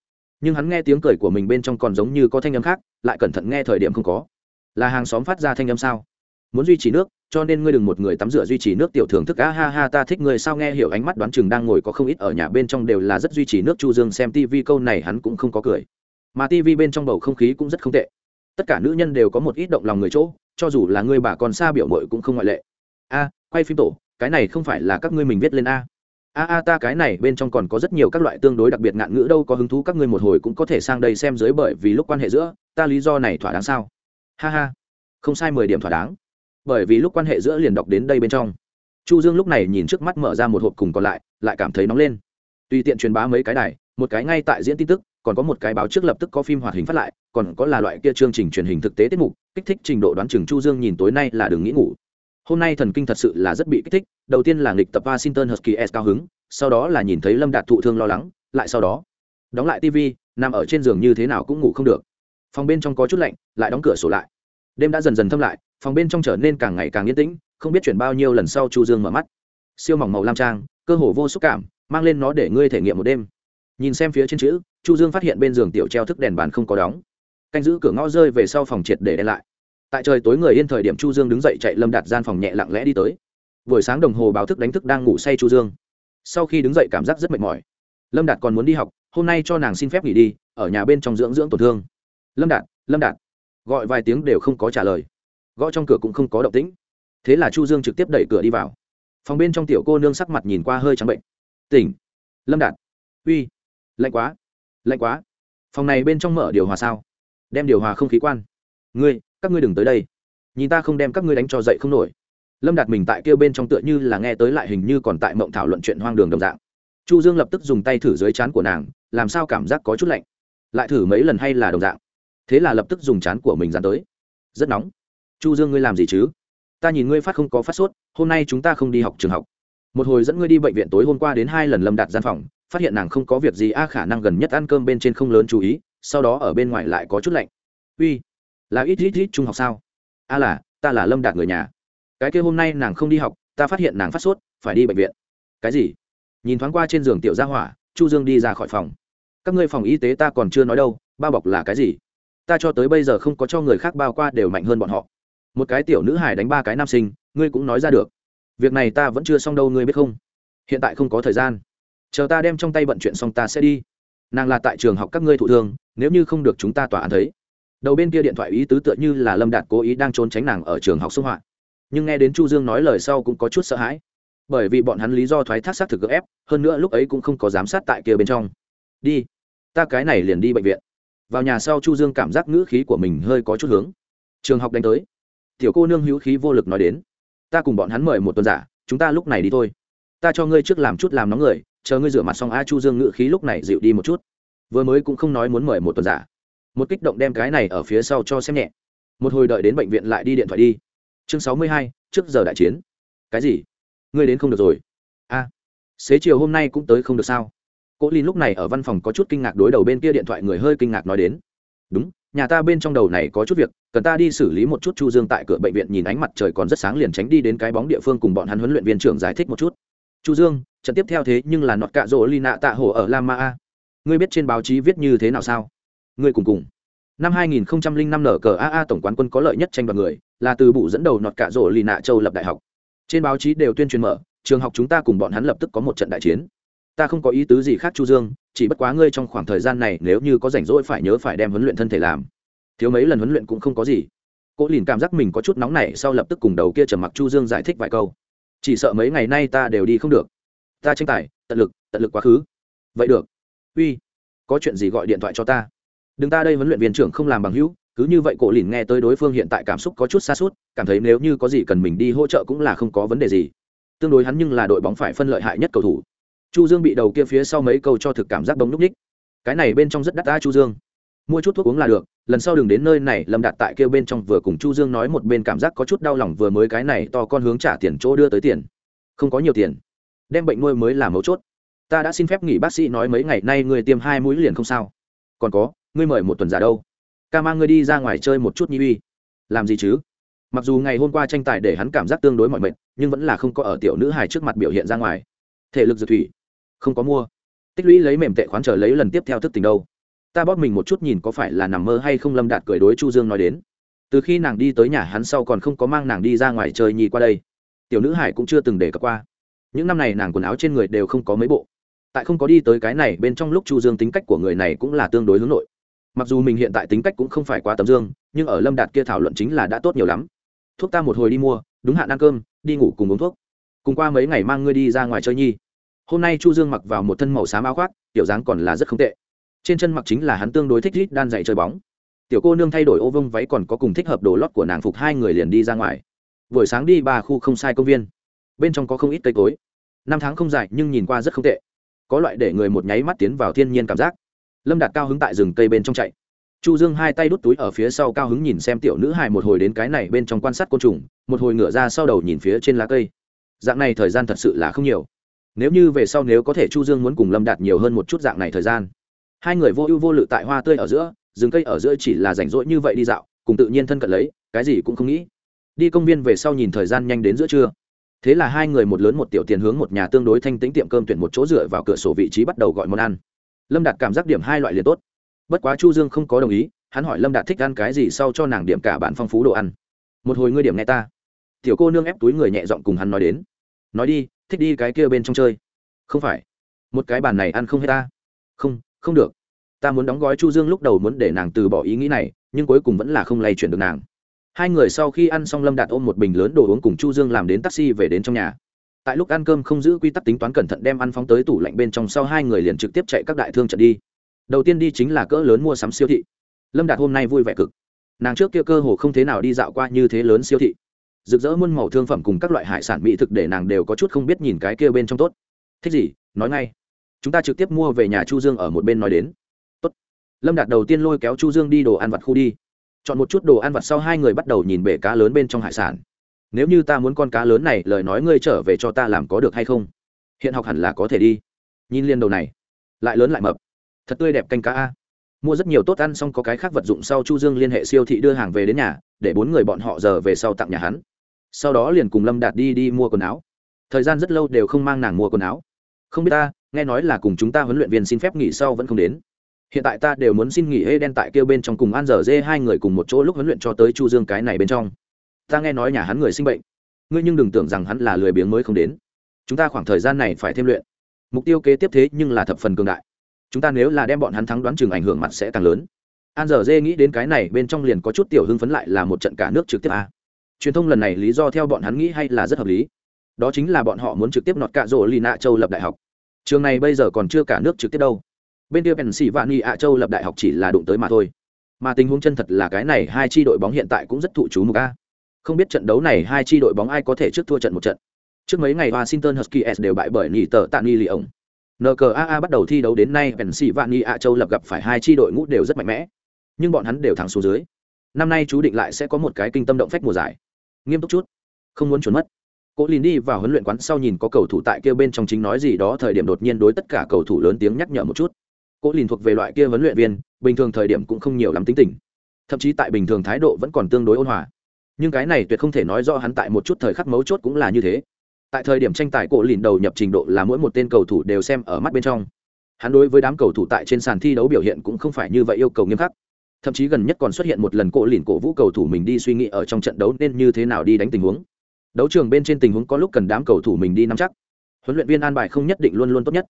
Nhưng hắn nghe tiếng cười của mình bên trong còn giống như có thanh âm khác, lại cẩn thận nghe thời điểm không có. Là hàng xóm phát ra thanh âm sao? Muốn duy trì nước cho nên ngươi đừng một người tắm rửa duy trì nước tiểu thưởng thức. A, ha ha, ta thích người sao nghe hiểu ánh mắt đoán chừng đang ngồi có không ít ở nhà bên trong đều là rất duy trì nước chu dương xem tivi, câu này hắn cũng không có cười. Mà tivi bên trong bầu không khí cũng rất không tệ. Tất cả nữ nhân đều có một ít động lòng người chỗ, cho dù là ngươi bà còn xa biểu mội cũng không ngoại lệ. A, quay phim tổ, cái này không phải là các ngươi mình viết lên a. A a, ta cái này bên trong còn có rất nhiều các loại tương đối đặc biệt ngạn ngữ, đâu có hứng thú các ngươi một hồi cũng có thể sang đây xem dưới bởi vì lúc quan hệ giữa, ta lý do này thỏa đáng sao? Ha ha. Không sai, mười điểm thỏa đáng bởi vì lúc quan hệ giữa liền đọc đến đây bên trong. Chu dương lúc này nhìn trước mắt mở ra một hộp cùng còn lại lại cảm thấy nóng lên. Tùy tiện truyền bá mấy cái đài, một cái ngay tại diễn tin tức, còn có một cái báo trước lập tức có phim hoạt hình phát lại, còn có là loại kia chương trình truyền hình thực tế tiết mục, kích thích trình độ đoán chừng chu dương nhìn tối nay là đừng nghĩ ngủ. Hôm nay thần kinh thật sự là rất bị kích thích, đầu tiên là nghịch tập washington husky s cao hứng, sau đó là nhìn thấy lâm đạt thụ thương lo lắng, lại sau đó. Đóng lại tv nằm ở trên giường như thế nào cũng ngủ không được. Phòng bên trong có chút lạnh, lại đóng cửa sổ lại. Đêm đã dần dần thâm lại phòng bên trong trở nên càng ngày càng yên tĩnh, không biết chuyển bao nhiêu lần sau chu dương mở mắt. Siêu mỏng màu lam trang, cơ hồ vô xúc cảm, mang lên nó để ngươi thể nghiệm một đêm. Nhìn xem phía trên chữ, chu dương phát hiện bên giường tiểu treo thức đèn bàn không có đóng. Canh giữ cửa ngõ rơi về sau phòng triệt để đen lại. Tại trời tối người yên thời điểm chu dương đứng dậy chạy lâm đạt gian phòng nhẹ lặng lẽ đi tới. Buổi sáng đồng hồ báo thức đánh thức đang ngủ say chu dương. Sau khi đứng dậy cảm giác rất mệt mỏi. Lâm đạt còn muốn đi học, hôm nay cho nàng xin phép nghỉ đi, ở nhà bên trong dưỡng dưỡng tổn thương. Lâm đạt lâm đạt. Gọi vài tiếng đều không có trả lời gõ trong cửa cũng không có động tĩnh. Thế là chu dương trực tiếp đẩy cửa đi vào. Phòng bên trong tiểu cô nương sắc mặt nhìn qua hơi trắng bệnh. Tỉnh. Lâm đạt. Uy. Lạnh quá. Lạnh quá. Phòng này bên trong mở điều hòa sao? Đem điều hòa không khí quan. Ngươi, các ngươi đừng tới đây. Nhìn ta không đem các ngươi đánh cho dậy không nổi. Lâm đạt mình tại kêu bên trong tựa như là nghe tới lại hình như còn tại mộng thảo luận chuyện hoang đường đồng dạng. Chu dương lập tức dùng tay thử dưới chán của nàng, làm sao cảm giác có chút lạnh. Lại thử mấy lần hay là đồng dạng. Thế là lập tức dùng chán của mình dán tới. Rất nóng chu dương ngươi làm gì chứ? Ta nhìn ngươi phát không có phát sốt, hôm nay chúng ta không đi học trường học. Một hồi dẫn ngươi đi bệnh viện tối hôm qua đến hai lần lâm đạt gian phòng, phát hiện nàng không có việc gì, a, khả năng gần nhất ăn cơm bên trên không lớn chú ý, sau đó ở bên ngoài lại có chút lạnh. Uy, là ít ít ít trung học sao? A là, ta là lâm đạt người nhà. Cái kia hôm nay nàng không đi học, ta phát hiện nàng phát sốt, phải đi bệnh viện. Cái gì? Nhìn thoáng qua trên giường tiểu gia hỏa, chu dương đi ra khỏi phòng. Các ngươi phòng y tế ta còn chưa nói đâu, bao bọc là cái gì? Ta cho tới bây giờ không có cho người khác bao qua đều mạnh hơn bọn họ một cái tiểu nữ hải đánh ba cái nam sinh, ngươi cũng nói ra được. Việc này ta vẫn chưa xong đâu, ngươi biết không? Hiện tại không có thời gian. Chờ ta đem trong tay vận chuyện xong ta sẽ đi. Nàng là tại trường học các ngươi thụ thương, nếu như không được chúng ta tòa án thấy. Đầu bên kia điện thoại ý tứ tựa như là lâm đạt cố ý đang trốn tránh nàng ở trường học xung hoạn nhưng nghe đến chu dương nói lời sau cũng có chút sợ hãi. Bởi vì bọn hắn lý do thoái thác xác thực gấp ép, hơn nữa lúc ấy cũng không có giám sát tại kia bên trong. Đi, ta cái này liền đi bệnh viện. Vào nhà sau chu dương cảm giác ngữ khí của mình hơi có chút hướng. Trường học đánh tới tiểu cô nương hữu khí vô lực nói đến ta cùng bọn hắn mời một tuần giả chúng ta lúc này đi thôi. Ta cho ngươi trước làm chút làm nóng người chờ ngươi rửa mặt xong a chu dương ngự khí lúc này dịu đi một chút. Vừa mới cũng không nói muốn mời một tuần giả. Một kích động đem cái này ở phía sau cho xem nhẹ. Một hồi đợi đến bệnh viện lại đi điện thoại đi. Chương sáu mươi hai trước giờ đại chiến. Cái gì? Ngươi đến không được rồi. A à, xế chiều hôm nay cũng tới không được sao? Cố linh lúc này ở văn phòng có chút kinh ngạc đối đầu bên kia điện thoại người hơi kinh ngạc nói đến. Đúng nhà ta bên trong đầu này có chút việc cần ta đi xử lý một chút chu dương tại cửa bệnh viện nhìn ánh mặt trời còn rất sáng liền tránh đi đến cái bóng địa phương cùng bọn hắn huấn luyện viên trưởng giải thích một chút. Chu dương trận tiếp theo thế nhưng là nọt cạ rỗ lina tạ hồ ở la ma A, ngươi biết trên báo chí viết như thế nào sao? Ngươi cùng cùng. Năm 2005 nở cờ AA tổng quán quân có lợi nhất tranh đoạt người là từ bụ dẫn đầu nọt cạ rỗ lina châu lập đại học. Trên báo chí đều tuyên truyền mở trường học chúng ta cùng bọn hắn lập tức có một trận đại chiến ta không có ý tứ gì khác, chu dương, chỉ bất quá ngươi trong khoảng thời gian này nếu như có rảnh rỗi phải nhớ phải đem huấn luyện thân thể làm. Thiếu mấy lần huấn luyện cũng không có gì. Cố lìn cảm giác mình có chút nóng này sau lập tức cùng đầu kia trầm mặc chu dương giải thích vài câu. Chỉ sợ mấy ngày nay ta đều đi không được. Ta tranh tài, tận lực tận lực quá khứ. Vậy được. Uy, có chuyện gì gọi điện thoại cho ta. Đừng ta đây huấn luyện viên trưởng không làm bằng hữu, cứ như vậy cổ lìn nghe tới đối phương hiện tại cảm xúc có chút xa suốt cảm thấy nếu như có gì cần mình đi hỗ trợ cũng là không có vấn đề gì. Tương đối hắn nhưng là đội bóng phải phân lợi hại nhất cầu thủ chu dương bị đầu kia phía sau mấy câu cho thực cảm giác bóng núp ních. Cái này bên trong rất đắt ta chu dương. Mua chút thuốc uống là được, lần sau đừng đến nơi này, lâm đạt tại kêu bên trong vừa cùng chu dương nói một bên cảm giác có chút đau lòng vừa mới cái này to con hướng trả tiền chỗ đưa tới tiền. Không có nhiều tiền. Đem bệnh nuôi mới là mấu chốt. Ta đã xin phép nghỉ bác sĩ nói mấy ngày nay người tiêm hai mũi liền không sao. Còn có, ngươi mời một tuần giả đâu. Ca mang ngươi đi ra ngoài chơi một chút nhi uy. Làm gì chứ? Mặc dù ngày hôm qua tranh tài để hắn cảm giác tương đối mọi mệt, nhưng vẫn là không có ở tiểu nữ hài trước mặt biểu hiện ra ngoài. Thể lực dược thủy không có mua. Tích lũy lấy mềm tệ khoán trở lấy lần tiếp theo thức tình đâu. Ta bóp mình một chút nhìn có phải là nằm mơ hay không lâm đạt cười đối chu dương nói đến. Từ khi nàng đi tới nhà hắn sau còn không có mang nàng đi ra ngoài chơi nhì qua đây. Tiểu nữ hải cũng chưa từng để cập qua. Những năm này nàng quần áo trên người đều không có mấy bộ. Tại không có đi tới cái này, bên trong lúc chu dương tính cách của người này cũng là tương đối hướng nội. Mặc dù mình hiện tại tính cách cũng không phải quá tầm dương, nhưng ở lâm đạt kia thảo luận chính là đã tốt nhiều lắm. Thuốc ta một hồi đi mua, đúng hạn ăn cơm, đi ngủ cùng uống thuốc. Cùng qua mấy ngày mang ngươi đi ra ngoài chơi nhi hôm nay chu dương mặc vào một thân màu xám áo khoác, tiểu dáng còn là rất không tệ. Trên chân mặc chính là hắn tương đối thích rít đan dạy chơi bóng. Tiểu cô nương thay đổi ô vông váy còn có cùng thích hợp đồ lót của nàng phục hai người liền đi ra ngoài. Buổi sáng đi ba khu không sai công viên. Bên trong có không ít cây cối. Năm tháng không dài nhưng nhìn qua rất không tệ. Có loại để người một nháy mắt tiến vào thiên nhiên cảm giác. Lâm đạt cao hứng tại rừng cây bên trong chạy. Chu dương hai tay đút túi ở phía sau cao hứng nhìn xem tiểu nữ hài một hồi đến cái này bên trong quan sát côn trùng, một hồi ngửa ra sau đầu nhìn phía trên lá cây. Dạng này thời gian thật sự là không nhiều nếu như về sau nếu có thể chu dương muốn cùng lâm đạt nhiều hơn một chút dạng này thời gian. Hai người vô ưu vô lự tại hoa tươi ở giữa, rừng cây ở giữa chỉ là rảnh rỗi như vậy đi dạo, cùng tự nhiên thân cận lấy, cái gì cũng không nghĩ. Đi công viên về sau nhìn thời gian nhanh đến giữa trưa. Thế là hai người một lớn một tiểu tiền hướng một nhà tương đối thanh tĩnh tiệm cơm tuyển một chỗ dựa vào cửa sổ vị trí bắt đầu gọi món ăn. Lâm đạt cảm giác điểm hai loại liền tốt. Bất quá chu dương không có đồng ý, hắn hỏi lâm đạt thích ăn cái gì sau cho nàng điểm cả bản phong phú đồ ăn. Một hồi ngươi điểm nghe ta. Tiểu cô nương ép túi người nhẹ giọng cùng hắn nói đến. Nói đi thích đi cái kia bên trong chơi. Không phải. Một cái bàn này ăn không hết ta. Không không được. Ta muốn đóng gói chu dương lúc đầu muốn để nàng từ bỏ ý nghĩ này, nhưng cuối cùng vẫn là không lay chuyển được nàng. Hai người sau khi ăn xong lâm đạt ôm một bình lớn đồ uống cùng chu dương làm đến taxi về đến trong nhà. Tại lúc ăn cơm không giữ quy tắc tính toán cẩn thận đem ăn phóng tới tủ lạnh bên trong sau hai người liền trực tiếp chạy các đại thương trận đi. Đầu tiên đi chính là cỡ lớn mua sắm siêu thị. Lâm đạt hôm nay vui vẻ cực. Nàng trước kia cơ hồ không thế nào đi dạo qua như thế lớn siêu thị rực rỡ muôn màu thương phẩm cùng các loại hải sản mỹ thực để nàng đều có chút không biết nhìn cái kia bên trong tốt. Thích gì, nói ngay. Chúng ta trực tiếp mua về nhà chu dương ở một bên nói đến. Tốt. lâm đạt đầu tiên lôi kéo chu dương đi đồ ăn vặt khu đi. Chọn một chút đồ ăn vặt sau hai người bắt đầu nhìn bể cá lớn bên trong hải sản. Nếu như ta muốn con cá lớn này, lời nói ngươi trở về cho ta làm có được hay không? Hiện học hẳn là có thể đi. Nhìn liên đầu này. Lại lớn lại mập. Thật tươi đẹp canh cá a. Mua rất nhiều tốt ăn xong có cái khác vật dụng sau chu dương liên hệ siêu thị đưa hàng về đến nhà, để bốn người bọn họ giờ về sau tặng nhà hắn sau đó liền cùng lâm đạt đi đi mua quần áo. Thời gian rất lâu đều không mang nàng mua quần áo. Không biết ta, nghe nói là cùng chúng ta huấn luyện viên xin phép nghỉ sau vẫn không đến. Hiện tại ta đều muốn xin nghỉ hê đen tại kêu bên trong cùng an dở dê hai người cùng một chỗ lúc huấn luyện cho tới chu dương cái này bên trong. Ta nghe nói nhà hắn người sinh bệnh. Ngươi nhưng đừng tưởng rằng hắn là lười biếng mới không đến. Chúng ta khoảng thời gian này phải thêm luyện. Mục tiêu kế tiếp thế nhưng là thập phần cường đại. Chúng ta nếu là đem bọn hắn thắng đoán chừng ảnh hưởng mặt sẽ càng lớn. An dở dê nghĩ đến cái này bên trong liền có chút tiểu hưng phấn lại là một trận cả nước trực tiếp a truyền thông lần này lý do theo bọn hắn nghĩ hay là rất hợp lý. Đó chính là bọn họ muốn trực tiếp nọt cạ rỗ lì nạ châu lập đại học. Trường này bây giờ còn chưa cả nước trực tiếp đâu. Bên kia ni ạ châu lập đại học chỉ là đụng tới mà thôi. Mà tình huống chân thật là cái này, hai chi đội bóng hiện tại cũng rất thụ chú mục a. Không biết trận đấu này hai chi đội bóng ai có thể trước thua trận một trận. Trước mấy ngày washington huskies đều bại bởi nhị tờ tạ ni lì ổng. Nkaa bắt đầu thi đấu đến nay pennsylvania châu lập gặp phải hai chi đội ngũ đều rất mạnh mẽ. Nhưng bọn hắn đều thắng xuống dưới. Năm nay chú định lại sẽ có một cái kinh tâm động phách mùa giải nghiêm túc chút. Không muốn trốn mất. Cố lìn đi vào huấn luyện quán sau nhìn có cầu thủ tại kia bên trong chính nói gì đó, thời điểm đột nhiên đối tất cả cầu thủ lớn tiếng nhắc nhở một chút. Cố lìn thuộc về loại kia huấn luyện viên, bình thường thời điểm cũng không nhiều lắm tính tình. Thậm chí tại bình thường thái độ vẫn còn tương đối ôn hòa. Nhưng cái này tuyệt không thể nói rõ hắn tại một chút thời khắc mấu chốt cũng là như thế. Tại thời điểm tranh tài cổ lìn đầu nhập trình độ là mỗi một tên cầu thủ đều xem ở mắt bên trong. Hắn đối với đám cầu thủ tại trên sàn thi đấu biểu hiện cũng không phải như vậy yêu cầu nghiêm khắc thậm chí gần nhất còn xuất hiện một lần cổ lìn cổ vũ cầu thủ mình đi suy nghĩ ở trong trận đấu nên như thế nào đi đánh tình huống. Đấu trường bên trên tình huống có lúc cần đám cầu thủ mình đi nắm chắc. Huấn luyện viên an bài không nhất định luôn luôn tốt nhất.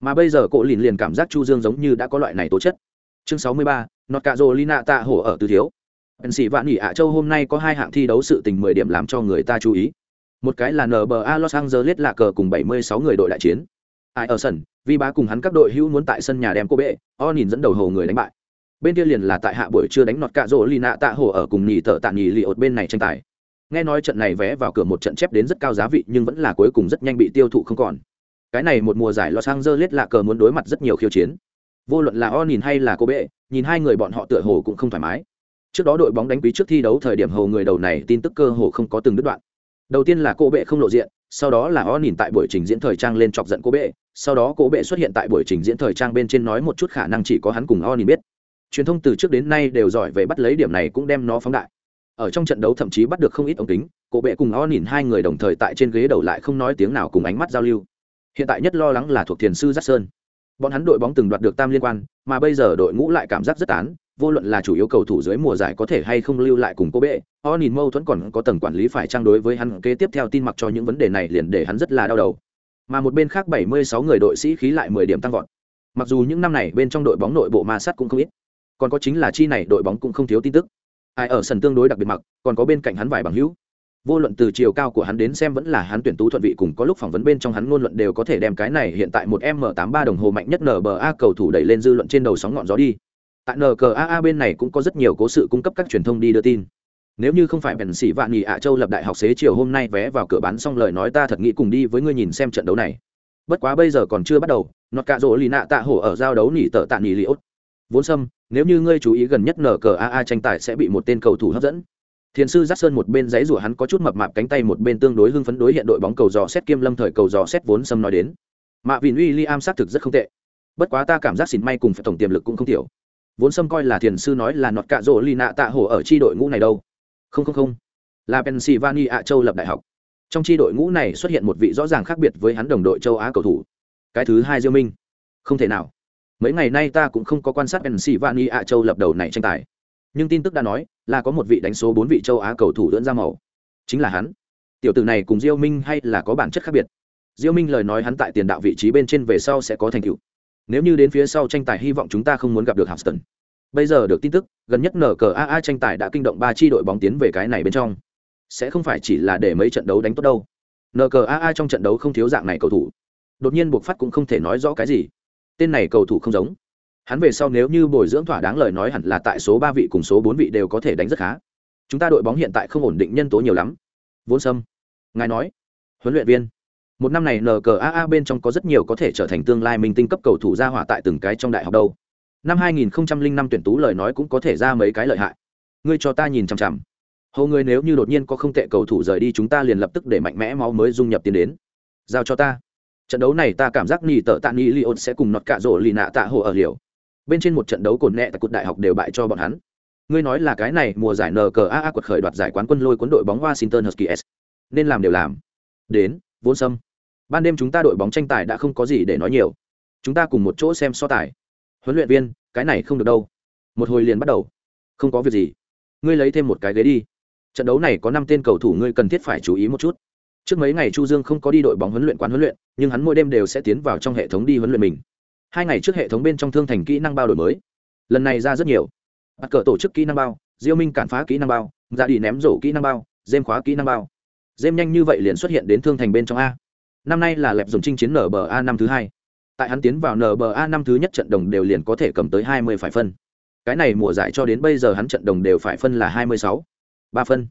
Mà bây giờ cổ lìn liền cảm giác chu dương giống như đã có loại này tố chất. Chương 63, nọt cạ rồ lina tạ hổ ở từ thiếu. Ấn sĩ vạn nghỉ ạ châu hôm nay có hai hạng thi đấu sự tình 10 điểm làm cho người ta chú ý. Một cái là nba los angeles là cờ cùng 76 người đội đại chiến. Ai ở sân vì bá cùng hắn các đội hữu muốn tại sân nhà đem cô bệ o nhìn dẫn đầu hồ người đánh bại bên kia liền là tại hạ buổi chưa đánh nọt cạ rỗ lì nạ tạ hồ ở cùng nhì tợ tạ nhì lì ột bên này tranh tài. Nghe nói trận này vé vào cửa một trận chép đến rất cao giá vị, nhưng vẫn là cuối cùng rất nhanh bị tiêu thụ không còn. Cái này một mùa giải los angeles lạ cờ muốn đối mặt rất nhiều khiêu chiến. Vô luận là o nhìn hay là cô bệ nhìn hai người bọn họ tựa hồ cũng không thoải mái. Trước đó đội bóng đánh quý trước thi đấu thời điểm hầu người đầu này tin tức cơ hồ không có từng đứt đoạn. Đầu tiên là cô bệ không lộ diện, sau đó là o nhìn tại buổi trình diễn thời trang lên chọc giận cô bệ sau đó cô bệ xuất hiện tại buổi trình diễn thời trang bên trên nói một chút khả năng chỉ có hắn cùng o nhìn biết truyền thông từ trước đến nay đều giỏi về bắt lấy điểm này cũng đem nó phóng đại. Ở trong trận đấu thậm chí bắt được không ít ống kính, cổ bệ cùng o nhìn hai người đồng thời tại trên ghế đầu lại không nói tiếng nào cùng ánh mắt giao lưu. Hiện tại nhất lo lắng là thuộc thiền sư giác sơn. Bọn hắn đội bóng từng đoạt được tam liên quan, mà bây giờ đội ngũ lại cảm giác rất tán, vô luận là chủ yếu cầu thủ dưới mùa giải có thể hay không lưu lại cùng cô bệ o nhìn mâu thuẫn còn có tầng quản lý phải trang đối với hắn kế tiếp theo tin mặc cho những vấn đề này liền để hắn rất là đau đầu. Mà một bên khác 76 người đội sĩ khí lại 10 điểm tăng vọt. Mặc dù những năm này bên trong đội bóng nội bộ ma sát cũng không ít còn có chính là chi này đội bóng cũng không thiếu tin tức. Ai ở sân tương đối đặc biệt mặc, còn có bên cạnh hắn vài bằng hữu. Vô luận từ chiều cao của hắn đến xem vẫn là hắn tuyển tú thuận vị cùng có lúc phỏng vấn bên trong hắn ngôn luận đều có thể đem cái này hiện tại một m 83 đồng hồ mạnh nhất nba cầu thủ đẩy lên dư luận trên đầu sóng ngọn gió đi. Tại nkaa bên này cũng có rất nhiều cố sự cung cấp các truyền thông đi đưa tin. Nếu như không phải bèn sĩ vạn nghị ạ châu lập đại học xế chiều hôm nay vé vào cửa bán xong lời nói ta thật nghĩ cùng đi với ngươi nhìn xem trận đấu này. Bất quá bây giờ còn chưa bắt đầu, nọt cạ rỗ lì nạ tạ hổ ở giao đấu nỉ tợ tạ nỉ liễu vốn sâm nếu như ngươi chú ý gần nhất nkaa tranh tài sẽ bị một tên cầu thủ hấp dẫn. Thiền sư giác sơn một bên giấy rủa hắn có chút mập mạp cánh tay, một bên tương đối hưng phấn đối hiện đội bóng cầu dò xét kiêm lâm thời cầu dò xét vốn sâm nói đến. Mạ vìn uy li am xác thực rất không tệ. Bất quá ta cảm giác xỉn may cùng phải tổng tiềm lực cũng không thiểu vốn sâm coi là thiền sư nói là nọt cạ rỗ lì nạ tạ hổ ở tri đội ngũ này đâu. Không không không. Là pennsylvania châu lập đại học. Trong tri đội ngũ này xuất hiện một vị rõ ràng khác biệt với hắn đồng đội châu á cầu thủ. Cái thứ hai diêu minh. Không thể nào mấy ngày nay ta cũng không có quan sát pennsylvania châu lập đầu này tranh tài nhưng tin tức đã nói là có một vị đánh số bốn vị châu á cầu thủ lưỡn ra màu chính là hắn tiểu tử này cùng diêu minh hay là có bản chất khác biệt diêu minh lời nói hắn tại tiền đạo vị trí bên trên về sau sẽ có thành tựu nếu như đến phía sau tranh tài hy vọng chúng ta không muốn gặp được Houston. Bây giờ được tin tức, gần nhất NCAA tranh tài đã kinh động ba chi đội bóng tiến về cái này bên trong. Sẽ không phải chỉ là để mấy trận đấu đánh tốt đâu. NCAA trong trận đấu không thiếu dạng này cầu thủ. Đột nhiên buộc phát cũng không thể nói rõ cái gì. Tên này cầu thủ không giống. Hắn về sau nếu như bồi dưỡng thỏa đáng lời nói hẳn là tại số ba vị cùng số bốn vị đều có thể đánh rất khá. Chúng ta đội bóng hiện tại không ổn định nhân tố nhiều lắm. Vốn Sâm. Ngài nói, huấn luyện viên một năm này NCAA bên trong có rất nhiều có thể trở thành tương lai minh tinh cấp cầu thủ ra hỏa tại từng cái trong đại học đâu năm 2005 tuyển tú lời nói cũng có thể ra mấy cái lợi hại ngươi cho ta nhìn chằm chằm hầu ngươi nếu như đột nhiên có không tệ cầu thủ rời đi chúng ta liền lập tức để mạnh mẽ máu mới dung nhập tiến đến giao cho ta trận đấu này ta cảm giác nhì tợ tạ nhì li ôn sẽ cùng nọt cạ rỗ lì nạ tạ hồ ở liều. Bên trên một trận đấu cồn nẹ tại cột đại học đều bại cho bọn hắn. Ngươi nói là cái này, mùa giải nkaa quật khởi đoạt giải quán quân lôi cuốn đội bóng washington huskies. Nên làm đều làm. Đến, vốn sâm. Ban đêm chúng ta đội bóng tranh tài đã không có gì để nói nhiều. Chúng ta cùng một chỗ xem so tài. Huấn luyện viên, cái này không được đâu. Một hồi liền bắt đầu. Không có việc gì. Ngươi lấy thêm một cái ghế đi. Trận đấu này có năm tên cầu thủ ngươi cần thiết phải chú ý một chút trước mấy ngày chu dương không có đi đội bóng huấn luyện quán huấn luyện, nhưng hắn mỗi đêm đều sẽ tiến vào trong hệ thống đi huấn luyện mình. Hai ngày trước hệ thống bên trong thương thành kỹ năng bao đổi mới. Lần này ra rất nhiều. Bắt cờ tổ chức kỹ năng bao, diêu minh cản phá kỹ năng bao dạ ra đi ném rổ kỹ năng bao, dêm khóa kỹ năng bao. Dêm nhanh như vậy liền xuất hiện đến thương thành bên trong a. Năm nay là lẹp dùng chinh chiến nba năm thứ hai. Tại hắn tiến vào nba năm thứ nhất trận đồng đều liền có thể cầm tới hai mươi phải phân. Cái này mùa giải cho đến bây giờ hắn trận đồng đều phải phân là hai mươi sáu. Ba phân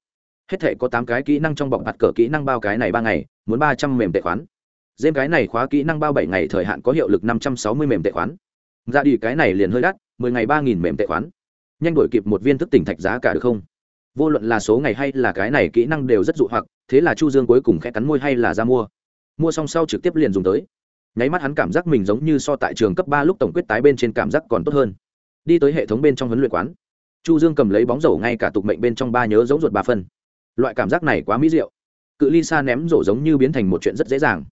hết thể có tám cái kỹ năng trong bọc mặt cờ kỹ năng bao cái này ba ngày, muốn ba trăm mềm tệ khoán. Dêm cái này khóa kỹ năng bao bảy ngày thời hạn có hiệu lực năm trăm sáu mươi mềm tệ khoán. Ra đi, cái này liền hơi đắt, mười ngày ba nghìn mềm tệ khoán. Nhanh đổi kịp một viên thức tỉnh thạch giá cả được không? Vô luận là số ngày hay là cái này kỹ năng đều rất dụ hoặc, thế là chu dương cuối cùng khẽ cắn môi hay là ra mua. Mua xong sau trực tiếp liền dùng tới. Nháy mắt hắn cảm giác mình giống như so tại trường cấp ba lúc tổng quyết tái bên trên cảm giác còn tốt hơn. Đi tới hệ thống bên trong huấn luyện quán. Chu dương cầm lấy bóng rổ ngay cả tục mệnh bên trong ba nhớ giống ruột ba phân loại cảm giác này quá mỹ diệu. Cự ly xa ném rổ giống như biến thành một chuyện rất dễ dàng.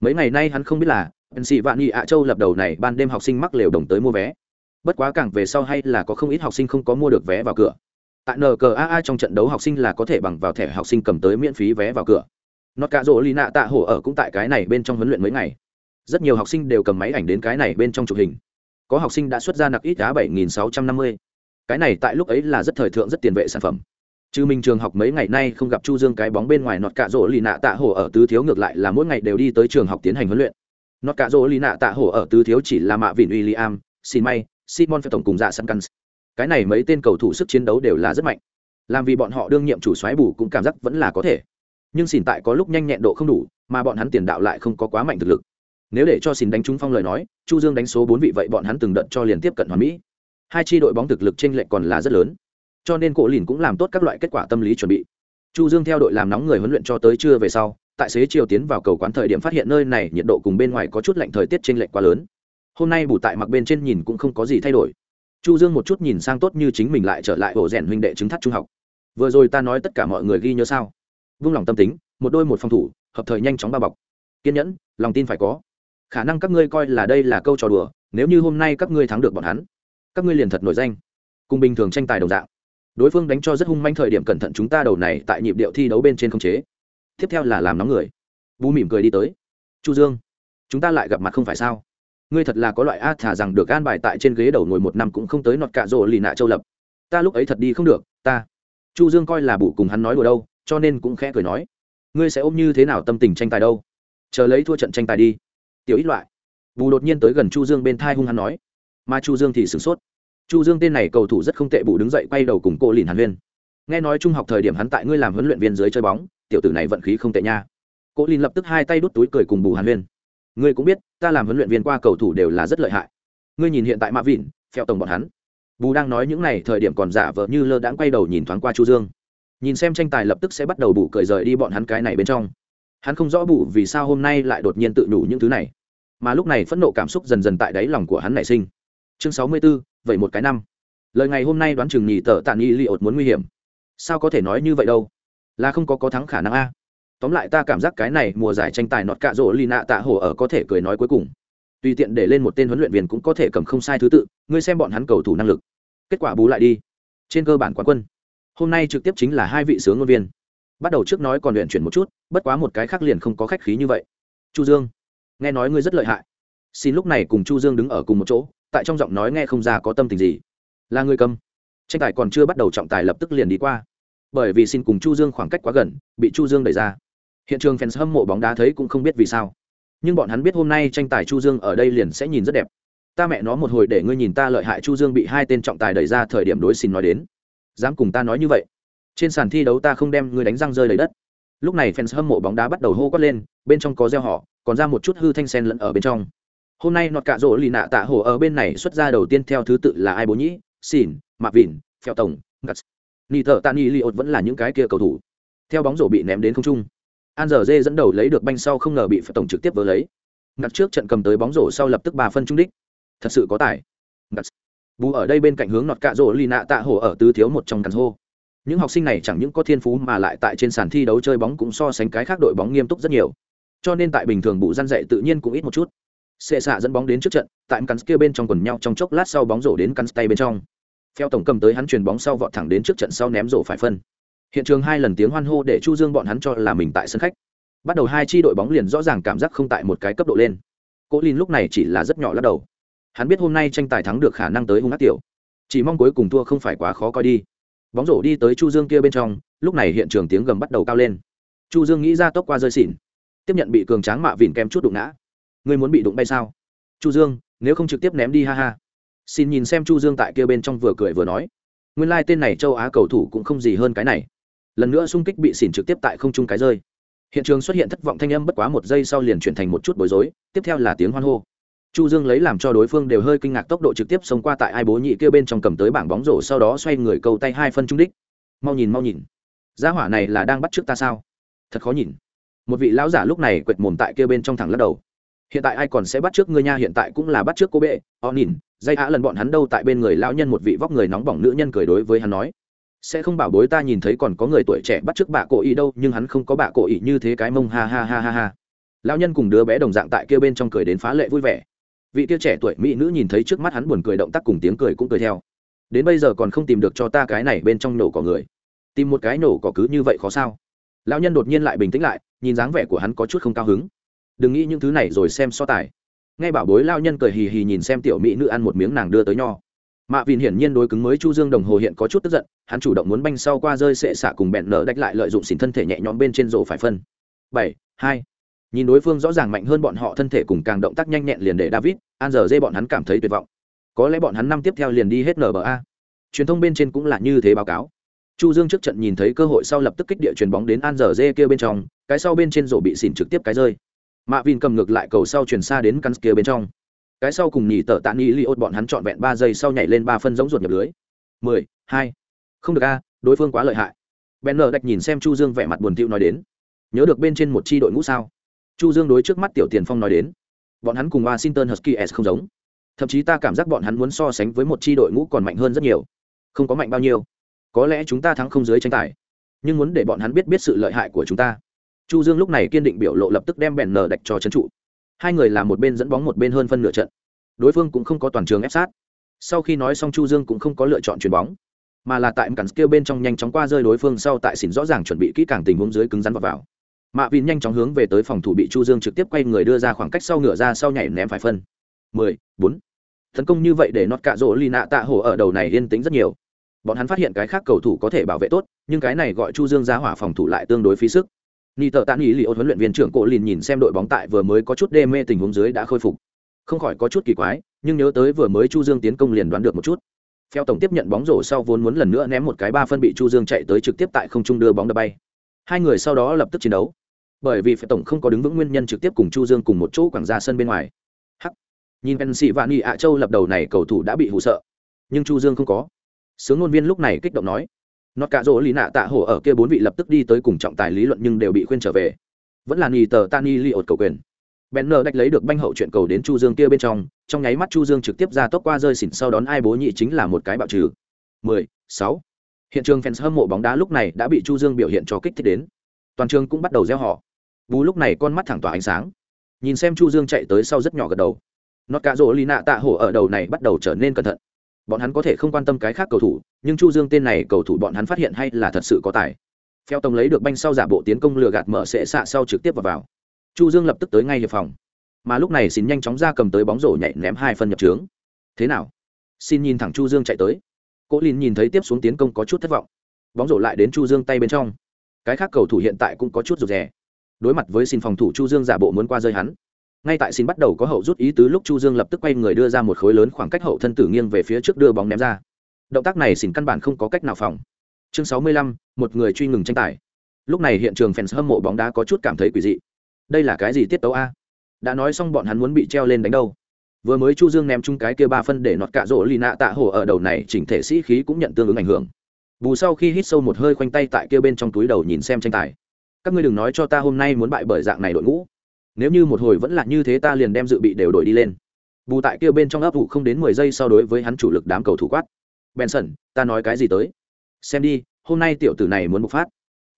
Mấy ngày nay hắn không biết là ẩn sĩ vạn nghị ạ châu lập đầu này ban đêm học sinh mắc lều đồng tới mua vé. Bất quá càng về sau hay là có không ít học sinh không có mua được vé vào cửa. Tại nkaa trong trận đấu học sinh là có thể bằng vào thẻ học sinh cầm tới miễn phí vé vào cửa. Nó cả rỗ lì nạ tạ hổ ở cũng tại cái này bên trong huấn luyện mấy ngày. Rất nhiều học sinh đều cầm máy ảnh đến cái này bên trong chụp hình. Có học sinh đã xuất ra nặc ít giá bảy nghìn sáu trăm năm mươi. Cái này tại lúc ấy là rất thời thượng, rất tiền vệ sản phẩm trừ mình trường học mấy ngày nay không gặp chu dương cái bóng bên ngoài nọt cạ rỗ lì nạ tạ hổ ở tứ thiếu ngược lại là mỗi ngày đều đi tới trường học tiến hành huấn luyện. Nọt cạ rỗ lì nạ tạ hổ ở tứ thiếu chỉ là mạ vịn William, xin may simon phải tổng cùng dạ săn căn. Cái này mấy tên cầu thủ sức chiến đấu đều là rất mạnh. Làm vì bọn họ đương nhiệm chủ xoáy bù cũng cảm giác vẫn là có thể. Nhưng xỉn tại có lúc nhanh nhẹn độ không đủ mà bọn hắn tiền đạo lại không có quá mạnh thực lực. Nếu để cho xỉn đánh trúng phong lời nói chu dương đánh số bốn vị vậy bọn hắn từng đợt cho liền tiếp cận hoàn mỹ. Hai tri đội bóng thực lực trên lệch còn là rất lớn cho nên cổ lìn cũng làm tốt các loại kết quả tâm lý chuẩn bị. Chu dương theo đội làm nóng người huấn luyện cho tới trưa về sau, tại xế chiều tiến vào cầu quán thời điểm phát hiện nơi này nhiệt độ cùng bên ngoài có chút lạnh thời tiết chênh lệch quá lớn. Hôm nay bù tại mặc bên trên nhìn cũng không có gì thay đổi. Chu dương một chút nhìn sang tốt như chính mình lại trở lại ổ rèn huynh đệ chứng thắt trung học. Vừa rồi ta nói tất cả mọi người ghi nhớ sao? Vung lòng tâm tính, một đôi một phòng thủ, hợp thời nhanh chóng bao bọc. Kiên nhẫn, lòng tin phải có. Khả năng các ngươi coi là đây là câu trò đùa, nếu như hôm nay các ngươi thắng được bọn hắn, các ngươi liền thật nổi danh. Cùng bình thường tranh tài đồng dạng đối phương đánh cho rất hung manh thời điểm cẩn thận chúng ta đầu này tại nhịp điệu thi đấu bên trên không chế. Tiếp theo là làm nóng người. Bú mỉm cười đi tới. Chu dương, chúng ta lại gặp mặt không phải sao? Ngươi thật là có loại a thả rằng được an bài tại trên ghế đầu ngồi một năm cũng không tới nọt cạ rộ lì nạ châu lập. Ta lúc ấy thật đi không được, ta. Chu dương coi là bụ cùng hắn nói đùa đâu, cho nên cũng khẽ cười nói. Ngươi sẽ ôm như thế nào tâm tình tranh tài đâu? Chờ lấy thua trận tranh tài đi. Tiểu ít loại. Bù đột nhiên tới gần chu dương bên thai hung hắn nói. Mà chu dương thì sửng sốt chu dương tên này cầu thủ rất không tệ bù đứng dậy quay đầu cùng cô lìn hàn huyên. Nghe nói trung học thời điểm hắn tại ngươi làm huấn luyện viên dưới chơi bóng tiểu tử này vận khí không tệ nha. Cô lìn lập tức hai tay đút túi cười cùng bù hàn huyên. Ngươi cũng biết ta làm huấn luyện viên qua cầu thủ đều là rất lợi hại. Ngươi nhìn hiện tại mạ vịn phèo tổng bọn hắn. Bù đang nói những này thời điểm còn giả vờ như lơ đãng quay đầu nhìn thoáng qua chu dương. Nhìn xem tranh tài lập tức sẽ bắt đầu bù cười rời đi bọn hắn cái này bên trong. Hắn không rõ bù vì sao hôm nay lại đột nhiên tự đủ những thứ này. Mà lúc này phẫn nộ cảm xúc dần dần tại đáy lòng của hắn nảy sinh. Chương sáu mươi 64, vậy một cái năm. Lời ngày hôm nay đoán chừng nhì tờ tạ nghi li ột muốn nguy hiểm. Sao có thể nói như vậy đâu? Là không có có thắng khả năng a. Tóm lại ta cảm giác cái này mùa giải tranh tài nọt cạ rỗ lì nạ tạ hồ ở có thể cười nói cuối cùng. Tùy tiện để lên một tên huấn luyện viên cũng có thể cầm không sai thứ tự, ngươi xem bọn hắn cầu thủ năng lực. Kết quả bù lại đi. Trên cơ bản quán quân. Hôm nay trực tiếp chính là hai vị sướng ngôn viên. Bắt đầu trước nói còn luyện chuyển một chút, bất quá một cái khác liền không có khách khí như vậy. Chu dương, nghe nói ngươi rất lợi hại. Xin lúc này cùng chu dương đứng ở cùng một chỗ tại trong giọng nói nghe không ra có tâm tình gì. Là người cầm. Tranh tài còn chưa bắt đầu trọng tài lập tức liền đi qua. Bởi vì xin cùng chu dương khoảng cách quá gần, bị chu dương đẩy ra. Hiện trường fans hâm mộ bóng đá thấy cũng không biết vì sao. Nhưng bọn hắn biết hôm nay tranh tài chu dương ở đây liền sẽ nhìn rất đẹp. Ta mẹ nó một hồi để ngươi nhìn ta lợi hại chu dương bị hai tên trọng tài đẩy ra thời điểm đối xin nói đến. Dám cùng ta nói như vậy. Trên sàn thi đấu ta không đem ngươi đánh răng rơi lấy đất. Lúc này fans hâm mộ bóng đá bắt đầu hô quát lên, bên trong có gieo họ còn ra một chút hư thanh sen lẫn ở bên trong hôm nay nọt cạ rỗ lì nạ tạ hổ ở bên này xuất ra đầu tiên theo thứ tự là ai bố nhĩ xỉn mạc vịn phèo tổng ngắt nị thợ tạ nị li ột vẫn là những cái kia cầu thủ. Theo bóng rổ bị ném đến không trung. An giờ dê dẫn đầu lấy được banh sau không ngờ bị phèo tổng trực tiếp vỡ lấy. Ngắt trước trận cầm tới bóng rổ sau lập tức ba phân trung đích. Thật sự có tài. Ngắt bù ở đây bên cạnh hướng nọt cạ rỗ lì nạ tạ hổ ở tứ thiếu một trong cắn hô. Những học sinh này chẳng những có thiên phú mà lại tại trên sàn thi đấu chơi bóng cũng so sánh cái khác đội bóng nghiêm túc rất nhiều. Cho nên tại bình thường bụ răn dạy tự nhiên cũng ít một chút xệ xạ dẫn bóng đến trước trận, tại cắn kia bên trong quần nhau trong chốc lát sau bóng rổ đến cắn tay bên trong. Theo tổng cầm tới hắn chuyền bóng sau vọt thẳng đến trước trận sau ném rổ phải phân. Hiện trường hai lần tiếng hoan hô để chu dương bọn hắn cho là mình tại sân khách. Bắt đầu hai chi đội bóng liền rõ ràng cảm giác không tại một cái cấp độ lên. Cố lin lúc này chỉ là rất nhỏ lắc đầu. Hắn biết hôm nay tranh tài thắng được khả năng tới hung ác tiểu. Chỉ mong cuối cùng thua không phải quá khó coi đi. Bóng rổ đi tới chu dương kia bên trong, lúc này hiện trường tiếng gầm bắt đầu cao lên. Chu dương nghĩ ra tốc qua rơi xỉn. Tiếp nhận bị cường tráng mạ vìn kem chút đụng ngã ngươi muốn bị đụng bay sao? Chu dương, nếu không trực tiếp ném đi, ha ha. Xin nhìn xem chu dương tại kia bên trong vừa cười vừa nói. Nguyên lai tên này châu á cầu thủ cũng không gì hơn cái này. Lần nữa xung kích bị xỉn trực tiếp tại không trung cái rơi. Hiện trường xuất hiện thất vọng thanh âm bất quá một giây sau liền chuyển thành một chút bối rối, tiếp theo là tiếng hoan hô. Chu dương lấy làm cho đối phương đều hơi kinh ngạc tốc độ trực tiếp xông qua tại ai bố nhị kia bên trong cầm tới bảng bóng rổ sau đó xoay người câu tay hai phân trung đích. Mau nhìn mau nhìn. Gia hỏa này là đang bắt trước ta sao? Thật khó nhìn. Một vị lão giả lúc này quệt mồm tại kia bên trong thẳng lắc đầu hiện tại ai còn sẽ bắt trước ngươi nha, hiện tại cũng là bắt trước cô bệ. O nhìn, dây á lần bọn hắn đâu tại bên người lão nhân một vị vóc người nóng bỏng nữ nhân cười đối với hắn nói. Sẽ không bảo bối ta nhìn thấy còn có người tuổi trẻ bắt trước bà cổ ý đâu, nhưng hắn không có bà cổ ý như thế cái mông, ha ha ha ha ha. Lão nhân cùng đứa bé đồng dạng tại kia bên trong cười đến phá lệ vui vẻ. Vị kia trẻ tuổi mỹ nữ nhìn thấy trước mắt hắn buồn cười động tác cùng tiếng cười cũng cười theo. Đến bây giờ còn không tìm được cho ta cái này bên trong nổ cỏ người. Tìm một cái nổ cỏ cứ như vậy khó sao? Lão nhân đột nhiên lại bình tĩnh lại, nhìn dáng vẻ của hắn có chút không cao hứng đừng nghĩ những thứ này rồi xem so tài. Ngay bảo bối lao nhân cười hì hì nhìn xem tiểu mỹ nữ ăn một miếng nàng đưa tới nho. Mạ vìn hiển nhiên đối cứng mới chu dương đồng hồ hiện có chút tức giận, hắn chủ động muốn banh sau qua rơi sệ xả cùng bẹn nở đách lại lợi dụng xỉn thân thể nhẹ nhõm bên trên rổ phải phân. Bảy, hai. Nhìn đối phương rõ ràng mạnh hơn bọn họ thân thể cùng càng động tác nhanh nhẹn liền để david, an giờ dê bọn hắn cảm thấy tuyệt vọng. Có lẽ bọn hắn năm tiếp theo liền đi hết nba truyền thông bên trên cũng là như thế báo cáo. Chu dương trước trận nhìn thấy cơ hội sau lập tức kích địa chuyền bóng đến an giờ dê kia bên trong, cái sau bên trên rổ bị xỉn trực tiếp cái rơi mạ vin cầm ngược lại cầu sau chuyển xa đến căn kia bên trong. Cái sau cùng nhì tờ tạ nghi li ốt bọn hắn trọn vẹn ba giây sau nhảy lên ba phân giống ruột nhập lưới. Mười, hai. Không được a, đối phương quá lợi hại. Ben nở đạch nhìn xem chu dương vẻ mặt buồn thiu nói đến. Nhớ được bên trên một chi đội ngũ sao? Chu dương đối trước mắt tiểu tiền phong nói đến. Bọn hắn cùng washington huskies không giống. Thậm chí ta cảm giác bọn hắn muốn so sánh với một chi đội ngũ còn mạnh hơn rất nhiều. Không có mạnh bao nhiêu. Có lẽ chúng ta thắng không dưới tranh tài. Nhưng muốn để bọn hắn biết biết sự lợi hại của chúng ta chu dương lúc này kiên định biểu lộ lập tức đem bèn nở đạch cho trấn trụ. Hai người là một bên dẫn bóng một bên hơn phân nửa trận. Đối phương cũng không có toàn trường ép sát. Sau khi nói xong chu dương cũng không có lựa chọn chuyền bóng, mà là tại cắn kêu bên trong nhanh chóng qua rơi đối phương sau tại xỉn rõ ràng chuẩn bị kỹ càng tình huống dưới cứng rắn vào vào. Mạ vin nhanh chóng hướng về tới phòng thủ bị chu dương trực tiếp quay người đưa ra khoảng cách sau ngửa ra sau nhảy ném phải phân. Mười, bốn. Tấn công như vậy để nót cạ rỗ lì nạ tạ hổ ở đầu này yên tĩnh rất nhiều. Bọn hắn phát hiện cái khác cầu thủ có thể bảo vệ tốt, nhưng cái này gọi chu dương ra hỏa phòng thủ lại tương đối phí sức ni tờ tạ ý li ôn huấn luyện viên trưởng cổ lìn nhìn xem đội bóng tại vừa mới có chút đê mê tình huống dưới đã khôi phục. Không khỏi có chút kỳ quái, nhưng nhớ tới vừa mới chu dương tiến công liền đoán được một chút. Theo tổng tiếp nhận bóng rổ sau vốn muốn lần nữa ném một cái ba phân bị chu dương chạy tới trực tiếp tại không trung đưa bóng đập bay. Hai người sau đó lập tức chiến đấu. Bởi vì phải tổng không có đứng vững nguyên nhân trực tiếp cùng chu dương cùng một chỗ quảng ra sân bên ngoài. Hắc. Nhìn pensi sĩ vạn nghị ạ châu lập đầu này cầu thủ đã bị hù sợ. Nhưng chu dương không có. Sướng ngôn viên lúc này kích động nói nó cả rỗ lý nạ tạ hổ ở kia bốn vị lập tức đi tới cùng trọng tài lý luận nhưng đều bị khuyên trở về. Vẫn là nhì tờ tani li ột cầu quyền. Bèn nờ đạch lấy được banh hậu chuyện cầu đến chu dương kia bên trong trong nháy mắt chu dương trực tiếp ra tốc qua rơi xỉn sau đón ai bố nhị chính là một cái bạo trừ. Mười, sáu. Hiện trường fans hâm mộ bóng đá lúc này đã bị chu dương biểu hiện cho kích thích đến. Toàn trường cũng bắt đầu gieo họ bú lúc này con mắt thẳng tỏa ánh sáng. Nhìn xem chu dương chạy tới sau rất nhỏ gật đầu. Nó cả rỗ lý nạ tạ hổ ở đầu này bắt đầu trở nên cẩn thận bọn hắn có thể không quan tâm cái khác cầu thủ nhưng chu dương tên này cầu thủ bọn hắn phát hiện hay là thật sự có tài. Theo tông lấy được banh sau giả bộ tiến công lừa gạt mở sẽ xạ sau trực tiếp vào, vào. chu dương lập tức tới ngay hiệp phòng. Mà lúc này xin nhanh chóng ra cầm tới bóng rổ nhảy ném hai phân nhập trướng thế nào? Xin nhìn thẳng chu dương chạy tới. Cố Linh nhìn thấy tiếp xuống tiến công có chút thất vọng. Bóng rổ lại đến chu dương tay bên trong. Cái khác cầu thủ hiện tại cũng có chút rụt rè. Đối mặt với xin phòng thủ chu dương giả bộ muốn qua rơi hắn ngay tại xin bắt đầu có hậu rút ý tứ lúc chu dương lập tức quay người đưa ra một khối lớn khoảng cách hậu thân tử nghiêng về phía trước đưa bóng ném ra. Động tác này xin căn bản không có cách nào phòng. Chương 65, một người truy ngừng tranh tài. Lúc này hiện trường fans hâm mộ bóng đá có chút cảm thấy quỷ dị. Đây là cái gì tiết tấu a? Đã nói xong bọn hắn muốn bị treo lên đánh đâu. Vừa mới chu dương ném chung cái kia ba phân để nọt cạ rỗ lì nạ tạ hổ ở đầu này chỉnh thể sĩ khí cũng nhận tương ứng ảnh hưởng. Bù sau khi hít sâu một hơi khoanh tay tại kia bên trong túi đầu nhìn xem tranh tài. Các ngươi đừng nói cho ta hôm nay muốn bại bởi dạng này đội ngũ nếu như một hồi vẫn là như thế ta liền đem dự bị đều đổi đi lên. Bù tại kia bên trong ấp ủ không đến mười giây so đối với hắn chủ lực đám cầu thủ quát. Benson, ta nói cái gì tới? Xem đi, hôm nay tiểu tử này muốn bộc phát.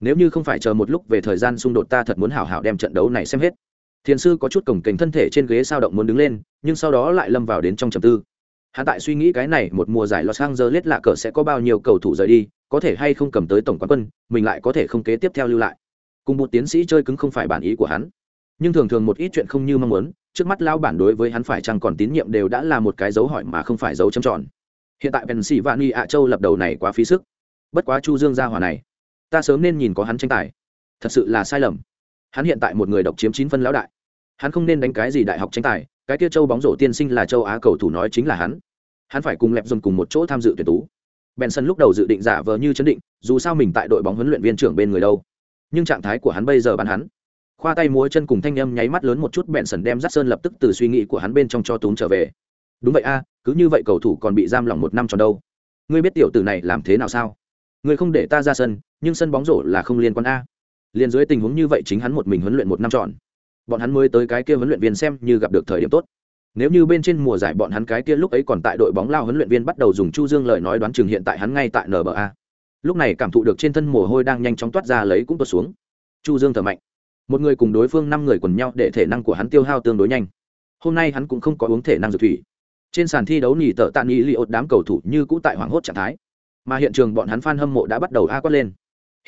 Nếu như không phải chờ một lúc về thời gian xung đột ta thật muốn hảo hảo đem trận đấu này xem hết. Thiền sư có chút cổng kềnh thân thể trên ghế sao động muốn đứng lên, nhưng sau đó lại lâm vào đến trong trầm tư. Hắn tại suy nghĩ cái này một mùa giải los angeles lạ cờ sẽ có bao nhiêu cầu thủ rời đi, có thể hay không cầm tới tổng quán quân, mình lại có thể không kế tiếp theo lưu lại. Cùng một tiến sĩ chơi cứng không phải bản ý của hắn nhưng thường thường một ít chuyện không như mong muốn, trước mắt lao bản đối với hắn phải chăng còn tín nhiệm đều đã là một cái dấu hỏi mà không phải dấu châm tròn. Hiện tại pennsylvania ạ châu lập đầu này quá phí sức. Bất quá chu dương gia hòa này, ta sớm nên nhìn có hắn tranh tài. Thật sự là sai lầm. Hắn hiện tại một người độc chiếm chín phân lão đại. Hắn không nên đánh cái gì đại học tranh tài, cái kia châu bóng rổ tiên sinh là châu á cầu thủ nói chính là hắn. Hắn phải cùng lẹp dùng cùng một chỗ tham dự tuyển tú. Benson lúc đầu dự định giả vờ như chấn định, dù sao mình tại đội bóng huấn luyện viên trưởng bên người đâu. Nhưng trạng thái của hắn bây giờ bắn hắn khoa tay múa chân cùng thanh âm nháy mắt lớn một chút bẹn sần đem rắt sơn lập tức từ suy nghĩ của hắn bên trong cho túm trở về. Đúng vậy a, cứ như vậy cầu thủ còn bị giam lỏng một năm tròn đâu. Ngươi biết tiểu tử này làm thế nào sao? Ngươi không để ta ra sân, nhưng sân bóng rổ là không liên quan a. Liền dưới tình huống như vậy chính hắn một mình huấn luyện một năm tròn. Bọn hắn mới tới cái kia huấn luyện viên xem như gặp được thời điểm tốt. Nếu như bên trên mùa giải bọn hắn cái kia lúc ấy còn tại đội bóng lao huấn luyện viên bắt đầu dùng chu dương lời nói đoán chừng hiện tại hắn ngay tại nba lúc này cảm thụ được trên thân mồ hôi đang nhanh chóng toát ra lấy cũng tuột xuống. Chu dương thở mạnh một người cùng đối phương năm người quần nhau để thể năng của hắn tiêu hao tương đối nhanh. Hôm nay hắn cũng không có uống thể năng dược thủy. Trên sàn thi đấu nỉ tợ tạ nghỉ li ột đám cầu thủ như cũ tại hoảng hốt trạng thái. Mà hiện trường bọn hắn f hâm mộ đã bắt đầu a quát lên.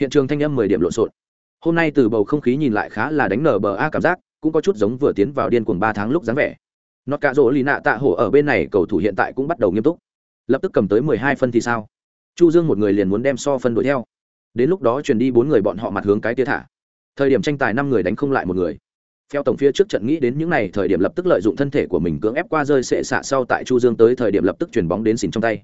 Hiện trường thanh âm mười điểm lộn xộn. Hôm nay từ bầu không khí nhìn lại khá là đánh nở bờ a cảm giác, cũng có chút giống vừa tiến vào điên cuồng ba tháng lúc dáng vẻ. Nó cạ rỗ lì nạ tạ hổ ở bên này cầu thủ hiện tại cũng bắt đầu nghiêm túc. Lập tức cầm tới mười hai phân thì sao? Chu dương một người liền muốn đem so phân đuổi theo. Đến lúc đó truyền đi bốn người bọn họ mặt hướng cái tia thả thời điểm tranh tài năm người đánh không lại một người. Theo tổng phía trước trận nghĩ đến những này, thời điểm lập tức lợi dụng thân thể của mình cưỡng ép qua rơi sệ xạ sau tại chu dương tới thời điểm lập tức chuyển bóng đến xỉn trong tay.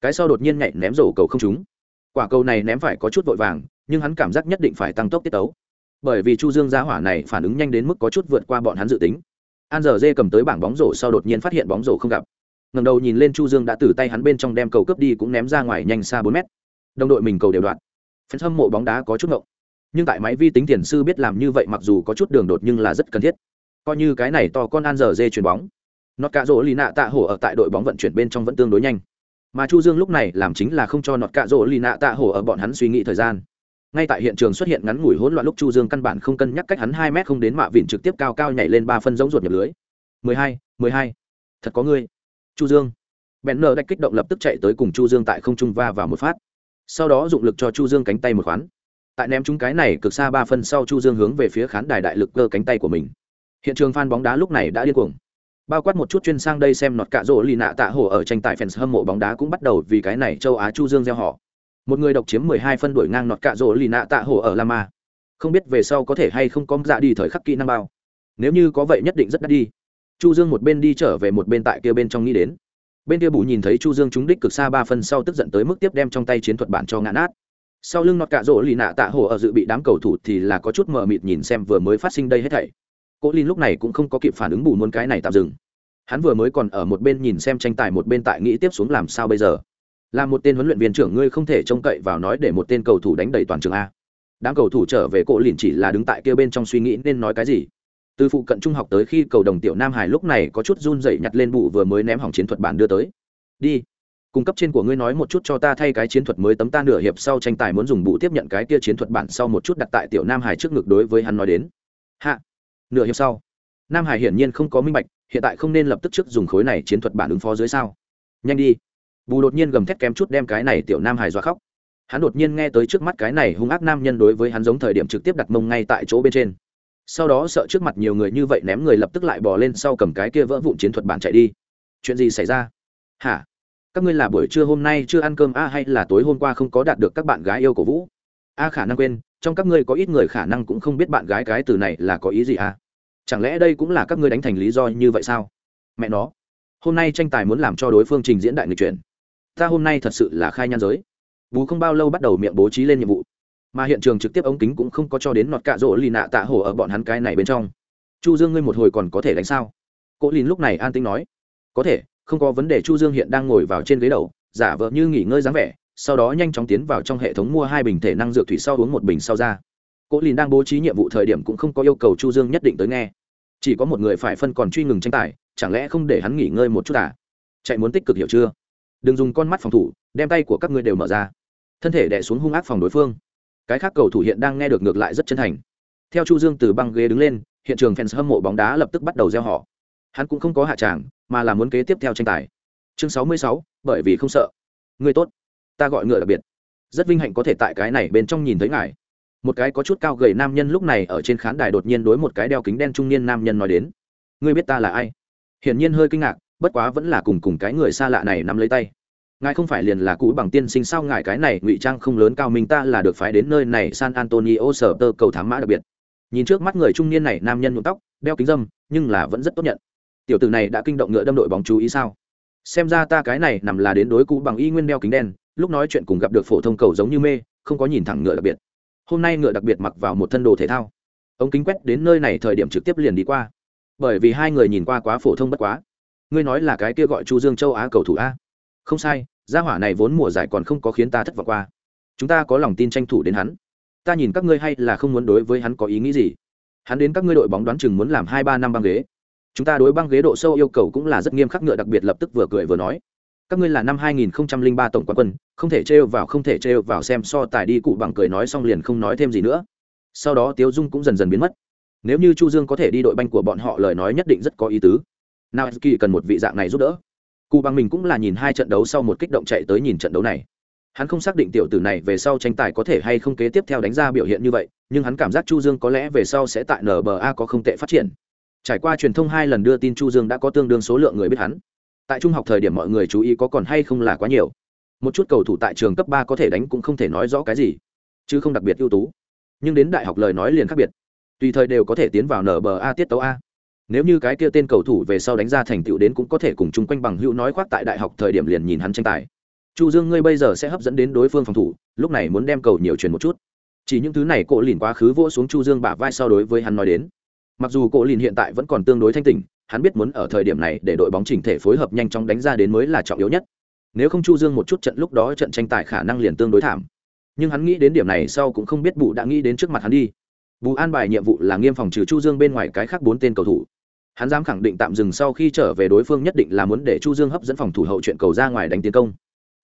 Cái sau đột nhiên nhảy ném rổ cầu không trúng. Quả cầu này ném phải có chút vội vàng, nhưng hắn cảm giác nhất định phải tăng tốc tiết tấu. Bởi vì chu dương gia hỏa này phản ứng nhanh đến mức có chút vượt qua bọn hắn dự tính. An giờ dê cầm tới bảng bóng rổ sau đột nhiên phát hiện bóng rổ không gặp. Ngầm đầu nhìn lên chu dương đã từ tay hắn bên trong đem cầu cướp đi cũng ném ra ngoài nhanh xa bốn mét. Đồng đội mình cầu đều đoạn. Phần hâm mộ bóng đá có chút ngộng nhưng tại máy vi tính tiền sư biết làm như vậy mặc dù có chút đường đột nhưng là rất cần thiết. Coi như cái này to con an giờ dê chuyền bóng. Nọt cạ rỗ lì nạ tạ hổ ở tại đội bóng vận chuyển bên trong vẫn tương đối nhanh. Mà chu dương lúc này làm chính là không cho nọt cạ rỗ lì nạ tạ hổ ở bọn hắn suy nghĩ thời gian. Ngay tại hiện trường xuất hiện ngắn ngủi hỗn loạn lúc chu dương căn bản không cân nhắc cách hắn hai mét không đến mạ vịn trực tiếp cao cao nhảy lên ba phân giống ruột nhập lưới. Mười hai mười hai. Thật có ngươi. Chu dương. Bèn nở đạch kích động lập tức chạy tới cùng chu dương tại không trung va vào một phát. Sau đó dụng lực cho chu dương cánh tay một khoán tại ném chúng cái này cực xa ba phân sau chu dương hướng về phía khán đài đại lực cơ cánh tay của mình. Hiện trường phan bóng đá lúc này đã điên cuồng. Bao quát một chút chuyên sang đây xem nọt cạ rỗ lì nạ tạ hổ ở tranh tài fans hâm mộ bóng đá cũng bắt đầu vì cái này châu á chu dương gieo họ. Một người độc chiếm mười hai phân đuổi ngang nọt cạ rỗ lì nạ tạ hổ ở lama không biết về sau có thể hay không có dạ đi thời khắc kỹ năng bao. Nếu như có vậy nhất định rất đắt đi. Chu dương một bên đi trở về một bên tại kia bên trong nghĩ đến. Bên kia bù nhìn thấy chu dương trúng đích cực xa ba phân sau tức giận tới mức tiếp đem trong tay chiến thuật bản cho ngã nát sau lưng nọt cạ rỗ lì nạ tạ hồ ở dự bị đám cầu thủ thì là có chút mờ mịt nhìn xem vừa mới phát sinh đây hết thảy. Cố linh lúc này cũng không có kịp phản ứng bù muốn cái này tạm dừng. Hắn vừa mới còn ở một bên nhìn xem tranh tài một bên tại nghĩ tiếp xuống làm sao bây giờ. Là một tên huấn luyện viên trưởng ngươi không thể trông cậy vào nói để một tên cầu thủ đánh đầy toàn trường a. Đám cầu thủ trở về cỗ lìn chỉ là đứng tại kia bên trong suy nghĩ nên nói cái gì. Từ phụ cận trung học tới khi cầu đồng tiểu nam hải lúc này có chút run dậy nhặt lên bụ vừa mới ném hỏng chiến thuật bản đưa tới. Đi cung cấp trên của ngươi nói một chút cho ta thay cái chiến thuật mới tấm ta nửa hiệp sau tranh tài muốn dùng bụ tiếp nhận cái kia chiến thuật bản sau một chút đặt tại tiểu nam hải trước ngực đối với hắn nói đến. Hạ. Nửa hiệp sau. Nam hải hiển nhiên không có minh bạch, hiện tại không nên lập tức trước dùng khối này chiến thuật bản ứng phó dưới sao. Nhanh đi. Bù đột nhiên gầm thét kém chút đem cái này tiểu nam hải dọa khóc. Hắn đột nhiên nghe tới trước mắt cái này hung ác nam nhân đối với hắn giống thời điểm trực tiếp đặt mông ngay tại chỗ bên trên. Sau đó sợ trước mặt nhiều người như vậy ném người lập tức lại bò lên sau cầm cái kia vỡ vụn chiến thuật bản chạy đi. Chuyện gì xảy ra? Hả? Các ngươi là buổi trưa hôm nay chưa ăn cơm a, hay là tối hôm qua không có đạt được các bạn gái yêu cổ vũ? A, khả năng quên, trong các ngươi có ít người khả năng cũng không biết bạn gái cái từ này là có ý gì a? Chẳng lẽ đây cũng là các ngươi đánh thành lý do như vậy sao? Mẹ nó, hôm nay tranh tài muốn làm cho đối phương trình diễn đại người chuyển. Ta hôm nay thật sự là khai nhan giới. Bú không bao lâu bắt đầu miệng bố trí lên nhiệm vụ. Mà hiện trường trực tiếp ống kính cũng không có cho đến nọt cạ rỗ lì nạ tạ hổ ở bọn hắn cái này bên trong. Chu dương ngươi một hồi còn có thể đánh sao? Cỗ lìn lúc này an tĩnh nói. Có thể không có vấn đề, chu dương hiện đang ngồi vào trên ghế đầu, giả vờ như nghỉ ngơi dáng vẻ, sau đó nhanh chóng tiến vào trong hệ thống mua hai bình thể năng dược thủy sau uống một bình sau ra. Cố lìn đang bố trí nhiệm vụ thời điểm cũng không có yêu cầu chu dương nhất định tới nghe. Chỉ có một người phải phân còn truy ngừng tranh tài, chẳng lẽ không để hắn nghỉ ngơi một chút à? Chạy muốn tích cực hiểu chưa? Đừng dùng con mắt phòng thủ, đem tay của các ngươi đều mở ra. Thân thể đè xuống hung ác phòng đối phương. Cái khác cầu thủ hiện đang nghe được ngược lại rất chân thành. Theo chu dương từ băng ghế đứng lên, hiện trường fans hâm mộ bóng đá lập tức bắt đầu gieo họ hắn cũng không có hạ tràng mà là muốn kế tiếp theo tranh tài. Chương 66, bởi vì không sợ. Người tốt. Ta gọi ngựa đặc biệt. Rất vinh hạnh có thể tại cái này bên trong nhìn thấy ngài. Một cái có chút cao gầy nam nhân lúc này ở trên khán đài đột nhiên đối một cái đeo kính đen trung niên nam nhân nói đến. Ngươi biết ta là ai? Hiển nhiên hơi kinh ngạc bất quá vẫn là cùng cùng cái người xa lạ này nắm lấy tay. Ngài không phải liền là cũ bằng tiên sinh sao ngài cái này ngụy trang không lớn cao minh ta là được phái đến nơi này san antonio sở tơ cầu thám mã đặc biệt. Nhìn trước mắt người trung niên này nam nhân nhuộm tóc đeo kính dâm nhưng là vẫn rất tốt nhận tiểu tử này đã kinh động ngựa đâm đội bóng chú ý sao? Xem ra ta cái này nằm là đến đối cũ bằng y nguyên đeo kính đen, lúc nói chuyện cùng gặp được phổ thông cầu giống như mê, không có nhìn thẳng ngựa đặc biệt. Hôm nay ngựa đặc biệt mặc vào một thân đồ thể thao. Ống kính quét đến nơi này thời điểm trực tiếp liền đi qua. Bởi vì hai người nhìn qua quá phổ thông bất quá. Ngươi nói là cái kia gọi chu dương châu á cầu thủ a. Không sai, gia hỏa này vốn mùa giải còn không có khiến ta thất vọng qua. Chúng ta có lòng tin tranh thủ đến hắn. Ta nhìn các ngươi hay là không muốn đối với hắn có ý nghĩ gì. Hắn đến các ngươi đội bóng đoán chừng muốn làm hai ba năm băng ghế chúng ta đối băng ghế độ sâu yêu cầu cũng là rất nghiêm khắc ngựa, đặc biệt lập tức vừa cười vừa nói. Các ngươi là năm 2003 tổng quán quân, không thể trêu vào, không thể trêu vào xem so tài đi, cụ bằng cười nói xong liền không nói thêm gì nữa. Sau đó tiếu dung cũng dần dần biến mất. Nếu như chu dương có thể đi đội banh của bọn họ, lời nói nhất định rất có ý tứ. Nào, kỳ cần một vị dạng này giúp đỡ. Cụ bằng mình cũng là nhìn hai trận đấu sau một kích động chạy tới nhìn trận đấu này. Hắn không xác định tiểu tử này về sau tranh tài có thể hay không kế tiếp theo đánh ra biểu hiện như vậy, nhưng hắn cảm giác chu dương có lẽ về sau sẽ tại nba có không tệ phát triển trải qua truyền thông hai lần đưa tin chu dương đã có tương đương số lượng người biết hắn. Tại trung học thời điểm mọi người chú ý có còn hay không là quá nhiều. Một chút cầu thủ tại trường cấp ba có thể đánh cũng không thể nói rõ cái gì, chứ không đặc biệt ưu tú. Nhưng đến đại học lời nói liền khác biệt. Tùy thời đều có thể tiến vào nba tiết tấu a. Nếu như cái kia tên cầu thủ về sau đánh ra thành tựu đến cũng có thể cùng chung quanh bằng hữu nói khoác tại đại học thời điểm liền nhìn hắn tranh tài. Chu dương ngươi bây giờ sẽ hấp dẫn đến đối phương phòng thủ, lúc này muốn đem cầu nhiều truyền một chút. Chỉ những thứ này cổ lìn quá khứ vỗ xuống chu dương bả vai so đối với hắn nói đến mặc dù cổ lìn hiện tại vẫn còn tương đối thanh tỉnh, hắn biết muốn ở thời điểm này để đội bóng chỉnh thể phối hợp nhanh chóng đánh ra đến mới là trọng yếu nhất. Nếu không chu dương một chút trận lúc đó trận tranh tài khả năng liền tương đối thảm. Nhưng hắn nghĩ đến điểm này sau cũng không biết bù đã nghĩ đến trước mặt hắn đi. Bù an bài nhiệm vụ là nghiêm phòng trừ chu dương bên ngoài cái khác bốn tên cầu thủ. Hắn dám khẳng định tạm dừng sau khi trở về đối phương nhất định là muốn để chu dương hấp dẫn phòng thủ hậu chuyện cầu ra ngoài đánh tiến công.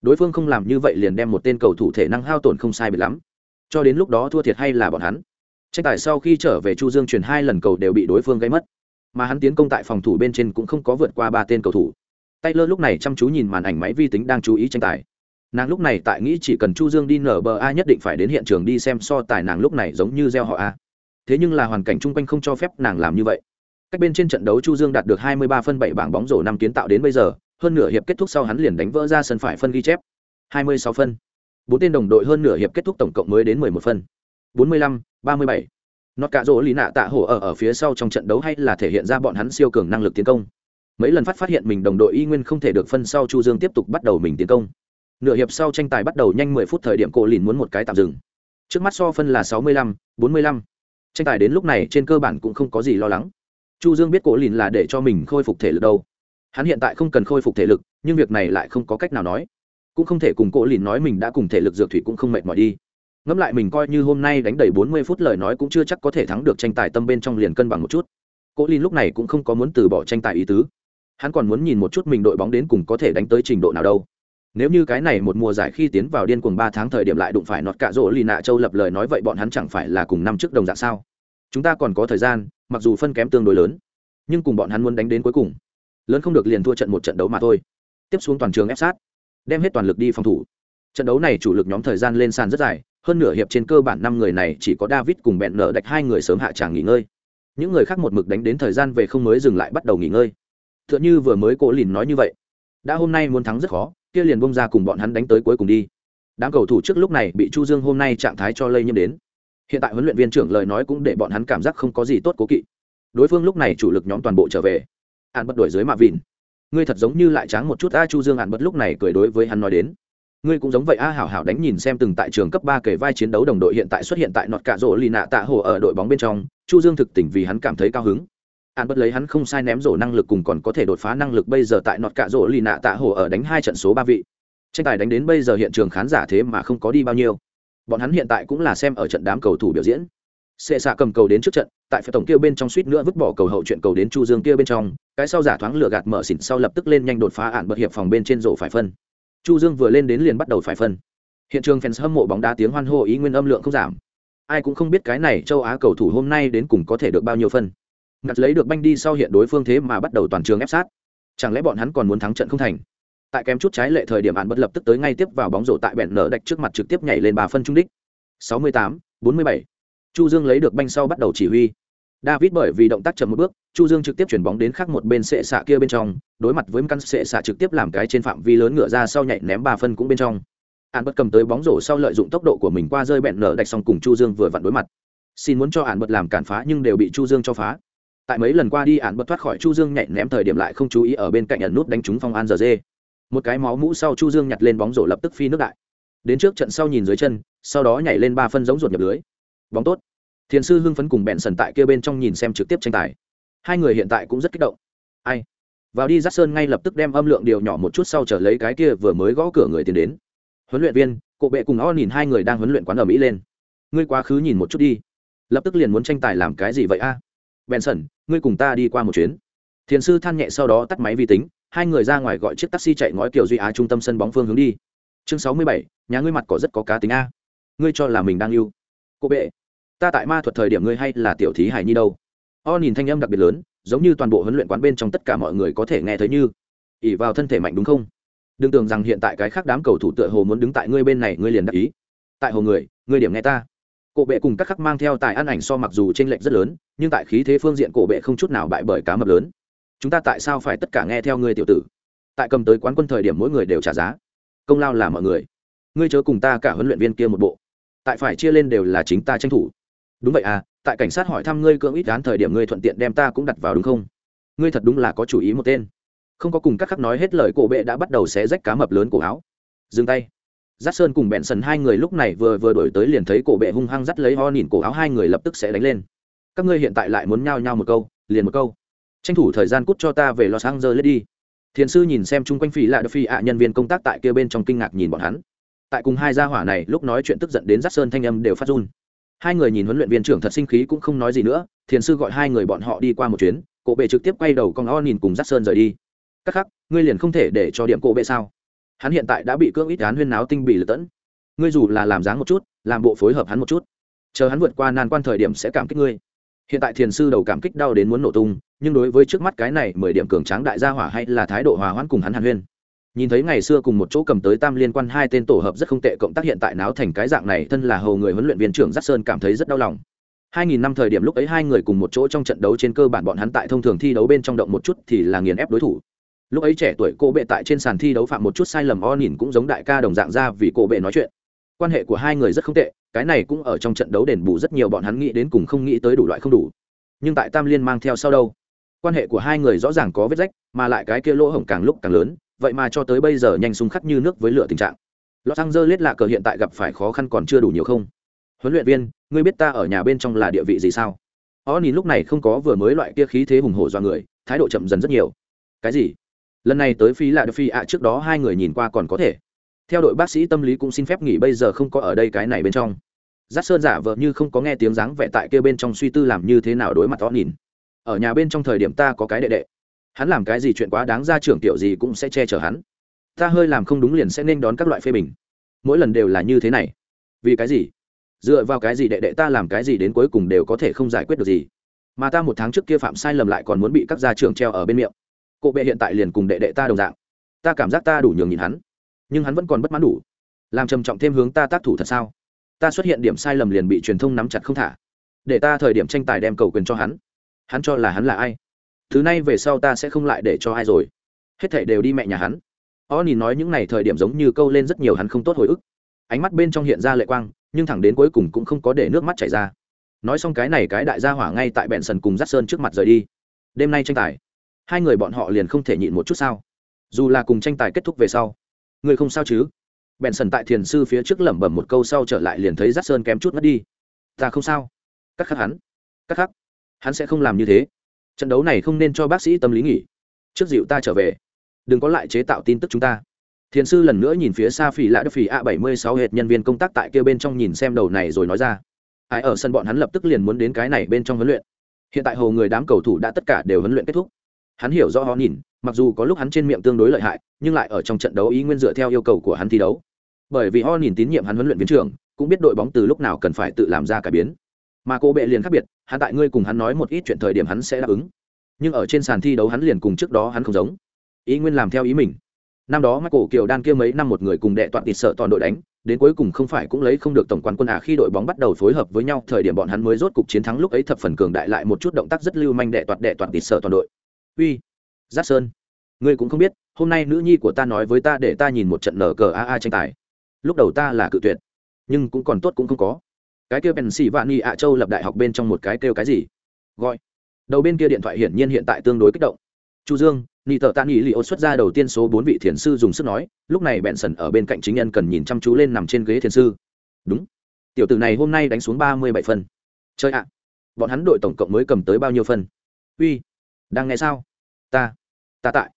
Đối phương không làm như vậy liền đem một tên cầu thủ thể năng hao tổn không sai biệt lắm. Cho đến lúc đó thua thiệt hay là bọn hắn tranh tài sau khi trở về chu dương chuyển hai lần cầu đều bị đối phương gây mất. Mà hắn tiến công tại phòng thủ bên trên cũng không có vượt qua ba tên cầu thủ. Taylor lúc này chăm chú nhìn màn ảnh máy vi tính đang chú ý tranh tài. Nàng lúc này tại nghĩ chỉ cần chu dương đi nở bờ a nhất định phải đến hiện trường đi xem so tài nàng lúc này giống như gieo họ a. Thế nhưng là hoàn cảnh chung quanh không cho phép nàng làm như vậy. Cách bên trên trận đấu chu dương đạt được 23 phân 7 bảng bóng rổ năm kiến tạo đến bây giờ, hơn nửa hiệp kết thúc sau hắn liền đánh vỡ ra sân phải phân ghi chép. 26 phân. Bốn tên đồng đội hơn nửa hiệp kết thúc tổng cộng mới đến 11 phân. 45, 37. Nọt cả rỗ lý nạ tạ hổ ở ở phía sau trong trận đấu hay là thể hiện ra bọn hắn siêu cường năng lực tiến công. Mấy lần phát phát hiện mình đồng đội y nguyên không thể được phân sau Chu Dương tiếp tục bắt đầu mình tiến công. Nửa hiệp sau tranh tài bắt đầu nhanh 10 phút thời điểm cổ lìn muốn một cái tạm dừng. Trước mắt so phân là 65, 45. Tranh tài đến lúc này trên cơ bản cũng không có gì lo lắng. Chu Dương biết cổ lìn là để cho mình khôi phục thể lực đâu. Hắn hiện tại không cần khôi phục thể lực, nhưng việc này lại không có cách nào nói. Cũng không thể cùng cổ lìn nói mình đã cùng thể lực dược thủy cũng không mệt mỏi đi ngẫm lại mình coi như hôm nay đánh đầy bốn mươi phút lời nói cũng chưa chắc có thể thắng được tranh tài tâm bên trong liền cân bằng một chút. Cố lin lúc này cũng không có muốn từ bỏ tranh tài ý tứ. Hắn còn muốn nhìn một chút mình đội bóng đến cùng có thể đánh tới trình độ nào đâu. Nếu như cái này một mùa giải khi tiến vào điên cuồng ba tháng thời điểm lại đụng phải nọt cả rỗ lì nạ châu lập lời nói vậy bọn hắn chẳng phải là cùng năm trước đồng dạng sao? Chúng ta còn có thời gian, mặc dù phân kém tương đối lớn, nhưng cùng bọn hắn muốn đánh đến cuối cùng. Lớn không được liền thua trận một trận đấu mà thôi. Tiếp xuống toàn trường ép sát, đem hết toàn lực đi phòng thủ. Trận đấu này chủ lực nhóm thời gian lên sàn rất dài hơn nửa hiệp trên cơ bản năm người này chỉ có David cùng bẹn nở đạch hai người sớm hạ tràng nghỉ ngơi. Những người khác một mực đánh đến thời gian về không mới dừng lại bắt đầu nghỉ ngơi. Tựa như vừa mới Cố Lìn nói như vậy, đã hôm nay muốn thắng rất khó, kia liền bông ra cùng bọn hắn đánh tới cuối cùng đi. Đám cầu thủ trước lúc này bị Chu Dương hôm nay trạng thái cho lây nhiễm đến. Hiện tại huấn luyện viên trưởng lời nói cũng để bọn hắn cảm giác không có gì tốt cố kỵ. Đối phương lúc này chủ lực nhóm toàn bộ trở về. hạn bật đuổi dưới mạ vìn Ngươi thật giống như lại tráng một chút a Chu Dương hạn bật lúc này cười đối với hắn nói đến ngươi cũng giống vậy a, hảo hảo đánh nhìn xem từng tại trường cấp ba kể vai chiến đấu đồng đội hiện tại xuất hiện tại nọt cạ rổ lì nạ tạ hồ ở đội bóng bên trong, chu dương thực tỉnh vì hắn cảm thấy cao hứng. An bất lấy hắn không sai ném rổ năng lực cùng còn có thể đột phá năng lực bây giờ tại nọt cạ rổ lì nạ tạ hồ ở đánh hai trận số ba vị. Tranh tài đánh đến bây giờ hiện trường khán giả thế mà không có đi bao nhiêu. Bọn hắn hiện tại cũng là xem ở trận đám cầu thủ biểu diễn. Sệ xạ cầm cầu đến trước trận, tại phía tổng kia bên trong suýt nữa vứt bỏ cầu hậu chuyện cầu đến chu dương kia bên trong, cái sau giả thoáng lửa gạt mở xỉn sau lập tức lên nhanh đột phá ạn bật hiệp phòng bên trên rổ phải phân chu dương vừa lên đến liền bắt đầu phải phân. Hiện trường fans hâm mộ bóng đá tiếng hoan hô ý nguyên âm lượng không giảm. Ai cũng không biết cái này châu á cầu thủ hôm nay đến cùng có thể được bao nhiêu phân. Ngặt lấy được banh đi sau hiện đối phương thế mà bắt đầu toàn trường ép sát. Chẳng lẽ bọn hắn còn muốn thắng trận không thành? Tại kém chút trái lệ thời điểm án bất lập tức tới ngay tiếp vào bóng rổ tại bẹn nở đạch trước mặt trực tiếp nhảy lên bà phân trung đích. 68, 47. chu dương lấy được banh sau bắt đầu chỉ huy. David bởi vì động tác chậm một bước, Chu Dương trực tiếp chuyển bóng đến khác một bên sệ xạ kia bên trong, đối mặt với căn sệ xạ trực tiếp làm cái trên phạm vi lớn ngựa ra sau nhảy ném ba phân cũng bên trong. Án bất cầm tới bóng rổ sau lợi dụng tốc độ của mình qua rơi bẹn nở đạch xong cùng Chu Dương vừa vặn đối mặt. Xin muốn cho án bất làm cản phá nhưng đều bị Chu Dương cho phá. Tại mấy lần qua đi án bất thoát khỏi Chu Dương nhảy ném thời điểm lại không chú ý ở bên cạnh ẩn nút đánh trúng phong an giờ dê. Một cái máu mũ sau Chu Dương nhặt lên bóng rổ lập tức phi nước đại. Đến trước trận sau nhìn dưới chân, sau đó nhảy lên ba phân giống ruột nhập lưới. Bóng tốt thiền sư hưng phấn cùng bẹn sần tại kia bên trong nhìn xem trực tiếp tranh tài. Hai người hiện tại cũng rất kích động. Ai? Vào đi dắt sơn ngay lập tức đem âm lượng điều nhỏ một chút sau trở lấy cái kia vừa mới gõ cửa người tiến đến. Huấn luyện viên cộ bệ cùng o nhìn hai người đang huấn luyện quán ở mỹ lên. Ngươi quá khứ nhìn một chút đi. Lập tức liền muốn tranh tài làm cái gì vậy a? À? benson ngươi cùng ta đi qua một chuyến. Thiền sư than nhẹ sau đó tắt máy vi tính, hai người ra ngoài gọi chiếc taxi chạy ngói kiểu duy á trung tâm sân bóng phương hướng đi. Chương sáu mươi bảy, nhà ngươi mặt cỏ rất có cá tính a. Ngươi cho là mình đang yêu. Cô bệ ta tại ma thuật thời điểm ngươi hay là tiểu thí hải nhi đâu? O nhìn thanh âm đặc biệt lớn, giống như toàn bộ huấn luyện quán bên trong tất cả mọi người có thể nghe thấy như ỉ vào thân thể mạnh đúng không? Đừng tưởng rằng hiện tại cái khác đám cầu thủ tựa hồ muốn đứng tại ngươi bên này, ngươi liền đắc ý. Tại hồ người, ngươi điểm nghe ta. Cổ bệ cùng các khắc mang theo tài ăn ảnh so mặc dù t r ê n lệch rất lớn, nhưng tại khí thế phương diện cổ bệ không chút nào bại bởi cá mập lớn. Chúng ta tại sao phải tất cả nghe theo ngươi tiểu tử? Tại cầm tới quán quân thời điểm mỗi người đều trả giá. Công lao là mọi người. Ngươi chớ cùng ta cả huấn luyện viên kia một bộ. Tại phải chia lên đều là chính ta tranh thủ đúng vậy à tại cảnh sát hỏi thăm ngươi cưỡng ít án thời điểm ngươi thuận tiện đem ta cũng đặt vào đúng không ngươi thật đúng là có chủ ý một tên không có cùng các khắc nói hết lời cổ bệ đã bắt đầu xé rách cá mập lớn cổ áo dừng tay giắt Sơn cùng Bẹn Sần hai người lúc này vừa vừa đổi tới liền thấy cổ bệ hung hăng dắt lấy ho nhìn cổ áo hai người lập tức sẽ đánh lên. Các ngươi hiện tại lại muốn nhao nhao một câu, liền một câu. Tranh thủ thời gian cút cho ta về Los Angeles đi. Thiền sư nhìn xem chung quanh phỉ lại phi ạ nhân viên công tác tại kia bên trong kinh ngạc nhìn bọn hắn. Tại cùng hai gia hỏa này, lúc nói chuyện tức giận đến giắt Sơn thanh âm đều phát run. Hai người nhìn huấn luyện viên trưởng thật sinh khí cũng không nói gì nữa, Thiền sư gọi hai người bọn họ đi qua một chuyến, cổ bệ trực tiếp quay đầu con o nhìn cùng giác Sơn rời đi. Các khắc, ngươi liền không thể để cho điểm cổ bệ sao? hắn hiện tại đã bị cưỡng ít án huyên náo tinh bị lật tẫn ngươi dù là làm dáng một chút làm bộ phối hợp hắn một chút chờ hắn vượt qua nan quan thời điểm sẽ cảm kích ngươi hiện tại thiền sư đầu cảm kích đau đến muốn nổ tung nhưng đối với trước mắt cái này mười điểm cường tráng đại gia hỏa hay là thái độ hòa hoãn cùng hắn hàn huyên nhìn thấy ngày xưa cùng một chỗ cầm tới tam liên quan hai tên tổ hợp rất không tệ, cộng tác hiện tại náo thành cái dạng này, thân là hầu người huấn luyện viên trưởng giác sơn cảm thấy rất đau lòng. 2000 năm thời điểm lúc ấy hai người cùng một chỗ trong trận đấu trên cơ bản bọn hắn tại thông thường thi đấu bên trong động một chút thì là nghiền ép đối thủ. Lúc ấy trẻ tuổi cô bệ tại trên sàn thi đấu phạm một chút sai lầm o nhìn cũng giống đại ca đồng dạng ra vì cô bệ nói chuyện. Quan hệ của hai người rất không tệ, cái này cũng ở trong trận đấu đền bù rất nhiều, bọn hắn nghĩ đến cùng không nghĩ tới đủ loại không đủ. Nhưng tại tam liên mang theo sau đâu? Quan hệ của hai người rõ ràng có vết rách, mà lại cái kia lỗ hổng càng lúc càng lớn vậy mà cho tới bây giờ nhanh súng khắc như nước với lửa tình trạng. Los angeles lạ cờ hiện tại gặp phải khó khăn còn chưa đủ nhiều không? Huấn luyện viên, ngươi biết ta ở nhà bên trong là địa vị gì sao? O nhìn lúc này không có vừa mới loại kia khí thế hùng hổ do người, thái độ chậm dần rất nhiều. Cái gì? Lần này tới phi lạ phi ạ, trước đó hai người nhìn qua còn có thể. Theo đội bác sĩ tâm lý cũng xin phép nghỉ bây giờ không có ở đây cái này bên trong. Giác sơn giả vợ như không có nghe tiếng dáng vẻ tại kia bên trong suy tư làm như thế nào đối mặt to nhìn. Ở nhà bên trong thời điểm ta có cái đệ đệ hắn làm cái gì chuyện quá đáng ra trưởng tiểu gì cũng sẽ che chở hắn. Ta hơi làm không đúng liền sẽ nên đón các loại phê bình. Mỗi lần đều là như thế này. Vì cái gì? Dựa vào cái gì đệ đệ ta làm cái gì đến cuối cùng đều có thể không giải quyết được gì? Mà ta một tháng trước kia phạm sai lầm lại còn muốn bị các gia trưởng treo ở bên miệng. Cụ bệ hiện tại liền cùng đệ đệ ta đồng dạng. Ta cảm giác ta đủ nhường nhìn hắn, nhưng hắn vẫn còn bất mãn đủ. Làm trầm trọng thêm hướng ta tác thủ thật sao? Ta xuất hiện điểm sai lầm liền bị truyền thông nắm chặt không thả. Để ta thời điểm tranh tài đem cầu quyền cho hắn. Hắn cho là hắn là ai? Thứ nay về sau ta sẽ không lại để cho ai rồi. Hết thảy đều đi mẹ nhà hắn. O nhìn nói những n à y thời điểm giống như câu lên rất nhiều hắn không tốt hồi ức. Ánh mắt bên trong hiện ra lệ quang, nhưng thẳng đến cuối cùng cũng không có để nước mắt chảy ra. Nói xong cái này cái đại gia hỏa ngay tại bẹn sần cùng giắt sơn trước mặt rời đi. Đêm nay tranh tài. Hai người bọn họ liền không thể nhịn một chút sao? Dù là cùng tranh tài kết thúc về sau. Người không sao chứ? Bèn sần tại thiền sư phía trước lẩm bẩm một câu sau trở lại liền thấy Giác sơn kém chút mất đi. Ta không sao. Các khắc hắn. Các khắc hắn sẽ không làm như thế trận đấu này không nên cho bác sĩ tâm lý nghỉ. Trước dịu ta trở về. Đừng có lại chế tạo tin tức chúng ta. Thiền sư lần nữa nhìn phía xa phỉ lạ đức phỉ a bảy mươi sáu hệt nhân viên công tác tại kia bên trong nhìn xem đầu này rồi nói ra. Ai ở sân bọn hắn lập tức liền muốn đến cái này bên trong huấn luyện. Hiện tại hầu người đám cầu thủ đã tất cả đều huấn luyện kết thúc. Hắn hiểu rõ họ nhìn, mặc dù có lúc hắn trên miệng tương đối lợi hại, nhưng lại ở trong trận đấu ý nguyên dựa theo yêu cầu của hắn thi đấu. Bởi vì ho nhìn tín nhiệm hắn huấn luyện viên trưởng, cũng biết đội bóng từ lúc nào cần phải tự làm ra cải biến mà cô bệ liền khác biệt, hắn tại ngươi cùng hắn nói một ít chuyện thời điểm hắn sẽ đáp ứng. Nhưng ở trên sàn thi đấu hắn liền cùng trước đó hắn không giống. Ý nguyên làm theo ý mình. Năm đó michael kiều đan kia mấy năm một người cùng đệ toàn tịt sợ toàn đội đánh, đến cuối cùng không phải cũng lấy không được tổng quán quân à khi đội bóng bắt đầu phối hợp với nhau, thời điểm bọn hắn mới rốt cục chiến thắng lúc ấy thập phần cường đại lại một chút động tác rất lưu manh đệ toàn đệ toàn tịt sợ toàn đội. Uy giác sơn, ngươi cũng không biết, hôm nay nữ nhi của ta nói với ta để ta nhìn một trận nở cờ a a tranh tài. Lúc đầu ta là cự tuyệt, nhưng cũng còn tốt cũng không có cái kia bèn xì vạn nghị ạ, châu lập đại học bên trong một cái kêu cái gì? Gọi. Đầu bên kia điện thoại hiển nhiên hiện tại tương đối kích động. Chu dương, nị tờ tạ nghị li ô xuất ra đầu tiên số bốn vị thiền sư dùng sức nói, lúc này bèn sần ở bên cạnh chính nhân cần nhìn chăm chú lên nằm trên ghế thiền sư. Đúng. Tiểu tử này hôm nay đánh xuống ba mươi bảy phân chơi ạ. Bọn hắn đội tổng cộng mới cầm tới bao nhiêu phân uy. Đang nghe sao? Ta. Ta tại.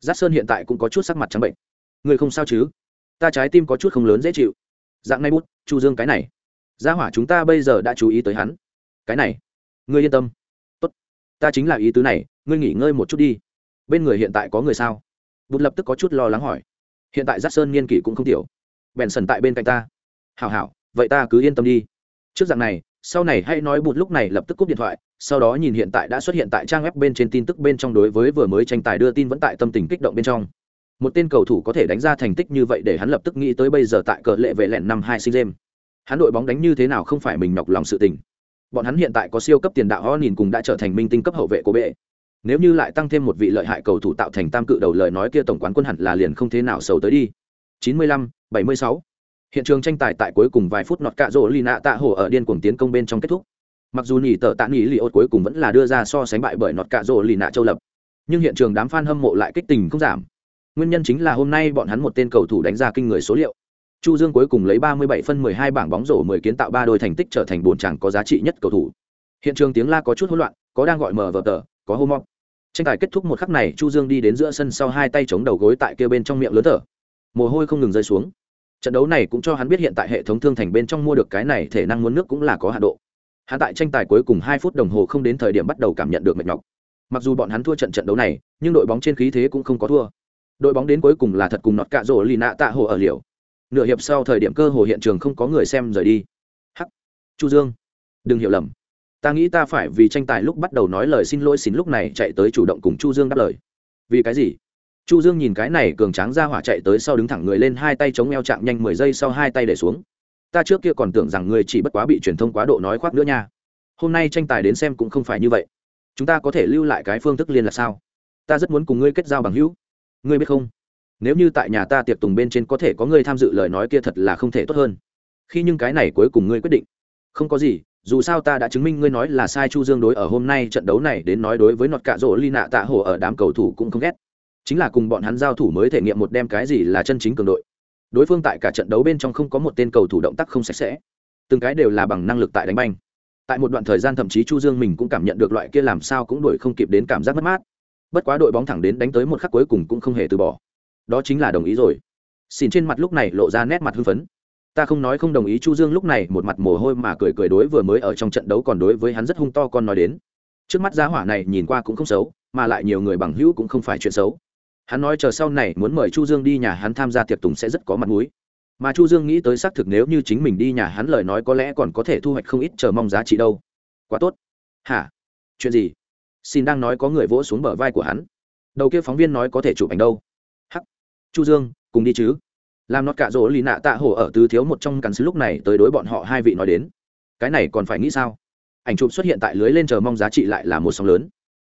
Giác sơn hiện tại cũng có chút sắc mặt trắng bệnh. Người không sao chứ? Ta trái tim có chút không lớn dễ chịu. Dạng nay bút, chu dương cái này gia hỏa chúng ta bây giờ đã chú ý tới hắn. Cái này, ngươi yên tâm. Tốt. Ta chính là ý tứ này, ngươi nghỉ ngơi một chút đi. Bên người hiện tại có người sao? Bụt lập tức có chút lo lắng hỏi. Hiện tại giác sơn niên kỷ cũng không tiểu. Bèn sần tại bên cạnh ta. Hảo hảo, vậy ta cứ yên tâm đi. Trước dạng này, sau này hãy nói bụt lúc này lập tức cúp điện thoại, sau đó nhìn hiện tại đã xuất hiện tại trang web bên trên tin tức bên trong đối với vừa mới tranh tài đưa tin vẫn tại tâm tình kích động bên trong. Một tên cầu thủ có thể đánh ra thành tích như vậy để hắn lập tức nghĩ tới bây giờ tại cờ lệ vệ lẹn năm hai sinh game hắn đội bóng đánh như thế nào không phải mình nhọc lòng sự tình. Bọn hắn hiện tại có siêu cấp tiền đạo ho nhìn cùng đã trở thành minh tinh cấp hậu vệ của bệ. Nếu như lại tăng thêm một vị lợi hại cầu thủ tạo thành tam cự đầu lời nói kia tổng quán quân hẳn là liền không thế nào sầu tới đi. 95, 76. hiện trường tranh tài tại cuối cùng vài phút nọt cạ rỗ lì nạ tạ hổ ở điên cuồng tiến công bên trong kết thúc. Mặc dù nhỉ tờ tạ nghỉ li ốt cuối cùng vẫn là đưa ra so sánh bại bởi nọt cạ rỗ lì nạ châu lập. Nhưng hiện trường đám fan hâm mộ lại kích tình không giảm. Nguyên nhân chính là hôm nay bọn hắn một tên cầu thủ đánh ra kinh người số liệu chu dương cuối cùng lấy 37 phân 12 bảng bóng rổ 10 kiến tạo ba đôi thành tích trở thành bốn chàng có giá trị nhất cầu thủ. Hiện trường tiếng la có chút hỗn loạn, có đang gọi mở vở tờ, có hô mọc. Tranh tài kết thúc một khắc này, chu dương đi đến giữa sân sau hai tay chống đầu gối tại kia bên trong miệng lớn thở. Mồ hôi không ngừng rơi xuống. Trận đấu này cũng cho hắn biết hiện tại hệ thống thương thành bên trong mua được cái này thể năng muốn nước cũng là có hạn độ. Hắn tại tranh tài cuối cùng hai phút đồng hồ không đến thời điểm bắt đầu cảm nhận được mệt nhọc. Mặc dù bọn hắn thua trận trận đấu này, nhưng đội bóng trên khí thế cũng không có thua. Đội bóng đến cuối cùng là thật cùng nọt cạ rổ lì nạ tạ hồ ở liều nửa hiệp sau thời điểm cơ hồ hiện trường không có người xem rời đi. Hắc. Chu dương. Đừng hiểu lầm. Ta nghĩ ta phải vì tranh tài lúc bắt đầu nói lời xin lỗi xin lúc này chạy tới chủ động cùng chu dương đáp lời. Vì cái gì? Chu dương nhìn cái này cường tráng ra hỏa chạy tới sau đứng thẳng người lên hai tay chống eo chạm nhanh mười giây sau hai tay để xuống. Ta trước kia còn tưởng rằng người chỉ bất quá bị truyền thông quá độ nói khoác nữa nha. Hôm nay tranh tài đến xem cũng không phải như vậy. Chúng ta có thể lưu lại cái phương thức liên là sao? Ta rất muốn cùng ngươi kết giao bằng hữu. Ngươi biết không? Nếu như tại nhà ta tiệc tùng bên trên có thể có ngươi tham dự lời nói kia thật là không thể tốt hơn. Khi nhưng cái này cuối cùng ngươi quyết định. Không có gì, dù sao ta đã chứng minh ngươi nói là sai chu dương đối ở hôm nay trận đấu này đến nói đối với nọt cạ rỗ ly nạ tạ hồ ở đám cầu thủ cũng không ghét. Chính là cùng bọn hắn giao thủ mới thể nghiệm một đem cái gì là chân chính cường đội. Đối phương tại cả trận đấu bên trong không có một tên cầu thủ động tác không sạch sẽ. Từng cái đều là bằng năng lực tại đánh banh. Tại một đoạn thời gian thậm chí chu dương mình cũng cảm nhận được loại kia làm sao cũng đuổi không kịp đến cảm giác mất mát. Bất quá đội bóng thẳng đến đánh tới một khắc cuối cùng cũng không hề từ bỏ đó chính là đồng ý rồi. Xin trên mặt lúc này lộ ra nét mặt hưng phấn. Ta không nói không đồng ý chu dương lúc này một mặt mồ hôi mà cười cười đối vừa mới ở trong trận đấu còn đối với hắn rất hung to con nói đến. Trước mắt giá hỏa này nhìn qua cũng không xấu, mà lại nhiều người bằng hữu cũng không phải chuyện xấu. Hắn nói chờ sau này muốn mời chu dương đi nhà hắn tham gia tiệc tùng sẽ rất có mặt mũi. Mà chu dương nghĩ tới xác thực nếu như chính mình đi nhà hắn lời nói có lẽ còn có thể thu hoạch không ít chờ mong giá trị đâu. Quá tốt. Hả? Chuyện gì? Xin đang nói có người vỗ xuống bờ vai của hắn. Đầu kia phóng viên nói có thể chụp ảnh đâu? Chu dương, cùng đi chứ. Làm nọt cả rỗ lì nạ tạ hổ ở từ thiếu một trong cắn sứ lúc này tới đối bọn họ hai vị nói đến. Cái này còn phải nghĩ sao? Ảnh chụp xuất hiện tại lưới lên chờ mong giá trị lại là một sóng lớn.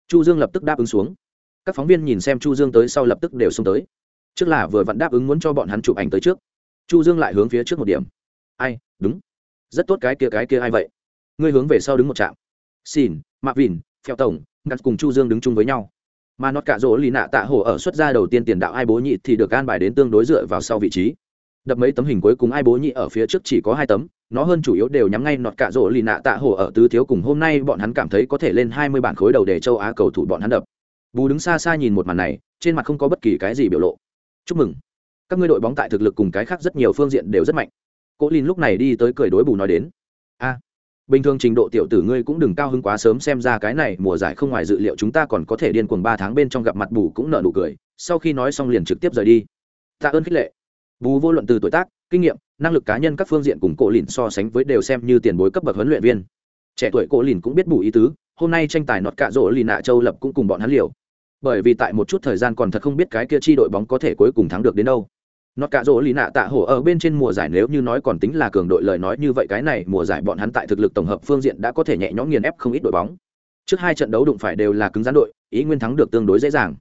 Chu dương lập tức đáp ứng xuống. Các phóng viên nhìn xem chu dương tới sau lập tức đều xông tới. Trước là vừa vặn đáp ứng muốn cho bọn hắn chụp ảnh tới trước. Chu dương lại hướng phía trước một điểm. Ai, đúng. Rất tốt cái kia cái kia ai vậy? Ngươi hướng về sau đứng một trạm. Xin, mạc vìn phèo tổng, ngặt cùng chu dương đứng chung với nhau mà nó cả rỗ lì nạ tạ hổ ở xuất gia đầu tiên tiền đạo ai bố nhị thì được an bài đến tương đối dựa vào sau vị trí. Đập mấy tấm hình cuối cùng ai bố nhị ở phía trước chỉ có hai tấm, nó hơn chủ yếu đều nhắm ngay nọt cả rỗ lì nạ tạ hổ ở tứ thiếu cùng hôm nay bọn hắn cảm thấy có thể lên hai mươi bản khối đầu để châu á cầu thủ bọn hắn đập. Bù đứng xa xa nhìn một màn này, trên mặt không có bất kỳ cái gì biểu lộ. Chúc mừng. Các ngươi đội bóng tại thực lực cùng cái khác rất nhiều phương diện đều rất mạnh. Cố lin lúc này đi tới cười đối bù nói đến bình thường trình độ tiểu tử ngươi cũng đừng cao hứng quá sớm xem ra cái này mùa giải không ngoài dự liệu chúng ta còn có thể điên cuồng ba tháng bên trong gặp mặt bù cũng nợ nụ cười, sau khi nói xong liền trực tiếp rời đi. Tạ ơn khích lệ. Bù vô luận từ tuổi tác, kinh nghiệm, năng lực cá nhân các phương diện cùng cổ lìn so sánh với đều xem như tiền bối cấp bậc huấn luyện viên. Trẻ tuổi cổ lìn cũng biết bù ý tứ, hôm nay tranh tài nọt cạ rỗ lì nạ châu lập cũng cùng bọn hắn liều. Bởi vì tại một chút thời gian còn thật không biết cái kia chi đội bóng có thể cuối cùng thắng được đến đâu nó cả rỗ lì nạ tạ hổ ở bên trên mùa giải nếu như nói còn tính là cường đội lời nói như vậy, cái này mùa giải bọn hắn tại thực lực tổng hợp phương diện đã có thể nhẹ nhõm nghiền ép không ít đội bóng. Trước hai trận đấu đụng phải đều là cứng rắn đội, ý nguyên thắng được tương đối dễ dàng.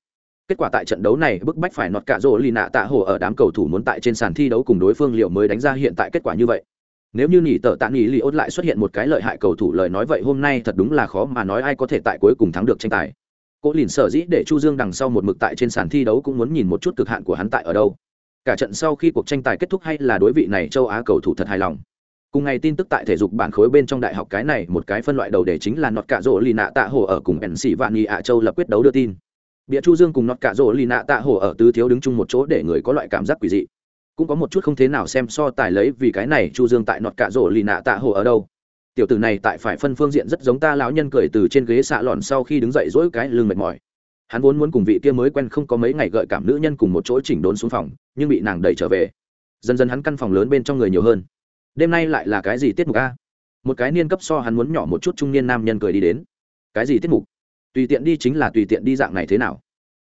Kết quả tại trận đấu này, bức bách phải nọt cả rỗ lì nạ tạ hổ ở đám cầu thủ muốn tại trên sàn thi đấu cùng đối phương liệu mới đánh ra hiện tại kết quả như vậy. Nếu như nhỉ tợ tạ nghỉ li ốt lại xuất hiện một cái lợi hại cầu thủ lời nói vậy, hôm nay thật đúng là khó mà nói ai có thể tại cuối cùng thắng được tranh tài. Cố lìn sở dĩ để chu dương đằng sau một mực tại trên sàn thi đấu cũng muốn nhìn một chút cực hạn của hắn tại ở đâu cả trận sau khi cuộc tranh tài kết thúc hay là đối vị này châu á cầu thủ thật hài lòng. Cùng ngày tin tức tại thể dục bản khối bên trong đại học cái này một cái phân loại đầu đề chính là nọt cạ rỗ lì nạ tạ hồ ở cùng NC vạn nghị ạ châu lập quyết đấu đưa tin. Bịa chu dương cùng nọt cạ rỗ lì nạ tạ hồ ở tứ thiếu đứng chung một chỗ để người có loại cảm giác quỷ dị. Cũng có một chút không thế nào xem so tài lấy vì cái này chu dương tại nọt cạ rỗ lì nạ tạ hồ ở đâu. Tiểu tử này tại phải phân phương diện rất giống ta lão nhân cười từ trên ghế xạ lòn sau khi đứng dậy dỗi cái lưng mệt mỏi hắn vốn muốn cùng vị kia mới quen không có mấy ngày gợi cảm nữ nhân cùng một chỗ chỉnh đốn xuống phòng, nhưng bị nàng đẩy trở về. Dần dần hắn căn phòng lớn bên trong người nhiều hơn. Đêm nay lại là cái gì tiết mục a? Một cái niên cấp so hắn muốn nhỏ một chút trung niên nam nhân cười đi đến. Cái gì tiết mục? Tùy tiện đi chính là tùy tiện đi dạng này thế nào?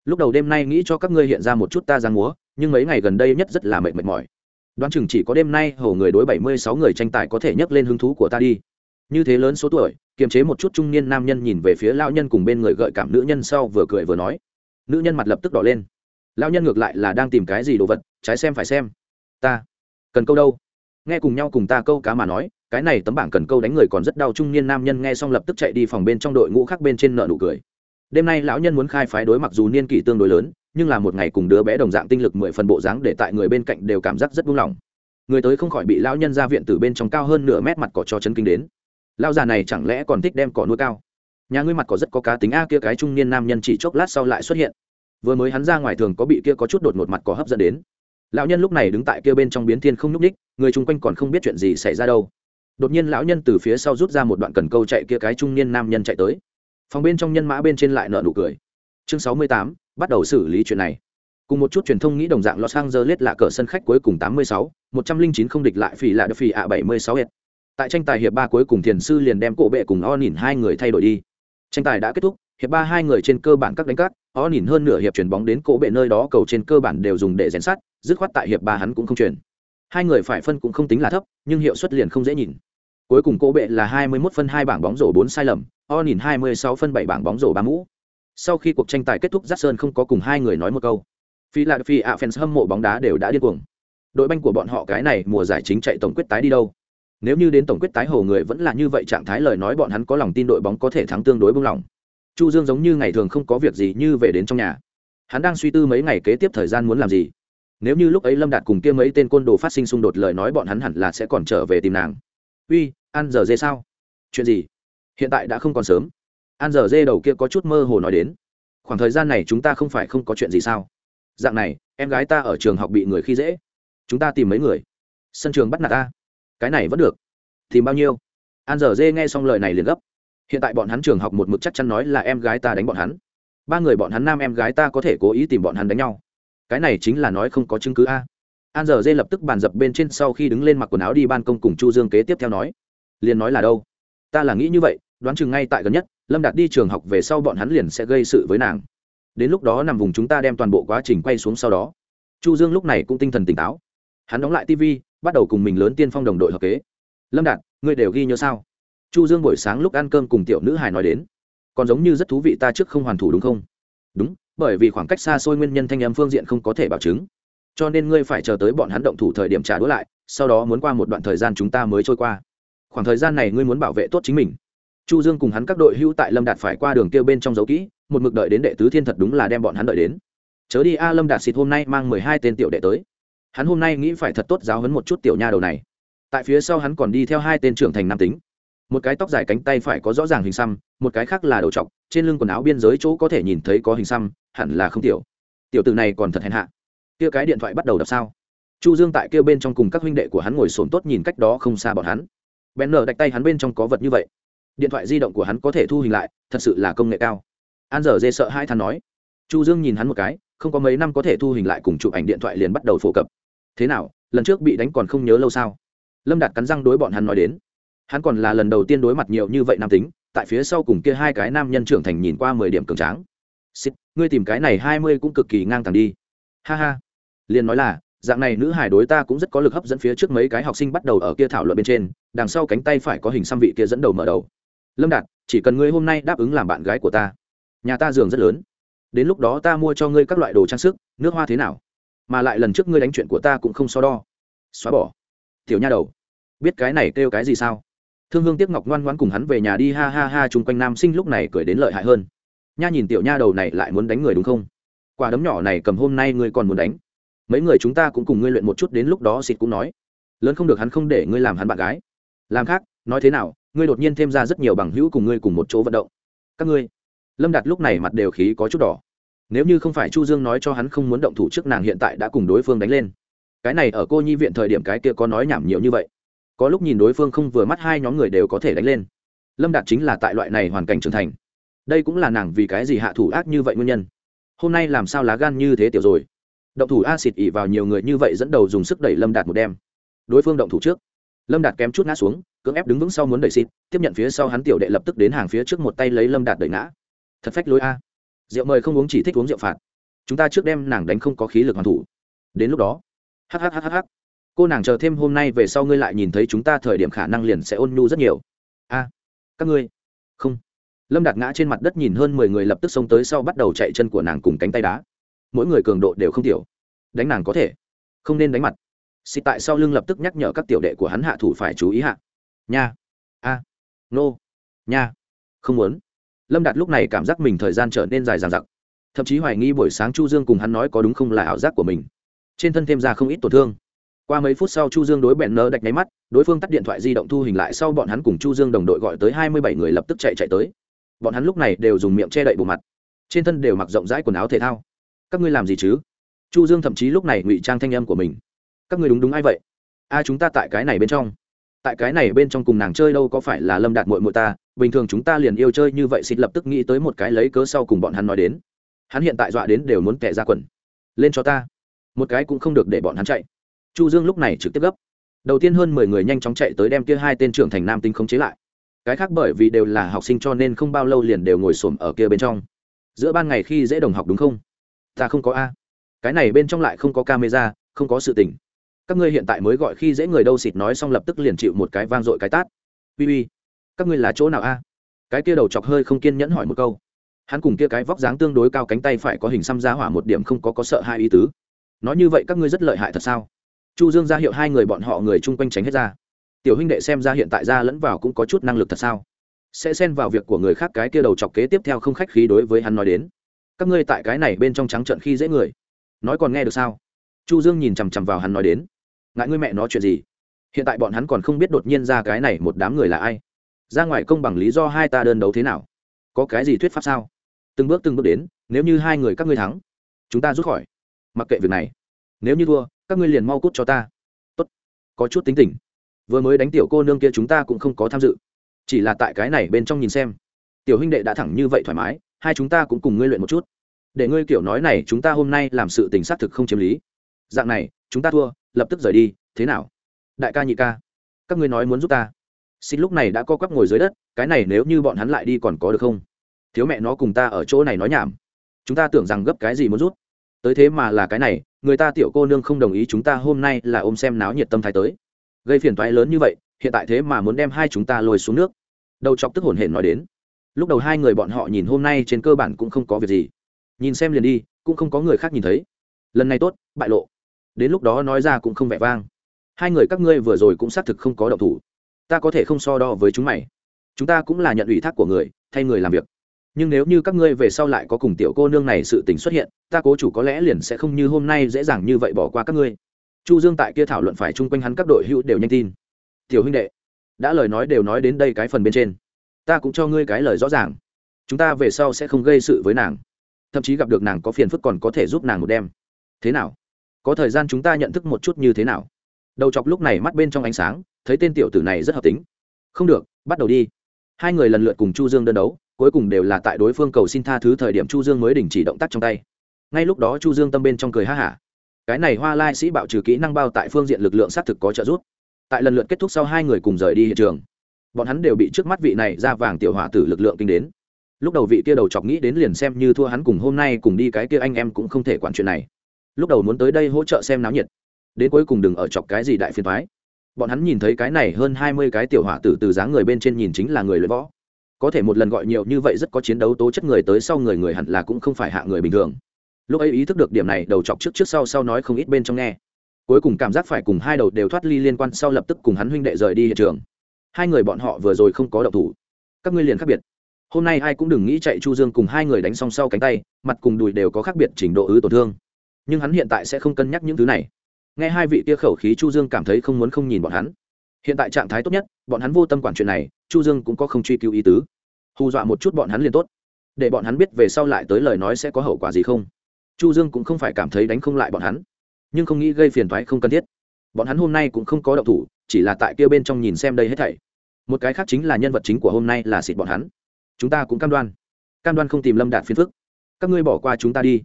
Lúc đầu đêm nay nghĩ cho các ngươi hiện ra một chút ta giang múa, nhưng mấy ngày gần đây nhất rất là mệt mệt mỏi. Đoán chừng chỉ có đêm nay hầu người đối bảy mươi sáu người tranh tài có thể nhấc lên hứng thú của ta đi. Như thế lớn số tuổi kiềm chế một chút trung niên nam nhân nhìn về phía lao nhân cùng bên người gợi cảm nữ nhân sau vừa cười vừa nói. Nữ nhân mặt lập tức đỏ lên. Lao nhân ngược lại là đang tìm cái gì đồ vật, trái xem phải xem. Ta cần câu đâu? Nghe cùng nhau cùng ta câu cá mà nói, cái này tấm bảng cần câu đánh người còn rất đau, trung niên nam nhân nghe xong lập tức chạy đi phòng bên trong đội ngũ khác bên trên nợ nụ cười. Đêm nay lão nhân muốn khai phái đối mặc dù niên kỷ tương đối lớn, nhưng là một ngày cùng đứa bé đồng dạng tinh lực mười phần bộ dáng để tại người bên cạnh đều cảm giác rất buông lỏng. Người tới không khỏi bị lão nhân ra viện từ bên trong cao hơn nửa mét mặt cỏ cho chân kinh đến lão già này chẳng lẽ còn thích đem cỏ nuôi cao? Nhà ngươi mặt có rất có cá tính a, kia cái trung niên nam nhân chỉ chốc lát sau lại xuất hiện. Vừa mới hắn ra ngoài thường có bị kia có chút đột ngột mặt có hấp dẫn đến. Lão nhân lúc này đứng tại kia bên trong biến thiên không nhúc ních người chung quanh còn không biết chuyện gì xảy ra đâu. Đột nhiên lão nhân từ phía sau rút ra một đoạn cần câu chạy kia cái trung niên nam nhân chạy tới. Phòng bên trong nhân mã bên trên lại nợ nụ cười. Chương sáu mươi tám, bắt đầu xử lý chuyện này. Cùng một chút truyền thông nghĩ đồng dạng los angeles là cờ sân khách cuối cùng tám mươi sáu, một trăm linh chín không địch lại phỉ là đất phỉ ạ bảy mươi sáu hết tại tranh tài hiệp ba cuối cùng thiền sư liền đem cổ bệ cùng o nhìn hai người thay đổi đi tranh tài đã kết thúc, hiệp ba hai người trên cơ bản các đánh cắt o nhìn hơn nửa hiệp chuyển bóng đến cổ bệ nơi đó, cầu trên cơ bản đều dùng để rèn sát dứt khoát tại hiệp ba hắn cũng không chuyển hai người phải phân cũng không tính là thấp, nhưng hiệu suất liền không dễ nhìn cuối cùng cổ bệ là hai mươi 21 phân hai bảng bóng rổ bốn sai lầm o nhìn hai mươi sáu phân bảy bảng bóng rổ ba mũ sau khi cuộc tranh tài kết thúc Dát Sơn không có cùng hai người nói một câu. Phi lạc phi ạ fans hâm mộ bóng đá đều đã điên cuồng. Đội banh của bọn họ cái này mùa giải chính chạy tổng quyết tái đi đâu? Nếu như đến tổng quyết tái hồ người vẫn là như vậy trạng thái lời nói bọn hắn có lòng tin đội bóng có thể thắng tương đối bông lòng. Chu Dương giống như ngày thường không có việc gì như về đến trong nhà. Hắn đang suy tư mấy ngày kế tiếp thời gian muốn làm gì. Nếu như lúc ấy Lâm Đạt cùng kia mấy tên côn đồ phát sinh xung đột lời nói bọn hắn hẳn là sẽ còn trở về tìm nàng. "Uy, ăn giờ dê sao? Chuyện gì? Hiện tại đã không còn sớm." An giờ dê đầu kia có chút mơ hồ nói đến. Khoảng thời gian này chúng ta không phải không có chuyện gì sao? Dạng này, em gái ta ở trường học bị người khi dễ. Chúng ta tìm mấy người. Sân trường bắt nạt ta. Cái này vẫn được. Tìm bao nhiêu? An Dở dê nghe xong lời này liền gấp. Hiện tại bọn hắn trường học một mực chắc chắn nói là em gái ta đánh bọn hắn. Ba người bọn hắn nam em gái ta có thể cố ý tìm bọn hắn đánh nhau. Cái này chính là nói không có chứng cứ a. An Dở dê lập tức bàn dập bên trên sau khi đứng lên mặc quần áo đi ban công cùng chu dương kế tiếp theo nói. Liền nói là đâu? Ta là nghĩ như vậy, đoán chừng ngay tại gần nhất, lâm đạt đi trường học về sau bọn hắn liền sẽ gây sự với nàng. Đến lúc đó nằm vùng chúng ta đem toàn bộ quá trình quay xuống sau đó. Chu dương lúc này cũng tinh thần tỉnh táo hắn đóng lại tv bắt đầu cùng mình lớn tiên phong đồng đội hợp kế. Lâm đạt, ngươi đều ghi nhớ sao? Chu dương buổi sáng lúc ăn cơm cùng tiểu nữ hài nói đến. Còn giống như rất thú vị ta trước không hoàn thủ đúng không? Đúng, bởi vì khoảng cách xa xôi nguyên nhân thanh âm phương diện không có thể bảo chứng. Cho nên ngươi phải chờ tới bọn hắn động thủ thời điểm trả đũa lại, sau đó muốn qua một đoạn thời gian chúng ta mới trôi qua. Khoảng thời gian này ngươi muốn bảo vệ tốt chính mình. Chu dương cùng hắn các đội hữu tại lâm đạt phải qua đường kêu bên trong dấu kỹ, một mực đợi đến đệ tứ thiên thật đúng là đem bọn hắn đợi đến. Chớ đi a, lâm đạt xịt hôm nay mang mười hai tên tiểu đệ tới hắn hôm nay nghĩ phải thật tốt giáo hấn một chút tiểu nha đầu này. Tại phía sau hắn còn đi theo hai tên trưởng thành nam tính. Một cái tóc dài cánh tay phải có rõ ràng hình xăm, một cái khác là đầu trọc, trên lưng quần áo biên giới chỗ có thể nhìn thấy có hình xăm, hẳn là không tiểu. Tiểu từ này còn thật hèn hạ. Kia cái điện thoại bắt đầu đập sao? Chu dương tại kia bên trong cùng các huynh đệ của hắn ngồi sồn tốt nhìn cách đó không xa bọn hắn. Bèn nở đạch tay hắn bên trong có vật như vậy. Điện thoại di động của hắn có thể thu hình lại, thật sự là công nghệ cao. An dở dê sợ hai thằng nói. Chu dương nhìn hắn một cái không có mấy năm có thể thu hình lại cùng chụp ảnh điện thoại liền bắt đầu phổ cập. Thế nào, lần trước bị đánh còn không nhớ lâu sao? Lâm đạt cắn răng đối bọn hắn nói đến. Hắn còn là lần đầu tiên đối mặt nhiều như vậy nam tính, tại phía sau cùng kia hai cái nam nhân trưởng thành nhìn qua mười điểm cường tráng. Xích ngươi tìm cái này hai mươi cũng cực kỳ ngang tàng đi. Ha ha. Liền nói là, dạng này nữ hải đối ta cũng rất có lực hấp dẫn phía trước mấy cái học sinh bắt đầu ở kia thảo luận bên trên, đằng sau cánh tay phải có hình xăm vị kia dẫn đầu mở đầu. Lâm đạt, chỉ cần ngươi hôm nay đáp ứng làm bạn gái của ta. Nhà ta giường rất lớn đến lúc đó ta mua cho ngươi các loại đồ trang sức, nước hoa thế nào? Mà lại lần trước ngươi đánh chuyện của ta cũng không so đo. Xóa bỏ. Tiểu nha đầu. Biết cái này kêu cái gì sao? Thương hương tiếc ngọc ngoan ngoan cùng hắn về nhà đi, ha ha ha, chung quanh nam sinh lúc này cười đến lợi hại hơn. Nha nhìn tiểu nha đầu này lại muốn đánh người đúng không? Quả đấm nhỏ này cầm hôm nay ngươi còn muốn đánh? Mấy người chúng ta cũng cùng ngươi luyện một chút, đến lúc đó xịt cũng nói. Lớn không được hắn không để ngươi làm hắn bạn gái. Làm khác, nói thế nào? Ngươi đột nhiên thêm ra rất nhiều bằng hữu cùng ngươi cùng một chỗ vận động. Các ngươi. Lâm đạt lúc này mặt đều khí có chút đỏ nếu như không phải chu dương nói cho hắn không muốn động thủ trước nàng hiện tại đã cùng đối phương đánh lên. Cái này ở cô nhi viện thời điểm cái kia có nói nhảm nhiều như vậy. Có lúc nhìn đối phương không vừa mắt hai nhóm người đều có thể đánh lên. Lâm đạt chính là tại loại này hoàn cảnh trưởng thành. Đây cũng là nàng vì cái gì hạ thủ ác như vậy nguyên nhân. Hôm nay làm sao lá gan như thế tiểu rồi? Động thủ a xịt ỉ vào nhiều người như vậy dẫn đầu dùng sức đẩy lâm đạt một đem đối phương động thủ trước. Lâm đạt kém chút ngã xuống, cưỡng ép đứng vững sau muốn đẩy xịt, tiếp nhận phía sau hắn tiểu đệ lập tức đến hàng phía trước một tay lấy lâm đạt đẩy ngã. Thật phách lối a rượu mời không uống chỉ thích uống rượu phạt. Chúng ta trước đem nàng đánh không có khí lực hoàn thủ. Đến lúc đó. Hhhh cô nàng chờ thêm hôm nay về sau ngươi lại nhìn thấy chúng ta thời điểm khả năng liền sẽ ôn nhu rất nhiều. A. Các ngươi. Không. Lâm đạt ngã trên mặt đất nhìn hơn mười người lập tức xông tới sau bắt đầu chạy chân của nàng cùng cánh tay đá. Mỗi người cường độ đều không tiểu. Đánh nàng có thể. Không nên đánh mặt. Xịt tại sau lưng lập tức nhắc nhở các tiểu đệ của hắn hạ thủ phải chú ý hạ. Nha. A. Nô. Nha. Không muốn lâm đạt lúc này cảm giác mình thời gian trở nên dài dằng dặc. Thậm chí hoài nghi buổi sáng chu dương cùng hắn nói có đúng không là ảo giác của mình. Trên thân thêm ra không ít tổn thương. Qua mấy phút sau chu dương đối bẹn nơ đạch nháy mắt, đối phương tắt điện thoại di động thu hình lại sau bọn hắn cùng chu dương đồng đội gọi tới hai mươi bảy người lập tức chạy chạy tới. Bọn hắn lúc này đều dùng miệng che đậy bộ mặt. Trên thân đều mặc rộng rãi quần áo thể thao. Các ngươi làm gì chứ? Chu dương thậm chí lúc này ngụy trang thanh âm của mình. Các ngươi đúng đúng ai vậy? A, chúng ta tại cái này bên trong tại cái này bên trong cùng nàng chơi đâu có phải là lâm đạt mội mội ta, bình thường chúng ta liền yêu chơi như vậy xịt lập tức nghĩ tới một cái lấy cớ sau cùng bọn hắn nói đến. Hắn hiện tại dọa đến đều muốn kẻ ra quần. Lên cho ta. Một cái cũng không được để bọn hắn chạy. Chu dương lúc này trực tiếp gấp. Đầu tiên hơn mười người nhanh chóng chạy tới đem kia hai tên trưởng thành nam tinh khống chế lại. Cái khác bởi vì đều là học sinh cho nên không bao lâu liền đều ngồi xổm ở kia bên trong. Giữa ban ngày khi dễ đồng học đúng không? Ta không có a. Cái này bên trong lại không có camera, không có sự tình các ngươi hiện tại mới gọi khi dễ người đâu xịt nói xong lập tức liền chịu một cái vang dội cái tát. Uy uy, các ngươi là chỗ nào a? Cái kia đầu chọc hơi không kiên nhẫn hỏi một câu. Hắn cùng kia cái vóc dáng tương đối cao cánh tay phải có hình xăm giá hỏa một điểm không có có sợ hai ý tứ. Nói như vậy các ngươi rất lợi hại thật sao? Chu dương ra hiệu hai người bọn họ người chung quanh tránh hết ra. Tiểu huynh đệ xem ra hiện tại ra lẫn vào cũng có chút năng lực thật sao? Sẽ xen vào việc của người khác cái kia đầu chọc kế tiếp theo không khách khí đối với hắn nói đến. Các ngươi tại cái này bên trong trắng trận khi dễ người. Nói còn nghe được sao? Chu dương nhìn chằm chằm vào hắn nói đến ngại ngươi mẹ nói chuyện gì? Hiện tại bọn hắn còn không biết đột nhiên ra cái này một đám người là ai. Ra ngoài công bằng lý do hai ta đơn đấu thế nào? Có cái gì thuyết pháp sao? Từng bước từng bước đến, nếu như hai người các ngươi thắng, chúng ta rút khỏi. Mặc kệ việc này. Nếu như thua, các ngươi liền mau cút cho ta. Tốt. Có chút tính tình. Vừa mới đánh tiểu cô nương kia chúng ta cũng không có tham dự. Chỉ là tại cái này bên trong nhìn xem. Tiểu huynh đệ đã thẳng như vậy thoải mái, hai chúng ta cũng cùng ngươi luyện một chút. Để ngươi kiểu nói này, chúng ta hôm nay làm sự tình xác thực không chiếm lý. Dạng này, chúng ta thua lập tức rời đi, thế nào? Đại ca nhị ca, các ngươi nói muốn giúp ta. Xin lúc này đã co quắp ngồi dưới đất, cái này nếu như bọn hắn lại đi còn có được không? Thiếu mẹ nó cùng ta ở chỗ này nói nhảm. Chúng ta tưởng rằng gấp cái gì muốn rút. Tới thế mà là cái này, người ta tiểu cô nương không đồng ý chúng ta hôm nay là ôm xem náo nhiệt tâm thái tới. Gây phiền toái lớn như vậy, hiện tại thế mà muốn đem hai chúng ta lôi xuống nước. Đầu chọc tức hổn hển nói đến. Lúc đầu hai người bọn họ nhìn hôm nay trên cơ bản cũng không có việc gì. Nhìn xem liền đi, cũng không có người khác nhìn thấy. Lần này tốt, bại lộ đến lúc đó nói ra cũng không vẻ vang. Hai người các ngươi vừa rồi cũng xác thực không có động thủ. Ta có thể không so đo với chúng mày. Chúng ta cũng là nhận ủy thác của người, thay người làm việc. Nhưng nếu như các ngươi về sau lại có cùng tiểu cô nương này sự tình xuất hiện, ta cố chủ có lẽ liền sẽ không như hôm nay dễ dàng như vậy bỏ qua các ngươi. Chu dương tại kia thảo luận phải chung quanh hắn các đội hữu đều nhanh tin. Tiểu huynh đệ, đã lời nói đều nói đến đây cái phần bên trên. Ta cũng cho ngươi cái lời rõ ràng. Chúng ta về sau sẽ không gây sự với nàng. Thậm chí gặp được nàng có phiền phức còn có thể giúp nàng một đêm. Thế nào? Có thời gian chúng ta nhận thức một chút như thế nào? Đầu chọc lúc này mắt bên trong ánh sáng, thấy tên tiểu tử này rất hợp tính. Không được, bắt đầu đi. Hai người lần lượt cùng chu dương đơn đấu, cuối cùng đều là tại đối phương cầu xin tha thứ thời điểm chu dương mới đình chỉ động tác trong tay. Ngay lúc đó chu dương tâm bên trong cười ha hả. Cái này hoa lai sĩ bạo trừ kỹ năng bao tại phương diện lực lượng xác thực có trợ giúp. Tại lần lượt kết thúc sau hai người cùng rời đi hiện trường, bọn hắn đều bị trước mắt vị này ra vàng tiểu hỏa tử lực lượng kinh đến. Lúc đầu vị kia đầu chọc nghĩ đến liền xem như thua hắn cùng hôm nay cùng đi cái kia anh em cũng không thể quản chuyện này lúc đầu muốn tới đây hỗ trợ xem náo nhiệt. Đến cuối cùng đừng ở chọc cái gì đại phiền thoái bọn hắn nhìn thấy cái này hơn hai mươi cái tiểu hỏa tử từ dáng người bên trên nhìn chính là người luyện võ. Có thể một lần gọi nhiều như vậy rất có chiến đấu tố chất người tới sau người người hẳn là cũng không phải hạ người bình thường. Lúc ấy ý thức được điểm này, đầu chọc trước trước sau sau nói không ít bên trong nghe. Cuối cùng cảm giác phải cùng hai đầu đều thoát ly liên quan sau lập tức cùng hắn huynh đệ rời đi hiện trường. Hai người bọn họ vừa rồi không có động thủ. Các ngươi liền khác biệt. Hôm nay ai cũng đừng nghĩ chạy chu dương cùng hai người đánh song sau cánh tay, mặt cùng đùi đều có khác biệt trình độ ứ tổn thương nhưng hắn hiện tại sẽ không cân nhắc những thứ này. Nghe hai vị kia khẩu khí chu dương cảm thấy không muốn không nhìn bọn hắn. Hiện tại trạng thái tốt nhất, bọn hắn vô tâm quản chuyện này, chu dương cũng có không truy cứu ý tứ. Hù dọa một chút bọn hắn liền tốt. Để bọn hắn biết về sau lại tới lời nói sẽ có hậu quả gì không. Chu dương cũng không phải cảm thấy đánh không lại bọn hắn. Nhưng không nghĩ gây phiền toái không cần thiết. Bọn hắn hôm nay cũng không có động thủ, chỉ là tại kia bên trong nhìn xem đây hết thảy. Một cái khác chính là nhân vật chính của hôm nay là xịt bọn hắn. Chúng ta cũng cam đoan. Cam đoan không tìm lâm đạt phiền phức. Các ngươi bỏ qua chúng ta đi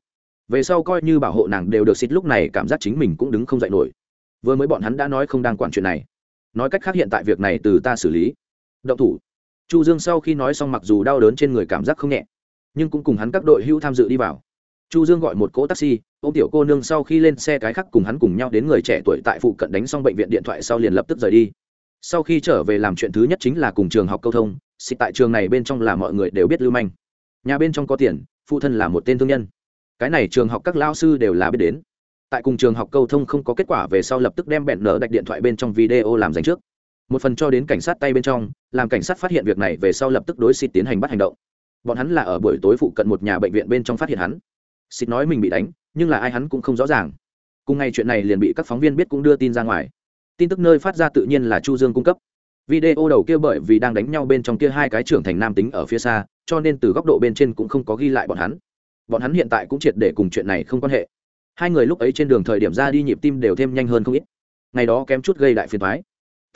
về sau coi như bảo hộ nàng đều được xịt lúc này cảm giác chính mình cũng đứng không dậy nổi. Vừa mới bọn hắn đã nói không đang quản chuyện này. Nói cách khác hiện tại việc này từ ta xử lý. Động thủ. Chu dương sau khi nói xong mặc dù đau đớn trên người cảm giác không nhẹ, nhưng cũng cùng hắn các đội hữu tham dự đi vào. Chu dương gọi một cỗ taxi, ô tiểu cô nương sau khi lên xe cái khác cùng hắn cùng nhau đến người trẻ tuổi tại phụ cận đánh xong bệnh viện điện thoại sau liền lập tức rời đi. Sau khi trở về làm chuyện thứ nhất chính là cùng trường học câu thông, xịt tại trường này bên trong là mọi người đều biết lưu manh. Nhà bên trong có tiền, phụ thân là một tên thương nhân cái này trường học các lao sư đều là biết đến. Tại cùng trường học câu thông không có kết quả về sau lập tức đem bẹn nở đạch điện thoại bên trong video làm dành trước. Một phần cho đến cảnh sát tay bên trong, làm cảnh sát phát hiện việc này về sau lập tức đối xịt tiến hành bắt hành động. Bọn hắn là ở buổi tối phụ cận một nhà bệnh viện bên trong phát hiện hắn. Xịt nói mình bị đánh, nhưng là ai hắn cũng không rõ ràng. Cùng ngày chuyện này liền bị các phóng viên biết cũng đưa tin ra ngoài. Tin tức nơi phát ra tự nhiên là chu dương cung cấp. Video đầu kia bởi vì đang đánh nhau bên trong kia hai cái trưởng thành nam tính ở phía xa, cho nên từ góc độ bên trên cũng không có ghi lại bọn hắn bọn hắn hiện tại cũng triệt để cùng chuyện này không quan hệ. Hai người lúc ấy trên đường thời điểm ra đi nhịp tim đều thêm nhanh hơn không ít. Ngày đó kém chút gây đại phiền thoái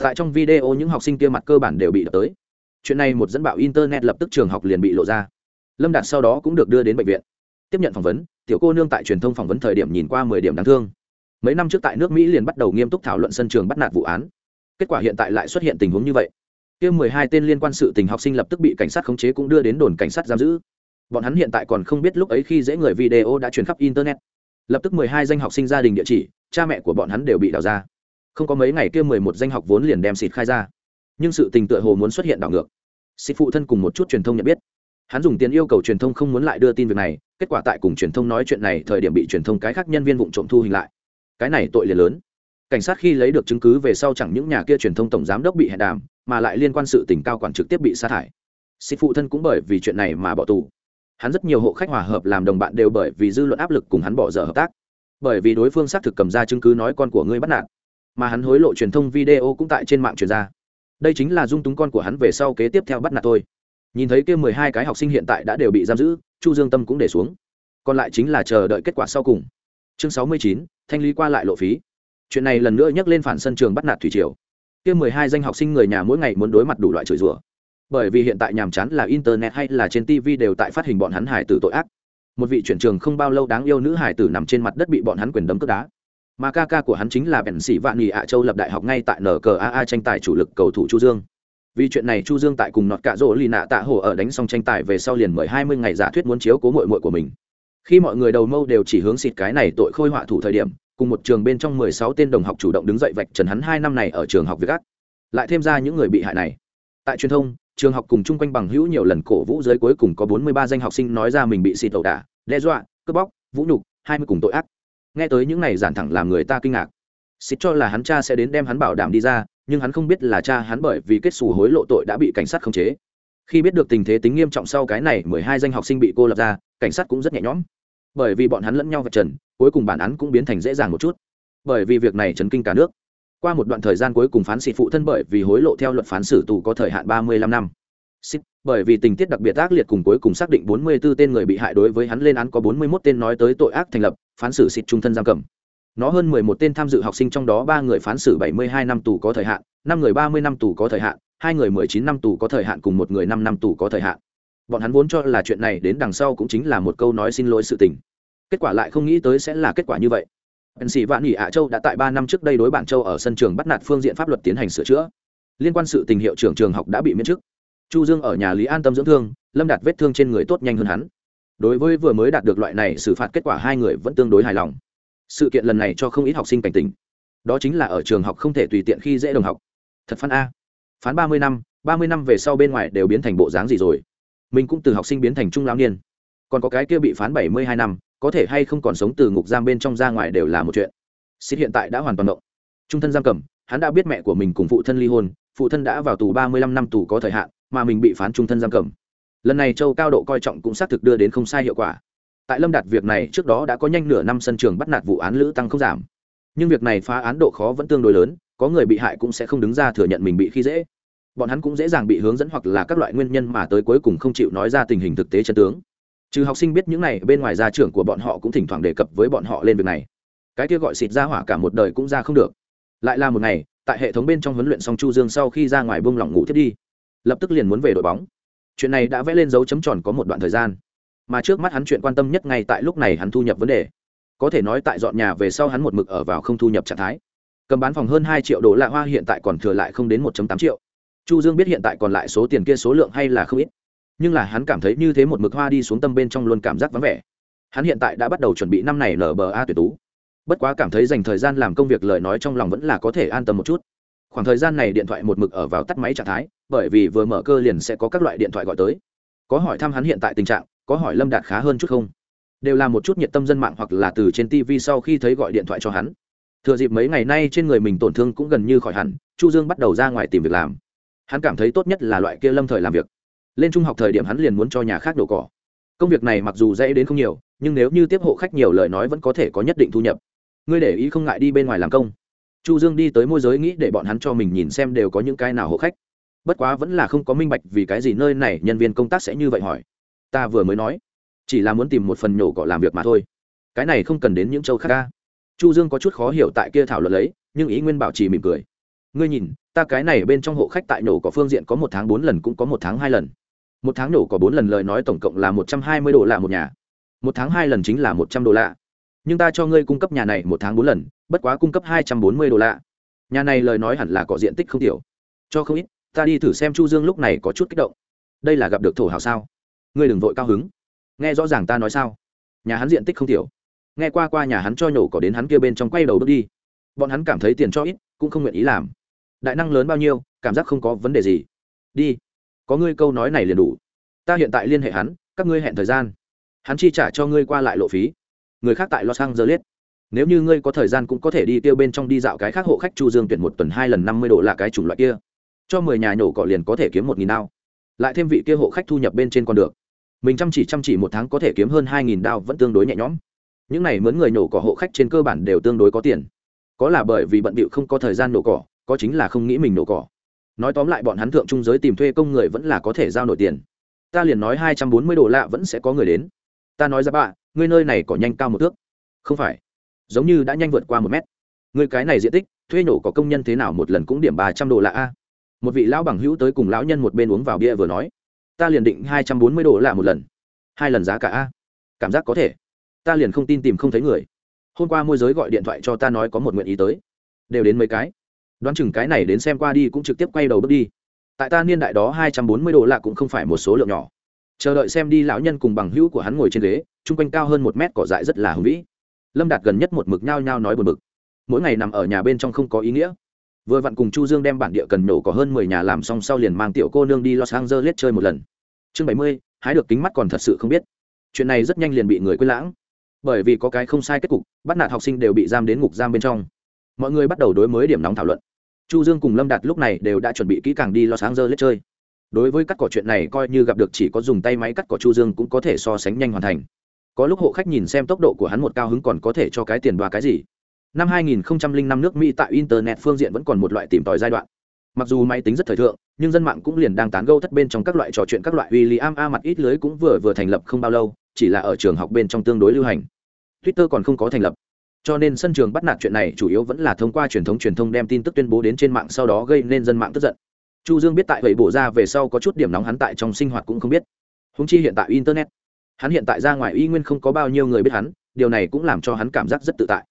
tại trong video những học sinh kia mặt cơ bản đều bị đập tới. Chuyện này một dẫn bạo internet lập tức trường học liền bị lộ ra. Lâm đạt sau đó cũng được đưa đến bệnh viện. Tiếp nhận phỏng vấn, tiểu cô nương tại truyền thông phỏng vấn thời điểm nhìn qua mười điểm đáng thương. Mấy năm trước tại nước mỹ liền bắt đầu nghiêm túc thảo luận sân trường bắt nạt vụ án. Kết quả hiện tại lại xuất hiện tình huống như vậy. Kia mười hai tên liên quan sự tình học sinh lập tức bị cảnh sát khống chế cũng đưa đến đồn cảnh sát giam giữ bọn hắn hiện tại còn không biết lúc ấy khi dễ người video đã truyền khắp internet. Lập tức mười hai danh học sinh gia đình địa chỉ, cha mẹ của bọn hắn đều bị đào ra. Không có mấy ngày kia mười một danh học vốn liền đem xịt khai ra. Nhưng sự tình tựa hồ muốn xuất hiện đảo ngược. Xịt phụ thân cùng một chút truyền thông nhận biết. Hắn dùng tiền yêu cầu truyền thông không muốn lại đưa tin việc này, kết quả tại cùng truyền thông nói chuyện này thời điểm bị truyền thông cái khác nhân viên vụ trộm thu hình lại. Cái này tội liền lớn. Cảnh sát khi lấy được chứng cứ về sau chẳng những nhà kia truyền thông tổng giám đốc bị hẹn đàm, mà lại liên quan sự tình cao quản trực tiếp bị sa thải. Xịt phụ thân cũng bởi vì chuyện này mà bỏ tù hắn rất nhiều hộ khách hòa hợp làm đồng bạn đều bởi vì dư luận áp lực cùng hắn bỏ dở hợp tác. Bởi vì đối phương xác thực cầm ra chứng cứ nói con của ngươi bắt nạt, mà hắn hối lộ truyền thông video cũng tại trên mạng truyền ra. Đây chính là dung túng con của hắn về sau kế tiếp theo bắt nạt tôi nhìn thấy kia mười hai cái học sinh hiện tại đã đều bị giam giữ, chu dương tâm cũng để xuống. Còn lại chính là chờ đợi kết quả sau cùng. Chương sáu mươi chín, thanh lý qua lại lộ phí. Chuyện này lần nữa nhắc lên phản sân trường bắt nạt thủy triều. Kia mười hai danh học sinh người nhà mỗi ngày muốn đối mặt đủ loại chửi rủa bởi vì hiện tại nhàm chán là internet hay là trên tv đều tại phát hình bọn hắn hải tử tội ác. Một vị chuyển trường không bao lâu đáng yêu nữ hải tử nằm trên mặt đất bị bọn hắn quyền đấm cướp đá. Mà ca ca của hắn chính là bèn sĩ vạn nghị ạ châu lập đại học ngay tại nkaa tranh tài chủ lực cầu thủ chu dương. Vì chuyện này chu dương tại cùng nọt cạ rỗ lì nạ tạ hồ ở đánh xong tranh tài về sau liền mời hai mươi ngày giả thuyết muốn chiếu cố mội mội của mình. Khi mọi người đầu mâu đều chỉ hướng xịt cái này tội khôi họa thủ thời điểm, cùng một trường bên trong mười sáu tên đồng học chủ động đứng dậy vạch trần hắn hai năm này ở trường học việt gác lại thêm ra những người bị hại này. Tại truyền thông trường học cùng chung quanh bằng hữu nhiều lần cổ vũ giới cuối cùng có bốn mươi ba danh học sinh nói ra mình bị xịt ẩu đả, đe dọa, cướp bóc, vũ nhục, hai mươi cùng tội ác. Nghe tới những này giản thẳng làm người ta kinh ngạc. Xịt cho là hắn cha sẽ đến đem hắn bảo đảm đi ra, nhưng hắn không biết là cha hắn bởi vì kết xù hối lộ tội đã bị cảnh sát khống chế. Khi biết được tình thế tính nghiêm trọng sau cái này mười hai danh học sinh bị cô lập ra, cảnh sát cũng rất nhẹ nhõm. Bởi vì bọn hắn lẫn nhau vật trần, cuối cùng bản án cũng biến thành dễ dàng một chút. Bởi vì việc này chấn kinh cả nước qua một đoạn thời gian cuối cùng phán xịt phụ thân bởi vì hối lộ theo luật phán xử tù có thời hạn ba mươi lăm năm. Xịt, bởi vì tình tiết đặc biệt ác liệt cùng cuối cùng xác định bốn mươi 44 tên người bị hại đối với hắn lên án có bốn mươi 41 tên nói tới tội ác thành lập, phán xử xịt trung thân giam cầm. Nó hơn mười một tên tham dự học sinh trong đó ba người phán xử bảy mươi hai năm tù có thời hạn, năm người ba mươi năm tù có thời hạn, hai người mười chín năm tù có thời hạn cùng một người năm năm tù có thời hạn. Bọn hắn vốn cho là chuyện này đến đằng sau cũng chính là một câu nói xin lỗi sự tình. Kết quả lại không nghĩ tới sẽ là kết quả như vậy. Ấn sĩ Vạn Nghị Ạ Châu đã tại ba năm trước đây đối bản Châu ở sân trường bắt nạt phương diện pháp luật tiến hành sửa chữa. Liên quan sự tình hiệu trưởng trường học đã bị miễn chức. Chu Dương ở nhà Lý An tâm dưỡng thương, Lâm đạt vết thương trên người tốt nhanh hơn hắn. Đối với vừa mới đạt được loại này xử phạt kết quả hai người vẫn tương đối hài lòng sự kiện lần này cho không ít học sinh cảnh tỉnh đó chính là ở trường học không thể tùy tiện khi dễ đồng học thật phán a phán ba mươi năm ba mươi năm về sau bên ngoài đều biến thành bộ dáng gì rồi mình cũng từ học sinh biến thành trung lão niên còn có cái kia bị phán bảy mươi hai năm có thể hay không còn sống từ ngục giam bên trong ra ngoài đều là một chuyện. Xích hiện tại đã hoàn toàn động. Trung thân giam cầm, hắn đã biết mẹ của mình cùng phụ thân ly hôn, phụ thân đã vào tù ba mươi lăm năm tù có thời hạn, mà mình bị phán trung thân giam cầm. Lần này châu cao độ coi trọng cũng xác thực đưa đến không sai hiệu quả. Tại lâm đạt việc này trước đó đã có nhanh nửa năm sân trường bắt nạt vụ án lữ tăng không giảm. Nhưng việc này phá án độ khó vẫn tương đối lớn, có người bị hại cũng sẽ không đứng ra thừa nhận mình bị khi dễ. Bọn hắn cũng dễ dàng bị hướng dẫn hoặc là các loại nguyên nhân mà tới cuối cùng không chịu nói ra tình hình thực tế chân tướng trừ học sinh biết những này, bên ngoài gia trưởng của bọn họ cũng thỉnh thoảng đề cập với bọn họ lên việc này. Cái kia gọi xịt ra hỏa cả một đời cũng ra không được. Lại là một ngày, tại hệ thống bên trong huấn luyện xong chu dương sau khi ra ngoài bông lỏng ngủ thiết đi, lập tức liền muốn về đội bóng. Chuyện này đã vẽ lên dấu chấm tròn có một đoạn thời gian, mà trước mắt hắn chuyện quan tâm nhất ngay tại lúc này hắn thu nhập vấn đề. Có thể nói tại dọn nhà về sau hắn một mực ở vào không thu nhập trạng thái. Cầm bán phòng hơn hai triệu đô la hoa hiện tại còn thừa lại không đến một tám triệu. Chu dương biết hiện tại còn lại số tiền kia số lượng hay là không ít nhưng là hắn cảm thấy như thế một mực hoa đi xuống tâm bên trong luôn cảm giác vắng vẻ. Hắn hiện tại đã bắt đầu chuẩn bị năm này nở bờ a tuyệt tú. Bất quá cảm thấy dành thời gian làm công việc lời nói trong lòng vẫn là có thể an tâm một chút. Khoảng thời gian này điện thoại một mực ở vào tắt máy trạng thái, bởi vì vừa mở cơ liền sẽ có các loại điện thoại gọi tới. Có hỏi thăm hắn hiện tại tình trạng, có hỏi lâm đạt khá hơn chút không? Đều là một chút nhiệt tâm dân mạng hoặc là từ trên tv sau khi thấy gọi điện thoại cho hắn. Thừa dịp mấy ngày nay trên người mình tổn thương cũng gần như khỏi hẳn, chu dương bắt đầu ra ngoài tìm việc làm. Hắn cảm thấy tốt nhất là loại kia lâm thời làm việc lên trung học thời điểm hắn liền muốn cho nhà khác đổ cỏ. Công việc này mặc dù dễ đến không nhiều, nhưng nếu như tiếp hộ khách nhiều lời nói vẫn có thể có nhất định thu nhập. Ngươi để ý không ngại đi bên ngoài làm công. Chu dương đi tới môi giới nghĩ để bọn hắn cho mình nhìn xem đều có những cái nào hộ khách. Bất quá vẫn là không có minh bạch vì cái gì nơi này nhân viên công tác sẽ như vậy hỏi. Ta vừa mới nói, chỉ là muốn tìm một phần nhổ cỏ làm việc mà thôi. Cái này không cần đến những châu khác ca chu dương có chút khó hiểu tại kia thảo luận lấy, nhưng ý nguyên bảo trì mỉm cười. Ngươi nhìn, ta cái này bên trong hộ khách tại nhổ cỏ phương diện có một tháng bốn lần cũng có một tháng hai lần một tháng nổ có bốn lần lời nói tổng cộng là một trăm hai mươi đô la một nhà. Một tháng hai lần chính là một trăm đô la. Nhưng ta cho ngươi cung cấp nhà này một tháng bốn lần, bất quá cung cấp hai trăm bốn mươi đô la. Nhà này lời nói hẳn là có diện tích không tiểu. Cho không ít, ta đi thử xem chu dương lúc này có chút kích động. Đây là gặp được thổ hào sao? Ngươi đừng vội cao hứng. Nghe rõ ràng ta nói sao? Nhà hắn diện tích không tiểu. Nghe qua qua nhà hắn cho nhổ cỏ đến hắn kia bên trong quay đầu bước đi. Bọn hắn cảm thấy tiền cho ít, cũng không nguyện ý làm. Đại năng lớn bao nhiêu, cảm giác không có vấn đề gì. Đi có ngươi câu nói này liền đủ. Ta hiện tại liên hệ hắn, các ngươi hẹn thời gian. Hắn chi trả cho ngươi qua lại lộ phí. Người khác tại los angeles. Nếu như ngươi có thời gian cũng có thể đi tiêu bên trong đi dạo cái khác hộ khách chu dương tuyển một tuần hai lần năm mươi độ là cái chủng loại kia. Cho mười nhà nhổ cỏ liền có thể kiếm một nghìn đao. Lại thêm vị kia hộ khách thu nhập bên trên con được. Mình chăm chỉ chăm chỉ một tháng có thể kiếm hơn hai nghìn đao vẫn tương đối nhẹ nhõm. Những này mướn người nhổ cỏ hộ khách trên cơ bản đều tương đối có tiền. Có là bởi vì bận bịu không có thời gian nổ cỏ, có chính là không nghĩ mình nổ cỏ nói tóm lại bọn hắn thượng trung giới tìm thuê công người vẫn là có thể giao nổi tiền. Ta liền nói hai trăm bốn mươi đô lạ vẫn sẽ có người đến. Ta nói ra bạ ngươi nơi này có nhanh cao một thước. Không phải. Giống như đã nhanh vượt qua một mét. Người cái này diện tích, thuê nổ có công nhân thế nào một lần cũng điểm ba trăm đô la a. Một vị lão bằng hữu tới cùng lão nhân một bên uống vào bia vừa nói. Ta liền định hai trăm bốn mươi đô la một lần. Hai lần giá cả a. Cảm giác có thể. Ta liền không tin tìm không thấy người. Hôm qua môi giới gọi điện thoại cho ta nói có một nguyện ý tới. Đều đến mấy cái đoán chừng cái này đến xem qua đi cũng trực tiếp quay đầu bước đi. Tại ta niên đại đó hai trăm bốn mươi đô la cũng không phải một số lượng nhỏ. Chờ đợi xem đi lão nhân cùng bằng hữu của hắn ngồi trên ghế, chung quanh cao hơn một mét cỏ dại rất là hùng vĩ. Lâm đạt gần nhất một mực nhao nhao nói buồn bực. Mỗi ngày nằm ở nhà bên trong không có ý nghĩa. Vừa vặn cùng chu dương đem bản địa cần nổ có hơn mười nhà làm xong sau liền mang tiểu cô nương đi los angeles chơi một lần. Chương bảy mươi, hái được kính mắt còn thật sự không biết. Chuyện này rất nhanh liền bị người quên lãng. Bởi vì có cái không sai kết cục, bắt nạt học sinh đều bị giam đến ngục giam bên trong mọi người bắt đầu đối mới điểm nóng thảo luận. Chu dương cùng lâm đạt lúc này đều đã chuẩn bị kỹ càng đi lo sáng giờ lết chơi. Đối với cắt cỏ chuyện này coi như gặp được chỉ có dùng tay máy cắt cỏ chu dương cũng có thể so sánh nhanh hoàn thành. Có lúc hộ khách nhìn xem tốc độ của hắn một cao hứng còn có thể cho cái tiền đoa cái gì. Năm 2005 nước mỹ tại internet phương diện vẫn còn một loại tìm tòi giai đoạn. Mặc dù máy tính rất thời thượng, nhưng dân mạng cũng liền đang tán gẫu thất bên trong các loại trò chuyện các loại William A mặt ít lưới cũng vừa vừa thành lập không bao lâu, chỉ là ở trường học bên trong tương đối lưu hành. Twitter còn không có thành lập cho nên sân trường bắt nạt chuyện này chủ yếu vẫn là thông qua truyền thống truyền thông đem tin tức tuyên bố đến trên mạng, sau đó gây nên dân mạng tức giận. Chu dương biết tại vậy bổ ra về sau có chút điểm nóng hắn tại trong sinh hoạt cũng không biết. Húng chi hiện tại internet, hắn hiện tại ra ngoài y nguyên không có bao nhiêu người biết hắn, điều này cũng làm cho hắn cảm giác rất tự tại.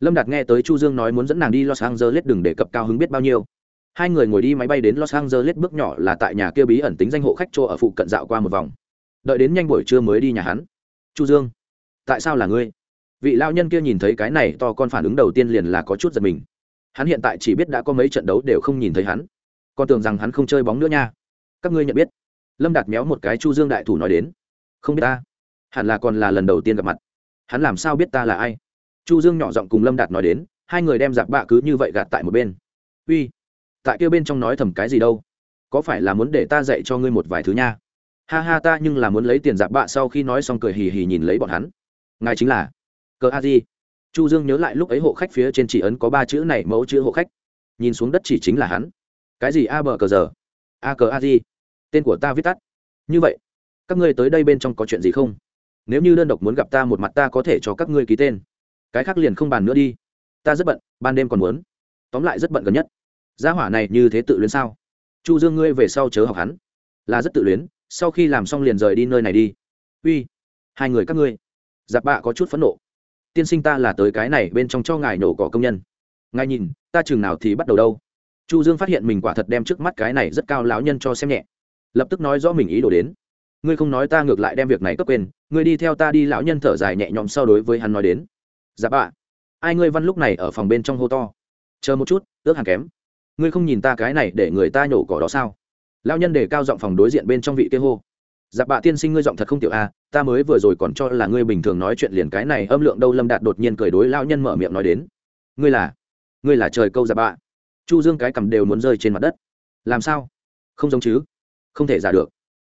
Lâm đạt nghe tới chu dương nói muốn dẫn nàng đi los angeles đừng để cập cao hứng biết bao nhiêu. Hai người ngồi đi máy bay đến los angeles bước nhỏ là tại nhà kia bí ẩn tính danh hộ khách chỗ ở phụ cận dạo qua một vòng. Đợi đến nhanh buổi trưa mới đi nhà hắn. Chu dương, tại sao là ngươi? Vị lao nhân kia nhìn thấy cái này to con phản ứng đầu tiên liền là có chút giật mình. Hắn hiện tại chỉ biết đã có mấy trận đấu đều không nhìn thấy hắn. Con tưởng rằng hắn không chơi bóng nữa nha. Các ngươi nhận biết. Lâm đạt méo một cái chu dương đại thủ nói đến. Không biết ta. Hẳn là còn là lần đầu tiên gặp mặt. Hắn làm sao biết ta là ai? Chu dương nhỏ giọng cùng lâm đạt nói đến, hai người đem giặc bạ cứ như vậy gạt tại một bên. Uy, tại kia bên trong nói thầm cái gì đâu? Có phải là muốn để ta dạy cho ngươi một vài thứ nha? Ha ha ta nhưng là muốn lấy tiền giặc bạ sau khi nói xong cười hì hì nhìn lấy bọn hắn. Ngài chính là cờ a di. Chu dương nhớ lại lúc ấy hộ khách phía trên chỉ ấn có ba chữ này, mẫu chữ hộ khách. Nhìn xuống đất chỉ chính là hắn. Cái gì a bờ cờ giờ a cờ a di. Tên của ta viết tắt. Như vậy, các ngươi tới đây bên trong có chuyện gì không? Nếu như đơn độc muốn gặp ta một mặt ta có thể cho các ngươi ký tên. Cái khác liền không bàn nữa đi. Ta rất bận, ban đêm còn muốn. Tóm lại rất bận gần nhất. Gia hỏa này như thế tự luyến sao? Chu dương ngươi về sau chớ học hắn. Là rất tự luyến, sau khi làm xong liền rời đi nơi này đi. Uy, hai người các ngươi. Giặc bạ có chút phẫn nộ tiên sinh ta là tới cái này bên trong cho ngài nổ cỏ công nhân. Ngài nhìn, ta chừng nào thì bắt đầu đâu. Chu dương phát hiện mình quả thật đem trước mắt cái này rất cao lão nhân cho xem nhẹ. Lập tức nói rõ mình ý đồ đến. Ngươi không nói ta ngược lại đem việc này cấp quên, ngươi đi theo ta đi lão nhân thở dài nhẹ nhõm sau đối với hắn nói đến. Dạ bạ. Ai ngươi văn lúc này ở phòng bên trong hô to. Chờ một chút, ước hàng kém. Ngươi không nhìn ta cái này để người ta nhổ cỏ đó sao? Lão nhân để cao giọng phòng đối diện bên trong vị kia hô giặc bạ tiên sinh ngươi giọng thật không tiểu a, ta mới vừa rồi còn cho là ngươi bình thường nói chuyện liền cái này âm lượng đâu lâm đạt đột nhiên cười đối lão nhân mở miệng nói đến. Ngươi là ngươi là trời câu giặc bạ. Chu dương cái cầm đều muốn rơi trên mặt đất. Làm sao? Không giống chứ? Không thể giả được.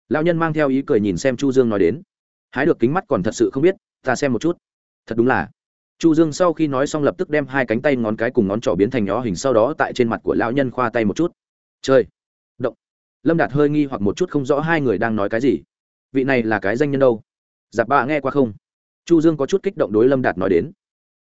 Lão nhân mang theo ý cười nhìn xem chu dương nói đến. Hái được kính mắt còn thật sự không biết, ta xem một chút. Thật đúng là. Chu dương sau khi nói xong lập tức đem hai cánh tay ngón cái cùng ngón trỏ biến thành nhỏ hình sau đó tại trên mặt của lão nhân khoa tay một chút. Chơi động. Lâm đạt hơi nghi hoặc một chút không rõ hai người đang nói cái gì vị này là cái danh nhân đâu? Giặc bạ nghe qua không? Chu dương có chút kích động đối lâm đạt nói đến.